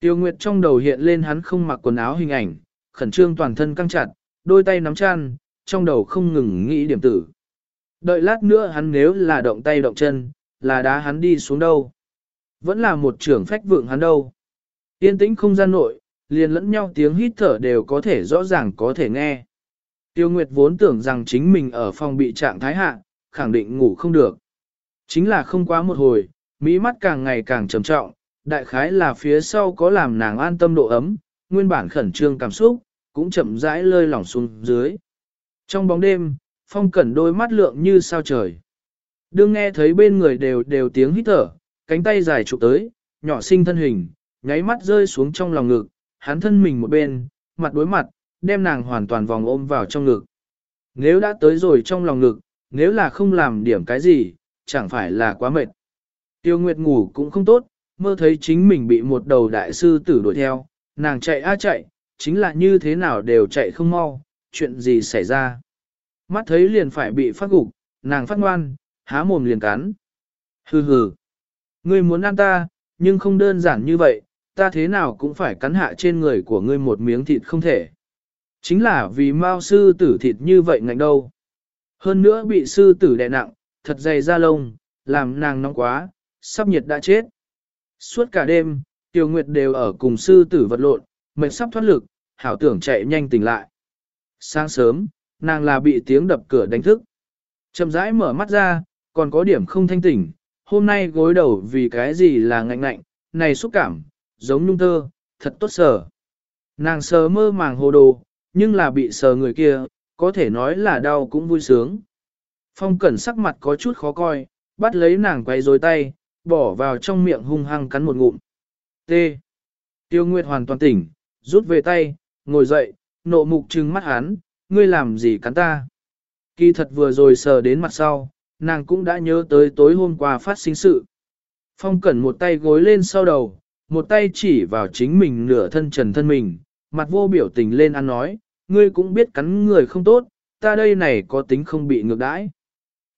Tiêu Nguyệt trong đầu hiện lên hắn không mặc quần áo hình ảnh, khẩn trương toàn thân căng chặt, đôi tay nắm chăn, trong đầu không ngừng nghĩ điểm tử. Đợi lát nữa hắn nếu là động tay động chân, là đá hắn đi xuống đâu. Vẫn là một trưởng phách vượng hắn đâu. Yên tĩnh không gian nội, liền lẫn nhau tiếng hít thở đều có thể rõ ràng có thể nghe. Tiêu Nguyệt vốn tưởng rằng chính mình ở phòng bị trạng thái hạ, khẳng định ngủ không được. Chính là không quá một hồi, mỹ mắt càng ngày càng trầm trọng, đại khái là phía sau có làm nàng an tâm độ ấm, nguyên bản khẩn trương cảm xúc, cũng chậm rãi lơi lỏng xuống dưới. Trong bóng đêm, phong cẩn đôi mắt lượng như sao trời. Đương nghe thấy bên người đều đều tiếng hít thở, cánh tay dài chụp tới, nhỏ sinh thân hình, nháy mắt rơi xuống trong lòng ngực, hắn thân mình một bên, mặt đối mặt, đem nàng hoàn toàn vòng ôm vào trong ngực. Nếu đã tới rồi trong lòng ngực, nếu là không làm điểm cái gì, chẳng phải là quá mệt. Tiêu Nguyệt ngủ cũng không tốt, mơ thấy chính mình bị một đầu đại sư tử đuổi theo, nàng chạy a chạy, chính là như thế nào đều chạy không mau, chuyện gì xảy ra. Mắt thấy liền phải bị phát gục, nàng phát ngoan, há mồm liền cắn. Hừ hừ, ngươi muốn ăn ta, nhưng không đơn giản như vậy, ta thế nào cũng phải cắn hạ trên người của ngươi một miếng thịt không thể. Chính là vì mao sư tử thịt như vậy ngạnh đâu. Hơn nữa bị sư tử đè nặng, thật dày da lông, làm nàng nóng quá, sắp nhiệt đã chết. Suốt cả đêm, Tiêu Nguyệt đều ở cùng sư tử vật lộn, mệt sắp thoát lực, hảo tưởng chạy nhanh tỉnh lại. Sáng sớm, nàng là bị tiếng đập cửa đánh thức. Chậm rãi mở mắt ra, còn có điểm không thanh tỉnh, hôm nay gối đầu vì cái gì là ngạnh ngạnh, này xúc cảm, giống nhung tơ, thật tốt sở. Nàng sờ mơ màng hồ đồ, nhưng là bị sờ người kia, có thể nói là đau cũng vui sướng. Phong cẩn sắc mặt có chút khó coi, bắt lấy nàng quay dối tay, bỏ vào trong miệng hung hăng cắn một ngụm. T. Tiêu Nguyệt hoàn toàn tỉnh, rút về tay, ngồi dậy, nộ mục trừng mắt hắn, ngươi làm gì cắn ta. Kỳ thật vừa rồi sờ đến mặt sau, nàng cũng đã nhớ tới tối hôm qua phát sinh sự. Phong cẩn một tay gối lên sau đầu, một tay chỉ vào chính mình nửa thân trần thân mình, mặt vô biểu tình lên ăn nói, ngươi cũng biết cắn người không tốt, ta đây này có tính không bị ngược đãi.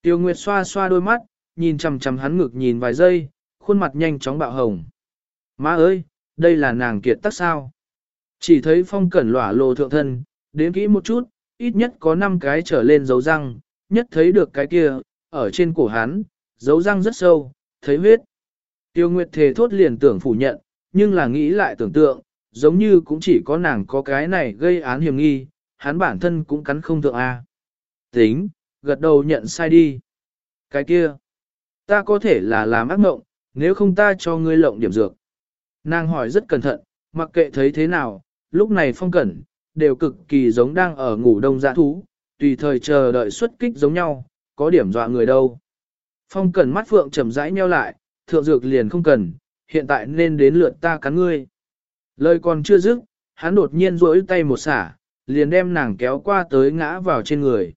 Tiêu Nguyệt xoa xoa đôi mắt, nhìn chằm chằm hắn ngực nhìn vài giây, khuôn mặt nhanh chóng bạo hồng. Má ơi, đây là nàng kiệt tác sao? Chỉ thấy phong cẩn lỏa lộ thượng thân, đến kỹ một chút, ít nhất có 5 cái trở lên dấu răng, nhất thấy được cái kia, ở trên cổ hắn, dấu răng rất sâu, thấy huyết. Tiêu Nguyệt thề thốt liền tưởng phủ nhận, nhưng là nghĩ lại tưởng tượng, giống như cũng chỉ có nàng có cái này gây án hiểm nghi, hắn bản thân cũng cắn không thượng A. Tính, gật đầu nhận sai đi. Cái kia, ta có thể là làm ác mộng, nếu không ta cho ngươi lộng điểm dược. Nàng hỏi rất cẩn thận, mặc kệ thấy thế nào, lúc này phong cẩn, đều cực kỳ giống đang ở ngủ đông dã thú, tùy thời chờ đợi xuất kích giống nhau, có điểm dọa người đâu. Phong cẩn mắt phượng chầm rãi nheo lại, thượng dược liền không cần, hiện tại nên đến lượt ta cắn ngươi. Lời còn chưa dứt, hắn đột nhiên rỗi tay một xả, liền đem nàng kéo qua tới ngã vào trên người.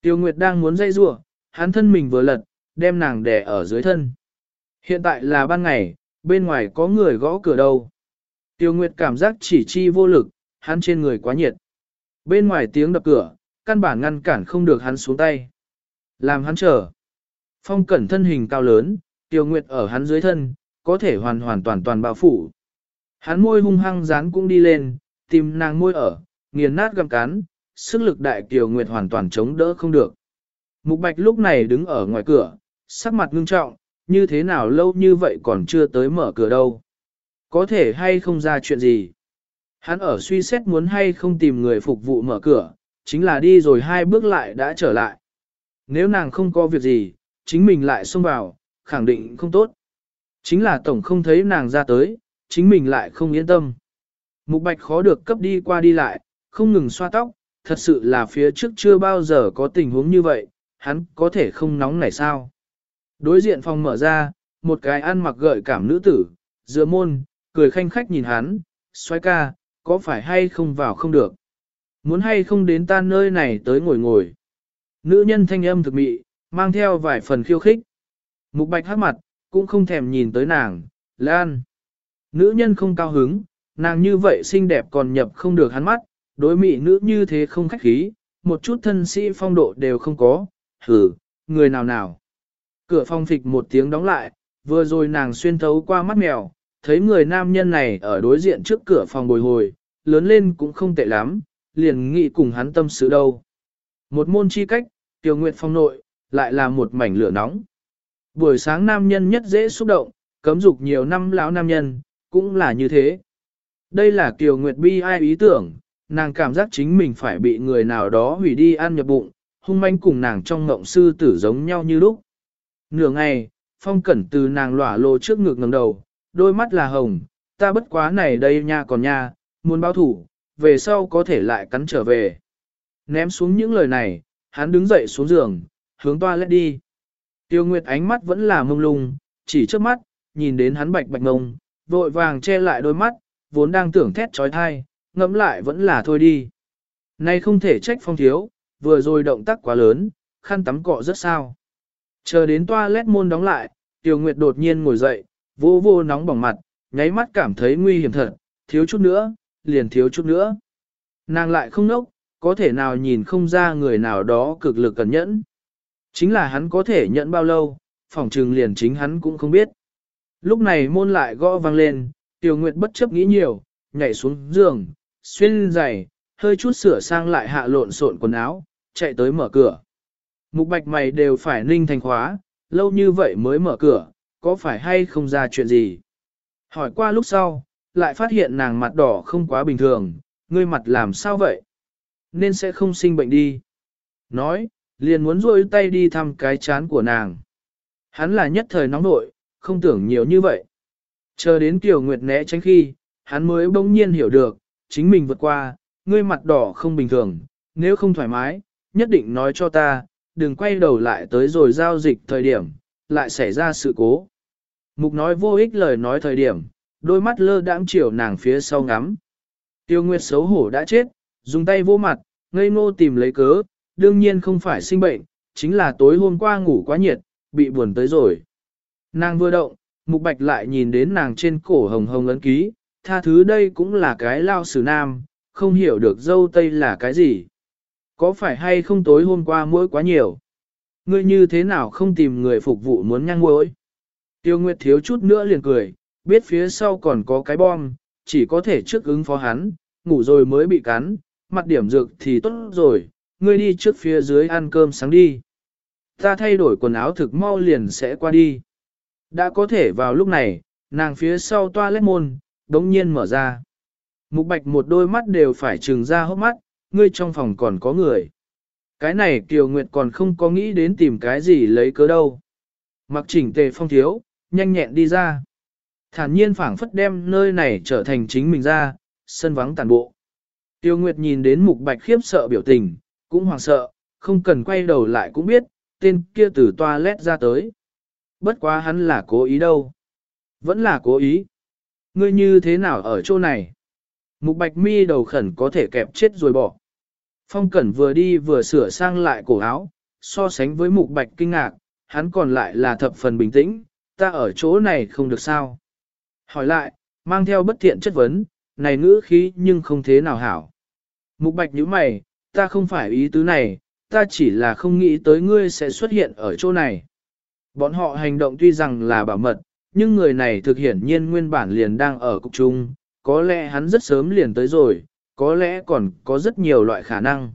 Tiêu Nguyệt đang muốn dây rủa, hắn thân mình vừa lật, đem nàng đè ở dưới thân. Hiện tại là ban ngày, bên ngoài có người gõ cửa đâu. Tiêu Nguyệt cảm giác chỉ chi vô lực, hắn trên người quá nhiệt. Bên ngoài tiếng đập cửa, căn bản ngăn cản không được hắn xuống tay. Làm hắn chờ. Phong cẩn thân hình cao lớn, Tiêu Nguyệt ở hắn dưới thân, có thể hoàn hoàn toàn toàn bao phủ. Hắn môi hung hăng dán cũng đi lên, tìm nàng môi ở, nghiền nát găm cán, sức lực đại kiều Nguyệt hoàn toàn chống đỡ không được. Mục Bạch lúc này đứng ở ngoài cửa, sắc mặt ngưng trọng, như thế nào lâu như vậy còn chưa tới mở cửa đâu. Có thể hay không ra chuyện gì. Hắn ở suy xét muốn hay không tìm người phục vụ mở cửa, chính là đi rồi hai bước lại đã trở lại. Nếu nàng không có việc gì, chính mình lại xông vào, khẳng định không tốt. Chính là tổng không thấy nàng ra tới, chính mình lại không yên tâm. Mục bạch khó được cấp đi qua đi lại, không ngừng xoa tóc, thật sự là phía trước chưa bao giờ có tình huống như vậy, hắn có thể không nóng này sao. Đối diện phòng mở ra, một cái ăn mặc gợi cảm nữ tử, dựa môn, cười khanh khách nhìn hắn, xoay ca, có phải hay không vào không được. Muốn hay không đến ta nơi này tới ngồi ngồi. Nữ nhân thanh âm thực mị, mang theo vài phần khiêu khích. Mục bạch hát mặt, cũng không thèm nhìn tới nàng, Lan. Nữ nhân không cao hứng, nàng như vậy xinh đẹp còn nhập không được hắn mắt, đối mỹ nữ như thế không khách khí, một chút thân sĩ phong độ đều không có, hử, người nào nào. Cửa phong phịch một tiếng đóng lại, vừa rồi nàng xuyên thấu qua mắt mèo, thấy người nam nhân này ở đối diện trước cửa phòng bồi hồi, lớn lên cũng không tệ lắm, liền nghĩ cùng hắn tâm sự đâu. Một môn chi cách, Tiêu Nguyệt Phong nội, lại là một mảnh lửa nóng. Buổi sáng nam nhân nhất dễ xúc động, cấm dục nhiều năm lão nam nhân, cũng là như thế. Đây là Kiều Nguyệt Bi ai ý tưởng, nàng cảm giác chính mình phải bị người nào đó hủy đi ăn nhập bụng, hung manh cùng nàng trong ngộng sư tử giống nhau như lúc. Nửa ngày, phong cẩn từ nàng lỏa lô trước ngực ngầm đầu, đôi mắt là hồng, ta bất quá này đây nha còn nha, muốn báo thủ, về sau có thể lại cắn trở về. Ném xuống những lời này, hắn đứng dậy xuống giường, hướng toa lét đi. Tiêu Nguyệt ánh mắt vẫn là mông lung, chỉ trước mắt, nhìn đến hắn bạch bạch ngông, vội vàng che lại đôi mắt, vốn đang tưởng thét trói thai, ngẫm lại vẫn là thôi đi. Nay không thể trách phong thiếu, vừa rồi động tác quá lớn, khăn tắm cọ rất sao. Chờ đến toa lét môn đóng lại, Tiểu Nguyệt đột nhiên ngồi dậy, vô vô nóng bỏng mặt, nháy mắt cảm thấy nguy hiểm thật, thiếu chút nữa, liền thiếu chút nữa. Nàng lại không nốc, có thể nào nhìn không ra người nào đó cực lực cẩn nhẫn. Chính là hắn có thể nhẫn bao lâu, phòng trừng liền chính hắn cũng không biết. Lúc này môn lại gõ vang lên, tiểu Nguyệt bất chấp nghĩ nhiều, nhảy xuống giường, xuyên giày, hơi chút sửa sang lại hạ lộn xộn quần áo, chạy tới mở cửa. Mục bạch mày đều phải ninh thành khóa, lâu như vậy mới mở cửa, có phải hay không ra chuyện gì? Hỏi qua lúc sau, lại phát hiện nàng mặt đỏ không quá bình thường, ngươi mặt làm sao vậy? Nên sẽ không sinh bệnh đi. Nói, liền muốn rôi tay đi thăm cái chán của nàng. Hắn là nhất thời nóng nội, không tưởng nhiều như vậy. Chờ đến Kiều Nguyệt né tránh khi, hắn mới bỗng nhiên hiểu được, chính mình vượt qua, ngươi mặt đỏ không bình thường, nếu không thoải mái, nhất định nói cho ta, đừng quay đầu lại tới rồi giao dịch thời điểm, lại xảy ra sự cố. Mục nói vô ích lời nói thời điểm, đôi mắt lơ đãng chiều nàng phía sau ngắm. Tiêu Nguyệt xấu hổ đã chết, dùng tay vô mặt, ngây ngô tìm lấy cớ, đương nhiên không phải sinh bệnh, chính là tối hôm qua ngủ quá nhiệt, bị buồn tới rồi. Nàng vừa động, mục bạch lại nhìn đến nàng trên cổ hồng hồng ấn ký, tha thứ đây cũng là cái lao sử nam, không hiểu được dâu tây là cái gì. Có phải hay không tối hôm qua mỗi quá nhiều? Ngươi như thế nào không tìm người phục vụ muốn nhăn muối? Tiêu Nguyệt thiếu chút nữa liền cười, biết phía sau còn có cái bom, chỉ có thể trước ứng phó hắn, ngủ rồi mới bị cắn, mặt điểm dược thì tốt rồi, ngươi đi trước phía dưới ăn cơm sáng đi. Ta thay đổi quần áo thực mau liền sẽ qua đi. Đã có thể vào lúc này, nàng phía sau toilet môn, đống nhiên mở ra. Mục bạch một đôi mắt đều phải trừng ra hốc mắt, ngươi trong phòng còn có người. Cái này Kiều Nguyệt còn không có nghĩ đến tìm cái gì lấy cớ đâu. Mặc chỉnh tề phong thiếu, nhanh nhẹn đi ra. Thản nhiên phảng phất đem nơi này trở thành chính mình ra, sân vắng tàn bộ. Tiêu Nguyệt nhìn đến mục bạch khiếp sợ biểu tình, cũng hoảng sợ, không cần quay đầu lại cũng biết, tên kia từ toilet ra tới. Bất quá hắn là cố ý đâu. Vẫn là cố ý. Ngươi như thế nào ở chỗ này? Mục bạch mi đầu khẩn có thể kẹp chết rồi bỏ. Phong Cẩn vừa đi vừa sửa sang lại cổ áo, so sánh với mục bạch kinh ngạc, hắn còn lại là thập phần bình tĩnh, ta ở chỗ này không được sao. Hỏi lại, mang theo bất thiện chất vấn, này ngữ khí nhưng không thế nào hảo. Mục bạch như mày, ta không phải ý tứ này, ta chỉ là không nghĩ tới ngươi sẽ xuất hiện ở chỗ này. Bọn họ hành động tuy rằng là bảo mật, nhưng người này thực hiển nhiên nguyên bản liền đang ở cục trung, có lẽ hắn rất sớm liền tới rồi, có lẽ còn có rất nhiều loại khả năng.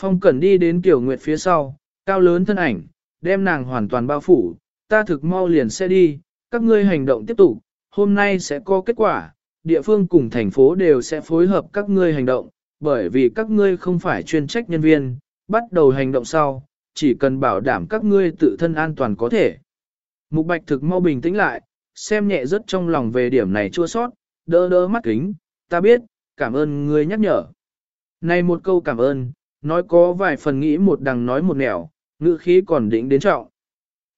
Phong Cẩn đi đến Kiều Nguyệt phía sau, cao lớn thân ảnh, đem nàng hoàn toàn bao phủ, ta thực mau liền sẽ đi, các ngươi hành động tiếp tục, hôm nay sẽ có kết quả, địa phương cùng thành phố đều sẽ phối hợp các ngươi hành động, bởi vì các ngươi không phải chuyên trách nhân viên, bắt đầu hành động sau, chỉ cần bảo đảm các ngươi tự thân an toàn có thể. Mục Bạch thực mau bình tĩnh lại, xem nhẹ rất trong lòng về điểm này chua sót, đỡ đỡ mắt kính, ta biết, cảm ơn ngươi nhắc nhở. Này một câu cảm ơn, nói có vài phần nghĩ một đằng nói một nẻo, ngữ khí còn đỉnh đến trọng.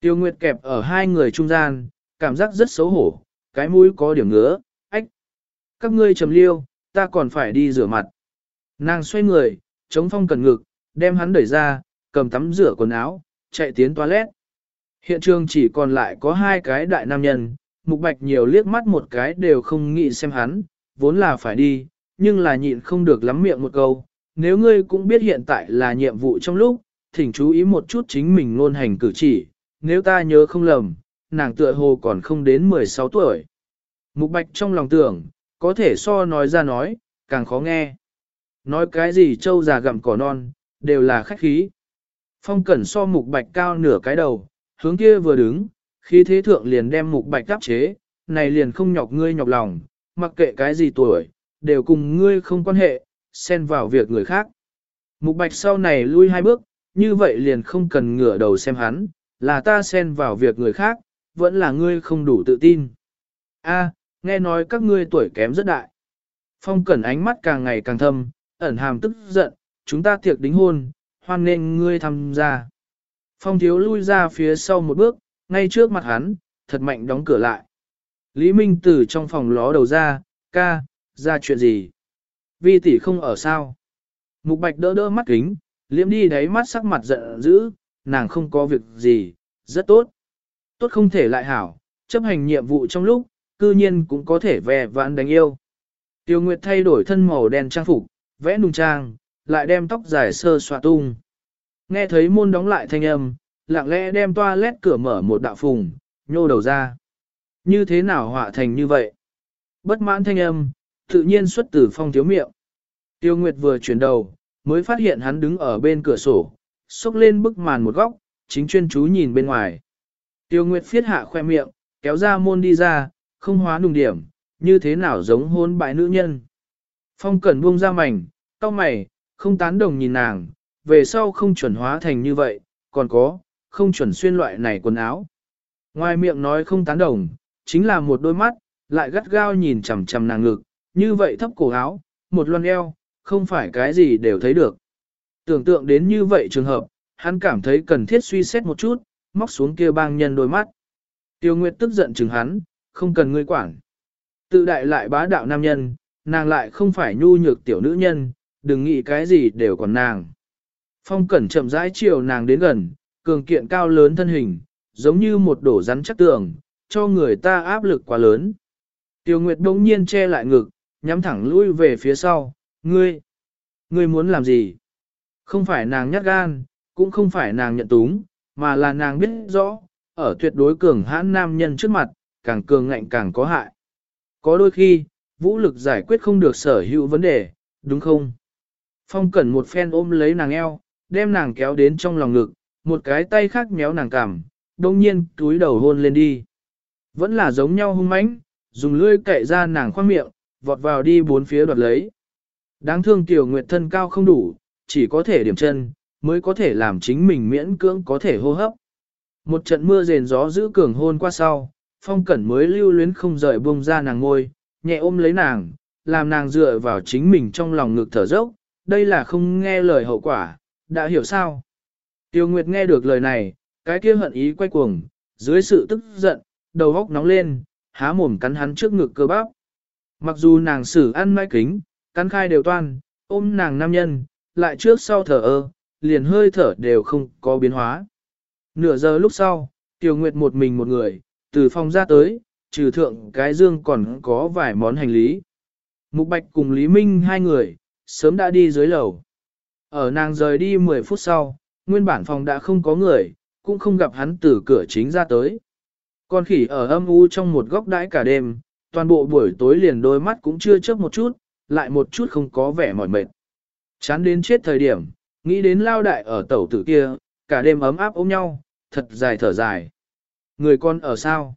Tiêu Nguyệt kẹp ở hai người trung gian, cảm giác rất xấu hổ, cái mũi có điểm ngứa, ách. Các ngươi trầm liêu, ta còn phải đi rửa mặt. Nàng xoay người, chống phong cần ngực, đem hắn đẩy ra, cầm tắm rửa quần áo, chạy tiến toilet. Hiện trường chỉ còn lại có hai cái đại nam nhân, mục bạch nhiều liếc mắt một cái đều không nghĩ xem hắn, vốn là phải đi, nhưng là nhịn không được lắm miệng một câu. Nếu ngươi cũng biết hiện tại là nhiệm vụ trong lúc, thỉnh chú ý một chút chính mình luôn hành cử chỉ, nếu ta nhớ không lầm, nàng tựa hồ còn không đến 16 tuổi. Mục bạch trong lòng tưởng, có thể so nói ra nói, càng khó nghe. Nói cái gì trâu già gặm cỏ non, đều là khách khí. Phong cẩn so mục bạch cao nửa cái đầu, hướng kia vừa đứng, khi thế thượng liền đem mục bạch đáp chế, này liền không nhọc ngươi nhọc lòng, mặc kệ cái gì tuổi, đều cùng ngươi không quan hệ, xen vào việc người khác. Mục bạch sau này lui hai bước, như vậy liền không cần ngửa đầu xem hắn, là ta xen vào việc người khác, vẫn là ngươi không đủ tự tin. A, nghe nói các ngươi tuổi kém rất đại. Phong cẩn ánh mắt càng ngày càng thâm, ẩn hàm tức giận, chúng ta tiệc đính hôn, hoan nên ngươi tham gia. Phong thiếu lui ra phía sau một bước, ngay trước mặt hắn, thật mạnh đóng cửa lại. Lý Minh từ trong phòng ló đầu ra, ca, ra chuyện gì? Vi tỷ không ở sao? Mục bạch đỡ đỡ mắt kính, liễm đi đáy mắt sắc mặt giận dữ, nàng không có việc gì, rất tốt. Tốt không thể lại hảo, chấp hành nhiệm vụ trong lúc, cư nhiên cũng có thể vẻ vãn đánh yêu. Tiêu Nguyệt thay đổi thân màu đen trang phục, vẽ nung trang, lại đem tóc dài sơ xoa tung. Nghe thấy môn đóng lại thanh âm, lặng lẽ đem toa lét cửa mở một đạo phùng, nhô đầu ra. Như thế nào họa thành như vậy? Bất mãn thanh âm, tự nhiên xuất từ phong thiếu miệng. Tiêu Nguyệt vừa chuyển đầu, mới phát hiện hắn đứng ở bên cửa sổ, xúc lên bức màn một góc, chính chuyên chú nhìn bên ngoài. Tiêu Nguyệt phiết hạ khoe miệng, kéo ra môn đi ra, không hóa nùng điểm, như thế nào giống hôn bại nữ nhân. Phong cẩn buông ra mảnh, cau mày, không tán đồng nhìn nàng, về sau không chuẩn hóa thành như vậy, còn có, không chuẩn xuyên loại này quần áo. Ngoài miệng nói không tán đồng, chính là một đôi mắt, lại gắt gao nhìn chằm chằm nàng ngực, như vậy thấp cổ áo, một loan eo, không phải cái gì đều thấy được. Tưởng tượng đến như vậy trường hợp, hắn cảm thấy cần thiết suy xét một chút, móc xuống kia bang nhân đôi mắt. Tiêu Nguyệt tức giận chừng hắn, không cần ngươi quản. Tự đại lại bá đạo nam nhân, nàng lại không phải nhu nhược tiểu nữ nhân, đừng nghĩ cái gì đều còn nàng. Phong cẩn chậm rãi chiều nàng đến gần, cường kiện cao lớn thân hình, giống như một đổ rắn chắc tường, cho người ta áp lực quá lớn. Tiêu Nguyệt đông nhiên che lại ngực, nhắm thẳng lui về phía sau, ngươi, ngươi muốn làm gì? Không phải nàng nhát gan, cũng không phải nàng nhận túng, mà là nàng biết rõ, ở tuyệt đối cường hãn nam nhân trước mặt, càng cường ngạnh càng có hại. Có đôi khi, vũ lực giải quyết không được sở hữu vấn đề, đúng không? Phong cẩn một phen ôm lấy nàng eo, đem nàng kéo đến trong lòng ngực, một cái tay khác méo nàng cằm, đông nhiên túi đầu hôn lên đi. Vẫn là giống nhau hung mãnh, dùng lưỡi cậy ra nàng khoang miệng, vọt vào đi bốn phía đoạt lấy. Đáng thương tiểu nguyệt thân cao không đủ, chỉ có thể điểm chân, mới có thể làm chính mình miễn cưỡng có thể hô hấp. Một trận mưa rền gió giữ cường hôn qua sau, phong cẩn mới lưu luyến không rời buông ra nàng ngôi, nhẹ ôm lấy nàng, làm nàng dựa vào chính mình trong lòng ngực thở dốc, đây là không nghe lời hậu quả, đã hiểu sao? Tiêu Nguyệt nghe được lời này, cái kia hận ý quay cuồng, dưới sự tức giận, đầu góc nóng lên, há mồm cắn hắn trước ngực cơ bắp. Mặc dù nàng xử ăn mai kính, cắn khai đều toan, ôm nàng nam nhân, lại trước sau thở ơ, liền hơi thở đều không có biến hóa. Nửa giờ lúc sau, Tiêu Nguyệt một mình một người, từ phòng ra tới, trừ thượng cái dương còn có vài món hành lý. Mục Bạch cùng Lý Minh hai người, sớm đã đi dưới lầu. Ở nàng rời đi 10 phút sau, nguyên bản phòng đã không có người, cũng không gặp hắn từ cửa chính ra tới. Con khỉ ở âm u trong một góc đãi cả đêm, toàn bộ buổi tối liền đôi mắt cũng chưa chớp một chút, lại một chút không có vẻ mỏi mệt. Chán đến chết thời điểm, nghĩ đến lao đại ở tẩu tử kia, cả đêm ấm áp ôm nhau, thật dài thở dài. Người con ở sao?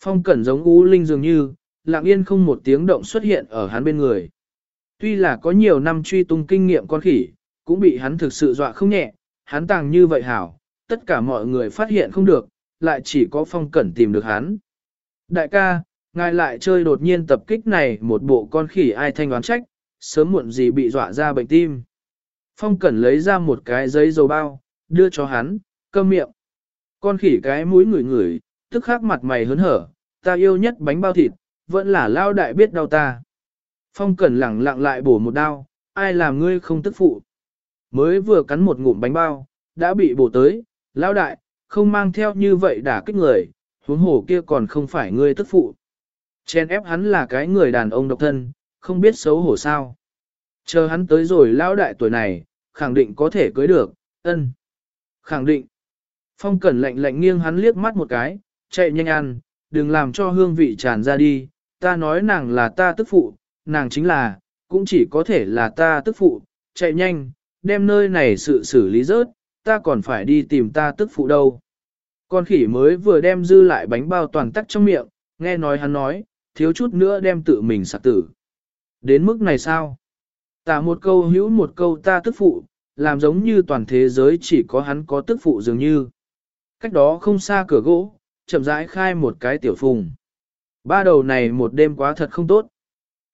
Phong cẩn giống u linh dường như, lặng yên không một tiếng động xuất hiện ở hắn bên người. Tuy là có nhiều năm truy tung kinh nghiệm con khỉ, cũng bị hắn thực sự dọa không nhẹ, hắn tàng như vậy hảo, tất cả mọi người phát hiện không được, lại chỉ có phong cẩn tìm được hắn. Đại ca, ngài lại chơi đột nhiên tập kích này một bộ con khỉ ai thanh oán trách, sớm muộn gì bị dọa ra bệnh tim. Phong cẩn lấy ra một cái giấy dầu bao, đưa cho hắn, cơm miệng. Con khỉ cái mũi ngửi ngửi, tức khắc mặt mày hớn hở, ta yêu nhất bánh bao thịt, vẫn là lao đại biết đau ta. Phong cẩn lẳng lặng lại bổ một đao, ai làm ngươi không tức phụ. Mới vừa cắn một ngụm bánh bao, đã bị bổ tới, lão đại, không mang theo như vậy đả kích người, huống hồ kia còn không phải ngươi tức phụ. Chen ép hắn là cái người đàn ông độc thân, không biết xấu hổ sao. Chờ hắn tới rồi lão đại tuổi này, khẳng định có thể cưới được, ân. Khẳng định. Phong cẩn lạnh lạnh nghiêng hắn liếc mắt một cái, chạy nhanh ăn, đừng làm cho hương vị tràn ra đi, ta nói nàng là ta tức phụ, nàng chính là, cũng chỉ có thể là ta tức phụ, chạy nhanh, đem nơi này sự xử lý rớt, ta còn phải đi tìm ta tức phụ đâu. Con khỉ mới vừa đem dư lại bánh bao toàn tắc trong miệng, nghe nói hắn nói, thiếu chút nữa đem tự mình sạc tử. Đến mức này sao? Ta một câu hữu một câu ta tức phụ, làm giống như toàn thế giới chỉ có hắn có tức phụ dường như. Cách đó không xa cửa gỗ, chậm rãi khai một cái tiểu phùng. Ba đầu này một đêm quá thật không tốt.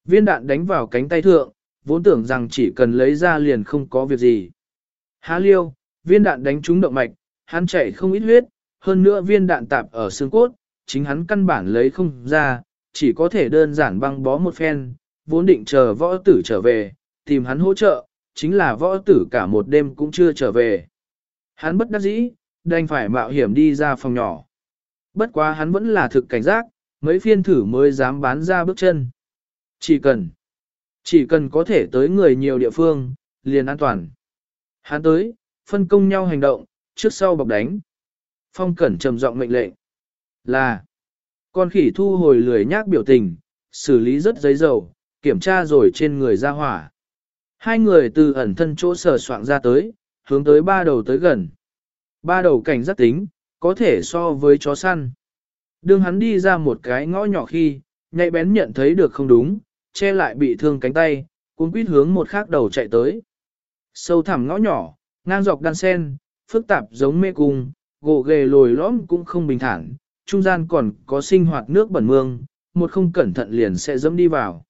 Viên đạn đánh vào cánh tay thượng, vốn tưởng rằng chỉ cần lấy ra liền không có việc gì. Há liêu, viên đạn đánh trúng động mạch, hắn chạy không ít huyết, hơn nữa viên đạn tạp ở xương cốt, chính hắn căn bản lấy không ra, chỉ có thể đơn giản băng bó một phen, vốn định chờ võ tử trở về, tìm hắn hỗ trợ, chính là võ tử cả một đêm cũng chưa trở về. Hắn bất đắc dĩ, đành phải mạo hiểm đi ra phòng nhỏ. Bất quá hắn vẫn là thực cảnh giác, mấy phiên thử mới dám bán ra bước chân. Chỉ cần, chỉ cần có thể tới người nhiều địa phương, liền an toàn. Hắn tới, phân công nhau hành động, trước sau bọc đánh. Phong cẩn trầm giọng mệnh lệnh. Là, con khỉ thu hồi lười nhác biểu tình, xử lý rất giấy dầu, kiểm tra rồi trên người ra hỏa. Hai người từ ẩn thân chỗ sờ soạn ra tới, hướng tới ba đầu tới gần. Ba đầu cảnh giác tính, có thể so với chó săn. đường hắn đi ra một cái ngõ nhỏ khi, nhạy bén nhận thấy được không đúng, che lại bị thương cánh tay, cuốn quýt hướng một khác đầu chạy tới. Sâu thẳm ngõ nhỏ, ngang dọc đan sen, phức tạp giống mê cung, gỗ ghề lồi lõm cũng không bình thản, trung gian còn có sinh hoạt nước bẩn mương, một không cẩn thận liền sẽ dẫm đi vào.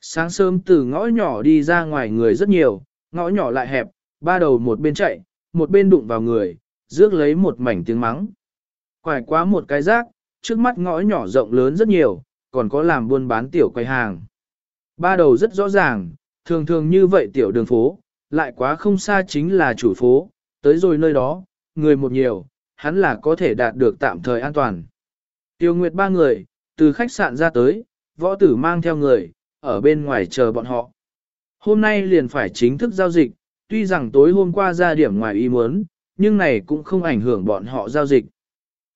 Sáng sớm từ ngõ nhỏ đi ra ngoài người rất nhiều, ngõ nhỏ lại hẹp, ba đầu một bên chạy, một bên đụng vào người, rước lấy một mảnh tiếng mắng. Quải quá một cái rác, trước mắt ngõ nhỏ rộng lớn rất nhiều, còn có làm buôn bán tiểu quầy hàng. Ba đầu rất rõ ràng, thường thường như vậy tiểu đường phố, lại quá không xa chính là chủ phố, tới rồi nơi đó, người một nhiều, hắn là có thể đạt được tạm thời an toàn. Tiêu Nguyệt ba người, từ khách sạn ra tới, võ tử mang theo người, ở bên ngoài chờ bọn họ. Hôm nay liền phải chính thức giao dịch, tuy rằng tối hôm qua ra điểm ngoài ý muốn, nhưng này cũng không ảnh hưởng bọn họ giao dịch.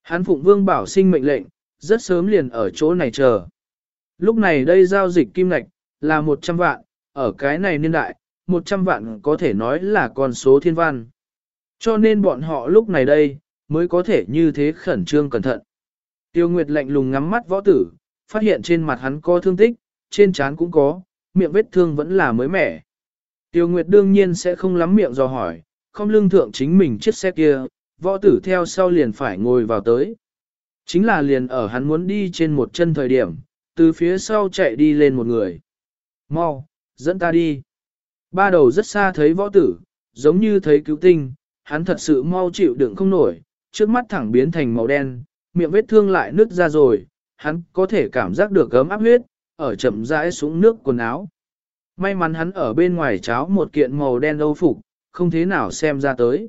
Hắn Phụng Vương bảo sinh mệnh lệnh, rất sớm liền ở chỗ này chờ. Lúc này đây giao dịch kim ngạch là 100 vạn, ở cái này niên đại, 100 vạn có thể nói là con số thiên văn. Cho nên bọn họ lúc này đây, mới có thể như thế khẩn trương cẩn thận. Tiêu Nguyệt lạnh lùng ngắm mắt võ tử, phát hiện trên mặt hắn có thương tích, trên trán cũng có, miệng vết thương vẫn là mới mẻ. Tiêu Nguyệt đương nhiên sẽ không lắm miệng dò hỏi, không lương thượng chính mình chiếc xe kia, võ tử theo sau liền phải ngồi vào tới. Chính là liền ở hắn muốn đi trên một chân thời điểm, từ phía sau chạy đi lên một người. Mau, dẫn ta đi. Ba đầu rất xa thấy võ tử, giống như thấy cứu tinh, hắn thật sự mau chịu đựng không nổi, trước mắt thẳng biến thành màu đen, miệng vết thương lại nứt ra rồi, hắn có thể cảm giác được gấm áp huyết, ở chậm rãi xuống nước quần áo. May mắn hắn ở bên ngoài cháo một kiện màu đen âu phục, không thế nào xem ra tới.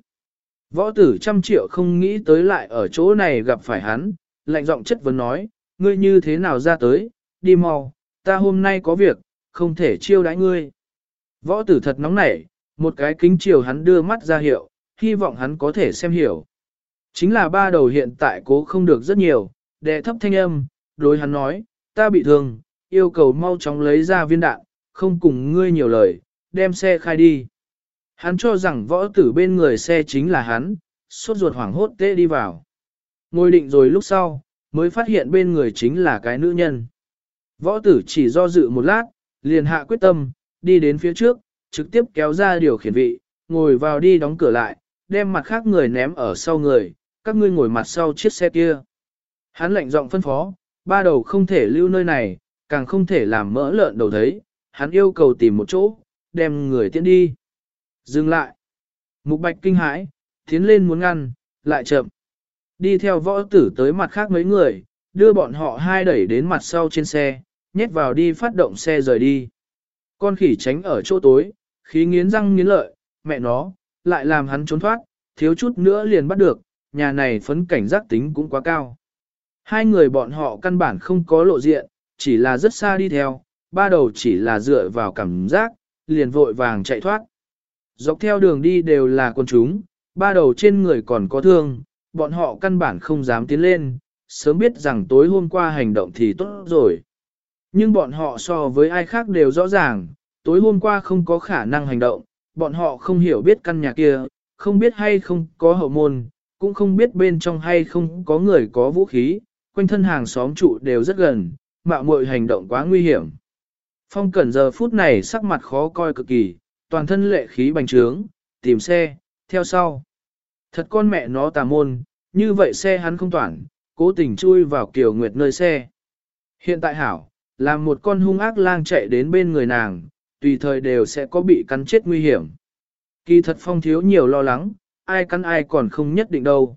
Võ tử trăm triệu không nghĩ tới lại ở chỗ này gặp phải hắn, lạnh giọng chất vấn nói, ngươi như thế nào ra tới, đi mau, ta hôm nay có việc, không thể chiêu đãi ngươi. Võ tử thật nóng nảy, một cái kính chiều hắn đưa mắt ra hiệu, hy vọng hắn có thể xem hiểu. Chính là ba đầu hiện tại cố không được rất nhiều, đệ thấp thanh âm, đối hắn nói, ta bị thương, yêu cầu mau chóng lấy ra viên đạn, không cùng ngươi nhiều lời, đem xe khai đi. Hắn cho rằng võ tử bên người xe chính là hắn, suốt ruột hoảng hốt tê đi vào. Ngồi định rồi lúc sau, mới phát hiện bên người chính là cái nữ nhân. Võ tử chỉ do dự một lát, liền hạ quyết tâm, đi đến phía trước, trực tiếp kéo ra điều khiển vị, ngồi vào đi đóng cửa lại, đem mặt khác người ném ở sau người, các ngươi ngồi mặt sau chiếc xe kia. Hắn lệnh giọng phân phó, ba đầu không thể lưu nơi này, càng không thể làm mỡ lợn đầu thấy, hắn yêu cầu tìm một chỗ, đem người tiễn đi. Dừng lại. Mục bạch kinh hãi, tiến lên muốn ngăn, lại chậm. Đi theo võ tử tới mặt khác mấy người, đưa bọn họ hai đẩy đến mặt sau trên xe, nhét vào đi phát động xe rời đi. Con khỉ tránh ở chỗ tối, khí nghiến răng nghiến lợi, mẹ nó, lại làm hắn trốn thoát, thiếu chút nữa liền bắt được, nhà này phấn cảnh giác tính cũng quá cao. Hai người bọn họ căn bản không có lộ diện, chỉ là rất xa đi theo, ba đầu chỉ là dựa vào cảm giác, liền vội vàng chạy thoát. Dọc theo đường đi đều là con chúng, ba đầu trên người còn có thương, bọn họ căn bản không dám tiến lên, sớm biết rằng tối hôm qua hành động thì tốt rồi. Nhưng bọn họ so với ai khác đều rõ ràng, tối hôm qua không có khả năng hành động, bọn họ không hiểu biết căn nhà kia, không biết hay không có hậu môn, cũng không biết bên trong hay không có người có vũ khí, quanh thân hàng xóm trụ đều rất gần, mạo muội hành động quá nguy hiểm. Phong cẩn giờ phút này sắc mặt khó coi cực kỳ, toàn thân lệ khí bành trướng, tìm xe, theo sau. Thật con mẹ nó tà môn, như vậy xe hắn không toàn, cố tình chui vào kiều nguyệt nơi xe. Hiện tại hảo, là một con hung ác lang chạy đến bên người nàng, tùy thời đều sẽ có bị cắn chết nguy hiểm. Kỳ thật phong thiếu nhiều lo lắng, ai cắn ai còn không nhất định đâu.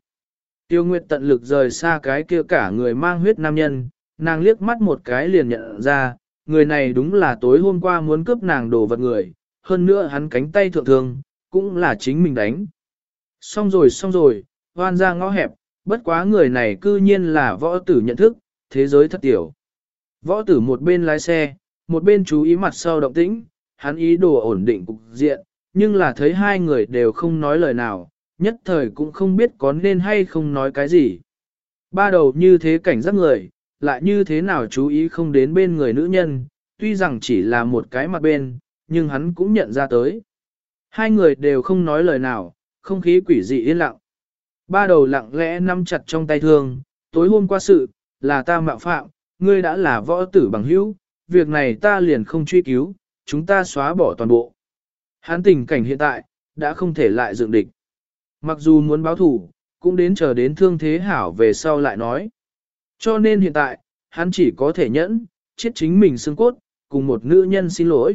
Tiêu Nguyệt tận lực rời xa cái kia cả người mang huyết nam nhân, nàng liếc mắt một cái liền nhận ra, người này đúng là tối hôm qua muốn cướp nàng đồ vật người, hơn nữa hắn cánh tay thượng thường, cũng là chính mình đánh. Xong rồi xong rồi, hoan ra ngõ hẹp, bất quá người này cư nhiên là võ tử nhận thức, thế giới thật tiểu. Võ tử một bên lái xe, một bên chú ý mặt sau động tĩnh, hắn ý đồ ổn định cục diện, nhưng là thấy hai người đều không nói lời nào, nhất thời cũng không biết có nên hay không nói cái gì. Ba đầu như thế cảnh giác người, lại như thế nào chú ý không đến bên người nữ nhân, tuy rằng chỉ là một cái mặt bên, nhưng hắn cũng nhận ra tới. Hai người đều không nói lời nào, không khí quỷ dị yên lặng. Ba đầu lặng lẽ nắm chặt trong tay thương, tối hôm qua sự, là ta mạo phạm, ngươi đã là võ tử bằng hữu, việc này ta liền không truy cứu, chúng ta xóa bỏ toàn bộ. Hắn tình cảnh hiện tại, đã không thể lại dựng địch. Mặc dù muốn báo thủ, cũng đến chờ đến thương thế hảo về sau lại nói. Cho nên hiện tại, hắn chỉ có thể nhẫn, chết chính mình xương cốt, cùng một nữ nhân xin lỗi.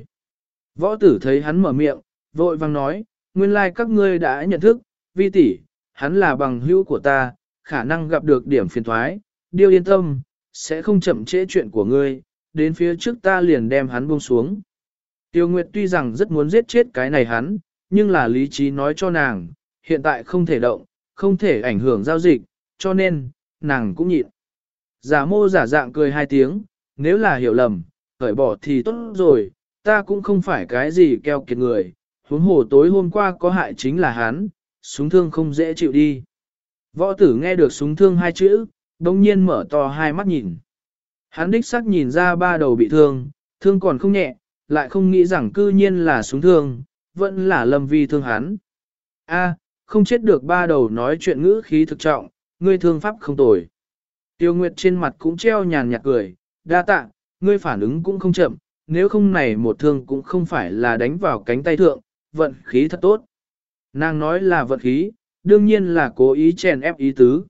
Võ tử thấy hắn mở miệng, vội vang nói, nguyên lai like các ngươi đã nhận thức, vi tỷ, hắn là bằng hữu của ta, khả năng gặp được điểm phiền thoái, điêu yên tâm, sẽ không chậm trễ chuyện của ngươi, đến phía trước ta liền đem hắn buông xuống. Tiêu Nguyệt tuy rằng rất muốn giết chết cái này hắn, nhưng là lý trí nói cho nàng, hiện tại không thể động, không thể ảnh hưởng giao dịch, cho nên, nàng cũng nhịn. Giả mô giả dạng cười hai tiếng, nếu là hiểu lầm, khởi bỏ thì tốt rồi, ta cũng không phải cái gì keo kiệt người, huống hồ tối hôm qua có hại chính là hắn, súng thương không dễ chịu đi. Võ tử nghe được súng thương hai chữ, đông nhiên mở to hai mắt nhìn. Hắn đích sắc nhìn ra ba đầu bị thương, thương còn không nhẹ, lại không nghĩ rằng cư nhiên là súng thương, vẫn là lâm vi thương hắn. A, không chết được ba đầu nói chuyện ngữ khí thực trọng, ngươi thương pháp không tồi. Tiêu Nguyệt trên mặt cũng treo nhàn nhạt cười, đa tạ, ngươi phản ứng cũng không chậm, nếu không này một thương cũng không phải là đánh vào cánh tay thượng, vận khí thật tốt. Nàng nói là vận khí, đương nhiên là cố ý chèn ép ý tứ.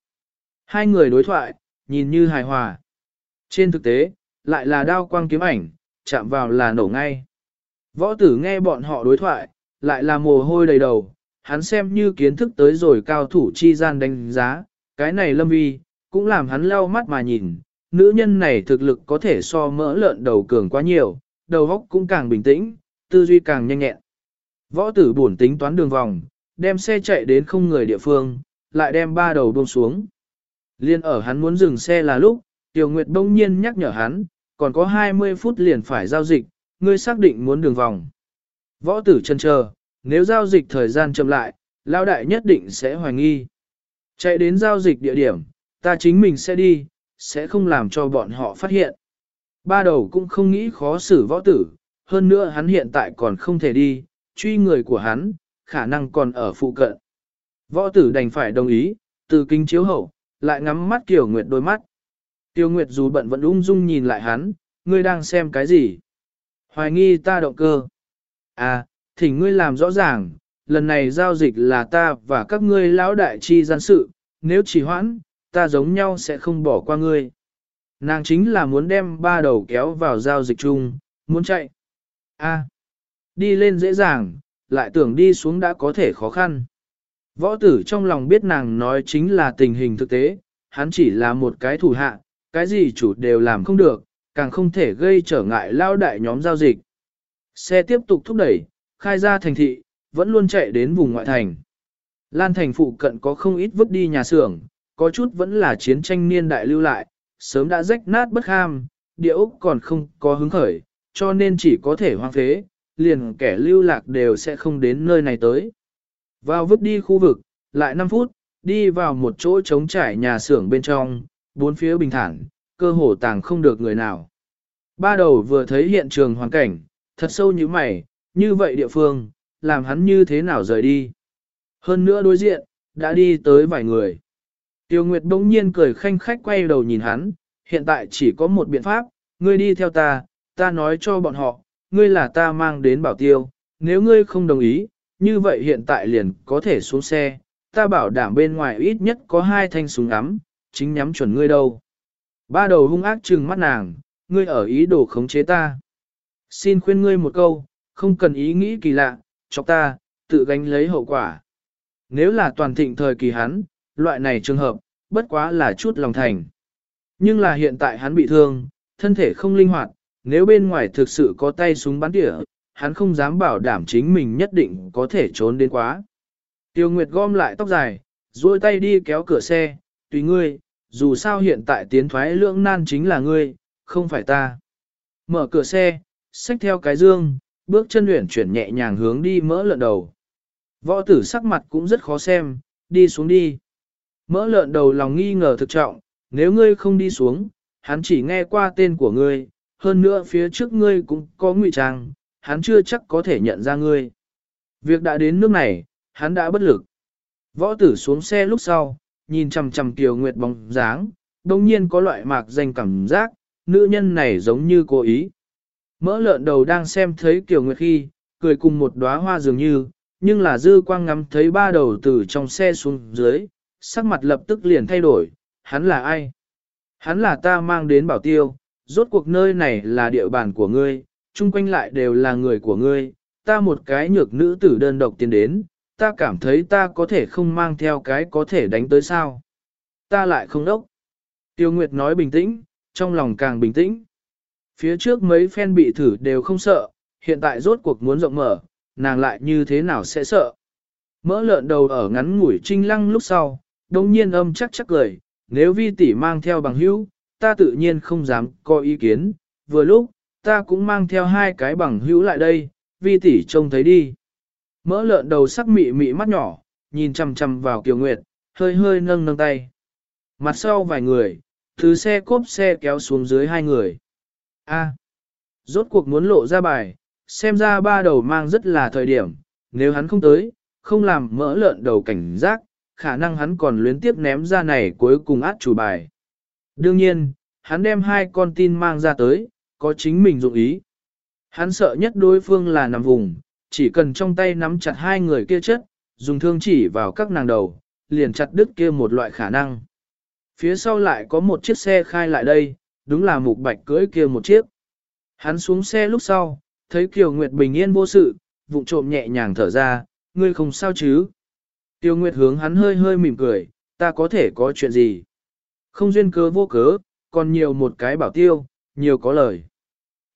Hai người đối thoại, nhìn như hài hòa. Trên thực tế, lại là đao quang kiếm ảnh, chạm vào là nổ ngay. Võ tử nghe bọn họ đối thoại, lại là mồ hôi đầy đầu, hắn xem như kiến thức tới rồi cao thủ chi gian đánh giá, cái này lâm vi, cũng làm hắn lau mắt mà nhìn, nữ nhân này thực lực có thể so mỡ lợn đầu cường quá nhiều, đầu óc cũng càng bình tĩnh, tư duy càng nhanh nhẹn. Võ tử buồn tính toán đường vòng, đem xe chạy đến không người địa phương, lại đem ba đầu buông xuống. Liên ở hắn muốn dừng xe là lúc, Tiểu Nguyệt bỗng nhiên nhắc nhở hắn, còn có 20 phút liền phải giao dịch, ngươi xác định muốn đường vòng. Võ tử chân chờ, nếu giao dịch thời gian chậm lại, lao đại nhất định sẽ hoài nghi. Chạy đến giao dịch địa điểm, ta chính mình sẽ đi, sẽ không làm cho bọn họ phát hiện. Ba đầu cũng không nghĩ khó xử võ tử, hơn nữa hắn hiện tại còn không thể đi, truy người của hắn, khả năng còn ở phụ cận. Võ tử đành phải đồng ý, từ kinh chiếu hậu, lại ngắm mắt Kiều Nguyệt đôi mắt. Tiêu Nguyệt dù bận vẫn ung dung nhìn lại hắn, ngươi đang xem cái gì? Hoài nghi ta động cơ. À, thỉnh ngươi làm rõ ràng, lần này giao dịch là ta và các ngươi lão đại chi gian sự, nếu chỉ hoãn, ta giống nhau sẽ không bỏ qua ngươi. Nàng chính là muốn đem ba đầu kéo vào giao dịch chung, muốn chạy. A, đi lên dễ dàng, lại tưởng đi xuống đã có thể khó khăn. Võ tử trong lòng biết nàng nói chính là tình hình thực tế, hắn chỉ là một cái thủ hạ, cái gì chủ đều làm không được, càng không thể gây trở ngại lao đại nhóm giao dịch. Xe tiếp tục thúc đẩy, khai ra thành thị, vẫn luôn chạy đến vùng ngoại thành. Lan thành phụ cận có không ít vứt đi nhà xưởng, có chút vẫn là chiến tranh niên đại lưu lại, sớm đã rách nát bất ham, địa ốc còn không có hứng khởi, cho nên chỉ có thể hoang phế, liền kẻ lưu lạc đều sẽ không đến nơi này tới. Vào vứt đi khu vực, lại 5 phút, đi vào một chỗ trống trải nhà xưởng bên trong, bốn phía bình thản, cơ hồ tàng không được người nào. Ba đầu vừa thấy hiện trường hoàn cảnh, thật sâu như mày, như vậy địa phương, làm hắn như thế nào rời đi. Hơn nữa đối diện, đã đi tới vài người. Tiêu Nguyệt bỗng nhiên cười khanh khách quay đầu nhìn hắn, hiện tại chỉ có một biện pháp, ngươi đi theo ta, ta nói cho bọn họ, ngươi là ta mang đến bảo tiêu, nếu ngươi không đồng ý, như vậy hiện tại liền có thể xuống xe, ta bảo đảm bên ngoài ít nhất có hai thanh súng ngắm, chính nhắm chuẩn ngươi đâu. Ba đầu hung ác trừng mắt nàng, ngươi ở ý đồ khống chế ta. Xin khuyên ngươi một câu, không cần ý nghĩ kỳ lạ, chọc ta, tự gánh lấy hậu quả. Nếu là toàn thịnh thời kỳ hắn, loại này trường hợp, bất quá là chút lòng thành. Nhưng là hiện tại hắn bị thương, thân thể không linh hoạt, nếu bên ngoài thực sự có tay súng bắn tỉa, hắn không dám bảo đảm chính mình nhất định có thể trốn đến quá. Tiêu Nguyệt gom lại tóc dài, duỗi tay đi kéo cửa xe, tùy ngươi, dù sao hiện tại tiến thoái lưỡng nan chính là ngươi, không phải ta. Mở cửa xe, xách theo cái dương, bước chân luyện chuyển nhẹ nhàng hướng đi mỡ lợn đầu. Võ tử sắc mặt cũng rất khó xem, đi xuống đi. Mỡ lợn đầu lòng nghi ngờ thực trọng, nếu ngươi không đi xuống, hắn chỉ nghe qua tên của ngươi, hơn nữa phía trước ngươi cũng có ngụy trang, hắn chưa chắc có thể nhận ra ngươi. Việc đã đến nước này, hắn đã bất lực. Võ tử xuống xe lúc sau, nhìn chằm chằm Kiều Nguyệt bóng dáng, đồng nhiên có loại mạc danh cảm giác, nữ nhân này giống như cố ý. Mỡ lợn đầu đang xem thấy Kiều Nguyệt khi, cười cùng một đóa hoa dường như, nhưng là dư quang ngắm thấy ba đầu từ trong xe xuống dưới, sắc mặt lập tức liền thay đổi, hắn là ai? Hắn là ta mang đến bảo tiêu, rốt cuộc nơi này là địa bàn của ngươi, chung quanh lại đều là người của ngươi, ta một cái nhược nữ tử đơn độc tiến đến, ta cảm thấy ta có thể không mang theo cái có thể đánh tới sao. Ta lại không đốc. Tiêu Nguyệt nói bình tĩnh, trong lòng càng bình tĩnh. Phía trước mấy phen bị thử đều không sợ, hiện tại rốt cuộc muốn rộng mở, nàng lại như thế nào sẽ sợ. Mỡ lợn đầu ở ngắn ngủi trinh lăng lúc sau, đồng nhiên âm chắc chắc cười, nếu vi tỷ mang theo bằng hữu, ta tự nhiên không dám có ý kiến, vừa lúc, ta cũng mang theo hai cái bằng hữu lại đây, vi tỷ trông thấy đi. Mỡ lợn đầu sắc mị mị mắt nhỏ, nhìn chằm chằm vào Kiều Nguyệt, hơi hơi nâng nâng tay. Mặt sau vài người, từ xe cốp xe kéo xuống dưới hai người. A, rốt cuộc muốn lộ ra bài, xem ra ba đầu mang rất là thời điểm, nếu hắn không tới, không làm mỡ lợn đầu cảnh giác, khả năng hắn còn luyến tiếp ném ra này cuối cùng át chủ bài. Đương nhiên, hắn đem hai con tin mang ra tới, có chính mình dụng ý. Hắn sợ nhất đối phương là nằm vùng, chỉ cần trong tay nắm chặt hai người kia chất, dùng thương chỉ vào các nàng đầu, liền chặt đứt kia một loại khả năng. Phía sau lại có một chiếc xe khai lại đây, đúng là mục bạch cưỡi kia một chiếc. Hắn xuống xe lúc sau, thấy Kiều Nguyệt bình yên vô sự, vụng trộm nhẹ nhàng thở ra, ngươi không sao chứ. Tiêu Nguyệt hướng hắn hơi hơi mỉm cười, ta có thể có chuyện gì. Không duyên cớ vô cớ, còn nhiều một cái bảo tiêu, nhiều có lời.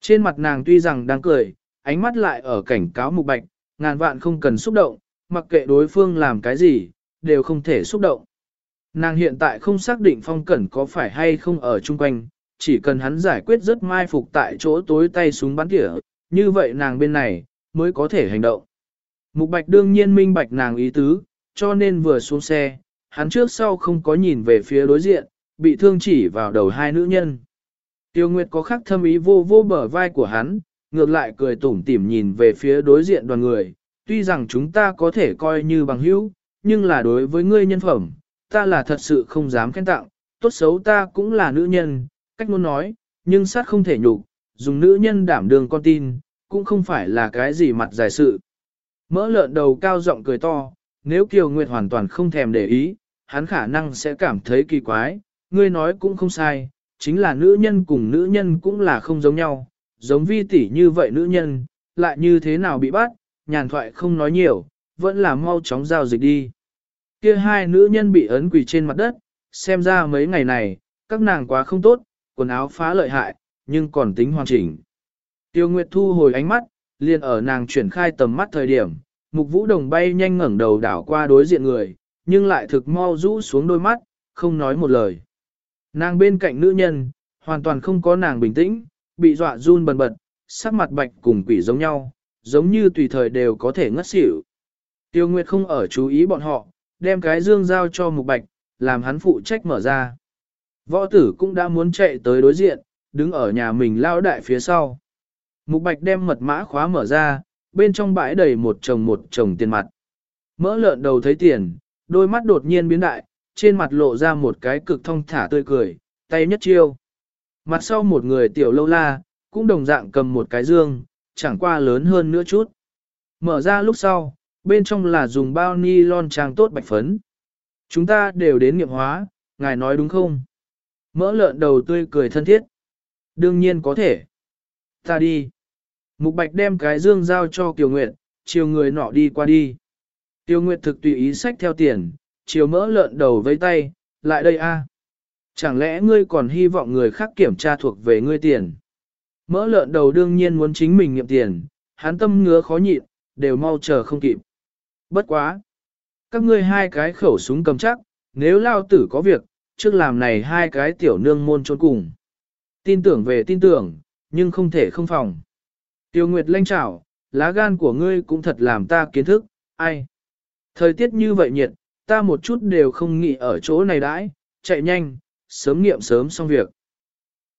Trên mặt nàng tuy rằng đang cười, ánh mắt lại ở cảnh cáo mục bạch, ngàn vạn không cần xúc động, mặc kệ đối phương làm cái gì, đều không thể xúc động. Nàng hiện tại không xác định phong cẩn có phải hay không ở chung quanh, chỉ cần hắn giải quyết rất mai phục tại chỗ tối tay súng bắn tỉa, như vậy nàng bên này, mới có thể hành động. Mục bạch đương nhiên minh bạch nàng ý tứ, cho nên vừa xuống xe, hắn trước sau không có nhìn về phía đối diện, bị thương chỉ vào đầu hai nữ nhân. Tiêu Nguyệt có khắc thâm ý vô vô bờ vai của hắn, ngược lại cười tủm tỉm nhìn về phía đối diện đoàn người, tuy rằng chúng ta có thể coi như bằng hữu, nhưng là đối với ngươi nhân phẩm, ta là thật sự không dám khen tặng, tốt xấu ta cũng là nữ nhân, cách muốn nói, nhưng sát không thể nhục, dùng nữ nhân đảm đường con tin, cũng không phải là cái gì mặt dài sự. Mỡ lợn đầu cao giọng cười to, nếu Kiều Nguyệt hoàn toàn không thèm để ý, hắn khả năng sẽ cảm thấy kỳ quái, ngươi nói cũng không sai, chính là nữ nhân cùng nữ nhân cũng là không giống nhau, giống vi tỷ như vậy nữ nhân, lại như thế nào bị bắt, nhàn thoại không nói nhiều, vẫn là mau chóng giao dịch đi. Kia hai nữ nhân bị ấn quỳ trên mặt đất, xem ra mấy ngày này, các nàng quá không tốt, quần áo phá lợi hại, nhưng còn tính hoàn chỉnh. Tiêu Nguyệt thu hồi ánh mắt, liền ở nàng chuyển khai tầm mắt thời điểm, mục vũ đồng bay nhanh ngẩng đầu đảo qua đối diện người, nhưng lại thực mau rũ xuống đôi mắt, không nói một lời. Nàng bên cạnh nữ nhân, hoàn toàn không có nàng bình tĩnh, bị dọa run bần bật, sắc mặt bạch cùng quỷ giống nhau, giống như tùy thời đều có thể ngất xỉu. Tiêu Nguyệt không ở chú ý bọn họ, đem cái dương giao cho mục bạch, làm hắn phụ trách mở ra. Võ tử cũng đã muốn chạy tới đối diện, đứng ở nhà mình lao đại phía sau. Mục bạch đem mật mã khóa mở ra, bên trong bãi đầy một chồng một chồng tiền mặt. Mỡ lợn đầu thấy tiền, đôi mắt đột nhiên biến đại, trên mặt lộ ra một cái cực thông thả tươi cười, tay nhất chiêu. Mặt sau một người tiểu lâu la, cũng đồng dạng cầm một cái dương, chẳng qua lớn hơn nữa chút. Mở ra lúc sau, bên trong là dùng bao ni lon trang tốt bạch phấn. Chúng ta đều đến nghiệm hóa, ngài nói đúng không? Mỡ lợn đầu tươi cười thân thiết. Đương nhiên có thể. Ta đi. Mục bạch đem cái dương giao cho Kiều Nguyệt, chiều người nọ đi qua đi. Tiêu Nguyệt thực tùy ý sách theo tiền, chiều mỡ lợn đầu với tay, lại đây a. Chẳng lẽ ngươi còn hy vọng người khác kiểm tra thuộc về ngươi tiền? Mỡ lợn đầu đương nhiên muốn chính mình nghiệm tiền, hắn tâm ngứa khó nhịn, đều mau chờ không kịp. Bất quá. Các ngươi hai cái khẩu súng cầm chắc, nếu lao tử có việc, trước làm này hai cái tiểu nương môn trốn cùng. Tin tưởng về tin tưởng, nhưng không thể không phòng. Tiêu Nguyệt lanh trảo, lá gan của ngươi cũng thật làm ta kiến thức, ai. Thời tiết như vậy nhiệt, ta một chút đều không nghĩ ở chỗ này đãi, chạy nhanh, sớm nghiệm sớm xong việc.